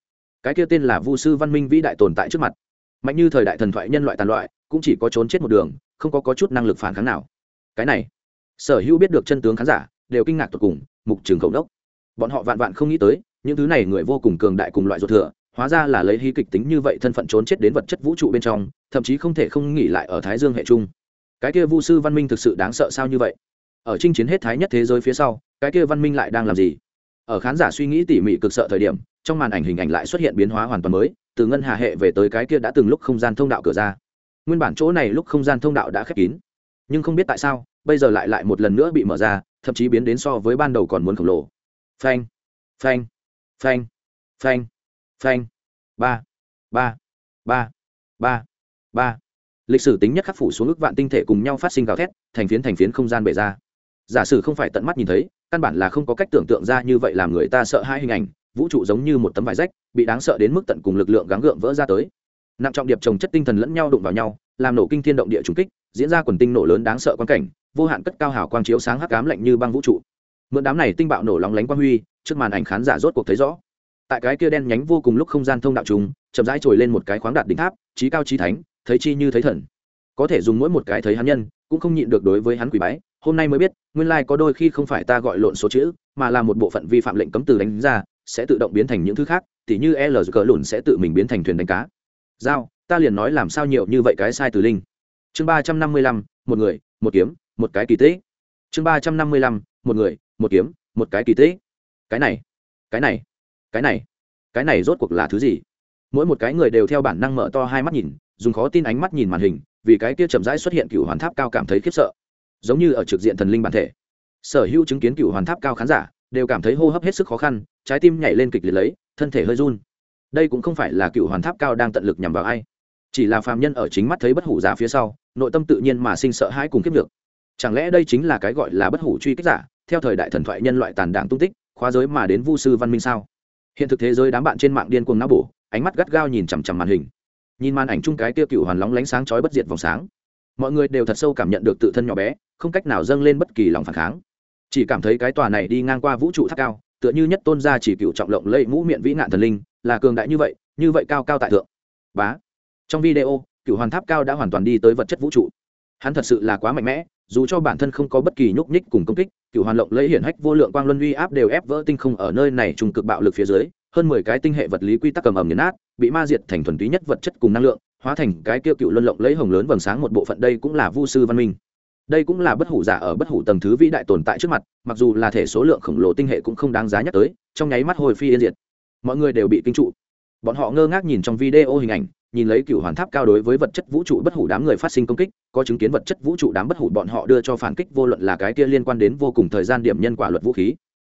Cái kia tên là vu sư văn minh vĩ đại tồn tại trước mặt. Mạnh như thời đại thần thoại nhân loại tàn loại cũng chỉ có trốn chết một đường không có, có chút năng lực phản kháng nào. Cái này sở hữu biết được chân tướng khán giả đều kinh ngạc tột cùng mục trường khẩu đốc. Bọn họ vạn vạn không nghĩ tới những thứ này người vô cùng cường đại cùng loại ruột thừa, hóa ra là lấy hí kịch tính như vậy thân phận trốn chết đến vật chất vũ trụ bên trong, thậm chí không thể không nghỉ lại ở thái dương hệ trung. Cái kia vu sư văn minh thực sự đáng sợ sao như vậy? Ở chinh chiến hết thái nhất thế giới phía sau, cái kia văn minh lại đang làm gì? Ở khán giả suy nghĩ tỉ mỉ cực sợ thời điểm, trong màn ảnh hình ảnh lại xuất hiện biến hóa hoàn toàn mới, từ ngân hà hệ về tới cái kia đã từng lúc không gian thông đạo cửa ra. Nguyên bản chỗ này lúc không gian thông đạo đã khép kín. Nhưng không biết tại sao, bây giờ lại lại một lần nữa bị mở ra, thậm chí biến đến so với ban đầu còn muốn khổng lồ. Phanh phanh phanh. Phanh. Phanh. Ba. Ba. Ba. Ba. Ba. Lịch sử tính nhất khắc phủ xuống ước vạn tinh thể cùng nhau phát sinh gào thét, thành phiến thành phiến không gian bể ra. Giả sử không phải tận mắt nhìn thấy, căn bản là không có cách tưởng tượng ra như vậy làm người ta sợ hai hình ảnh, vũ trụ giống như một tấm vải rách, bị đáng sợ đến mức tận cùng lực lượng gắng gượng vỡ ra tới. Nặng trọng điệp trồng chất tinh thần lẫn nhau đụng vào nhau, làm nổ kinh thiên động địa trùng kích, diễn ra quần tinh nổ lớn đáng sợ quan cảnh, vô hạn cất cao hào quang chiếu sáng hắc cám lạnh như băng vũ trụ. Mượn đám này tinh bạo nổ lóng lánh quang huy trước màn ảnh khán giả rốt cuộc thấy rõ. Tại cái kia đen nhánh vô cùng lúc không gian thông đạo trùng, chậm rãi trồi lên một cái khoáng đạt đỉnh tháp, trí cao trí thánh, thấy chi như thấy thần. Có thể dùng mỗi một cái thấy hắn nhân, cũng không nhịn được đối với hắn quỷ bái, hôm nay mới biết, nguyên lai có đôi khi không phải ta gọi lộn số chữ, mà là một bộ phận vi phạm lệnh cấm từ đánh ra, sẽ tự động biến thành những thứ khác, tỉ như l cỡ lùn sẽ tự mình biến thành thuyền đánh cá. Giao, ta liền nói làm sao nhiều như vậy cái sai từ linh. Chương ba trăm năm mươi lăm, một người, một kiếm, một cái kỳ tế chương ba trăm năm mươi lăm, một người, một kiếm, một cái kỳ tế cái này cái này cái này cái này rốt cuộc là thứ gì? Mỗi một cái người đều theo bản năng mở to hai mắt nhìn, dùng khó tin ánh mắt nhìn màn hình, vì cái kia chậm rãi xuất hiện cựu hoàn tháp cao cảm thấy khiếp sợ. Giống như ở trực diện thần linh bản thể. Sở hữu chứng kiến cựu hoàn tháp cao khán giả đều cảm thấy hô hấp hết sức khó khăn, trái tim nhảy lên kịch liệt lấy, thân thể hơi run. Đây cũng không phải là cựu hoàn tháp cao đang tận lực nhằm vào ai. Chỉ là phàm nhân ở chính mắt thấy bất hủ giả phía sau, nội tâm tự nhiên mà sinh sợ hãi cùng kiếp được chẳng lẽ đây chính là cái gọi là bất hủ truy kích giả, theo thời đại thần thoại nhân loại tàn đảng tung tích khóa giới mà đến vu sư văn minh sao? Hiện thực thế giới đám bạn trên mạng điên cuồng não bổ, ánh mắt gắt gao nhìn chằm chằm màn hình. Nhìn màn ảnh chung cái tiêu cựu hoàn lóng lánh sáng chói bất diệt vòng sáng. Mọi người đều thật sâu cảm nhận được tự thân nhỏ bé, không cách nào dâng lên bất kỳ lòng phản kháng. Chỉ cảm thấy cái tòa này đi ngang qua vũ trụ tháp cao, tựa như nhất tôn gia chỉ cựu trọng lộng lây mũ miệng vĩ nạn thần linh, là cường đại như vậy như vậy cao cao tại thượng. Bá. Trong video, cựu hoàn tháp cao đã hoàn toàn đi tới vật chất vũ trụ. Hắn thật sự là quá mạnh mẽ, dù cho bản thân không có bất kỳ nhúc nhích cùng công kích cựu hoàn lộng lấy hiển hách vô lượng quang luân uy áp đều ép vỡ tinh không ở nơi này trùng cực bạo lực phía dưới, hơn mười cái tinh hệ vật lý quy tắc cầm ẩm nhấn át bị ma diệt thành thuần túy nhất vật chất cùng năng lượng, hóa thành cái kia cựu luân lộng lấy hồng lớn vầng sáng một bộ phận đây cũng là vu sư văn minh. Đây cũng là bất hủ giả ở bất hủ tầng thứ vĩ đại tồn tại trước mặt, mặc dù là thể số lượng khổng lồ tinh hệ cũng không đáng giá nhắc tới, trong nháy mắt hồi phi yên diệt. Mọi người đều bị kinh trụ. Bọn họ ngơ ngác nhìn trong video hình ảnh nhìn lấy cựu hoàn tháp cao đối với vật chất vũ trụ bất hủ đám người phát sinh công kích, có chứng kiến vật chất vũ trụ đám bất hủ bọn họ đưa cho phản kích vô luận là cái kia liên quan đến vô cùng thời gian điểm nhân quả luật vũ khí,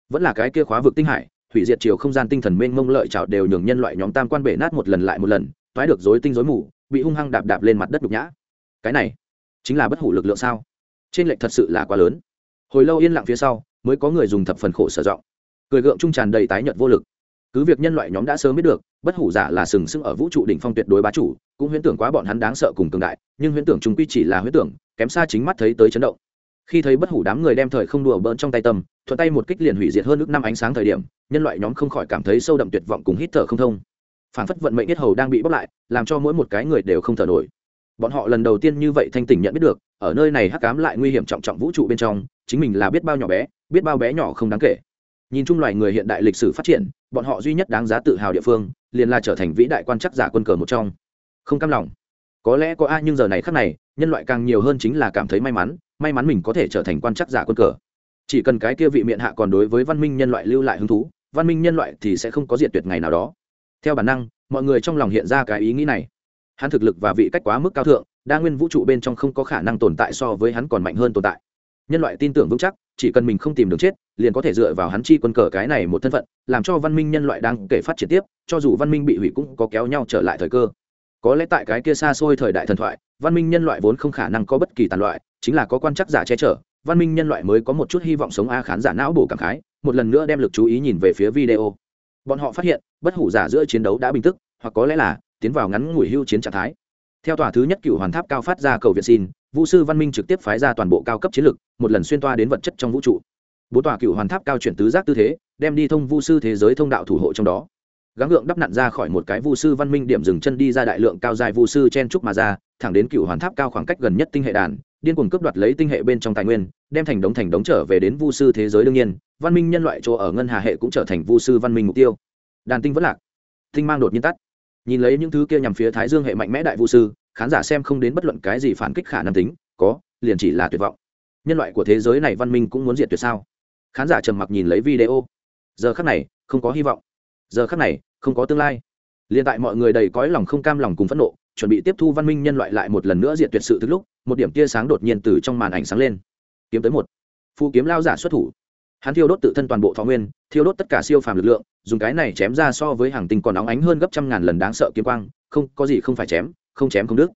vẫn là cái kia khóa vực tinh hải, hủy diệt chiều không gian tinh thần mênh mông lợi trào đều nhường nhân loại nhóm tam quan bể nát một lần lại một lần, toái được dối tinh dối mù, bị hung hăng đạp đạp lên mặt đất nhục nhã. Cái này chính là bất hủ lực lượng sao? Trên lệnh thật sự là quá lớn. Hồi lâu yên lặng phía sau, mới có người dùng thập phần khổ sở giọng. Cười gượng trung tràn đầy tái nhợt vô lực. Cứ việc nhân loại nhóm đã sớm biết được bất hủ giả là sừng sững ở vũ trụ đỉnh phong tuyệt đối bá chủ, cũng huyễn tưởng quá bọn hắn đáng sợ cùng cường đại, nhưng huyễn tưởng chúng quy chỉ là huyễn tưởng, kém xa chính mắt thấy tới chấn động. Khi thấy bất hủ đám người đem thời không đùa bỡn trong tay tâm, thuận tay một kích liền hủy diệt hơn nước năm ánh sáng thời điểm, nhân loại nhóm không khỏi cảm thấy sâu đậm tuyệt vọng cùng hít thở không thông. Phản phất vận mệnh nhất hầu đang bị bóc lại, làm cho mỗi một cái người đều không thở nổi. Bọn họ lần đầu tiên như vậy thanh tỉnh nhận biết được, ở nơi này hắc cám lại nguy hiểm trọng trọng vũ trụ bên trong, chính mình là biết bao nhỏ bé, biết bao bé nhỏ không đáng kể nhìn chung loài người hiện đại lịch sử phát triển, bọn họ duy nhất đáng giá tự hào địa phương, liền là trở thành vĩ đại quan chắc giả quân cờ một trong. Không cam lòng. Có lẽ có ai nhưng giờ này khác này, nhân loại càng nhiều hơn chính là cảm thấy may mắn may mắn mình có thể trở thành quan chắc giả quân cờ. Chỉ cần cái kia vị miệng hạ còn đối với văn minh nhân loại lưu lại hứng thú, văn minh nhân loại thì sẽ không có diệt tuyệt ngày nào đó. Theo bản năng, mọi người trong lòng hiện ra cái ý nghĩ này. Hắn thực lực và vị cách quá mức cao thượng, đa nguyên vũ trụ bên trong không có khả năng tồn tại so với hắn còn mạnh hơn tồn tại nhân loại tin tưởng vững chắc, chỉ cần mình không tìm đường chết, liền có thể dựa vào hắn chi quân cờ cái này một thân phận, làm cho văn minh nhân loại đang kể phát triển tiếp, cho dù văn minh bị hủy cũng có kéo nhau trở lại thời cơ. Có lẽ tại cái kia xa xôi thời đại thần thoại, văn minh nhân loại vốn không khả năng có bất kỳ tàn loại, chính là có quan chắc giả che chở, văn minh nhân loại mới có một chút hy vọng sống a khán giả não bổ cảm khái, một lần nữa đem lực chú ý nhìn về phía video. Bọn họ phát hiện, bất hủ giả giữa chiến đấu đã bình tức, hoặc có lẽ là, tiến vào ngắn ngủi hưu chiến trạng thái. Theo tòa thứ nhất cựu hoàn tháp cao phát ra cầu viện xin vũ sư văn minh trực tiếp phái ra toàn bộ cao cấp chiến lực một lần xuyên toa đến vật chất trong vũ trụ. Bốn tòa cựu hoàn tháp cao chuyển tứ giác tư thế, đem đi thông vũ sư thế giới thông đạo thủ hộ trong đó. Gắng gượng đắp nặn ra khỏi một cái vu sư văn minh điểm dừng chân đi ra đại lượng cao dài vu sư chen trúc mà ra, thẳng đến cựu hoàn tháp cao khoảng cách gần nhất tinh hệ đàn, điên cuồng cướp đoạt lấy tinh hệ bên trong tài nguyên, đem thành đống thành đống trở về đến vu sư thế giới đương nhiên, văn minh nhân loại chỗ ở ngân hà hệ cũng trở thành vu sư văn minh mục tiêu. Đàn tinh vẫn lạc. Tinh mang đột nhiên tắt. Nhìn lấy những thứ kia nhằm phía thái dương hệ mạnh mẽ đại vu sư khán giả xem không đến bất luận cái gì phản kích khả năng tính, có, liền chỉ là tuyệt vọng. Nhân loại của thế giới này văn minh cũng muốn diệt tuyệt sao? Khán giả trầm mặc nhìn lấy video. Giờ khắc này, không có hy vọng. Giờ khắc này, không có tương lai. Liền tại mọi người đầy cõi lòng không cam lòng cùng phẫn nộ, chuẩn bị tiếp thu văn minh nhân loại lại một lần nữa diệt tuyệt sự thức lúc, một điểm tia sáng đột nhiên từ trong màn ảnh sáng lên. Kiếm tới một. Phu kiếm lao giả xuất thủ. Hắn thiêu đốt tự thân toàn bộ thọ nguyên, thiêu đốt tất cả siêu phàm lực lượng, dùng cái này chém ra so với hàng tinh còn óng ánh hơn gấp trăm ngàn lần đáng sợ kiếm quang, không, có gì không phải chém không chém không đứt.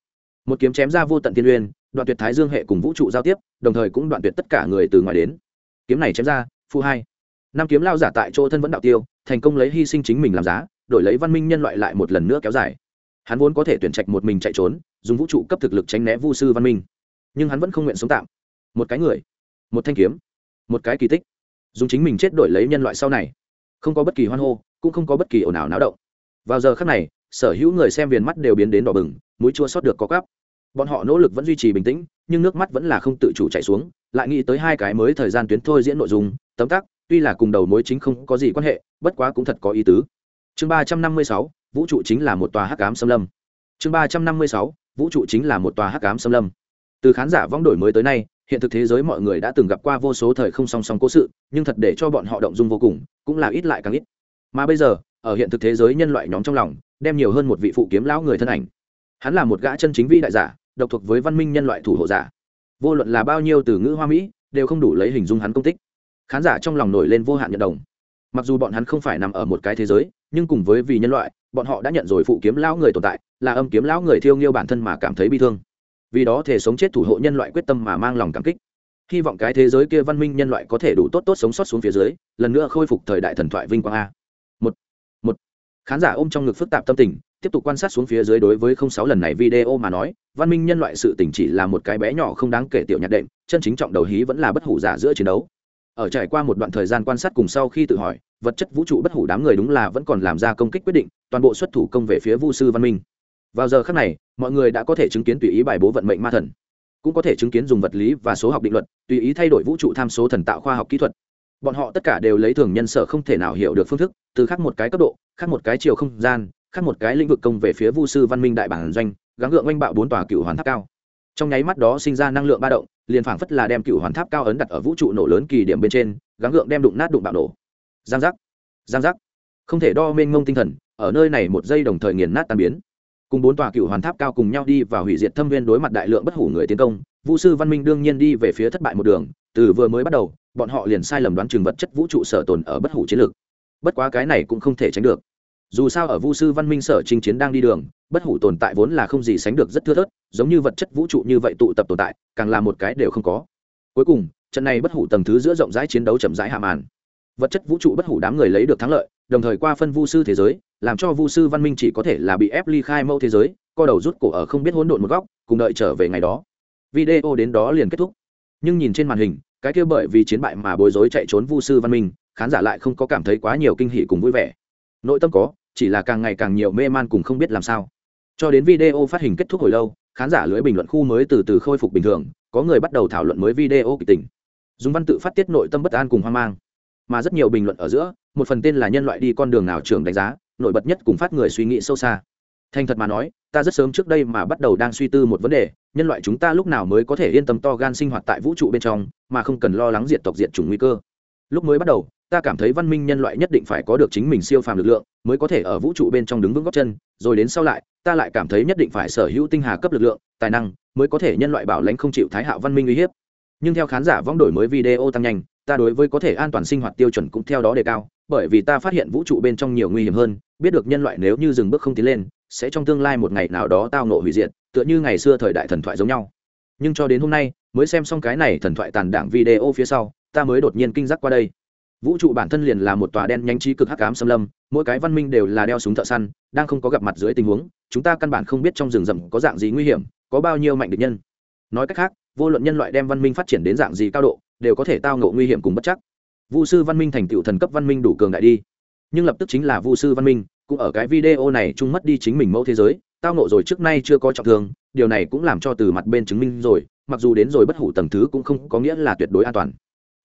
Một kiếm chém ra vô tận tiên uyên, đoạn tuyệt thái dương hệ cùng vũ trụ giao tiếp, đồng thời cũng đoạn tuyệt tất cả người từ ngoài đến. Kiếm này chém ra, phu hai. Năm kiếm lao giả tại chỗ thân vẫn đạo tiêu, thành công lấy hy sinh chính mình làm giá, đổi lấy văn minh nhân loại lại một lần nữa kéo dài. Hắn vốn có thể tuyển trạch một mình chạy trốn, dùng vũ trụ cấp thực lực tránh né vu sư văn minh. Nhưng hắn vẫn không nguyện sống tạm. Một cái người, một thanh kiếm, một cái kỳ tích. Dùng chính mình chết đổi lấy nhân loại sau này. Không có bất kỳ hoan hô, cũng không có bất kỳ ồn ào náo động. Vào giờ khắc này sở hữu người xem viền mắt đều biến đến đỏ bừng, mũi chua xót được có cắp bọn họ nỗ lực vẫn duy trì bình tĩnh, nhưng nước mắt vẫn là không tự chủ chạy xuống, lại nghĩ tới hai cái mới thời gian tuyến thôi diễn nội dung, tấm tắc, tuy là cùng đầu mối chính không có gì quan hệ, bất quá cũng thật có ý tứ. Chương ba trăm năm mươi sáu, vũ trụ chính là một tòa hắc ám xâm lâm. Chương ba trăm năm mươi sáu, vũ trụ chính là một tòa hắc ám xâm lâm. Từ khán giả vong đổi mới tới nay, hiện thực thế giới mọi người đã từng gặp qua vô số thời không song song cố sự, nhưng thật để cho bọn họ động dung vô cùng, cũng là ít lại càng ít. Mà bây giờ ở hiện thực thế giới nhân loại nhóm trong lòng, đem nhiều hơn một vị phụ kiếm lão người thân ảnh. Hắn là một gã chân chính vi đại giả, độc thuộc với văn minh nhân loại thủ hộ giả. Vô luận là bao nhiêu từ ngữ hoa mỹ, đều không đủ lấy hình dung hắn công tích. Khán giả trong lòng nổi lên vô hạn nhận đồng. Mặc dù bọn hắn không phải nằm ở một cái thế giới, nhưng cùng với vì nhân loại, bọn họ đã nhận rồi phụ kiếm lão người tồn tại, là âm kiếm lão người thiêu nghiêu bản thân mà cảm thấy bi thương. Vì đó thể sống chết thủ hộ nhân loại quyết tâm mà mang lòng cảm kích. Hy vọng cái thế giới kia văn minh nhân loại có thể đủ tốt tốt sống sót xuống phía dưới, lần nữa khôi phục thời đại thần thoại vinh quang a khán giả ôm trong ngực phức tạp tâm tình, tiếp tục quan sát xuống phía dưới đối với không sáu lần này video mà nói, văn minh nhân loại sự tình chỉ là một cái bé nhỏ không đáng kể tiểu nhạc đệm, chân chính trọng đầu hí vẫn là bất hủ giả giữa chiến đấu. Ở trải qua một đoạn thời gian quan sát cùng sau khi tự hỏi, vật chất vũ trụ bất hủ đám người đúng là vẫn còn làm ra công kích quyết định, toàn bộ xuất thủ công về phía vu sư văn minh. Vào giờ khác này, mọi người đã có thể chứng kiến tùy ý bài bố vận mệnh ma thần, cũng có thể chứng kiến dùng vật lý và số học định luật, tùy ý thay đổi vũ trụ tham số thần tạo khoa học kỹ thuật bọn họ tất cả đều lấy thường nhân sở không thể nào hiểu được phương thức, từ khác một cái cấp độ, khác một cái chiều không gian, khác một cái lĩnh vực công về phía vu sư văn minh đại bản doanh, gắng gượng oanh bạo bốn tòa cựu hoàn tháp cao. Trong nháy mắt đó sinh ra năng lượng ba động, liền phảng phất là đem cựu hoàn tháp cao ấn đặt ở vũ trụ nổ lớn kỳ điểm bên trên, gắng gượng đem đụng nát đụng bạo nổ. Giang giác giang giác. Không thể đo mênh mông tinh thần, ở nơi này một giây đồng thời nghiền nát tan biến. Cùng bốn tòa cựu hoàn tháp cao cùng nhau đi và hủy diệt thâm viên đối mặt đại lượng bất hủ người tiến công vũ sư văn minh đương nhiên đi về phía thất bại một đường, từ vừa mới bắt đầu bọn họ liền sai lầm đoán chừng vật chất vũ trụ sở tồn ở bất hủ chiến lược. Bất quá cái này cũng không thể tránh được. Dù sao ở vu sư văn minh sở chinh chiến đang đi đường, bất hủ tồn tại vốn là không gì sánh được rất thưa thớt, giống như vật chất vũ trụ như vậy tụ tập tồn tại, càng là một cái đều không có. Cuối cùng, trận này bất hủ tầng thứ giữa rộng rãi chiến đấu chậm rãi hạ màn. Vật chất vũ trụ bất hủ đám người lấy được thắng lợi, đồng thời qua phân vu sư thế giới, làm cho vu sư văn minh chỉ có thể là bị ép ly khai mẫu thế giới, co đầu rút cổ ở không biết hỗn độn một góc, cùng đợi trở về ngày đó. Video đến đó liền kết thúc. Nhưng nhìn trên màn hình cái kia bởi vì chiến bại mà bối rối chạy trốn vu sư văn minh, khán giả lại không có cảm thấy quá nhiều kinh hỉ cùng vui vẻ. Nội tâm có, chỉ là càng ngày càng nhiều mê man cùng không biết làm sao. Cho đến video phát hình kết thúc hồi lâu, khán giả lưới bình luận khu mới từ từ khôi phục bình thường, có người bắt đầu thảo luận mới video kịch tình. Dùng văn tự phát tiết nội tâm bất an cùng hoang mang. Mà rất nhiều bình luận ở giữa, một phần tên là nhân loại đi con đường nào trường đánh giá, nổi bật nhất cùng phát người suy nghĩ sâu xa. Thành thật mà nói ta rất sớm trước đây mà bắt đầu đang suy tư một vấn đề, nhân loại chúng ta lúc nào mới có thể yên tâm to gan sinh hoạt tại vũ trụ bên trong, mà không cần lo lắng diệt tộc diệt chủng nguy cơ. Lúc mới bắt đầu, ta cảm thấy văn minh nhân loại nhất định phải có được chính mình siêu phàm lực lượng, mới có thể ở vũ trụ bên trong đứng vững góc chân, rồi đến sau lại, ta lại cảm thấy nhất định phải sở hữu tinh hà cấp lực lượng, tài năng, mới có thể nhân loại bảo lãnh không chịu thái hạo văn minh uy hiếp nhưng theo khán giả vong đổi mới video tăng nhanh, ta đối với có thể an toàn sinh hoạt tiêu chuẩn cũng theo đó đề cao, bởi vì ta phát hiện vũ trụ bên trong nhiều nguy hiểm hơn, biết được nhân loại nếu như dừng bước không tiến lên, sẽ trong tương lai một ngày nào đó tao nộ hủy diệt, tựa như ngày xưa thời đại thần thoại giống nhau. Nhưng cho đến hôm nay, mới xem xong cái này thần thoại tàn đảng video phía sau, ta mới đột nhiên kinh giác qua đây. Vũ trụ bản thân liền là một tòa đen nhanh trí cực hắc ám xâm lâm, mỗi cái văn minh đều là đeo súng thợ săn, đang không có gặp mặt dưới tình huống, chúng ta căn bản không biết trong rừng rậm có dạng gì nguy hiểm, có bao nhiêu mạnh địch nhân nói cách khác, vô luận nhân loại đem văn minh phát triển đến dạng gì cao độ, đều có thể tao ngộ nguy hiểm cùng bất chắc. Vu sư văn minh thành tựu thần cấp văn minh đủ cường đại đi. Nhưng lập tức chính là vu sư văn minh, cũng ở cái video này chung mất đi chính mình mẫu thế giới, tao ngộ rồi trước nay chưa có trọng thương, điều này cũng làm cho từ mặt bên chứng minh rồi, mặc dù đến rồi bất hủ tầng thứ cũng không có nghĩa là tuyệt đối an toàn.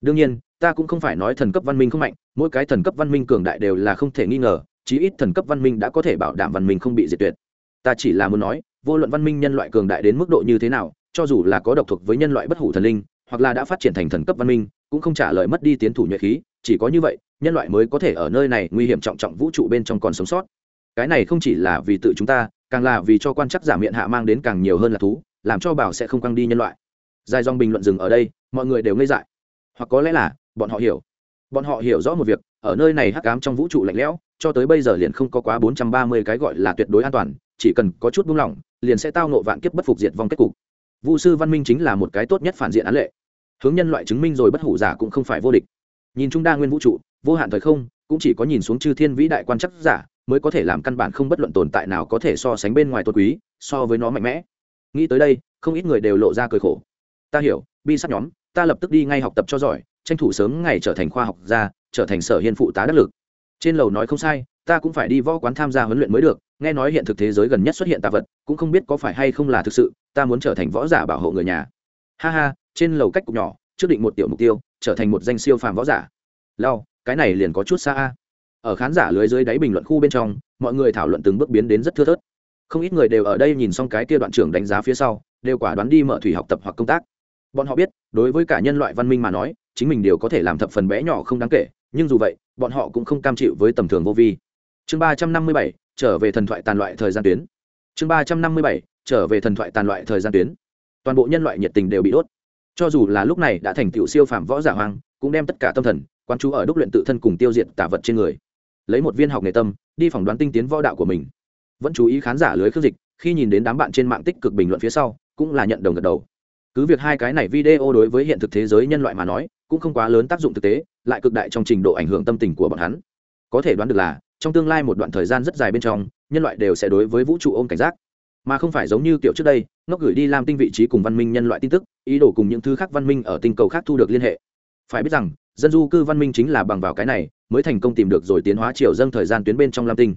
Đương nhiên, ta cũng không phải nói thần cấp văn minh không mạnh, mỗi cái thần cấp văn minh cường đại đều là không thể nghi ngờ, chí ít thần cấp văn minh đã có thể bảo đảm văn minh không bị diệt tuyệt. Ta chỉ là muốn nói, vô luận văn minh nhân loại cường đại đến mức độ như thế nào cho dù là có độc thuộc với nhân loại bất hủ thần linh, hoặc là đã phát triển thành thần cấp văn minh, cũng không trả lời mất đi tiến thủ nhuệ khí, chỉ có như vậy, nhân loại mới có thể ở nơi này nguy hiểm trọng trọng vũ trụ bên trong còn sống sót. Cái này không chỉ là vì tự chúng ta, càng là vì cho quan chắc giả miệng hạ mang đến càng nhiều hơn là thú, làm cho bảo sẽ không căng đi nhân loại. Dài dòng bình luận dừng ở đây, mọi người đều ngây dại. Hoặc có lẽ là, bọn họ hiểu. Bọn họ hiểu rõ một việc, ở nơi này hắc ám trong vũ trụ lạnh lẽo, cho tới bây giờ liền không có quá bốn trăm ba mươi cái gọi là tuyệt đối an toàn, chỉ cần có chút buông lỏng, liền sẽ tao nộ vạn kiếp bất phục diệt vong kết cục vu sư văn minh chính là một cái tốt nhất phản diện án lệ. Hướng nhân loại chứng minh rồi bất hủ giả cũng không phải vô địch. Nhìn trung đa nguyên vũ trụ, vô hạn thời không, cũng chỉ có nhìn xuống chư thiên vĩ đại quan chắc giả, mới có thể làm căn bản không bất luận tồn tại nào có thể so sánh bên ngoài tôn quý, so với nó mạnh mẽ. Nghĩ tới đây, không ít người đều lộ ra cười khổ. Ta hiểu, bi sắp nhóm, ta lập tức đi ngay học tập cho giỏi, tranh thủ sớm ngày trở thành khoa học gia, trở thành sở hiên phụ tá đắc lực. Trên lầu nói không sai, ta cũng phải đi võ quán tham gia huấn luyện mới được, nghe nói hiện thực thế giới gần nhất xuất hiện tạ vật, cũng không biết có phải hay không là thực sự ta muốn trở thành võ giả bảo hộ người nhà. Ha ha, trên lầu cách cục nhỏ, trước định một tiểu mục tiêu, trở thành một danh siêu phàm võ giả. Lao cái này liền có chút xa ở khán giả lưới dưới đáy bình luận khu bên trong, mọi người thảo luận từng bước biến đến rất thưa thớt. Không ít người đều ở đây nhìn xong cái kia đoạn trưởng đánh giá phía sau, đều quả đoán đi mở thủy học tập hoặc công tác. Bọn họ biết, đối với cả nhân loại văn minh mà nói, chính mình đều có thể làm thập phần bé nhỏ không đáng kể, nhưng dù vậy, bọn họ cũng không cam chịu với tầm thường vô vi. Chương ba trăm năm mươi bảy, trở về thần thoại tàn loại thời gian tuyến. Chương ba trăm năm mươi bảy trở về thần thoại tàn loại thời gian tuyến. Toàn bộ nhân loại nhiệt tình đều bị đốt. Cho dù là lúc này đã thành tựu siêu phàm võ giả hoang, cũng đem tất cả tâm thần quan chú ở đúc luyện tự thân cùng tiêu diệt tả vật trên người. Lấy một viên học nghề tâm, đi phỏng đoán tinh tiến võ đạo của mình. Vẫn chú ý khán giả lưới khước dịch, khi nhìn đến đám bạn trên mạng tích cực bình luận phía sau, cũng là nhận đồng gật đầu. Cứ việc hai cái này video đối với hiện thực thế giới nhân loại mà nói, cũng không quá lớn tác dụng thực tế, lại cực đại trong trình độ ảnh hưởng tâm tình của bọn hắn. Có thể đoán được là, trong tương lai một đoạn thời gian rất dài bên trong, nhân loại đều sẽ đối với vũ trụ ôm cảnh giác mà không phải giống như kiểu trước đây nó gửi đi làm tinh vị trí cùng văn minh nhân loại tin tức, ý đồ cùng những thứ khác văn minh ở tinh cầu khác thu được liên hệ. Phải biết rằng, dân du cư văn minh chính là bằng vào cái này, mới thành công tìm được rồi tiến hóa chiều dâng thời gian tuyến bên trong lam tinh.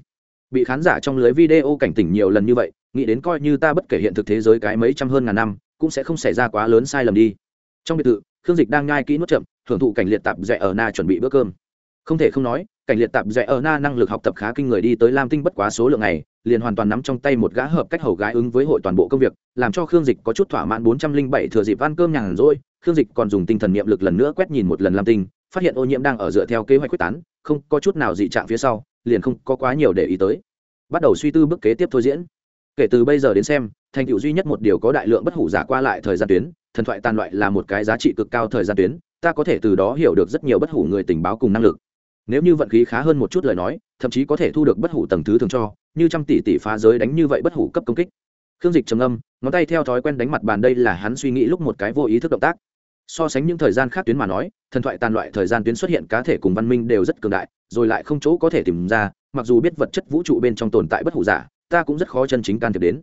Bị khán giả trong lưới video cảnh tỉnh nhiều lần như vậy, nghĩ đến coi như ta bất kể hiện thực thế giới cái mấy trăm hơn ngàn năm, cũng sẽ không xảy ra quá lớn sai lầm đi. Trong biệt thự, khương dịch đang nhai kỹ nuốt chậm hưởng thụ cảnh liệt tạp dạy ở na chuẩn bị bữa cơm. Không thể không nói, cảnh liệt tạp dạy ở na năng lực học tập khá kinh người đi tới lam tinh bất quá số lượng này liền hoàn toàn nắm trong tay một gã hợp cách hầu gái ứng với hội toàn bộ công việc, làm cho khương dịch có chút thỏa mãn bốn trăm linh bảy thừa dịp ăn cơm nhàn rỗi. Khương dịch còn dùng tinh thần niệm lực lần nữa quét nhìn một lần lam tinh, phát hiện ô nhiễm đang ở dựa theo kế hoạch quyết tán, không có chút nào dị trạng phía sau, liền không có quá nhiều để ý tới. Bắt đầu suy tư bước kế tiếp thôi diễn. Kể từ bây giờ đến xem, thành tựu duy nhất một điều có đại lượng bất hủ giả qua lại thời gian tuyến, thần thoại tàn loại là một cái giá trị cực cao thời gian tuyến, ta có thể từ đó hiểu được rất nhiều bất hủ người tình báo cùng năng lực. Nếu như vận khí khá hơn một chút lời nói, thậm chí có thể thu được bất hủ tầng thứ thường cho như trăm tỷ tỷ phá giới đánh như vậy bất hủ cấp công kích. Khương dịch trầm âm ngón tay theo thói quen đánh mặt bàn đây là hắn suy nghĩ lúc một cái vô ý thức động tác. So sánh những thời gian khác tuyến mà nói, thần thoại tàn loại thời gian tuyến xuất hiện cá thể cùng văn minh đều rất cường đại, rồi lại không chỗ có thể tìm ra, mặc dù biết vật chất vũ trụ bên trong tồn tại bất hủ giả, ta cũng rất khó chân chính can thiệp đến.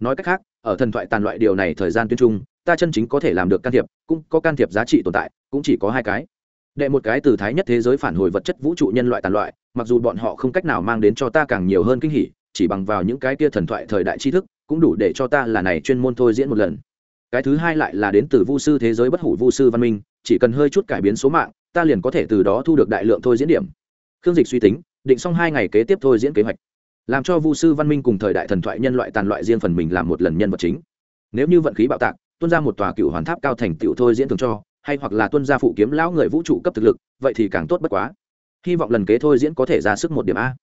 Nói cách khác, ở thần thoại tàn loại điều này thời gian tuyến trung ta chân chính có thể làm được can thiệp, cũng có can thiệp giá trị tồn tại, cũng chỉ có hai cái. Đệ một cái từ thái nhất thế giới phản hồi vật chất vũ trụ nhân loại tàn loại mặc dù bọn họ không cách nào mang đến cho ta càng nhiều hơn kinh hỉ, chỉ bằng vào những cái kia thần thoại thời đại tri thức, cũng đủ để cho ta là này chuyên môn thôi diễn một lần. Cái thứ hai lại là đến từ vu sư thế giới bất hủ vu sư văn minh, chỉ cần hơi chút cải biến số mạng, ta liền có thể từ đó thu được đại lượng thôi diễn điểm. Khương dịch suy tính, định xong hai ngày kế tiếp thôi diễn kế hoạch. Làm cho vu sư văn minh cùng thời đại thần thoại nhân loại tàn loại riêng phần mình làm một lần nhân vật chính. Nếu như vận khí bạo tạc, tuân ra một tòa cựu hoàn tháp cao thành tựu thôi diễn thường cho, hay hoặc là tuân gia phụ kiếm lão người vũ trụ cấp thực lực, vậy thì càng tốt bất quá hy vọng lần kế thôi diễn có thể ra sức một điểm a.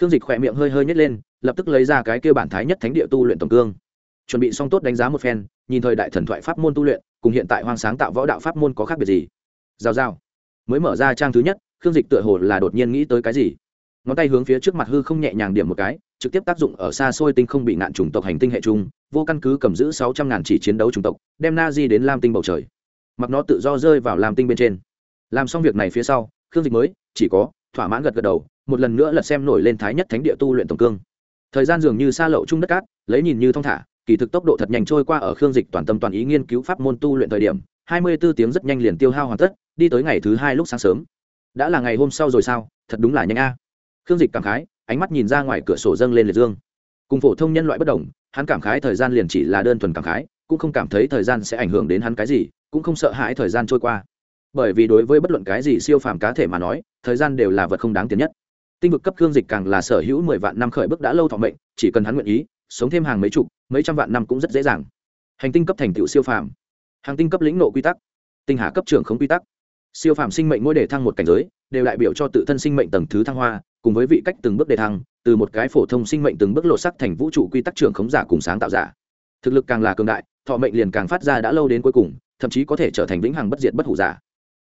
Khương dịch khỏe miệng hơi hơi nhét lên, lập tức lấy ra cái kêu bản thái nhất thánh địa tu luyện tổng cương. Chuẩn bị xong tốt đánh giá một phen, nhìn thời đại thần thoại pháp môn tu luyện, cùng hiện tại hoang sáng tạo võ đạo pháp môn có khác biệt gì? Giao giao. Mới mở ra trang thứ nhất, khương dịch tựa hồ là đột nhiên nghĩ tới cái gì? Ngón tay hướng phía trước mặt hư không nhẹ nhàng điểm một cái, trực tiếp tác dụng ở xa xôi tinh không bị nạn chủng tộc hành tinh hệ chung vô căn cứ cầm giữ sáu trăm ngàn chỉ chiến đấu chủng tộc, đem na di đến lam tinh bầu trời. Mặc nó tự do rơi vào lam tinh bên trên. Làm xong việc này phía sau khương dịch mới, chỉ có, thỏa mãn gật gật đầu, một lần nữa lật xem nổi lên thái nhất thánh địa tu luyện tổng cương. Thời gian dường như xa lậu chung đất cát, lấy nhìn như thong thả, kỳ thực tốc độ thật nhanh trôi qua ở khương dịch toàn tâm toàn ý nghiên cứu pháp môn tu luyện thời điểm, hai mươi 24 tiếng rất nhanh liền tiêu hao hoàn tất, đi tới ngày thứ hai lúc sáng sớm. Đã là ngày hôm sau rồi sao? Thật đúng là nhanh a. Khương dịch cảm khái, ánh mắt nhìn ra ngoài cửa sổ dâng lên liệt dương. Cùng phổ thông nhân loại bất đồng, hắn cảm khái thời gian liền chỉ là đơn thuần cảm khái, cũng không cảm thấy thời gian sẽ ảnh hưởng đến hắn cái gì, cũng không sợ hãi thời gian trôi qua bởi vì đối với bất luận cái gì siêu phàm cá thể mà nói, thời gian đều là vật không đáng tiền nhất. Tinh vực cấp cương dịch càng là sở hữu mười vạn năm khởi bước đã lâu thọ mệnh, chỉ cần hắn nguyện ý, sống thêm hàng mấy chục, mấy trăm vạn năm cũng rất dễ dàng. Hành tinh cấp thành tựu siêu phàm. Hàng tinh cấp lĩnh nộ quy tắc. Tinh hà cấp trưởng không quy tắc. Siêu phàm sinh mệnh mỗi đề thăng một cảnh giới, đều đại biểu cho tự thân sinh mệnh tầng thứ thăng hoa, cùng với vị cách từng bước đề thăng, từ một cái phổ thông sinh mệnh từng bước lộ sắc thành vũ trụ quy tắc trưởng khống giả cùng sáng tạo giả. Thực lực càng là cường đại, thọ mệnh liền càng phát ra đã lâu đến cuối cùng, thậm chí có thể trở thành vĩnh hằng bất diệt bất hủ giả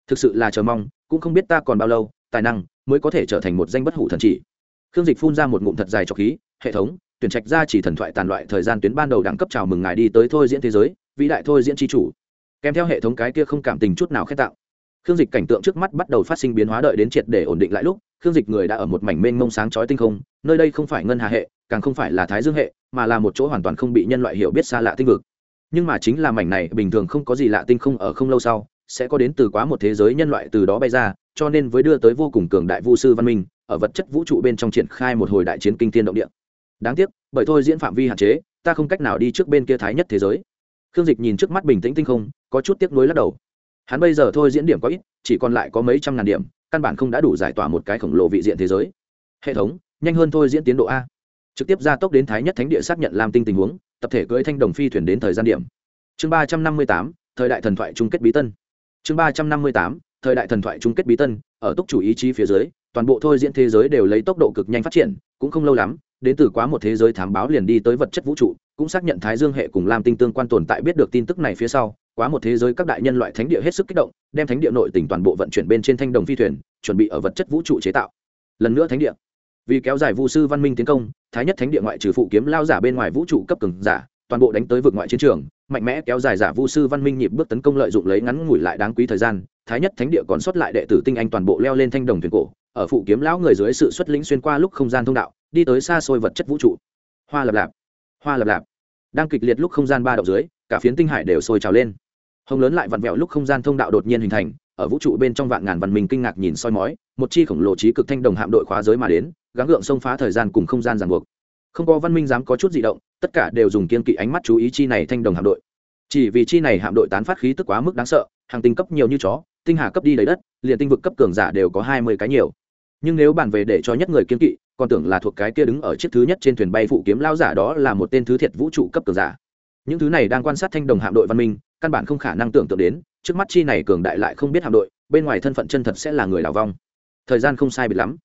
thực sự là chờ mong, cũng không biết ta còn bao lâu, tài năng mới có thể trở thành một danh bất hủ thần chỉ. Khương dịch phun ra một ngụm thật dài cho khí, hệ thống, tuyển trạch ra chỉ thần thoại tàn loại thời gian tuyến ban đầu đẳng cấp chào mừng ngài đi tới thôi diễn thế giới, vĩ đại thôi diễn tri chủ. Kèm theo hệ thống cái kia không cảm tình chút nào khét tạo khương dịch cảnh tượng trước mắt bắt đầu phát sinh biến hóa đợi đến triệt để ổn định lại lúc, khương dịch người đã ở một mảnh mênh mông sáng chói tinh không, nơi đây không phải ngân hà hệ, càng không phải là thái dương hệ, mà là một chỗ hoàn toàn không bị nhân loại hiểu biết xa lạ tinh vực. Nhưng mà chính là mảnh này bình thường không có gì lạ tinh không ở không lâu sau sẽ có đến từ quá một thế giới nhân loại từ đó bay ra, cho nên với đưa tới vô cùng cường đại vu sư văn minh, ở vật chất vũ trụ bên trong triển khai một hồi đại chiến kinh thiên động địa. Đáng tiếc, bởi thôi diễn phạm vi hạn chế, ta không cách nào đi trước bên kia thái nhất thế giới. Khương dịch nhìn trước mắt bình tĩnh tinh không, có chút tiếc nuối lắc đầu. Hắn bây giờ thôi diễn điểm có ít, chỉ còn lại có mấy trăm ngàn điểm, căn bản không đã đủ giải tỏa một cái khổng lồ vị diện thế giới. Hệ thống, nhanh hơn thôi diễn tiến độ a. Trực tiếp ra tốc đến thái nhất thánh địa xác nhận làm tinh tình huống, tập thể cưỡi thanh đồng phi thuyền đến thời gian điểm. Chương ba trăm năm mươi tám, thời đại thần thoại chung kết bí tân chương ba trăm năm mươi tám, thời đại thần thoại chung kết bí tân, ở túc chủ ý chí phía dưới, toàn bộ thôi diễn thế giới đều lấy tốc độ cực nhanh phát triển, cũng không lâu lắm, đến từ quá một thế giới thám báo liền đi tới vật chất vũ trụ, cũng xác nhận thái dương hệ cùng lam tinh tương quan tồn tại biết được tin tức này phía sau, quá một thế giới các đại nhân loại thánh địa hết sức kích động, đem thánh địa nội tỉnh toàn bộ vận chuyển bên trên thanh đồng phi thuyền, chuẩn bị ở vật chất vũ trụ chế tạo. Lần nữa thánh địa. Vì kéo dài vũ sư văn minh tiến công, thái nhất thánh địa ngoại trừ phụ kiếm lao giả bên ngoài vũ trụ cấp cường giả toàn bộ đánh tới vực ngoại chiến trường, mạnh mẽ kéo dài giả vu sư văn minh nhịp bước tấn công lợi dụng lấy ngắn ngủi lại đáng quý thời gian, thái nhất thánh địa còn xuất lại đệ tử tinh anh toàn bộ leo lên thanh đồng thuyền cổ, ở phụ kiếm lão người dưới sự xuất lĩnh xuyên qua lúc không gian thông đạo, đi tới xa xôi vật chất vũ trụ. Hoa lập lạp, hoa lập lạp. Đang kịch liệt lúc không gian ba đạo dưới, cả phiến tinh hải đều sôi trào lên. Hồng lớn lại vặn vẹo lúc không gian thông đạo đột nhiên hình thành, ở vũ trụ bên trong vạn ngàn văn minh kinh ngạc nhìn soi mói, một chi khổng lồ trí cực thanh đồng hạm đội khóa giới mà đến, gắng gượng xông phá thời gian cùng không gian ràng buộc. Không có văn minh dám có chút di động tất cả đều dùng kiên kỵ ánh mắt chú ý chi này thanh đồng hạm đội. Chỉ vì chi này hạm đội tán phát khí tức quá mức đáng sợ, hàng tinh cấp nhiều như chó, tinh hà cấp đi lấy đất, liền tinh vực cấp cường giả đều có hai mươi cái nhiều. Nhưng nếu bàn về để cho nhất người kiên kỵ, còn tưởng là thuộc cái kia đứng ở chiếc thứ nhất trên thuyền bay phụ kiếm lao giả đó là một tên thứ thiệt vũ trụ cấp cường giả. Những thứ này đang quan sát thanh đồng hạm đội văn minh, căn bản không khả năng tưởng tượng đến, trước mắt chi này cường đại lại không biết hạm đội, bên ngoài thân phận chân thật sẽ là người đào vong. Thời gian không sai biệt lắm.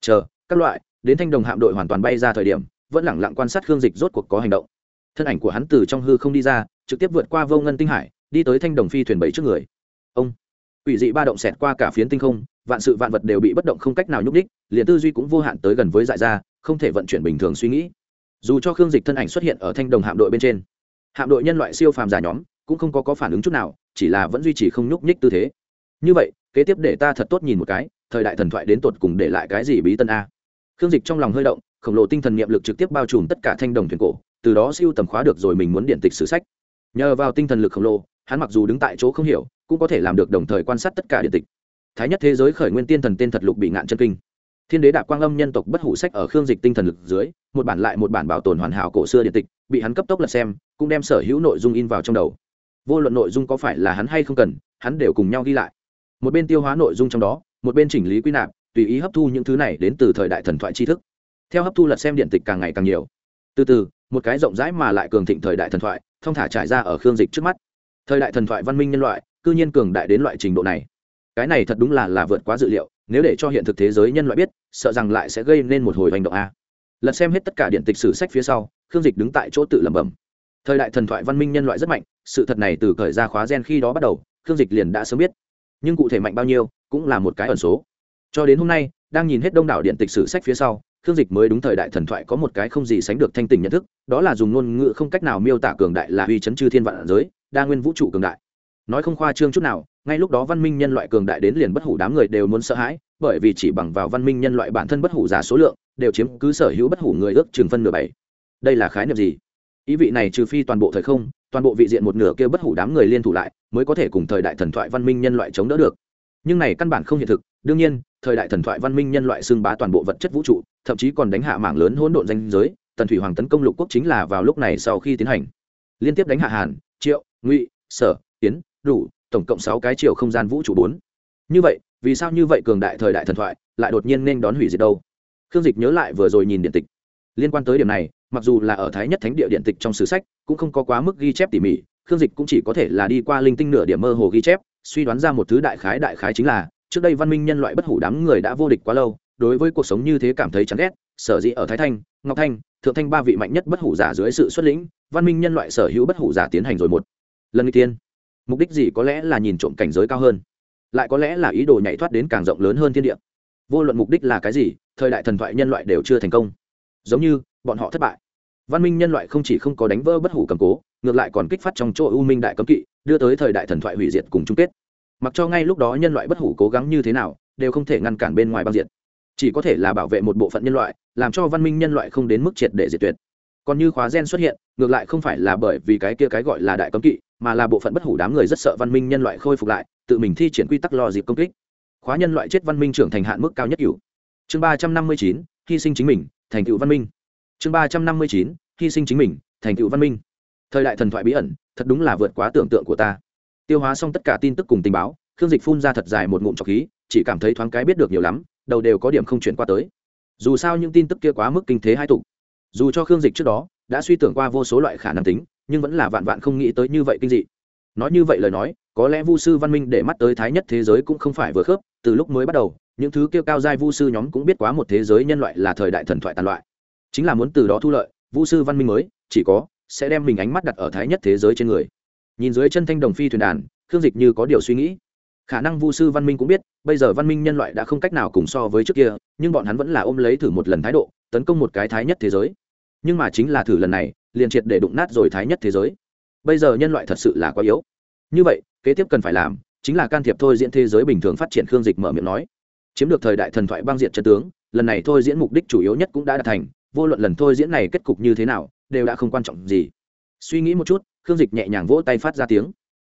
Chờ, các loại, đến thanh đồng hạm đội hoàn toàn bay ra thời điểm vẫn lẳng lặng quan sát khương dịch rốt cuộc có hành động. Thân ảnh của hắn từ trong hư không đi ra trực tiếp vượt qua vô ngân tinh hải đi tới thanh đồng phi thuyền bảy trước người. Ông! Quỷ dị ba động xẹt qua cả phiến tinh không vạn sự vạn vật đều bị bất động không cách nào nhúc ních liền tư duy cũng vô hạn tới gần với dại ra không thể vận chuyển bình thường suy nghĩ. Dù cho khương dịch thân ảnh xuất hiện ở thanh đồng hạm đội bên trên hạm đội nhân loại siêu phàm giả nhóm cũng không có, có phản ứng chút nào chỉ là vẫn duy trì không nhúc nhích tư thế. Như vậy kế tiếp để ta thật tốt nhìn một cái thời đại thần thoại đến tột cùng để lại cái gì bí tân a? Khương dịch trong lòng hơi động khổng lồ tinh thần niệm lực trực tiếp bao trùm tất cả thanh đồng thuyền cổ, từ đó siêu tầm khóa được rồi mình muốn điện tịch sử sách. Nhờ vào tinh thần lực khổng lồ, hắn mặc dù đứng tại chỗ không hiểu, cũng có thể làm được đồng thời quan sát tất cả điện tịch. Thái nhất thế giới khởi nguyên tiên thần tên thật lục bị ngạn chân kinh. Thiên đế đạp quang âm nhân tộc bất hủ sách ở khương dịch tinh thần lực dưới, một bản lại một bản bảo tồn hoàn hảo cổ xưa điện tịch, bị hắn cấp tốc lật xem, cũng đem sở hữu nội dung in vào trong đầu. Vô luận nội dung có phải là hắn hay không cần, hắn đều cùng nhau ghi lại. Một bên tiêu hóa nội dung trong đó, một bên chỉnh lý quy nạp, tùy ý hấp thu những thứ này đến từ thời đại thần thoại tri thức theo hấp thu lật xem điện tịch càng ngày càng nhiều. Từ từ, một cái rộng rãi mà lại cường thịnh thời đại thần thoại thông thả trải ra ở khương dịch trước mắt. Thời đại thần thoại văn minh nhân loại, cư nhiên cường đại đến loại trình độ này. Cái này thật đúng là là vượt quá dự liệu, nếu để cho hiện thực thế giới nhân loại biết, sợ rằng lại sẽ gây nên một hồi hành động a. Lật xem hết tất cả điện tịch sử sách phía sau, khương dịch đứng tại chỗ tự lẩm bẩm. Thời đại thần thoại văn minh nhân loại rất mạnh, sự thật này từ cởi ra khóa gen khi đó bắt đầu, khương dịch liền đã sớm biết. Nhưng cụ thể mạnh bao nhiêu, cũng là một cái ẩn số. Cho đến hôm nay, đang nhìn hết đông đảo điện tịch sử sách phía sau khương dịch mới đúng thời đại thần thoại có một cái không gì sánh được thanh tình nhận thức, đó là dùng ngôn ngữ không cách nào miêu tả cường đại là uy chấn chư thiên vạn giới, đa nguyên vũ trụ cường đại. Nói không khoa trương chút nào, ngay lúc đó văn minh nhân loại cường đại đến liền bất hủ đám người đều muốn sợ hãi, bởi vì chỉ bằng vào văn minh nhân loại bản thân bất hủ giả số lượng, đều chiếm cứ sở hữu bất hủ người ước chừng phân nửa bảy. Đây là khái niệm gì? Ý vị này trừ phi toàn bộ thời không, toàn bộ vị diện một nửa kêu bất hủ đám người liên thủ lại, mới có thể cùng thời đại thần thoại văn minh nhân loại chống đỡ được. Nhưng này căn bản không hiện thực đương nhiên, thời đại thần thoại văn minh nhân loại xưng bá toàn bộ vật chất vũ trụ, thậm chí còn đánh hạ mảng lớn hỗn độn danh giới, tần thủy hoàng tấn công lục quốc chính là vào lúc này sau khi tiến hành. Liên tiếp đánh hạ hàn, triệu, ngụy, sở tiến đủ, tổng cộng sáu cái triệu không gian vũ trụ bốn. Như vậy, vì sao như vậy cường đại thời đại thần thoại lại đột nhiên nên đón hủy diệt đâu? Khương dịch nhớ lại vừa rồi nhìn điện tịch. Liên quan tới điểm này, mặc dù là ở thái nhất thánh địa điện tịch trong sử sách, cũng không có quá mức ghi chép tỉ mỉ, khương dịch cũng chỉ có thể là đi qua linh tinh nửa điểm mơ hồ ghi chép, suy đoán ra một thứ đại khái đại khái chính là trước đây văn minh nhân loại bất hủ đám người đã vô địch quá lâu, đối với cuộc sống như thế cảm thấy chán ghét, sở dĩ ở thái thanh, ngọc thanh, thượng thanh ba vị mạnh nhất bất hủ giả dưới sự xuất lĩnh, văn minh nhân loại sở hữu bất hủ giả tiến hành rồi một. Lần tiên, mục đích gì có lẽ là nhìn trộm cảnh giới cao hơn, lại có lẽ là ý đồ nhảy thoát đến càng rộng lớn hơn thiên địa. Vô luận mục đích là cái gì, thời đại thần thoại nhân loại đều chưa thành công. Giống như, bọn họ thất bại. Văn minh nhân loại không chỉ không có đánh vỡ bất hủ cầm cố, ngược lại còn kích phát trong chỗ u minh đại cấm kỵ, đưa tới thời đại thần thoại hủy diệt cùng chung kết mặc cho ngay lúc đó nhân loại bất hủ cố gắng như thế nào, đều không thể ngăn cản bên ngoài băng diệt. Chỉ có thể là bảo vệ một bộ phận nhân loại, làm cho văn minh nhân loại không đến mức triệt để diệt tuyệt. Còn như khóa gen xuất hiện, ngược lại không phải là bởi vì cái kia cái gọi là đại cấm kỵ, mà là bộ phận bất hủ đám người rất sợ văn minh nhân loại khôi phục lại, tự mình thi triển quy tắc lo dịp công kích. Khóa nhân loại chết văn minh trưởng thành hạn mức cao nhất cửu. Chương ba trăm năm mươi chín, hy sinh chính mình, thành tựu văn minh. Chương ba trăm năm mươi chín, hy sinh chính mình, thành tựu văn minh. Thời đại thần thoại bí ẩn, thật đúng là vượt quá tưởng tượng của ta tiêu hóa xong tất cả tin tức cùng tình báo, khương dịch phun ra thật dài một ngụm trọc khí, chỉ cảm thấy thoáng cái biết được nhiều lắm, đầu đều có điểm không chuyển qua tới. Dù sao những tin tức kia quá mức kinh thế hai tục dù cho khương dịch trước đó đã suy tưởng qua vô số loại khả năng tính, nhưng vẫn là vạn vạn không nghĩ tới như vậy kinh dị. Nói như vậy lời nói, có lẽ vu sư văn minh để mắt tới thái nhất thế giới cũng không phải vừa khớp, từ lúc mới bắt đầu, những thứ kia cao giai vu sư nhóm cũng biết quá một thế giới nhân loại là thời đại thần thoại tàn loại. Chính là muốn từ đó thu lợi, vu sư văn minh mới, chỉ có sẽ đem mình ánh mắt đặt ở thái nhất thế giới trên người nhìn dưới chân thanh đồng phi thuyền đàn, khương dịch như có điều suy nghĩ. Khả năng vu sư văn minh cũng biết, bây giờ văn minh nhân loại đã không cách nào cùng so với trước kia, nhưng bọn hắn vẫn là ôm lấy thử một lần thái độ, tấn công một cái thái nhất thế giới. Nhưng mà chính là thử lần này, liền triệt để đụng nát rồi thái nhất thế giới. Bây giờ nhân loại thật sự là quá yếu. Như vậy, kế tiếp cần phải làm, chính là can thiệp thôi diễn thế giới bình thường phát triển khương dịch mở miệng nói. Chiếm được thời đại thần thoại băng diện chân tướng, lần này thôi diễn mục đích chủ yếu nhất cũng đã đạt thành, vô luận lần thôi diễn này kết cục như thế nào, đều đã không quan trọng gì. Suy nghĩ một chút khương dịch nhẹ nhàng vỗ tay phát ra tiếng.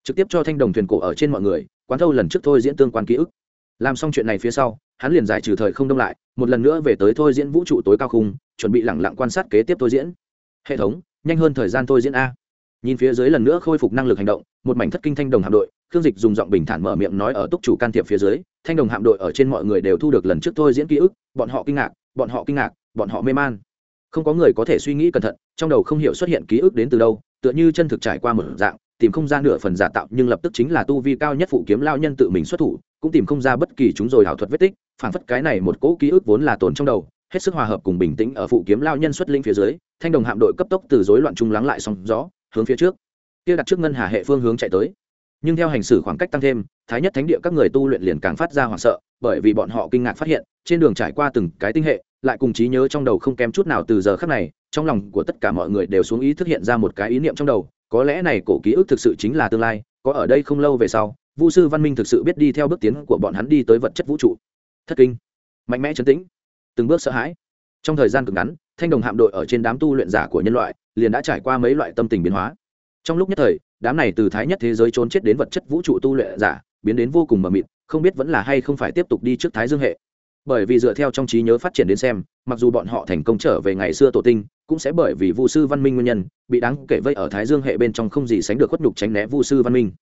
Trực tiếp cho thanh đồng thuyền cổ ở trên mọi người, quán thâu lần trước thôi diễn tương quan ký ức. Làm xong chuyện này phía sau, hắn liền giải trừ thời không đông lại, một lần nữa về tới thôi diễn vũ trụ tối cao khung, chuẩn bị lẳng lặng quan sát kế tiếp thôi diễn. Hệ thống, nhanh hơn thời gian thôi diễn a. Nhìn phía dưới lần nữa khôi phục năng lực hành động, một mảnh thất kinh thanh đồng hạm đội, khương dịch dùng giọng bình thản mở miệng nói ở túc chủ can thiệp phía dưới, thanh đồng hạm đội ở trên mọi người đều thu được lần trước thôi diễn ký ức, bọn họ kinh ngạc, bọn họ kinh ngạc, bọn họ mê man. Không có người có thể suy nghĩ cẩn thận, trong đầu không hiểu xuất hiện ký ức đến từ đâu tựa như chân thực trải qua một dạng, tìm không ra nửa phần giả tạo, nhưng lập tức chính là tu vi cao nhất phụ kiếm lao nhân tự mình xuất thủ, cũng tìm không ra bất kỳ chúng rồi ảo thuật vết tích phản phất cái này một cỗ ký ức vốn là tồn trong đầu, hết sức hòa hợp cùng bình tĩnh ở phụ kiếm lao nhân xuất linh phía dưới, thanh đồng hạm đội cấp tốc từ rối loạn trung lắng lại sóng gió, hướng phía trước. Kia đặt trước ngân hà hệ phương hướng chạy tới. Nhưng theo hành xử khoảng cách tăng thêm, thái nhất thánh địa các người tu luyện liền càng phát ra hoảng sợ, bởi vì bọn họ kinh ngạc phát hiện, trên đường trải qua từng cái tinh hệ lại cùng trí nhớ trong đầu không kém chút nào từ giờ khắc này, trong lòng của tất cả mọi người đều xuống ý thức hiện ra một cái ý niệm trong đầu, có lẽ này cổ ký ức thực sự chính là tương lai, có ở đây không lâu về sau, vu sư văn minh thực sự biết đi theo bước tiến của bọn hắn đi tới vật chất vũ trụ. Thất kinh. Mạnh mẽ chấn tĩnh. Từng bước sợ hãi. Trong thời gian cực ngắn, thanh đồng hạm đội ở trên đám tu luyện giả của nhân loại, liền đã trải qua mấy loại tâm tình biến hóa. Trong lúc nhất thời, đám này từ thái nhất thế giới trốn chết đến vật chất vũ trụ tu luyện giả, biến đến vô cùng mờ mịt, không biết vẫn là hay không phải tiếp tục đi trước thái dương hệ bởi vì dựa theo trong trí nhớ phát triển đến xem, mặc dù bọn họ thành công trở về ngày xưa tổ tinh, cũng sẽ bởi vì vu sư văn minh nguyên nhân, bị đáng kể vây ở thái dương hệ bên trong không gì sánh được khuất nhục tránh né vu sư văn minh.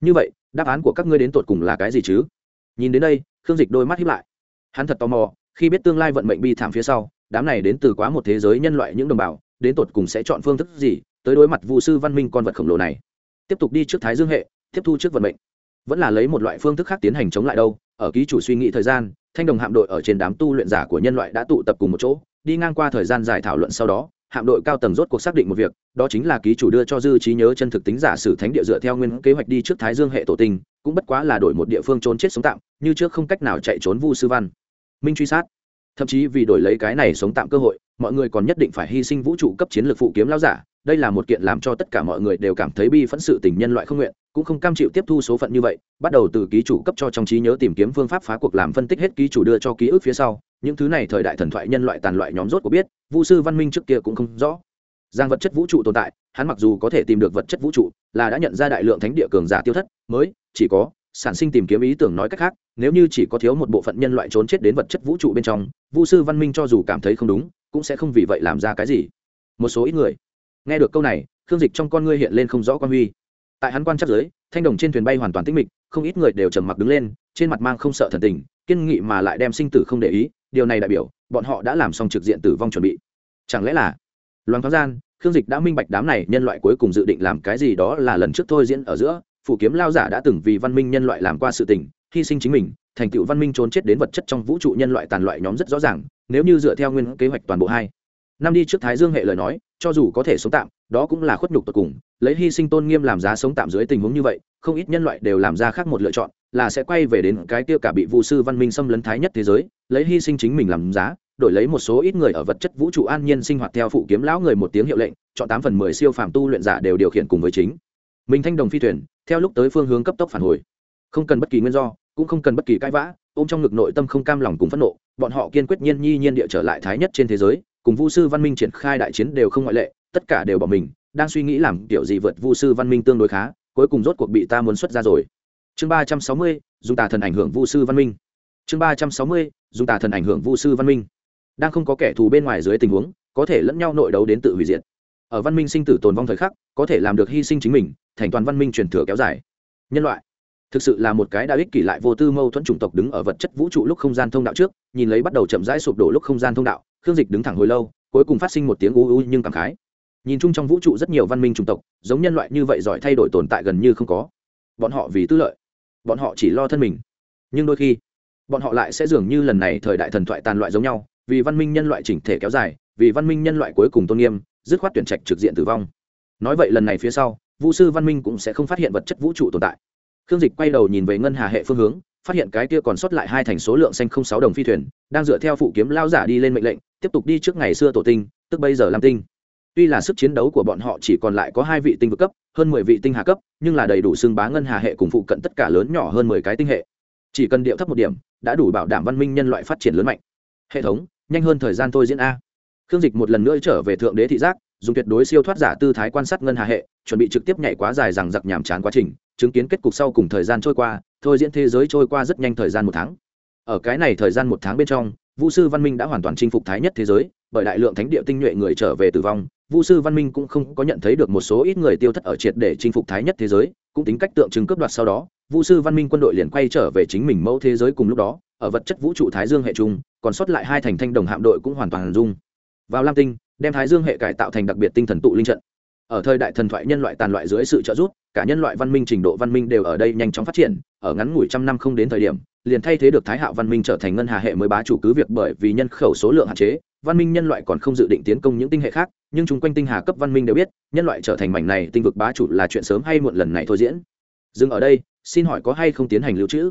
Như vậy, đáp án của các ngươi đến tột cùng là cái gì chứ? Nhìn đến đây, khương dịch đôi mắt hiếp lại. Hắn thật tò mò, khi biết tương lai vận mệnh bi thảm phía sau, đám này đến từ quá một thế giới nhân loại những đồng bào, đến tột cùng sẽ chọn phương thức gì tới đối mặt vụ sư văn minh con vật khổng lồ này? Tiếp tục đi trước thái dương hệ, tiếp thu trước vận mệnh. Vẫn là lấy một loại phương thức khác tiến hành chống lại đâu, ở ký chủ suy nghĩ thời gian thanh đồng hạm đội ở trên đám tu luyện giả của nhân loại đã tụ tập cùng một chỗ, đi ngang qua thời gian dài thảo luận sau đó, hạm đội cao tầng rốt cuộc xác định một việc, đó chính là ký chủ đưa cho dư trí nhớ chân thực tính giả sử thánh địa dựa theo nguyên kế hoạch đi trước thái dương hệ tổ tinh, cũng bất quá là đổi một địa phương trốn chết sống tạm, như trước không cách nào chạy trốn vu sư văn. Minh truy sát thậm chí vì đổi lấy cái này sống tạm cơ hội, mọi người còn nhất định phải hy sinh vũ trụ cấp chiến lược phụ kiếm lao giả. Đây là một kiện làm cho tất cả mọi người đều cảm thấy bi phẫn sự tình nhân loại không nguyện, cũng không cam chịu tiếp thu số phận như vậy, bắt đầu từ ký chủ cấp cho trong trí nhớ tìm kiếm phương pháp phá cuộc làm phân tích hết ký chủ đưa cho ký ức phía sau. Những thứ này thời đại thần thoại nhân loại tàn loại nhóm rốt của biết vũ sư văn minh trước kia cũng không rõ. Giang vật chất vũ trụ tồn tại, hắn mặc dù có thể tìm được vật chất vũ trụ, là đã nhận ra đại lượng thánh địa cường giả tiêu thất, mới, chỉ có sản sinh tìm kiếm ý tưởng nói cách khác, nếu như chỉ có thiếu một bộ phận nhân loại trốn chết đến vật chất vũ trụ bên trong vũ sư văn minh cho dù cảm thấy không đúng, cũng sẽ không vì vậy làm ra cái gì. Một số ít người nghe được câu này, khương dịch trong con ngươi hiện lên không rõ quan huy. Tại hắn quan chắc giới, thanh đồng trên thuyền bay hoàn toàn tĩnh mịch, không ít người đều trầm mặc đứng lên, trên mặt mang không sợ thần tình, kiên nghị mà lại đem sinh tử không để ý, điều này đại biểu, bọn họ đã làm xong trực diện tử vong chuẩn bị. Chẳng lẽ là loan thoáng gian, khương dịch đã minh bạch đám này nhân loại cuối cùng dự định làm cái gì đó là lần trước thôi diễn ở giữa phủ kiếm lao giả đã từng vì văn minh nhân loại làm qua sự tình, hy sinh chính mình, thành tựu văn minh trốn chết đến vật chất trong vũ trụ nhân loại tàn loại nhóm rất rõ ràng, nếu như dựa theo nguyên kế hoạch toàn bộ hai. Năm đi trước thái dương hệ lời nói, cho dù có thể sống tạm, đó cũng là khuất nhục tột cùng, lấy hy sinh tôn nghiêm làm giá sống tạm dưới tình huống như vậy, không ít nhân loại đều làm ra khác một lựa chọn, là sẽ quay về đến cái tiêu cả bị vu sư văn minh xâm lấn thái nhất thế giới, lấy hy sinh chính mình làm giá, đổi lấy một số ít người ở vật chất vũ trụ an nhiên sinh hoạt theo phụ kiếm lão người một tiếng hiệu lệnh, chọn tám phần mười siêu phàm tu luyện giả đều điều khiển cùng với chính mình thanh đồng phi thuyền, theo lúc tới phương hướng cấp tốc phản hồi. Không cần bất kỳ nguyên do, cũng không cần bất kỳ cãi vã, ôm trong ngực nội tâm không cam lòng cùng phẫn nộ, bọn họ kiên quyết nhiên nhi nhiên địa trở lại thái nhất trên thế giới, cùng vu sư văn minh triển khai đại chiến đều không ngoại lệ, tất cả đều bỏ mình, đang suy nghĩ làm kiểu gì vượt vu sư văn minh tương đối khá, cuối cùng rốt cuộc bị ta muốn xuất ra rồi. Chương ba trăm sáu mươi, dùng tà thần ảnh hưởng vu sư văn minh. Chương ba trăm sáu mươi, dùng tà thần ảnh hưởng vu sư văn minh. Đang không có kẻ thù bên ngoài dưới tình huống, có thể lẫn nhau nội đấu đến tự hủy diệt ở văn minh sinh tử tồn vong thời khắc, có thể làm được hy sinh chính mình, thành toàn văn minh truyền thừa kéo dài. Nhân loại, thực sự là một cái đã ích kỷ lại vô tư mâu thuẫn chủng tộc đứng ở vật chất vũ trụ lúc không gian thông đạo trước, nhìn lấy bắt đầu chậm rãi sụp đổ lúc không gian thông đạo, khương dịch đứng thẳng hồi lâu, cuối cùng phát sinh một tiếng u u nhưng cảm khái. Nhìn chung trong vũ trụ rất nhiều văn minh chủng tộc, giống nhân loại như vậy giỏi thay đổi tồn tại gần như không có. Bọn họ vì tư lợi, bọn họ chỉ lo thân mình. Nhưng đôi khi, bọn họ lại sẽ dường như lần này thời đại thần thoại tàn loại giống nhau, vì văn minh nhân loại chỉnh thể kéo dài, vì văn minh nhân loại cuối cùng tôn nghiêm dứt khoát tuyển trạch trực diện tử vong. Nói vậy lần này phía sau vũ sư văn minh cũng sẽ không phát hiện vật chất vũ trụ tồn tại. Khương dịch quay đầu nhìn về ngân hà hệ phương hướng, phát hiện cái kia còn sót lại hai thành số lượng xanh không sáu đồng phi thuyền, đang dựa theo phụ kiếm lao giả đi lên mệnh lệnh, tiếp tục đi trước ngày xưa tổ tinh, tức bây giờ lam tinh. Tuy là sức chiến đấu của bọn họ chỉ còn lại có hai vị tinh vực cấp, hơn mười vị tinh hà cấp, nhưng là đầy đủ xưng bá ngân hà hệ cùng phụ cận tất cả lớn nhỏ hơn mười cái tinh hệ. Chỉ cần điệu thấp một điểm, đã đủ bảo đảm văn minh nhân loại phát triển lớn mạnh. Hệ thống, nhanh hơn thời gian thôi diễn a khương dịch một lần nữa trở về thượng đế thị giác, dùng tuyệt đối siêu thoát giả tư thái quan sát ngân hà hệ, chuẩn bị trực tiếp nhảy quá dài rằng giặc nhàm chán quá trình, chứng kiến kết cục sau cùng thời gian trôi qua, thôi diễn thế giới trôi qua rất nhanh thời gian một tháng. Ở cái này thời gian một tháng bên trong vũ sư văn minh đã hoàn toàn chinh phục thái nhất thế giới, bởi đại lượng thánh địa tinh nhuệ người trở về tử vong vũ sư văn minh cũng không có nhận thấy được một số ít người tiêu thất ở triệt để chinh phục thái nhất thế giới, cũng tính cách tượng trưng cướp đoạt sau đó vũ sư văn minh quân đội liền quay trở về chính mình mẫu thế giới cùng lúc đó, ở vật chất vũ trụ thái dương hệ trung, còn sót lại hai thành thanh đồng hạm đội cũng hoàn toàn dung vào lam tinh, đem thái dương hệ cải tạo thành đặc biệt tinh thần tụ linh trận. Ở thời đại thần thoại nhân loại tàn loại dưới sự trợ giúp, cả nhân loại văn minh trình độ văn minh đều ở đây nhanh chóng phát triển, ở ngắn ngủi trăm năm không đến thời điểm, liền thay thế được thái hạo văn minh trở thành ngân hà hệ mới bá chủ cứ việc bởi vì nhân khẩu số lượng hạn chế, văn minh nhân loại còn không dự định tiến công những tinh hệ khác, nhưng chung quanh tinh hà cấp văn minh đều biết, nhân loại trở thành mảnh này tinh vực bá chủ là chuyện sớm hay muộn lần này thôi diễn. Dừng ở đây, xin hỏi có hay không tiến hành lưu trữ?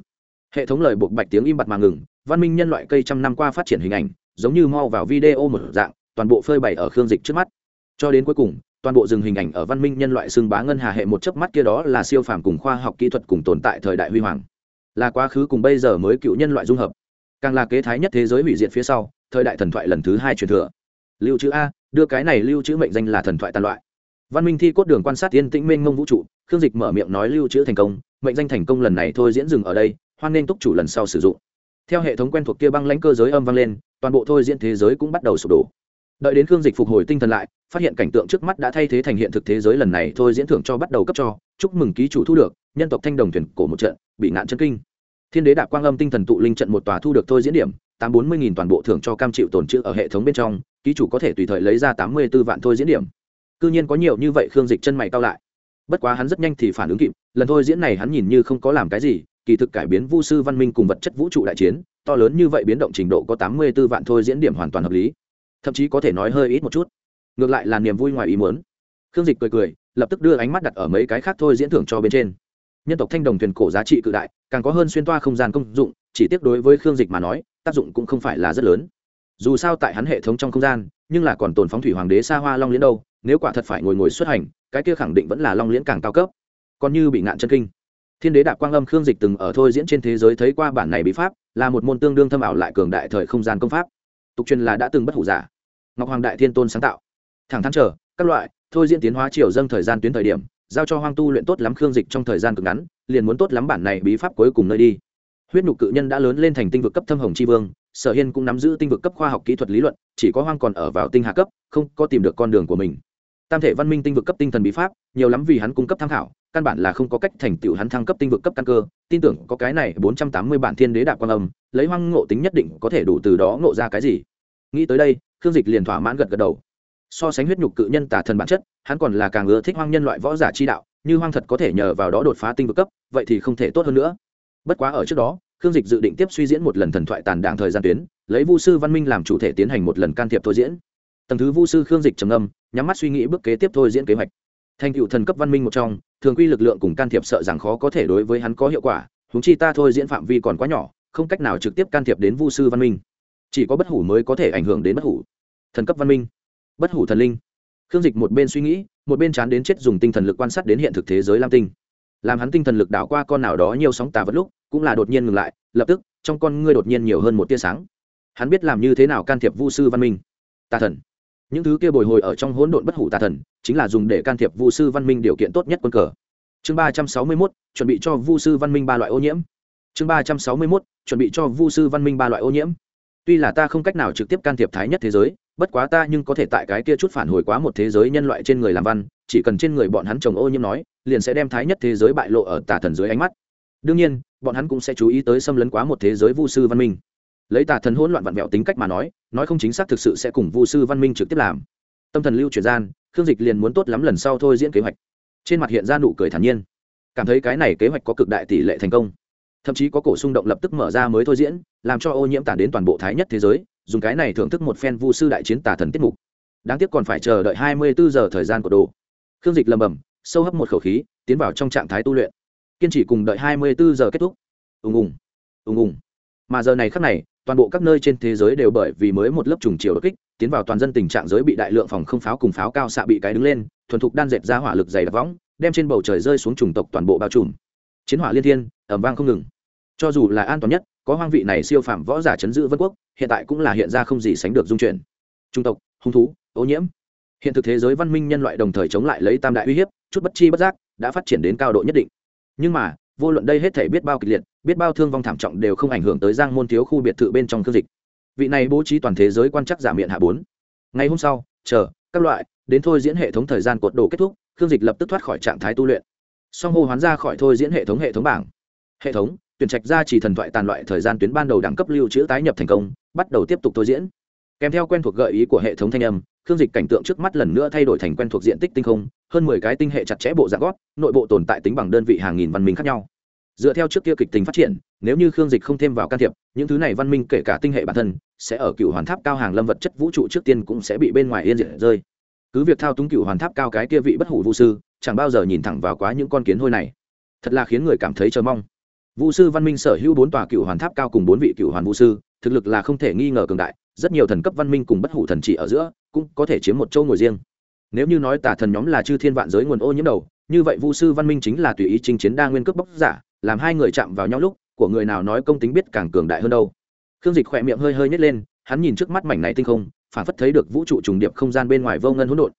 Hệ thống lời buộc bạch tiếng im bặt mà ngừng, văn minh nhân loại cây trăm năm qua phát triển hình ảnh, giống như mau vào video một dạng toàn bộ phơi bày ở khương dịch trước mắt. Cho đến cuối cùng, toàn bộ dừng hình ảnh ở văn minh nhân loại xưng bá ngân hà hệ một chớp mắt kia đó là siêu phàm cùng khoa học kỹ thuật cùng tồn tại thời đại huy hoàng. Là quá khứ cùng bây giờ mới cựu nhân loại dung hợp. Càng là kế thái nhất thế giới hủy diệt phía sau, thời đại thần thoại lần thứ hai truyền thừa. Lưu trữ a, đưa cái này lưu trữ mệnh danh là thần thoại tàn loại. Văn minh thi cốt đường quan sát tiên tĩnh mênh mông vũ trụ, khương dịch mở miệng nói lưu trữ thành công, mệnh danh thành công lần này thôi diễn dừng ở đây, hoan nên túc chủ lần sau sử dụng. Theo hệ thống quen thuộc kia băng lãnh cơ giới âm vang lên, toàn bộ thôi diễn thế giới cũng bắt đầu sụp đổ đợi đến khương dịch phục hồi tinh thần lại, phát hiện cảnh tượng trước mắt đã thay thế thành hiện thực thế giới lần này thôi diễn thưởng cho bắt đầu cấp cho. Chúc mừng ký chủ thu được, nhân tộc thanh đồng thuyền cổ một trận, bị ngạn chân kinh. Thiên đế đạp quang âm tinh thần tụ linh trận một tòa thu được thôi diễn điểm, tám bốn mươi nghìn toàn bộ thưởng cho cam chịu tồn chữ ở hệ thống bên trong, ký chủ có thể tùy thời lấy ra tám mươi b ố vạn thôi diễn điểm. C nhiên có nhiều như vậy khương dịch chân mày cao lại. Bất quá hắn rất nhanh thì phản ứng kịp, lần thôi diễn này hắn nhìn như không có làm cái gì, kỳ thực cải biến vu sư văn minh cùng vật chất vũ trụ đại chiến, to lớn như vậy biến động trình độ có tám mươi b ố vạn thôi diễn điểm hoàn toàn hợp lý thậm chí có thể nói hơi ít một chút. Ngược lại là niềm vui ngoài ý muốn. Khương dịch cười cười, lập tức đưa ánh mắt đặt ở mấy cái khác thôi diễn thưởng cho bên trên. Nhân tộc thanh đồng thuyền cổ giá trị cự đại, càng có hơn xuyên toa không gian công dụng, chỉ tiếc đối với khương dịch mà nói, tác dụng cũng không phải là rất lớn. Dù sao tại hắn hệ thống trong không gian, nhưng là còn tồn phóng thủy hoàng đế xa hoa long liễn đâu, nếu quả thật phải ngồi ngồi xuất hành, cái kia khẳng định vẫn là long liễn càng cao cấp. Còn như bị ngạn chân kinh. Thiên đế đạp quang âm khương dịch từng ở thôi diễn trên thế giới thấy qua bản này bí pháp, là một môn tương đương thâm ảo lại cường đại thời không gian công pháp tục truyền là đã từng bất hủ giả. Ngọc hoàng đại thiên tôn sáng tạo. Thẳng thắn trở các loại, thôi diễn tiến hóa chiều dâng thời gian tuyến thời điểm, giao cho hoang tu luyện tốt lắm khương dịch trong thời gian cực ngắn, liền muốn tốt lắm bản này bí pháp cuối cùng nơi đi. Huyết nhục cự nhân đã lớn lên thành tinh vực cấp thâm hồng c vương, sở hiên cũng nắm giữ tinh vực cấp khoa học kỹ thuật lý luận, chỉ có hoang còn ở vào tinh hạ cấp, không có tìm được con đường của mình tam thể văn minh tinh vực cấp tinh thần bí pháp, nhiều lắm vì hắn cung cấp tham khảo, căn bản là không có cách thành tựu hắn thăng cấp tinh vực cấp căn cơ. Tin tưởng có cái này bốn trăm tám mươi bản thiên đế đạp quan âm, lấy hoang ngộ tính nhất định có thể đủ từ đó ngộ ra cái gì. Nghĩ tới đây, khương dịch liền thỏa mãn gật gật đầu. So sánh huyết nhục cự nhân tả thần bản chất, hắn còn là càng ưa thích hoang nhân loại võ giả chi đạo, như hoang thật có thể nhờ vào đó đột phá tinh vực cấp, vậy thì không thể tốt hơn nữa. Bất quá ở trước đó, khương dịch dự định tiếp suy diễn một lần thần thoại tàn đảng thời gian tuyến, lấy vu sư văn minh làm chủ thể tiến hành một lần can thiệp thôi diễn tầng thứ vu sư khương dịch trầm âm nhắm mắt suy nghĩ bước kế tiếp thôi diễn kế hoạch. Thành cựu thần cấp văn minh một trong, thường quy lực lượng cùng can thiệp sợ rằng khó có thể đối với hắn có hiệu quả húng chi ta thôi diễn phạm vi còn quá nhỏ, không cách nào trực tiếp can thiệp đến vu sư văn minh. Chỉ có bất hủ mới có thể ảnh hưởng đến bất hủ. Thần cấp văn minh. Bất hủ thần linh. Khương dịch một bên suy nghĩ, một bên chán đến chết dùng tinh thần lực quan sát đến hiện thực thế giới lam tinh. Làm hắn tinh thần lực đảo qua con nào đó nhiều sóng tà vật lúc, cũng là đột nhiên ngừng lại, lập tức, trong con ngươi đột nhiên nhiều hơn một tia sáng. Hắn biết làm như thế nào can thiệp vu sư văn minh. Tà thần những thứ kia bồi hồi ở trong hỗn độn bất hủ tà thần, chính là dùng để can thiệp vu sư văn minh điều kiện tốt nhất quân cờ. Chương ba trăm sáu mươi mốt, chuẩn bị cho vu sư văn minh ba loại ô nhiễm. Chương ba trăm sáu mươi mốt, chuẩn bị cho vu sư văn minh ba loại ô nhiễm. Tuy là ta không cách nào trực tiếp can thiệp thái nhất thế giới, bất quá ta nhưng có thể tại cái kia chút phản hồi quá một thế giới nhân loại trên người làm văn, chỉ cần trên người bọn hắn trồng ô nhiễm nói, liền sẽ đem thái nhất thế giới bại lộ ở tà thần dưới ánh mắt. Đương nhiên, bọn hắn cũng sẽ chú ý tới xâm lấn quá một thế giới vu sư văn minh lấy tà thần hỗn loạn vặn vẹo tính cách mà nói nói không chính xác thực sự sẽ cùng vu sư văn minh trực tiếp làm. Tâm thần lưu chuyển gian, khương dịch liền muốn tốt lắm lần sau thôi diễn kế hoạch. Trên mặt hiện ra nụ cười thản nhiên. Cảm thấy cái này kế hoạch có cực đại tỷ lệ thành công. Thậm chí có cổ xung động lập tức mở ra mới thôi diễn, làm cho ô nhiễm tản đến toàn bộ thái nhất thế giới, dùng cái này thưởng thức một phen vu sư đại chiến tà thần tiết mục. Đáng tiếc còn phải chờ đợi hai mươi bốn giờ thời gian của đồ. Khương dịch lầm bầm, sâu hấp một khẩu khí, tiến vào trong trạng thái tu luyện. Kiên trì cùng đợi hai mươi bốn giờ kết thúc. Ùng ùng ùng ùng mà giờ này khắc này, toàn bộ các nơi trên thế giới đều bởi vì mới một lớp trùng chiều đột kích, tiến vào toàn dân tình trạng giới bị đại lượng phòng không pháo cùng pháo cao xạ bị cái đứng lên, thuần thục đan dệt ra hỏa lực dày đặc võng, đem trên bầu trời rơi xuống chủng tộc toàn bộ bao trùm. Chiến hỏa liên thiên ẩm vang không ngừng. Cho dù là an toàn nhất, có hoang vị này siêu phạm võ giả chấn giữ vân quốc, hiện tại cũng là hiện ra không gì sánh được dung chuyển. Trung tộc, hung thú, ô nhiễm. Hiện thực thế giới văn minh nhân loại đồng thời chống lại lấy tam đại uy hiếp, chút bất chi bất giác, đã phát triển đến cao độ nhất định. Nhưng mà vô luận đây hết thể biết bao kịch liệt, biết bao thương vong thảm trọng đều không ảnh hưởng tới giang môn thiếu khu biệt thự bên trong cương dịch. Vị này bố trí toàn thế giới quan chắc giảm miệng hạ bốn. Ngày hôm sau, chờ, các loại, đến thôi diễn hệ thống thời gian cột đồ kết thúc khương dịch lập tức thoát khỏi trạng thái tu luyện. Song hô hoán ra khỏi thôi diễn hệ thống hệ thống bảng. Hệ thống, tuyển trạch ra chỉ thần thoại tàn loại thời gian tuyến ban đầu đẳng cấp lưu trữ tái nhập thành công, bắt đầu tiếp tục thôi diễn. Kèm theo quen thuộc gợi ý của hệ thống thanh âm khương dịch cảnh tượng trước mắt lần nữa thay đổi thành quen thuộc diện tích tinh không hơn mười cái tinh hệ chặt chẽ bộ dạng gót, nội bộ tồn tại tính bằng đơn vị hàng nghìn văn minh khác nhau. Dựa theo trước kia kịch tính phát triển, nếu như khương dịch không thêm vào can thiệp, những thứ này văn minh kể cả tinh hệ bản thân, sẽ ở cựu hoàn tháp cao hàng lâm vật chất vũ trụ trước tiên cũng sẽ bị bên ngoài yên diệt rơi. Cứ việc thao túng cựu hoàn tháp cao cái kia vị bất hủ vũ sư, chẳng bao giờ nhìn thẳng vào quá những con kiến hôi này. Thật là khiến người cảm thấy chờ mong. Vũ sư văn minh sở hữu bốn tòa cựu hoàn tháp cao cùng bốn vị cựu hoàn vũ sư, thực lực là không thể nghi ngờ cường đại, rất nhiều thần cấp văn minh cùng bất hủ thần trị ở giữa, cũng có thể chiếm một châu ngồi riêng nếu như nói tà thần nhóm là chư thiên vạn giới nguồn ô nhiễm đầu, như vậy vu sư văn minh chính là tùy ý chinh chiến đa nguyên cướp bóc giả, làm hai người chạm vào nhau lúc, của người nào nói công tính biết càng cường đại hơn đâu. Khương dịch khỏe miệng hơi hơi nhét lên, hắn nhìn trước mắt mảnh này tinh không, phản phất thấy được vũ trụ trùng điệp không gian bên ngoài vô ngân hỗn độn.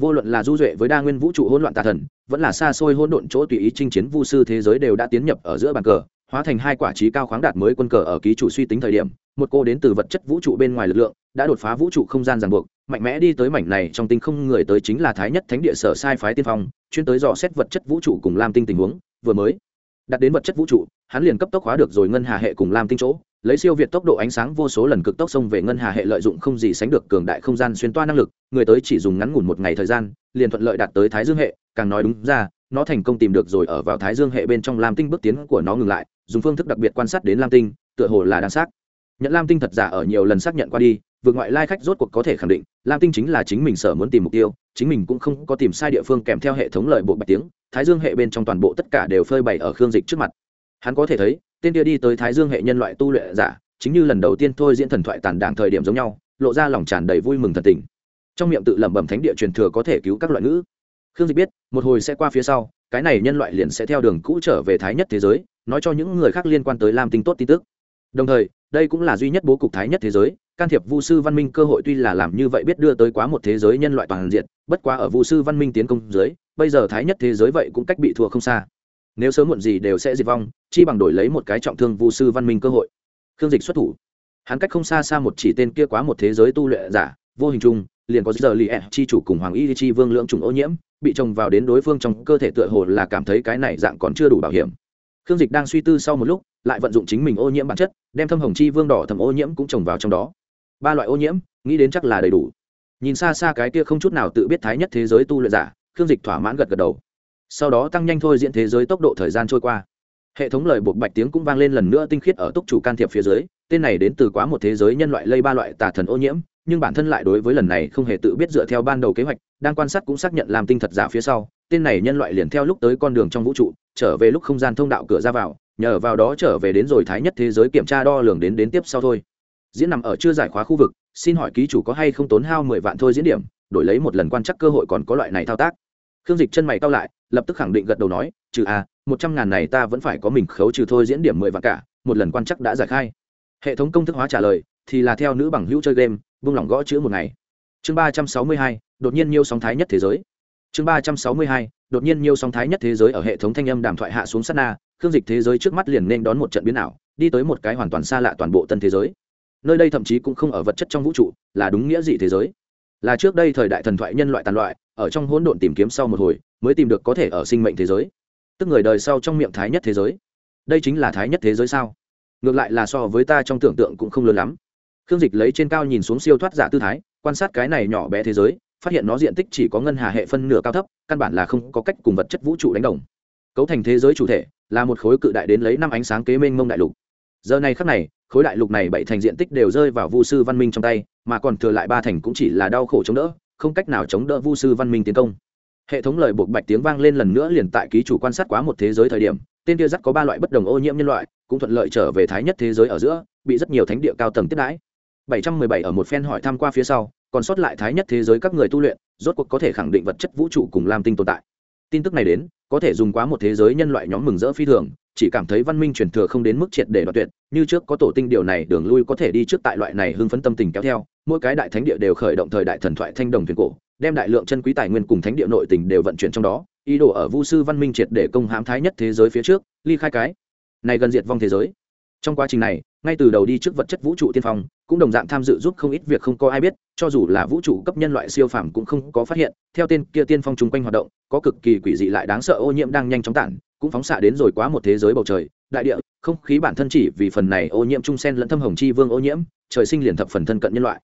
Vô luận là du duệ với đa nguyên vũ trụ hỗn loạn tà thần, vẫn là xa xôi hỗn độn chỗ tùy ý chinh chiến vu sư thế giới đều đã tiến nhập ở giữa bàn cờ, hóa thành hai quả trí cao khoáng đạt mới quân cờ ở ký chủ suy tính thời điểm, một cô đến từ vật chất vũ trụ bên ngoài lực lượng, đã đột phá vũ trụ không gian ràng buộc mạnh mẽ đi tới mảnh này trong tinh không người tới chính là thái nhất thánh địa sở sai phái tiên phong, chuyên tới dò xét vật chất vũ trụ cùng lam tinh tình huống, vừa mới đặt đến vật chất vũ trụ, hắn liền cấp tốc hóa được rồi ngân hà hệ cùng lam tinh chỗ, lấy siêu việt tốc độ ánh sáng vô số lần cực tốc xông về ngân hà hệ lợi dụng không gì sánh được cường đại không gian xuyên toa năng lực, người tới chỉ dùng ngắn ngủn một ngày thời gian, liền thuận lợi đạt tới thái dương hệ, càng nói đúng ra, nó thành công tìm được rồi ở vào thái dương hệ bên trong lam tinh bước tiến của nó ngừng lại, dùng phương thức đặc biệt quan sát đến lam tinh, tựa hồ là đang xác. Nhận lam tinh thật giả ở nhiều lần xác nhận qua đi vượt ngoại lai khách rốt cuộc có thể khẳng định, lam tinh chính là chính mình sở muốn tìm mục tiêu, chính mình cũng không có tìm sai địa phương kèm theo hệ thống lợi bộ bạch tiếng, thái dương hệ bên trong toàn bộ tất cả đều phơi bày ở khương dịch trước mặt. Hắn có thể thấy, tên kia đi tới thái dương hệ nhân loại tu luyện giả, chính như lần đầu tiên thôi diễn thần thoại tàn đảng thời điểm giống nhau, lộ ra lòng tràn đầy vui mừng thần tình. Trong miệng tự lẩm bẩm thánh địa truyền thừa có thể cứu các loại ngữ. Khương dịch biết, một hồi sẽ qua phía sau, cái này nhân loại liền sẽ theo đường cũ trở về thái nhất thế giới, nói cho những người khác liên quan tới lam tinh tốt tin tức. Đồng thời, đây cũng là duy nhất bố cục thái nhất thế giới can thiệp vu sư văn minh cơ hội tuy là làm như vậy biết đưa tới quá một thế giới nhân loại toàn diện, bất quá ở vu sư văn minh tiến công dưới, bây giờ thái nhất thế giới vậy cũng cách bị thua không xa. Nếu sớm muộn gì đều sẽ diệt vong, chi bằng đổi lấy một cái trọng thương vu sư văn minh cơ hội. Khương dịch xuất thủ. Hắn cách không xa xa một chỉ tên kia quá một thế giới tu luyện giả, vô hình chung, liền có giờ lì ẹ chi chủ cùng hoàng y chi vương lượng trùng ô nhiễm, bị trồng vào đến đối phương trong cơ thể tựa hồ là cảm thấy cái này dạng còn chưa đủ bảo hiểm. Khương dịch đang suy tư sau một lúc, lại vận dụng chính mình ô nhiễm bản chất, đem thâm hồng chi vương đỏ thầm ô nhiễm cũng trồng vào trong đó ba loại ô nhiễm, nghĩ đến chắc là đầy đủ. Nhìn xa xa cái kia không chút nào tự biết thái nhất thế giới tu luyện giả, khương dịch thỏa mãn gật gật đầu. Sau đó tăng nhanh thôi diễn thế giới tốc độ thời gian trôi qua. Hệ thống lời buộc bạch tiếng cũng vang lên lần nữa tinh khiết ở túc chủ can thiệp phía dưới, tên này đến từ quá một thế giới nhân loại lây ba loại tà thần ô nhiễm, nhưng bản thân lại đối với lần này không hề tự biết dựa theo ban đầu kế hoạch, đang quan sát cũng xác nhận làm tinh thật giả phía sau, tên này nhân loại liền theo lúc tới con đường trong vũ trụ, trở về lúc không gian thông đạo cửa ra vào, nhờ vào đó trở về đến rồi thái nhất thế giới kiểm tra đo lường đến đến tiếp sau thôi diễn nằm ở chưa giải khóa khu vực, xin hỏi ký chủ có hay không tốn hao mười vạn thôi diễn điểm, đổi lấy một lần quan chắc cơ hội còn có loại này thao tác. Khương dịch chân mày cao lại, lập tức khẳng định gật đầu nói, trừ a một trăm ngàn này ta vẫn phải có mình khấu trừ thôi diễn điểm mười vạn cả, một lần quan chắc đã giải khai. Hệ thống công thức hóa trả lời, thì là theo nữ bằng hữu chơi game, vung lòng gõ chữ một ngày. Chương ba trăm sáu mươi hai, đột nhiên nhiều sóng thái nhất thế giới. Chương ba trăm sáu mươi hai, đột nhiên nhiều sóng thái nhất thế giới ở hệ thống thanh âm đàm thoại hạ xuống sát na, khương dịch thế giới trước mắt liền nên đón một trận biến ảo, đi tới một cái hoàn toàn xa lạ toàn bộ tân thế giới nơi đây thậm chí cũng không ở vật chất trong vũ trụ, là đúng nghĩa dị thế giới. Là trước đây thời đại thần thoại nhân loại tàn loại, ở trong hỗn độn tìm kiếm sau một hồi, mới tìm được có thể ở sinh mệnh thế giới. Tức người đời sau trong miệng thái nhất thế giới. Đây chính là thái nhất thế giới sao? Ngược lại là so với ta trong tưởng tượng cũng không lớn lắm. Khương dịch lấy trên cao nhìn xuống siêu thoát giả tư thái, quan sát cái này nhỏ bé thế giới, phát hiện nó diện tích chỉ có ngân hà hệ phân nửa cao thấp, căn bản là không có cách cùng vật chất vũ trụ đánh đồng. Cấu thành thế giới chủ thể, là một khối cự đại đến lấy năm ánh sáng kế mênh mông đại lục giờ này khắc này, khối đại lục này bảy thành diện tích đều rơi vào vu sư văn minh trong tay, mà còn thừa lại ba thành cũng chỉ là đau khổ chống đỡ, không cách nào chống đỡ vu sư văn minh tiến công. Hệ thống lời buộc bạch tiếng vang lên lần nữa liền tại ký chủ quan sát quá một thế giới thời điểm, tên kia dắt có ba loại bất đồng ô nhiễm nhân loại, cũng thuận lợi trở về thái nhất thế giới ở giữa, bị rất nhiều thánh địa cao tầng tiếp đãi. 717 ở một phen hỏi thăm qua phía sau, còn sót lại thái nhất thế giới các người tu luyện, rốt cuộc có thể khẳng định vật chất vũ trụ cùng lam tinh tồn tại tin tức này đến, có thể dùng quá một thế giới nhân loại nhóm mừng rỡ phi thường, chỉ cảm thấy văn minh truyền thừa không đến mức triệt để đoạt tuyệt, như trước có tổ tinh điều này, đường lui có thể đi trước tại loại này hưng phấn tâm tình kéo theo, mỗi cái đại thánh địa đều khởi động thời đại thần thoại thanh đồng thuyền cổ, đem đại lượng chân quý tài nguyên cùng thánh địa nội tình đều vận chuyển trong đó, ý đồ ở vu sư văn minh triệt để công hãm thái nhất thế giới phía trước, ly khai cái này gần diệt vong thế giới. Trong quá trình này, ngay từ đầu đi trước vật chất vũ trụ tiên phong cũng đồng dạng tham dự giúp không ít việc không có ai biết, cho dù là vũ trụ cấp nhân loại siêu phàm cũng không có phát hiện, theo tên kia tiên phong chung quanh hoạt động, có cực kỳ quỷ dị lại đáng sợ ô nhiễm đang nhanh chóng tản, cũng phóng xạ đến rồi quá một thế giới bầu trời, đại địa, không khí bản thân chỉ vì phần này ô nhiễm trung sen lẫn thâm hồng chi vương ô nhiễm, trời sinh liền thập phần thân cận nhân loại.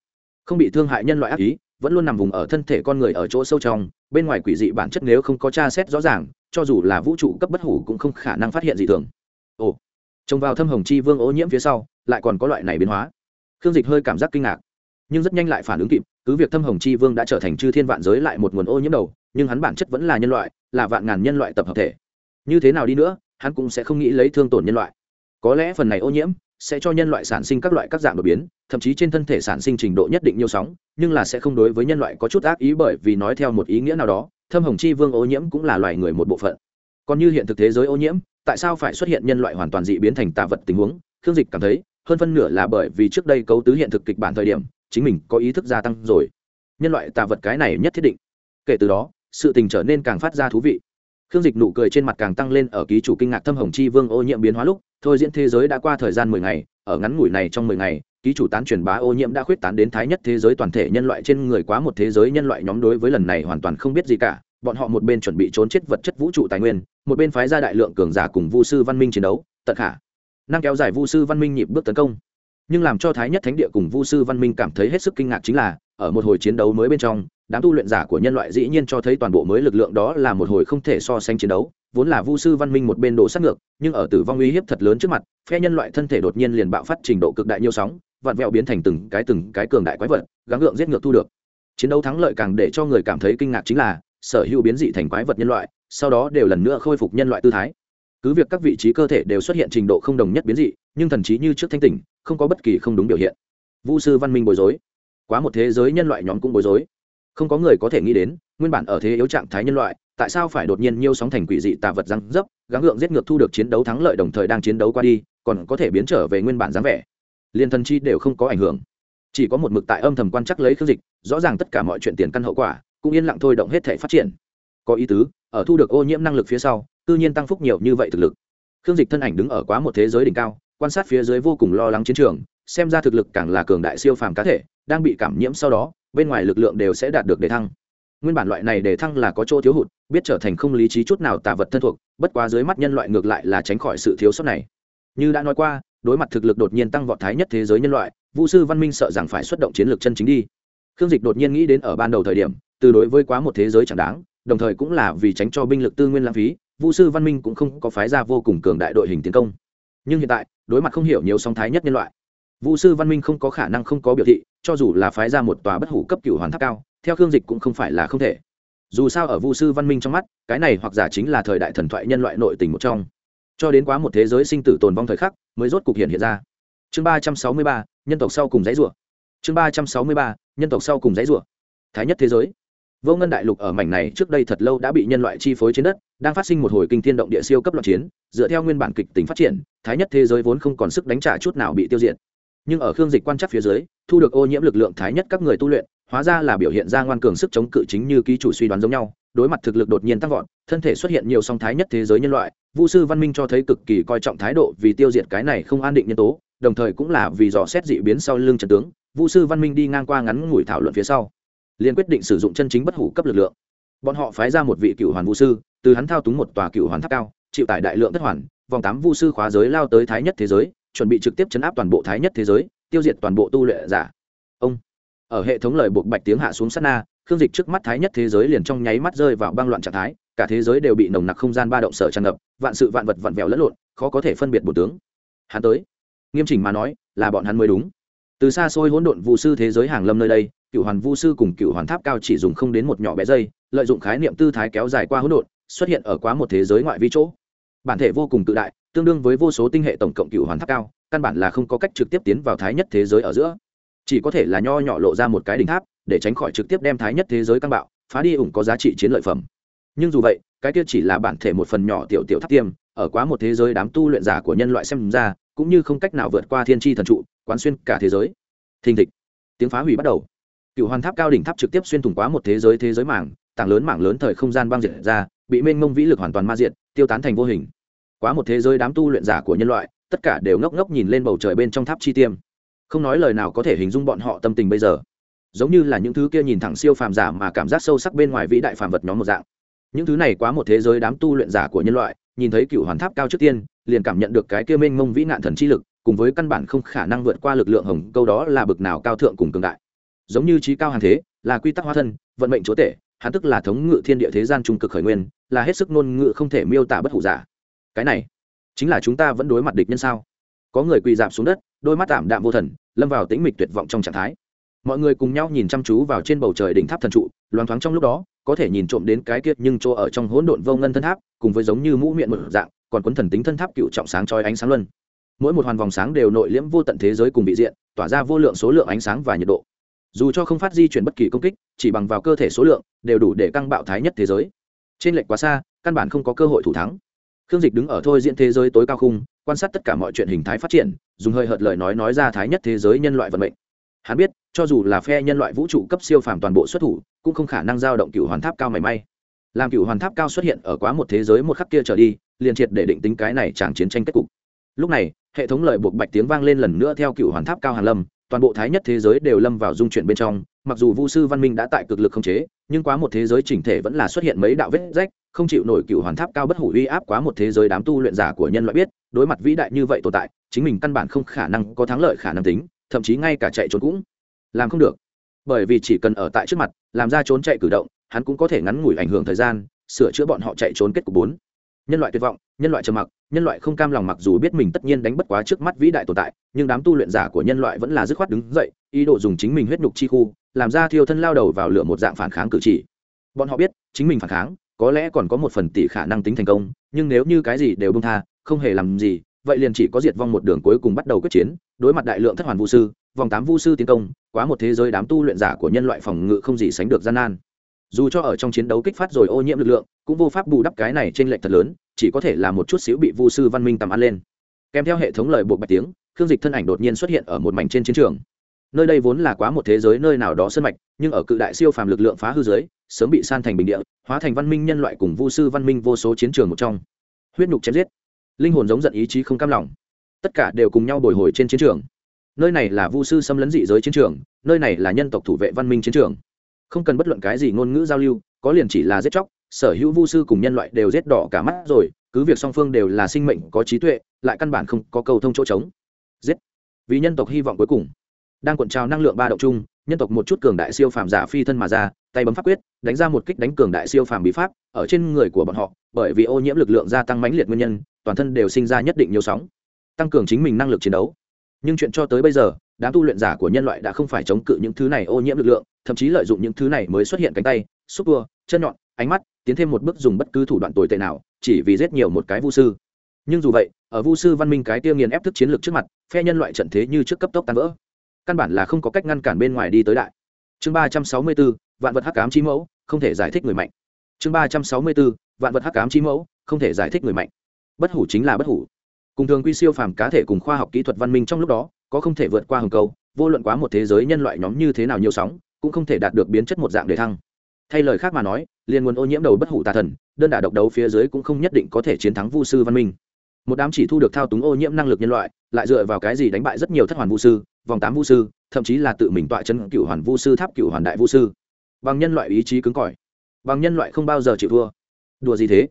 Không bị thương hại nhân loại ác ý, vẫn luôn nằm vùng ở thân thể con người ở chỗ sâu trong, bên ngoài quỷ dị bản chất nếu không có tra xét rõ ràng, cho dù là vũ trụ cấp bất hủ cũng không khả năng phát hiện gì thường. Ồ, trông vào thâm hồng chi vương ô nhiễm phía sau, lại còn có loại này biến hóa khương dịch hơi cảm giác kinh ngạc, nhưng rất nhanh lại phản ứng kịp, cứ việc thâm hồng chi vương đã trở thành chư thiên vạn giới lại một nguồn ô nhiễm đầu, nhưng hắn bản chất vẫn là nhân loại, là vạn ngàn nhân loại tập hợp thể. Như thế nào đi nữa, hắn cũng sẽ không nghĩ lấy thương tổn nhân loại. Có lẽ phần này ô nhiễm sẽ cho nhân loại sản sinh các loại các dạng đột biến, thậm chí trên thân thể sản sinh trình độ nhất định nhiều sóng, nhưng là sẽ không đối với nhân loại có chút ác ý bởi vì nói theo một ý nghĩa nào đó, thâm hồng chi vương ô nhiễm cũng là loài người một bộ phận. Còn như hiện thực thế giới ô nhiễm, tại sao phải xuất hiện nhân loại hoàn toàn dị biến thành tà vật tình huống? Khương dịch cảm thấy hơn phân nửa là bởi vì trước đây cấu tứ hiện thực kịch bản thời điểm, chính mình có ý thức gia tăng rồi. Nhân loại tà vật cái này nhất thiết định. Kể từ đó, sự tình trở nên càng phát ra thú vị. Khương dịch nụ cười trên mặt càng tăng lên ở ký chủ kinh ngạc thâm hồng chi vương ô nhiễm biến hóa lúc, thôi diễn thế giới đã qua thời gian mười ngày, ở ngắn ngủi này trong mười ngày, ký chủ tán truyền bá ô nhiễm đã khuyết tán đến thái nhất thế giới toàn thể nhân loại trên người quá một thế giới nhân loại nhóm đối với lần này hoàn toàn không biết gì cả. Bọn họ một bên chuẩn bị trốn chết vật chất vũ trụ tài nguyên, một bên phái ra đại lượng cường giả cùng vu sư văn minh chiến đấu, tận khả năng kéo dài vu sư văn minh nhịp bước tấn công. Nhưng làm cho thái nhất thánh địa cùng vu sư văn minh cảm thấy hết sức kinh ngạc chính là, ở một hồi chiến đấu mới bên trong, đám tu luyện giả của nhân loại dĩ nhiên cho thấy toàn bộ mới lực lượng đó là một hồi không thể so sánh chiến đấu, vốn là vu sư văn minh một bên đổ sát ngược, nhưng ở tử vong uy hiếp thật lớn trước mặt, phe nhân loại thân thể đột nhiên liền bạo phát trình độ cực đại nhiều sóng, vặn vẹo biến thành từng cái từng cái cường đại quái vật, gắng gượng giết ngược thu được. Chiến đấu thắng lợi càng để cho người cảm thấy kinh ngạc chính là, sở hữu biến dị thành quái vật nhân loại, sau đó đều lần nữa khôi phục nhân loại tư thái cứ việc các vị trí cơ thể đều xuất hiện trình độ không đồng nhất biến dị, nhưng thần trí như trước thanh tỉnh, không có bất kỳ không đúng biểu hiện. Vu sư văn minh bối rối. Quá một thế giới nhân loại nhóm cũng bối rối. Không có người có thể nghĩ đến, nguyên bản ở thế yếu trạng thái nhân loại, tại sao phải đột nhiên nhiêu sóng thành quỷ dị tà vật răng dấp, gắng gượng giết ngược thu được chiến đấu thắng lợi đồng thời đang chiến đấu qua đi, còn có thể biến trở về nguyên bản dáng vẻ. Liên thần chi đều không có ảnh hưởng. Chỉ có một mực tại âm thầm quan chắc lấy khương dịch, rõ ràng tất cả mọi chuyện tiền căn hậu quả, cũng yên lặng thôi động hết thể phát triển. Có ý tứ ở thu được ô nhiễm năng lực phía sau tự nhiên tăng phúc nhiều như vậy thực lực. Khương dịch thân ảnh đứng ở quá một thế giới đỉnh cao, quan sát phía dưới vô cùng lo lắng chiến trường, xem ra thực lực càng là cường đại siêu phàm cá thể, đang bị cảm nhiễm sau đó, bên ngoài lực lượng đều sẽ đạt được đề thăng. Nguyên bản loại này đề thăng là có chỗ thiếu hụt, biết trở thành không lý trí chút nào tà vật thân thuộc, bất quá dưới mắt nhân loại ngược lại là tránh khỏi sự thiếu sót này. Như đã nói qua, đối mặt thực lực đột nhiên tăng vọt thái nhất thế giới nhân loại vũ sư văn minh sợ rằng phải xuất động chiến lược chân chính đi. Khương dịch đột nhiên nghĩ đến ở ban đầu thời điểm, từ đối với quá một thế giới chẳng đáng đồng thời cũng là vì tránh cho binh lực tư nguyên lãng phí vũ sư văn minh cũng không có phái ra vô cùng cường đại đội hình tiến công. Nhưng hiện tại, đối mặt không hiểu nhiều song thái nhất nhân loại vũ sư văn minh không có khả năng không có biểu thị, cho dù là phái ra một tòa bất hủ cấp cựu hoàn tháp cao, theo khương dịch cũng không phải là không thể. Dù sao ở vũ sư văn minh trong mắt, cái này hoặc giả chính là thời đại thần thoại nhân loại nội tình một trong. Cho đến quá một thế giới sinh tử tồn vong thời khắc, mới rốt cục hiện hiện ra. Chương ba trăm sáu mươi ba, nhân tộc sau cùng giấy rủa. Chương ba trăm sáu mươi ba, nhân tộc sau cùng giấy rủa. Thái nhất thế giới vô ngân đại lục ở mảnh này trước đây thật lâu đã bị nhân loại chi phối trên đất, đang phát sinh một hồi kinh thiên động địa siêu cấp loạn chiến, dựa theo nguyên bản kịch tính phát triển, thái nhất thế giới vốn không còn sức đánh trả chút nào bị tiêu diệt. Nhưng ở khương dịch quan chắc phía dưới, thu được ô nhiễm lực lượng thái nhất các người tu luyện, hóa ra là biểu hiện ra ngoan cường sức chống cự chính như ký chủ suy đoán giống nhau, đối mặt thực lực đột nhiên tăng vọt, thân thể xuất hiện nhiều song thái nhất thế giới nhân loại, vu sư văn minh cho thấy cực kỳ coi trọng thái độ vì tiêu diệt cái này không an định nhân tố, đồng thời cũng là vì dò xét dị biến sau lưng trận tướng, vu sư văn minh đi ngang qua ngắn ngủi thảo luận phía sau liền quyết định sử dụng chân chính bất hủ cấp lực lượng. Bọn họ phái ra một vị cựu hoàn vũ sư, từ hắn thao túng một tòa cựu hoàn tháp cao, chịu tải đại lượng thất hoàn, vòng tám vũ sư khóa giới lao tới thái nhất thế giới, chuẩn bị trực tiếp chấn áp toàn bộ thái nhất thế giới, tiêu diệt toàn bộ tu luyện giả. Ông, ở hệ thống lời buộc bạch tiếng hạ xuống sát na, khương dịch trước mắt thái nhất thế giới liền trong nháy mắt rơi vào băng loạn trạng thái, cả thế giới đều bị nồng nặc không gian ba động sở tràn ngập, vạn sự vạn vật vặn vẹo lẫn lộn, khó có thể phân biệt bổ tướng. Hắn tới. Nghiêm chỉnh mà nói, là bọn hắn mới đúng. Từ xa xôi hỗn độn vụ sư thế giới hàng lâm nơi đây cựu hoàn vu sư cùng cựu hoàn tháp cao chỉ dùng không đến một nhỏ bé dây, lợi dụng khái niệm tư thái kéo dài qua hỗn độn, xuất hiện ở quá một thế giới ngoại vi chỗ. Bản thể vô cùng tự đại, tương đương với vô số tinh hệ tổng cộng cựu hoàn tháp cao, căn bản là không có cách trực tiếp tiến vào thái nhất thế giới ở giữa. Chỉ có thể là nho nhỏ lộ ra một cái đỉnh tháp, để tránh khỏi trực tiếp đem thái nhất thế giới căng bạo, phá đi ủng có giá trị chiến lợi phẩm. Nhưng dù vậy, cái kia chỉ là bản thể một phần nhỏ tiểu tiểu tháp tiêm, ở quá một thế giới đám tu luyện giả của nhân loại xem ra, cũng như không cách nào vượt qua thiên tri thần trụ, quán xuyên cả thế giới. Thình thịch. Tiếng phá hủy bắt đầu cựu hoàn tháp cao đỉnh tháp trực tiếp xuyên thủng quá một thế giới thế giới mảng, tảng lớn mảng lớn thời không gian băng diệt ra, bị mênh mông vĩ lực hoàn toàn ma diệt, tiêu tán thành vô hình. Quá một thế giới đám tu luyện giả của nhân loại, tất cả đều ngốc ngốc nhìn lên bầu trời bên trong tháp chi tiêm. Không nói lời nào có thể hình dung bọn họ tâm tình bây giờ. Giống như là những thứ kia nhìn thẳng siêu phàm giả mà cảm giác sâu sắc bên ngoài vĩ đại phàm vật nhóm một dạng. Những thứ này quá một thế giới đám tu luyện giả của nhân loại, nhìn thấy cựu hoàn tháp cao trước tiên, liền cảm nhận được cái kia mênh mông vĩ nạn thần chi lực, cùng với căn bản không khả năng vượt qua lực lượng hồng câu đó là bực nào cao thượng cùng cường đại giống như trí cao hàng thế, là quy tắc hóa thân, vận mệnh chúa tể, hắn tức là thống ngự thiên địa thế gian trung cực khởi nguyên, là hết sức ngôn ngự không thể miêu tả bất hủ giả. Cái này, chính là chúng ta vẫn đối mặt địch nhân sao? Có người quỳ dạp xuống đất, đôi mắt tạm đạm vô thần, lâm vào tĩnh mịch tuyệt vọng trong trạng thái. Mọi người cùng nhau nhìn chăm chú vào trên bầu trời đỉnh tháp thần trụ, loáng thoáng trong lúc đó, có thể nhìn trộm đến cái kiệt nhưng chỗ ở trong hỗn độn vô ngân thân tháp, cùng với giống như mũ miệng một dạng, còn cuốn thần tính thân tháp cựu trọng sáng trói ánh sáng luân. Mỗi một hoàn vòng sáng đều nội liễm vô tận thế giới cùng bị diện, tỏa ra vô lượng số lượng ánh sáng và nhiệt độ dù cho không phát di chuyển bất kỳ công kích, chỉ bằng vào cơ thể số lượng, đều đủ để căng bạo thái nhất thế giới. Trên lệch quá xa, căn bản không có cơ hội thủ thắng. Khương dịch đứng ở thôi diễn thế giới tối cao khung, quan sát tất cả mọi chuyện hình thái phát triển, dùng hơi hợt lời nói nói ra thái nhất thế giới nhân loại vận mệnh. Hắn biết, cho dù là phe nhân loại vũ trụ cấp siêu phàm toàn bộ xuất thủ, cũng không khả năng giao động cựu hoàn tháp cao mảy may. Làm cựu hoàn tháp cao xuất hiện ở quá một thế giới một khắc kia trở đi, liền triệt để định tính cái này chẳng chiến tranh kết cục. Lúc này, hệ thống lợi buộc bạch tiếng vang lên lần nữa theo cựu hoàn tháp cao hàn lâm toàn bộ thái nhất thế giới đều lâm vào dung chuyển bên trong, mặc dù vu sư văn minh đã tại cực lực không chế, nhưng quá một thế giới chỉnh thể vẫn là xuất hiện mấy đạo vết rách, không chịu nổi cựu hoàn tháp cao bất hủ uy áp quá một thế giới đám tu luyện giả của nhân loại biết, đối mặt vĩ đại như vậy tồn tại, chính mình căn bản không khả năng có thắng lợi khả năng tính, thậm chí ngay cả chạy trốn cũng làm không được. Bởi vì chỉ cần ở tại trước mặt, làm ra trốn chạy cử động, hắn cũng có thể ngắn ngủi ảnh hưởng thời gian, sửa chữa bọn họ chạy trốn kết cục bốn nhân loại tuyệt vọng, nhân loại trầm mặc, nhân loại không cam lòng mặc dù biết mình tất nhiên đánh bất quá trước mắt vĩ đại tồn tại, nhưng đám tu luyện giả của nhân loại vẫn là dứt khoát đứng dậy, ý đồ dùng chính mình huyết nhục chi khu, làm ra thiêu thân lao đầu vào lửa một dạng phản kháng cử chỉ. Bọn họ biết, chính mình phản kháng, có lẽ còn có một phần tỷ khả năng tính thành công, nhưng nếu như cái gì đều bông tha, không hề làm gì, vậy liền chỉ có diệt vong một đường cuối cùng bắt đầu quyết chiến, đối mặt đại lượng thất hoàn vũ sư, vòng tám vũ sư tiến công, quá một thế giới đám tu luyện giả của nhân loại phòng ngự không gì sánh được gian nan dù cho ở trong chiến đấu kích phát rồi ô nhiễm lực lượng, cũng vô pháp bù đắp cái này trên lệnh thật lớn, chỉ có thể là một chút xíu bị vu sư văn minh tầm ăn lên. Kèm theo hệ thống lời buộc bạch tiếng, khương dịch thân ảnh đột nhiên xuất hiện ở một mảnh trên chiến trường. Nơi đây vốn là quá một thế giới nơi nào đó sân mạch, nhưng ở cự đại siêu phàm lực lượng phá hư giới sớm bị san thành bình địa, hóa thành văn minh nhân loại cùng vu sư văn minh vô số chiến trường một trong. Huyết nhục chém giết. Linh hồn giống giận ý chí không cam lòng. Tất cả đều cùng nhau bồi hồi trên chiến trường. Nơi này là vu sư xâm lấn dị giới chiến trường, nơi này là nhân tộc thủ vệ văn minh chiến trường không cần bất luận cái gì ngôn ngữ giao lưu, có liền chỉ là giết chóc, sở hữu vu sư cùng nhân loại đều giết đỏ cả mắt rồi, cứ việc song phương đều là sinh mệnh có trí tuệ, lại căn bản không có cầu thông chỗ trống. Giết. Vì nhân tộc hy vọng cuối cùng. Đang cuộn trào năng lượng ba động chung, nhân tộc một chút cường đại siêu phàm giả phi thân mà ra, tay bấm pháp quyết, đánh ra một kích đánh cường đại siêu phàm bí pháp, ở trên người của bọn họ, bởi vì ô nhiễm lực lượng gia tăng mãnh liệt nguyên nhân, toàn thân đều sinh ra nhất định nhiều sóng, tăng cường chính mình năng lực chiến đấu. Nhưng chuyện cho tới bây giờ đám tu luyện giả của nhân loại đã không phải chống cự những thứ này ô nhiễm lực lượng, thậm chí lợi dụng những thứ này mới xuất hiện cánh tay, xúc tua, chân nhọn, ánh mắt, tiến thêm một bước dùng bất cứ thủ đoạn tồi tệ nào, chỉ vì giết nhiều một cái vu sư. Nhưng dù vậy, ở vu sư văn minh cái tiêu nghiền ép thức chiến lược trước mặt, phe nhân loại trận thế như trước cấp tốc tan vỡ. Căn bản là không có cách ngăn cản bên ngoài đi tới đại. Chương ba trăm sáu mươi bốn vạn vật hắc cám chi mẫu, không thể giải thích người mạnh. Chương ba trăm sáu mươi bốn vạn vật hắc cám chi mẫu, không thể giải thích người mạnh. Bất hủ chính là bất hủ. Cùng thường quy siêu phàm cá thể cùng khoa học kỹ thuật văn minh trong lúc đó có không thể vượt qua hầm cầu vô luận quá một thế giới nhân loại nhóm như thế nào nhiều sóng, cũng không thể đạt được biến chất một dạng để thăng. Thay lời khác mà nói, liên nguồn ô nhiễm đầu bất hủ tà thần, đơn đả độc đấu phía dưới cũng không nhất định có thể chiến thắng vu sư văn minh. Một đám chỉ thu được thao túng ô nhiễm năng lực nhân loại, lại dựa vào cái gì đánh bại rất nhiều thất hoàn vu sư, vòng tám vu sư, thậm chí là tự mình tọa chân cựu hoàn vu sư, tháp cựu hoàn đại vu sư. Bằng nhân loại ý chí cứng cỏi. Bằng nhân loại không bao giờ chịu thua. Đùa gì thế?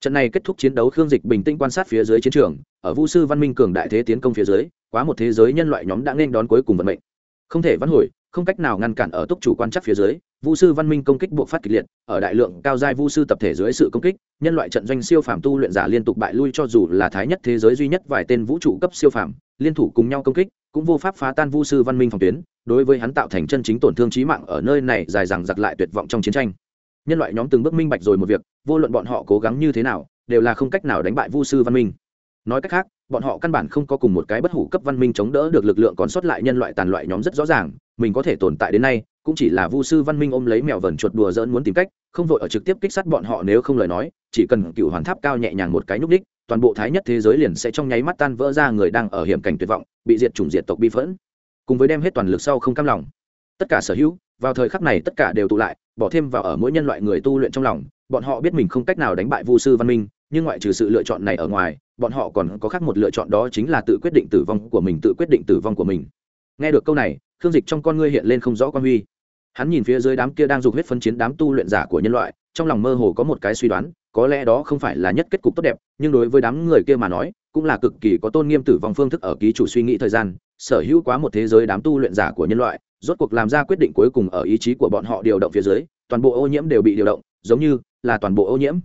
Trận này kết thúc chiến đấu khương dịch bình tĩnh quan sát phía dưới chiến trường ở vu sư văn minh cường đại thế tiến công phía dưới, quá một thế giới nhân loại nhóm đã nên đón cuối cùng vận mệnh. Không thể vãn hồi, không cách nào ngăn cản ở túc chủ quan chắc phía dưới, vu sư văn minh công kích buộc phát kịch liệt, ở đại lượng cao giai vu sư tập thể dưới sự công kích, nhân loại trận doanh siêu phàm tu luyện giả liên tục bại lui cho dù là thái nhất thế giới duy nhất vài tên vũ trụ cấp siêu phàm, liên thủ cùng nhau công kích, cũng vô pháp phá tan vu sư văn minh phòng tuyến, đối với hắn tạo thành chân chính tổn thương trí mạng ở nơi này dài dằng giặc lại tuyệt vọng trong chiến tranh. Nhân loại nhóm từng bước minh bạch rồi một việc, vô luận bọn họ cố gắng như thế nào, đều là không cách nào đánh bại vu sư văn minh nói cách khác, bọn họ căn bản không có cùng một cái bất hủ cấp văn minh chống đỡ được lực lượng còn sót lại nhân loại tàn loại nhóm rất rõ ràng, mình có thể tồn tại đến nay, cũng chỉ là vu sư văn minh ôm lấy mèo vần chuột đùa dỡn muốn tìm cách, không vội ở trực tiếp kích sát bọn họ nếu không lời nói, chỉ cần cựu hoàn tháp cao nhẹ nhàng một cái nhúc đích, toàn bộ thái nhất thế giới liền sẽ trong nháy mắt tan vỡ ra người đang ở hiểm cảnh tuyệt vọng, bị diệt chủng diệt tộc bi phẫn. Cùng với đem hết toàn lực sau không cam lòng. Tất cả sở hữu, vào thời khắc này tất cả đều tụ lại, bỏ thêm vào ở mỗi nhân loại người tu luyện trong lòng, bọn họ biết mình không cách nào đánh bại vu sư văn minh nhưng ngoại trừ sự lựa chọn này ở ngoài, bọn họ còn có khác một lựa chọn đó chính là tự quyết định tử vong của mình, tự quyết định tử vong của mình. Nghe được câu này, khương dịch trong con ngươi hiện lên không rõ quan huy. Hắn nhìn phía dưới đám kia đang dục huyết phân chiến đám tu luyện giả của nhân loại, trong lòng mơ hồ có một cái suy đoán, có lẽ đó không phải là nhất kết cục tốt đẹp, nhưng đối với đám người kia mà nói, cũng là cực kỳ có tôn nghiêm tử vong phương thức ở ký chủ suy nghĩ thời gian, sở hữu quá một thế giới đám tu luyện giả của nhân loại, rốt cuộc làm ra quyết định cuối cùng ở ý chí của bọn họ điều động phía dưới, toàn bộ ô nhiễm đều bị điều động, giống như là toàn bộ ô nhiễm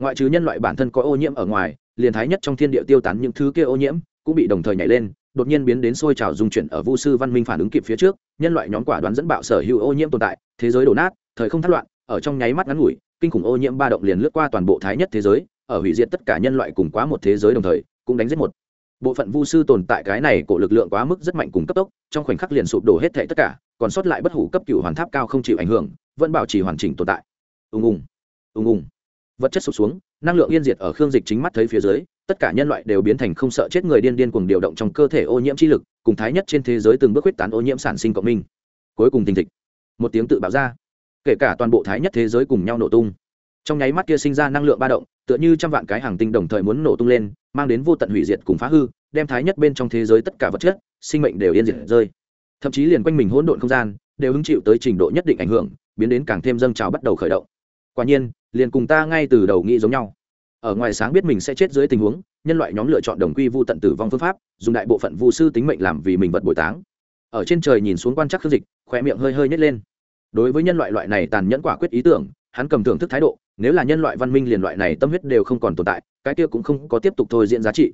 ngoại trừ nhân loại bản thân có ô nhiễm ở ngoài, liền thái nhất trong thiên địa tiêu tán những thứ kia ô nhiễm cũng bị đồng thời nhảy lên, đột nhiên biến đến sôi trào dung chuyển ở vu sư văn minh phản ứng kịp phía trước, nhân loại nhóm quả đoán dẫn bạo sở hữu ô nhiễm tồn tại, thế giới đổ nát, thời không thất loạn, ở trong nháy mắt ngắn ngủi, kinh khủng ô nhiễm ba động liền lướt qua toàn bộ thái nhất thế giới, ở hủy diệt tất cả nhân loại cùng quá một thế giới đồng thời, cũng đánh giết một. Bộ phận vu sư tồn tại cái này của lực lượng quá mức rất mạnh cùng cấp tốc, trong khoảnh khắc liền sụp đổ hết thảy tất cả, còn sót lại bất hủ cấp cựu hoàn tháp cao không chịu ảnh hưởng, vẫn bảo trì hoàn chỉnh tồn tại. Ùng ùng ùng ùng vật chất sụp xuống, năng lượng yên diệt ở khương dịch chính mắt thấy phía dưới, tất cả nhân loại đều biến thành không sợ chết người điên điên cuồng điều động trong cơ thể ô nhiễm chi lực, cùng thái nhất trên thế giới từng bước huyết tán ô nhiễm sản sinh cộng minh. Cuối cùng tình thịch. Một tiếng tự bạo ra. Kể cả toàn bộ thái nhất thế giới cùng nhau nổ tung. Trong nháy mắt kia sinh ra năng lượng ba động, tựa như trăm vạn cái hàng tinh đồng thời muốn nổ tung lên, mang đến vô tận hủy diệt cùng phá hư, đem thái nhất bên trong thế giới tất cả vật chất, sinh mệnh đều yên diệt rơi. Thậm chí liền quanh mình hỗn độn không gian, đều hứng chịu tới trình độ nhất định ảnh hưởng, biến đến càng thêm dâng trào bắt đầu khởi động. Quả nhiên liền cùng ta ngay từ đầu nghĩ giống nhau. Ở ngoài sáng biết mình sẽ chết dưới tình huống, nhân loại nhóm lựa chọn đồng quy vu tận tử vong phương pháp, dùng đại bộ phận vu sư tính mệnh làm vì mình vật bồi táng. Ở trên trời nhìn xuống quan chắc khương dịch khoe miệng hơi hơi nhét lên. Đối với nhân loại loại này tàn nhẫn quả quyết ý tưởng, hắn cầm thưởng thức thái độ, nếu là nhân loại văn minh liền loại này tâm huyết đều không còn tồn tại, cái kia cũng không có tiếp tục thôi diễn giá trị.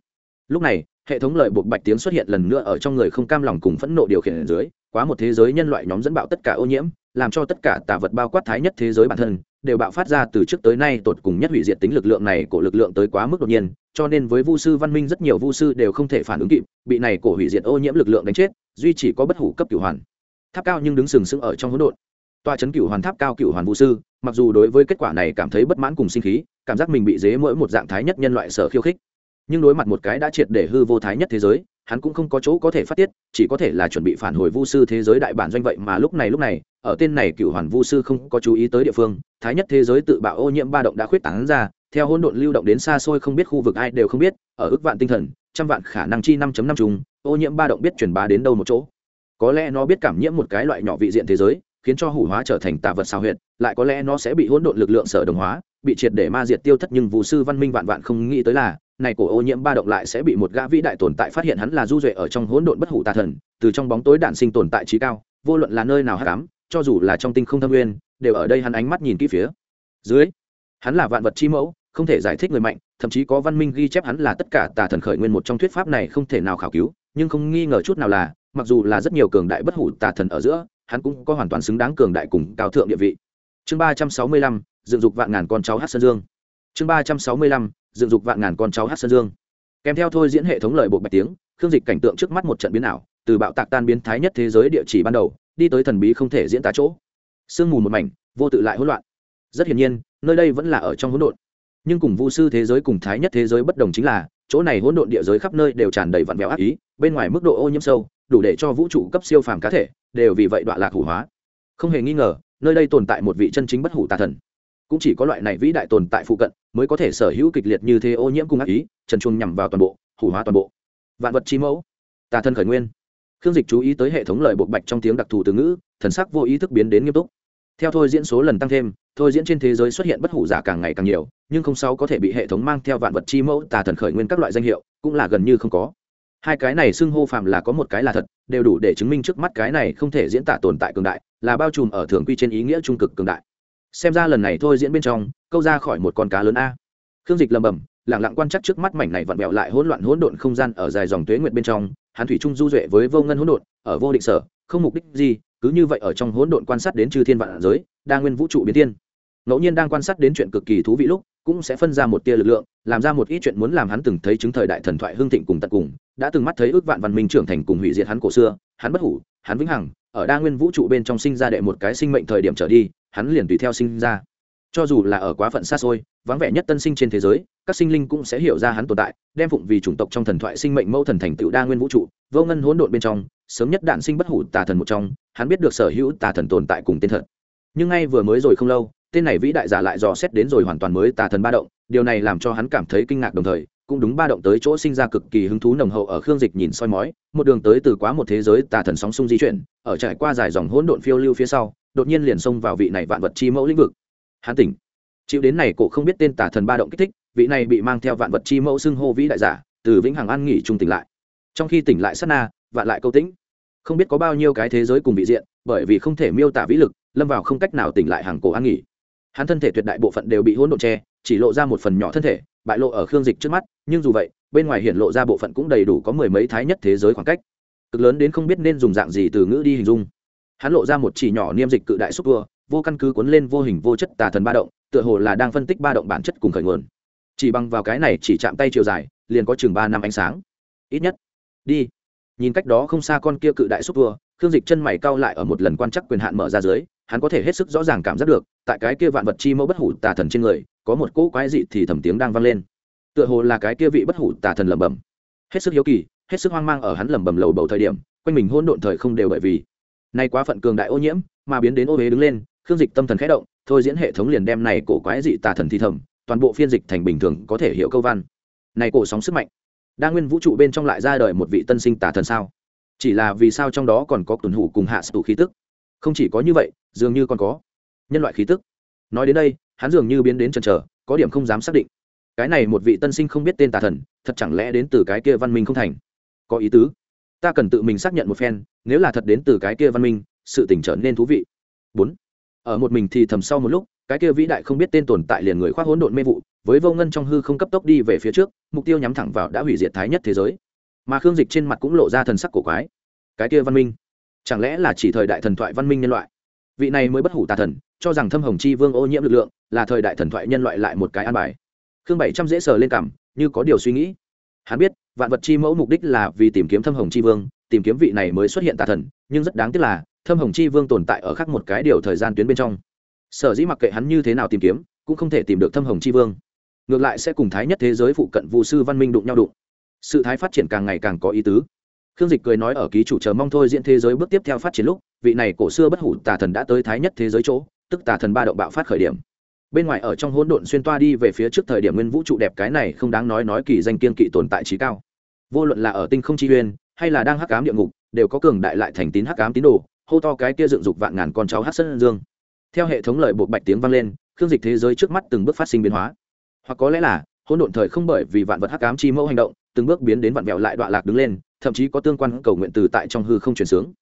Lúc này, hệ thống lợi buộc bạch tiếng xuất hiện lần nữa ở trong người không cam lòng cùng phẫn nộ điều khiển ở dưới, quá một thế giới nhân loại nhóm dẫn bạo tất cả ô nhiễm, làm cho tất cả tà vật bao quát thái nhất thế giới bản thân đều bạo phát ra từ trước tới nay tột cùng nhất hủy diệt tính lực lượng này của lực lượng tới quá mức đột nhiên, cho nên với vu sư văn minh rất nhiều vu sư đều không thể phản ứng kịp, bị này cổ hủy diệt ô nhiễm lực lượng đánh chết, duy chỉ có bất hủ cấp cửu hoàn. Tháp cao nhưng đứng sừng sững ở trong hỗn độn. Tòa chấn cửu hoàn tháp cao cửu hoàn vu sư, mặc dù đối với kết quả này cảm thấy bất mãn cùng sinh khí, cảm giác mình bị dế mỗi một dạng thái nhất nhân loại sở khiêu khích. Nhưng đối mặt một cái đã triệt để hư vô thái nhất thế giới, hắn cũng không có chỗ có thể phát tiết, chỉ có thể là chuẩn bị phản hồi vu sư thế giới đại bản doanh vậy mà lúc này lúc này ở tên này cựu hoàn vu sư không có chú ý tới địa phương, thái nhất thế giới tự bạo ô nhiễm ba động đã khuyết tảng ra, theo hỗn độn lưu động đến xa xôi không biết khu vực ai đều không biết, ở ước vạn tinh thần, trăm vạn khả năng chi năm năm trùng, ô nhiễm ba động biết truyền bá đến đâu một chỗ. Có lẽ nó biết cảm nhiễm một cái loại nhỏ vị diện thế giới, khiến cho hủ hóa trở thành tà vật sao huyệt, lại có lẽ nó sẽ bị hỗn độn lực lượng sở đồng hóa, bị triệt để ma diệt tiêu thất nhưng vụ sư văn minh vạn vạn không nghĩ tới là, này cổ ô nhiễm ba động lại sẽ bị một gã vĩ đại tồn tại phát hiện hắn là du duệ ở trong hỗn độn bất hủ tà thần, từ trong bóng tối đạn sinh tồn tại trí cao, vô luận là nơi nào hắc ám cho dù là trong tinh không thâm nguyên, đều ở đây hắn ánh mắt nhìn kỹ phía dưới. Hắn là vạn vật chi mẫu, không thể giải thích người mạnh, thậm chí có văn minh ghi chép hắn là tất cả tà thần khởi nguyên một trong thuyết pháp này không thể nào khảo cứu, nhưng không nghi ngờ chút nào là, mặc dù là rất nhiều cường đại bất hủ tà thần ở giữa, hắn cũng có hoàn toàn xứng đáng cường đại cùng cao thượng địa vị. Chương ba trăm sáu mươi lăm, dựng dục vạn ngàn con cháu hát sơn dương. Chương ba trăm sáu mươi lăm, dựng dục vạn ngàn con cháu hát sơn dương. Kèm theo thôi diễn hệ thống lời bộ bạch tiếng, khương dịch cảnh tượng trước mắt một trận biến ảo, từ bạo tạc tan biến thái nhất thế giới địa chỉ ban đầu đi tới thần bí không thể diễn tả chỗ. Sương mù một mảnh, vô tự lại hỗn loạn. Rất hiển nhiên, nơi đây vẫn là ở trong hỗn độn. Nhưng cùng vu sư thế giới cùng thái nhất thế giới bất đồng chính là, chỗ này hỗn độn địa giới khắp nơi đều tràn đầy vặn vẹo ác ý, bên ngoài mức độ ô nhiễm sâu, đủ để cho vũ trụ cấp siêu phàm cá thể đều vì vậy đoạn lạc hủ hóa. Không hề nghi ngờ, nơi đây tồn tại một vị chân chính bất hủ tà thần. Cũng chỉ có loại này vĩ đại tồn tại phụ cận mới có thể sở hữu kịch liệt như thế ô nhiễm cùng ác ý, trần chuông nhằm vào toàn bộ, hủ hóa toàn bộ. Vạn vật chi mẫu, tà thân khởi nguyên khương dịch chú ý tới hệ thống lời buộc bạch trong tiếng đặc thù từ ngữ, thần sắc vô ý thức biến đến nghiêm túc. Theo thôi diễn số lần tăng thêm, thôi diễn trên thế giới xuất hiện bất hủ giả càng ngày càng nhiều, nhưng không sao có thể bị hệ thống mang theo vạn vật chi mẫu, tà thần khởi nguyên các loại danh hiệu, cũng là gần như không có. Hai cái này xưng hô phàm là có một cái là thật, đều đủ để chứng minh trước mắt cái này không thể diễn tả tồn tại cường đại, là bao trùm ở thường quy trên ý nghĩa trung cực cường đại. Xem ra lần này thôi diễn bên trong, câu ra khỏi một con cá lớn a. Khương dịch lầm bầm lẳng lặng quan chắc trước mắt mảnh này vặn vẹo lại hỗn loạn hỗn độn không gian ở dài dòng tuế nguyệt bên trong hắn thủy trung du duệ với vô ngân hỗn độn, ở vô định sở, không mục đích gì, cứ như vậy ở trong hỗn độn quan sát đến chư thiên vạn giới, đa nguyên vũ trụ biến thiên. Ngẫu nhiên đang quan sát đến chuyện cực kỳ thú vị lúc, cũng sẽ phân ra một tia lực lượng, làm ra một ít chuyện muốn làm hắn từng thấy chứng thời đại thần thoại hương thịnh cùng tận cùng, đã từng mắt thấy ước vạn văn minh trưởng thành cùng hủy diệt hắn cổ xưa, hắn bất hủ, hắn vĩnh hằng, ở đa nguyên vũ trụ bên trong sinh ra đệ một cái sinh mệnh thời điểm trở đi, hắn liền tùy theo sinh ra cho dù là ở quá phận xa xôi, vắng vẻ nhất tân sinh trên thế giới, các sinh linh cũng sẽ hiểu ra hắn tồn tại, đem phụng vì chủng tộc trong thần thoại sinh mệnh mẫu thần thành tựu đa nguyên vũ trụ, vô ngân hỗn độn bên trong, sớm nhất đạn sinh bất hủ tà thần một trong, hắn biết được sở hữu tà thần tồn tại cùng tên thật. Nhưng ngay vừa mới rồi không lâu, tên này vĩ đại giả lại dò xét đến rồi hoàn toàn mới tà thần ba động, điều này làm cho hắn cảm thấy kinh ngạc đồng thời, cũng đúng ba động tới chỗ sinh ra cực kỳ hứng thú nồng hậu ở khương dịch nhìn soi mói, một đường tới từ quá một thế giới tà thần sóng sung di chuyển, ở trải qua dài dòng hỗn độn phiêu lưu phía sau, đột nhiên liền xông vào vị này vạn vật chi mẫu lĩnh vực hắn tỉnh. Chịu đến này cổ không biết tên tà thần ba động kích thích, vị này bị mang theo vạn vật chi mẫu xưng hô vĩ đại giả, từ vĩnh hằng an nghỉ trung tỉnh lại. Trong khi tỉnh lại sát na, vạn lại câu tĩnh. Không biết có bao nhiêu cái thế giới cùng vị diện, bởi vì không thể miêu tả vĩ lực, lâm vào không cách nào tỉnh lại hàng cổ an nghỉ. Hắn thân thể tuyệt đại bộ phận đều bị hỗn độn che, chỉ lộ ra một phần nhỏ thân thể, bại lộ ở khương dịch trước mắt, nhưng dù vậy, bên ngoài hiện lộ ra bộ phận cũng đầy đủ có mười mấy thái nhất thế giới khoảng cách. Cực lớn đến không biết nên dùng dạng gì từ ngữ đi hình dung. Hắn lộ ra một chỉ nhỏ niêm dịch cự đại xúc vừa vô căn cứ cuốn lên vô hình vô chất tà thần ba động, tựa hồ là đang phân tích ba động bản chất cùng khởi nguồn. Chỉ bằng vào cái này chỉ chạm tay chiều dài, liền có chừng ba năm ánh sáng. Ít nhất, đi. Nhìn cách đó không xa con kia cự đại xúc vừa khương dịch chân mày cau lại ở một lần quan chắc quyền hạn mở ra dưới, hắn có thể hết sức rõ ràng cảm giác được, tại cái kia vạn vật chi mẫu bất hủ tà thần trên người, có một cỗ quái dị thì thầm tiếng đang vang lên. Tựa hồ là cái kia vị bất hủ tà thần lẩm bẩm. Hết sức hiếu kỳ, hết sức hoang mang ở hắn lẩm bẩm lầu bầu thời điểm, quanh mình hôn độn thời không đều bởi vì, nay quá phận cường đại ô nhiễm, mà biến đến ô huế đứng lên khương dịch tâm thần khẽ động, thôi diễn hệ thống liền đem này cổ quái dị tà thần thi thầm, toàn bộ phiên dịch thành bình thường có thể hiểu câu văn. Này cổ sóng sức mạnh, đa nguyên vũ trụ bên trong lại ra đời một vị tân sinh tà thần sao? Chỉ là vì sao trong đó còn có tuần hủ cùng hạ sụ khí tức? Không chỉ có như vậy, dường như còn có nhân loại khí tức. Nói đến đây, hắn dường như biến đến chần chờ, có điểm không dám xác định. Cái này một vị tân sinh không biết tên tà thần, thật chẳng lẽ đến từ cái kia văn minh không thành? Có ý tứ. Ta cần tự mình xác nhận một phen, nếu là thật đến từ cái kia văn minh, sự tỉnh trở nên thú vị. Bốn ở một mình thì thầm sau một lúc, cái kia vĩ đại không biết tên tồn tại liền người khoác hỗn độn mê vụ, với vô ngân trong hư không cấp tốc đi về phía trước, mục tiêu nhắm thẳng vào đã hủy diệt thái nhất thế giới. Mà khương dịch trên mặt cũng lộ ra thần sắc cổ quái. Cái kia văn minh, chẳng lẽ là chỉ thời đại thần thoại văn minh nhân loại? Vị này mới bất hủ tà thần, cho rằng thâm hồng chi vương ô nhiễm lực lượng, là thời đại thần thoại nhân loại lại một cái an bài. Khương bảy trăm dễ sờ lên cảm, như có điều suy nghĩ. Hắn biết, vạn vật chi mẫu mục đích là vì tìm kiếm thâm hồng chi vương, tìm kiếm vị này mới xuất hiện tà thần, nhưng rất đáng tiếc là thâm hồng chi vương tồn tại ở khác một cái điều thời gian tuyến bên trong. Sở dĩ mặc kệ hắn như thế nào tìm kiếm, cũng không thể tìm được thâm hồng chi vương. Ngược lại sẽ cùng thái nhất thế giới phụ cận vụ sư văn minh đụng nhau đụng. Sự thái phát triển càng ngày càng có ý tứ. Khương dịch cười nói ở ký chủ chờ mong thôi diễn thế giới bước tiếp theo phát triển lúc, vị này cổ xưa bất hủ tà thần đã tới thái nhất thế giới chỗ, tức tà thần ba động bạo phát khởi điểm. Bên ngoài ở trong hỗn độn xuyên toa đi về phía trước thời điểm nguyên vũ trụ đẹp cái này không đáng nói nói kỳ danh kiên kỵ tồn tại trí cao. Vô luận là ở tinh không chi uyên hay là đang hắc cám địa ngục, đều có cường đại lại thành tín hắc cám tín đồ hô to cái kia dựng dục vạn ngàn con cháu hát sơn dương. Theo hệ thống lời bộ bạch tiếng vang lên, khương dịch thế giới trước mắt từng bước phát sinh biến hóa. Hoặc có lẽ là, hỗn độn thời không bởi vì vạn vật hắc ám chi mẫu hành động, từng bước biến đến vạn vẹo lại đoạn lạc đứng lên, thậm chí có tương quan cầu nguyện từ tại trong hư không chuyển sướng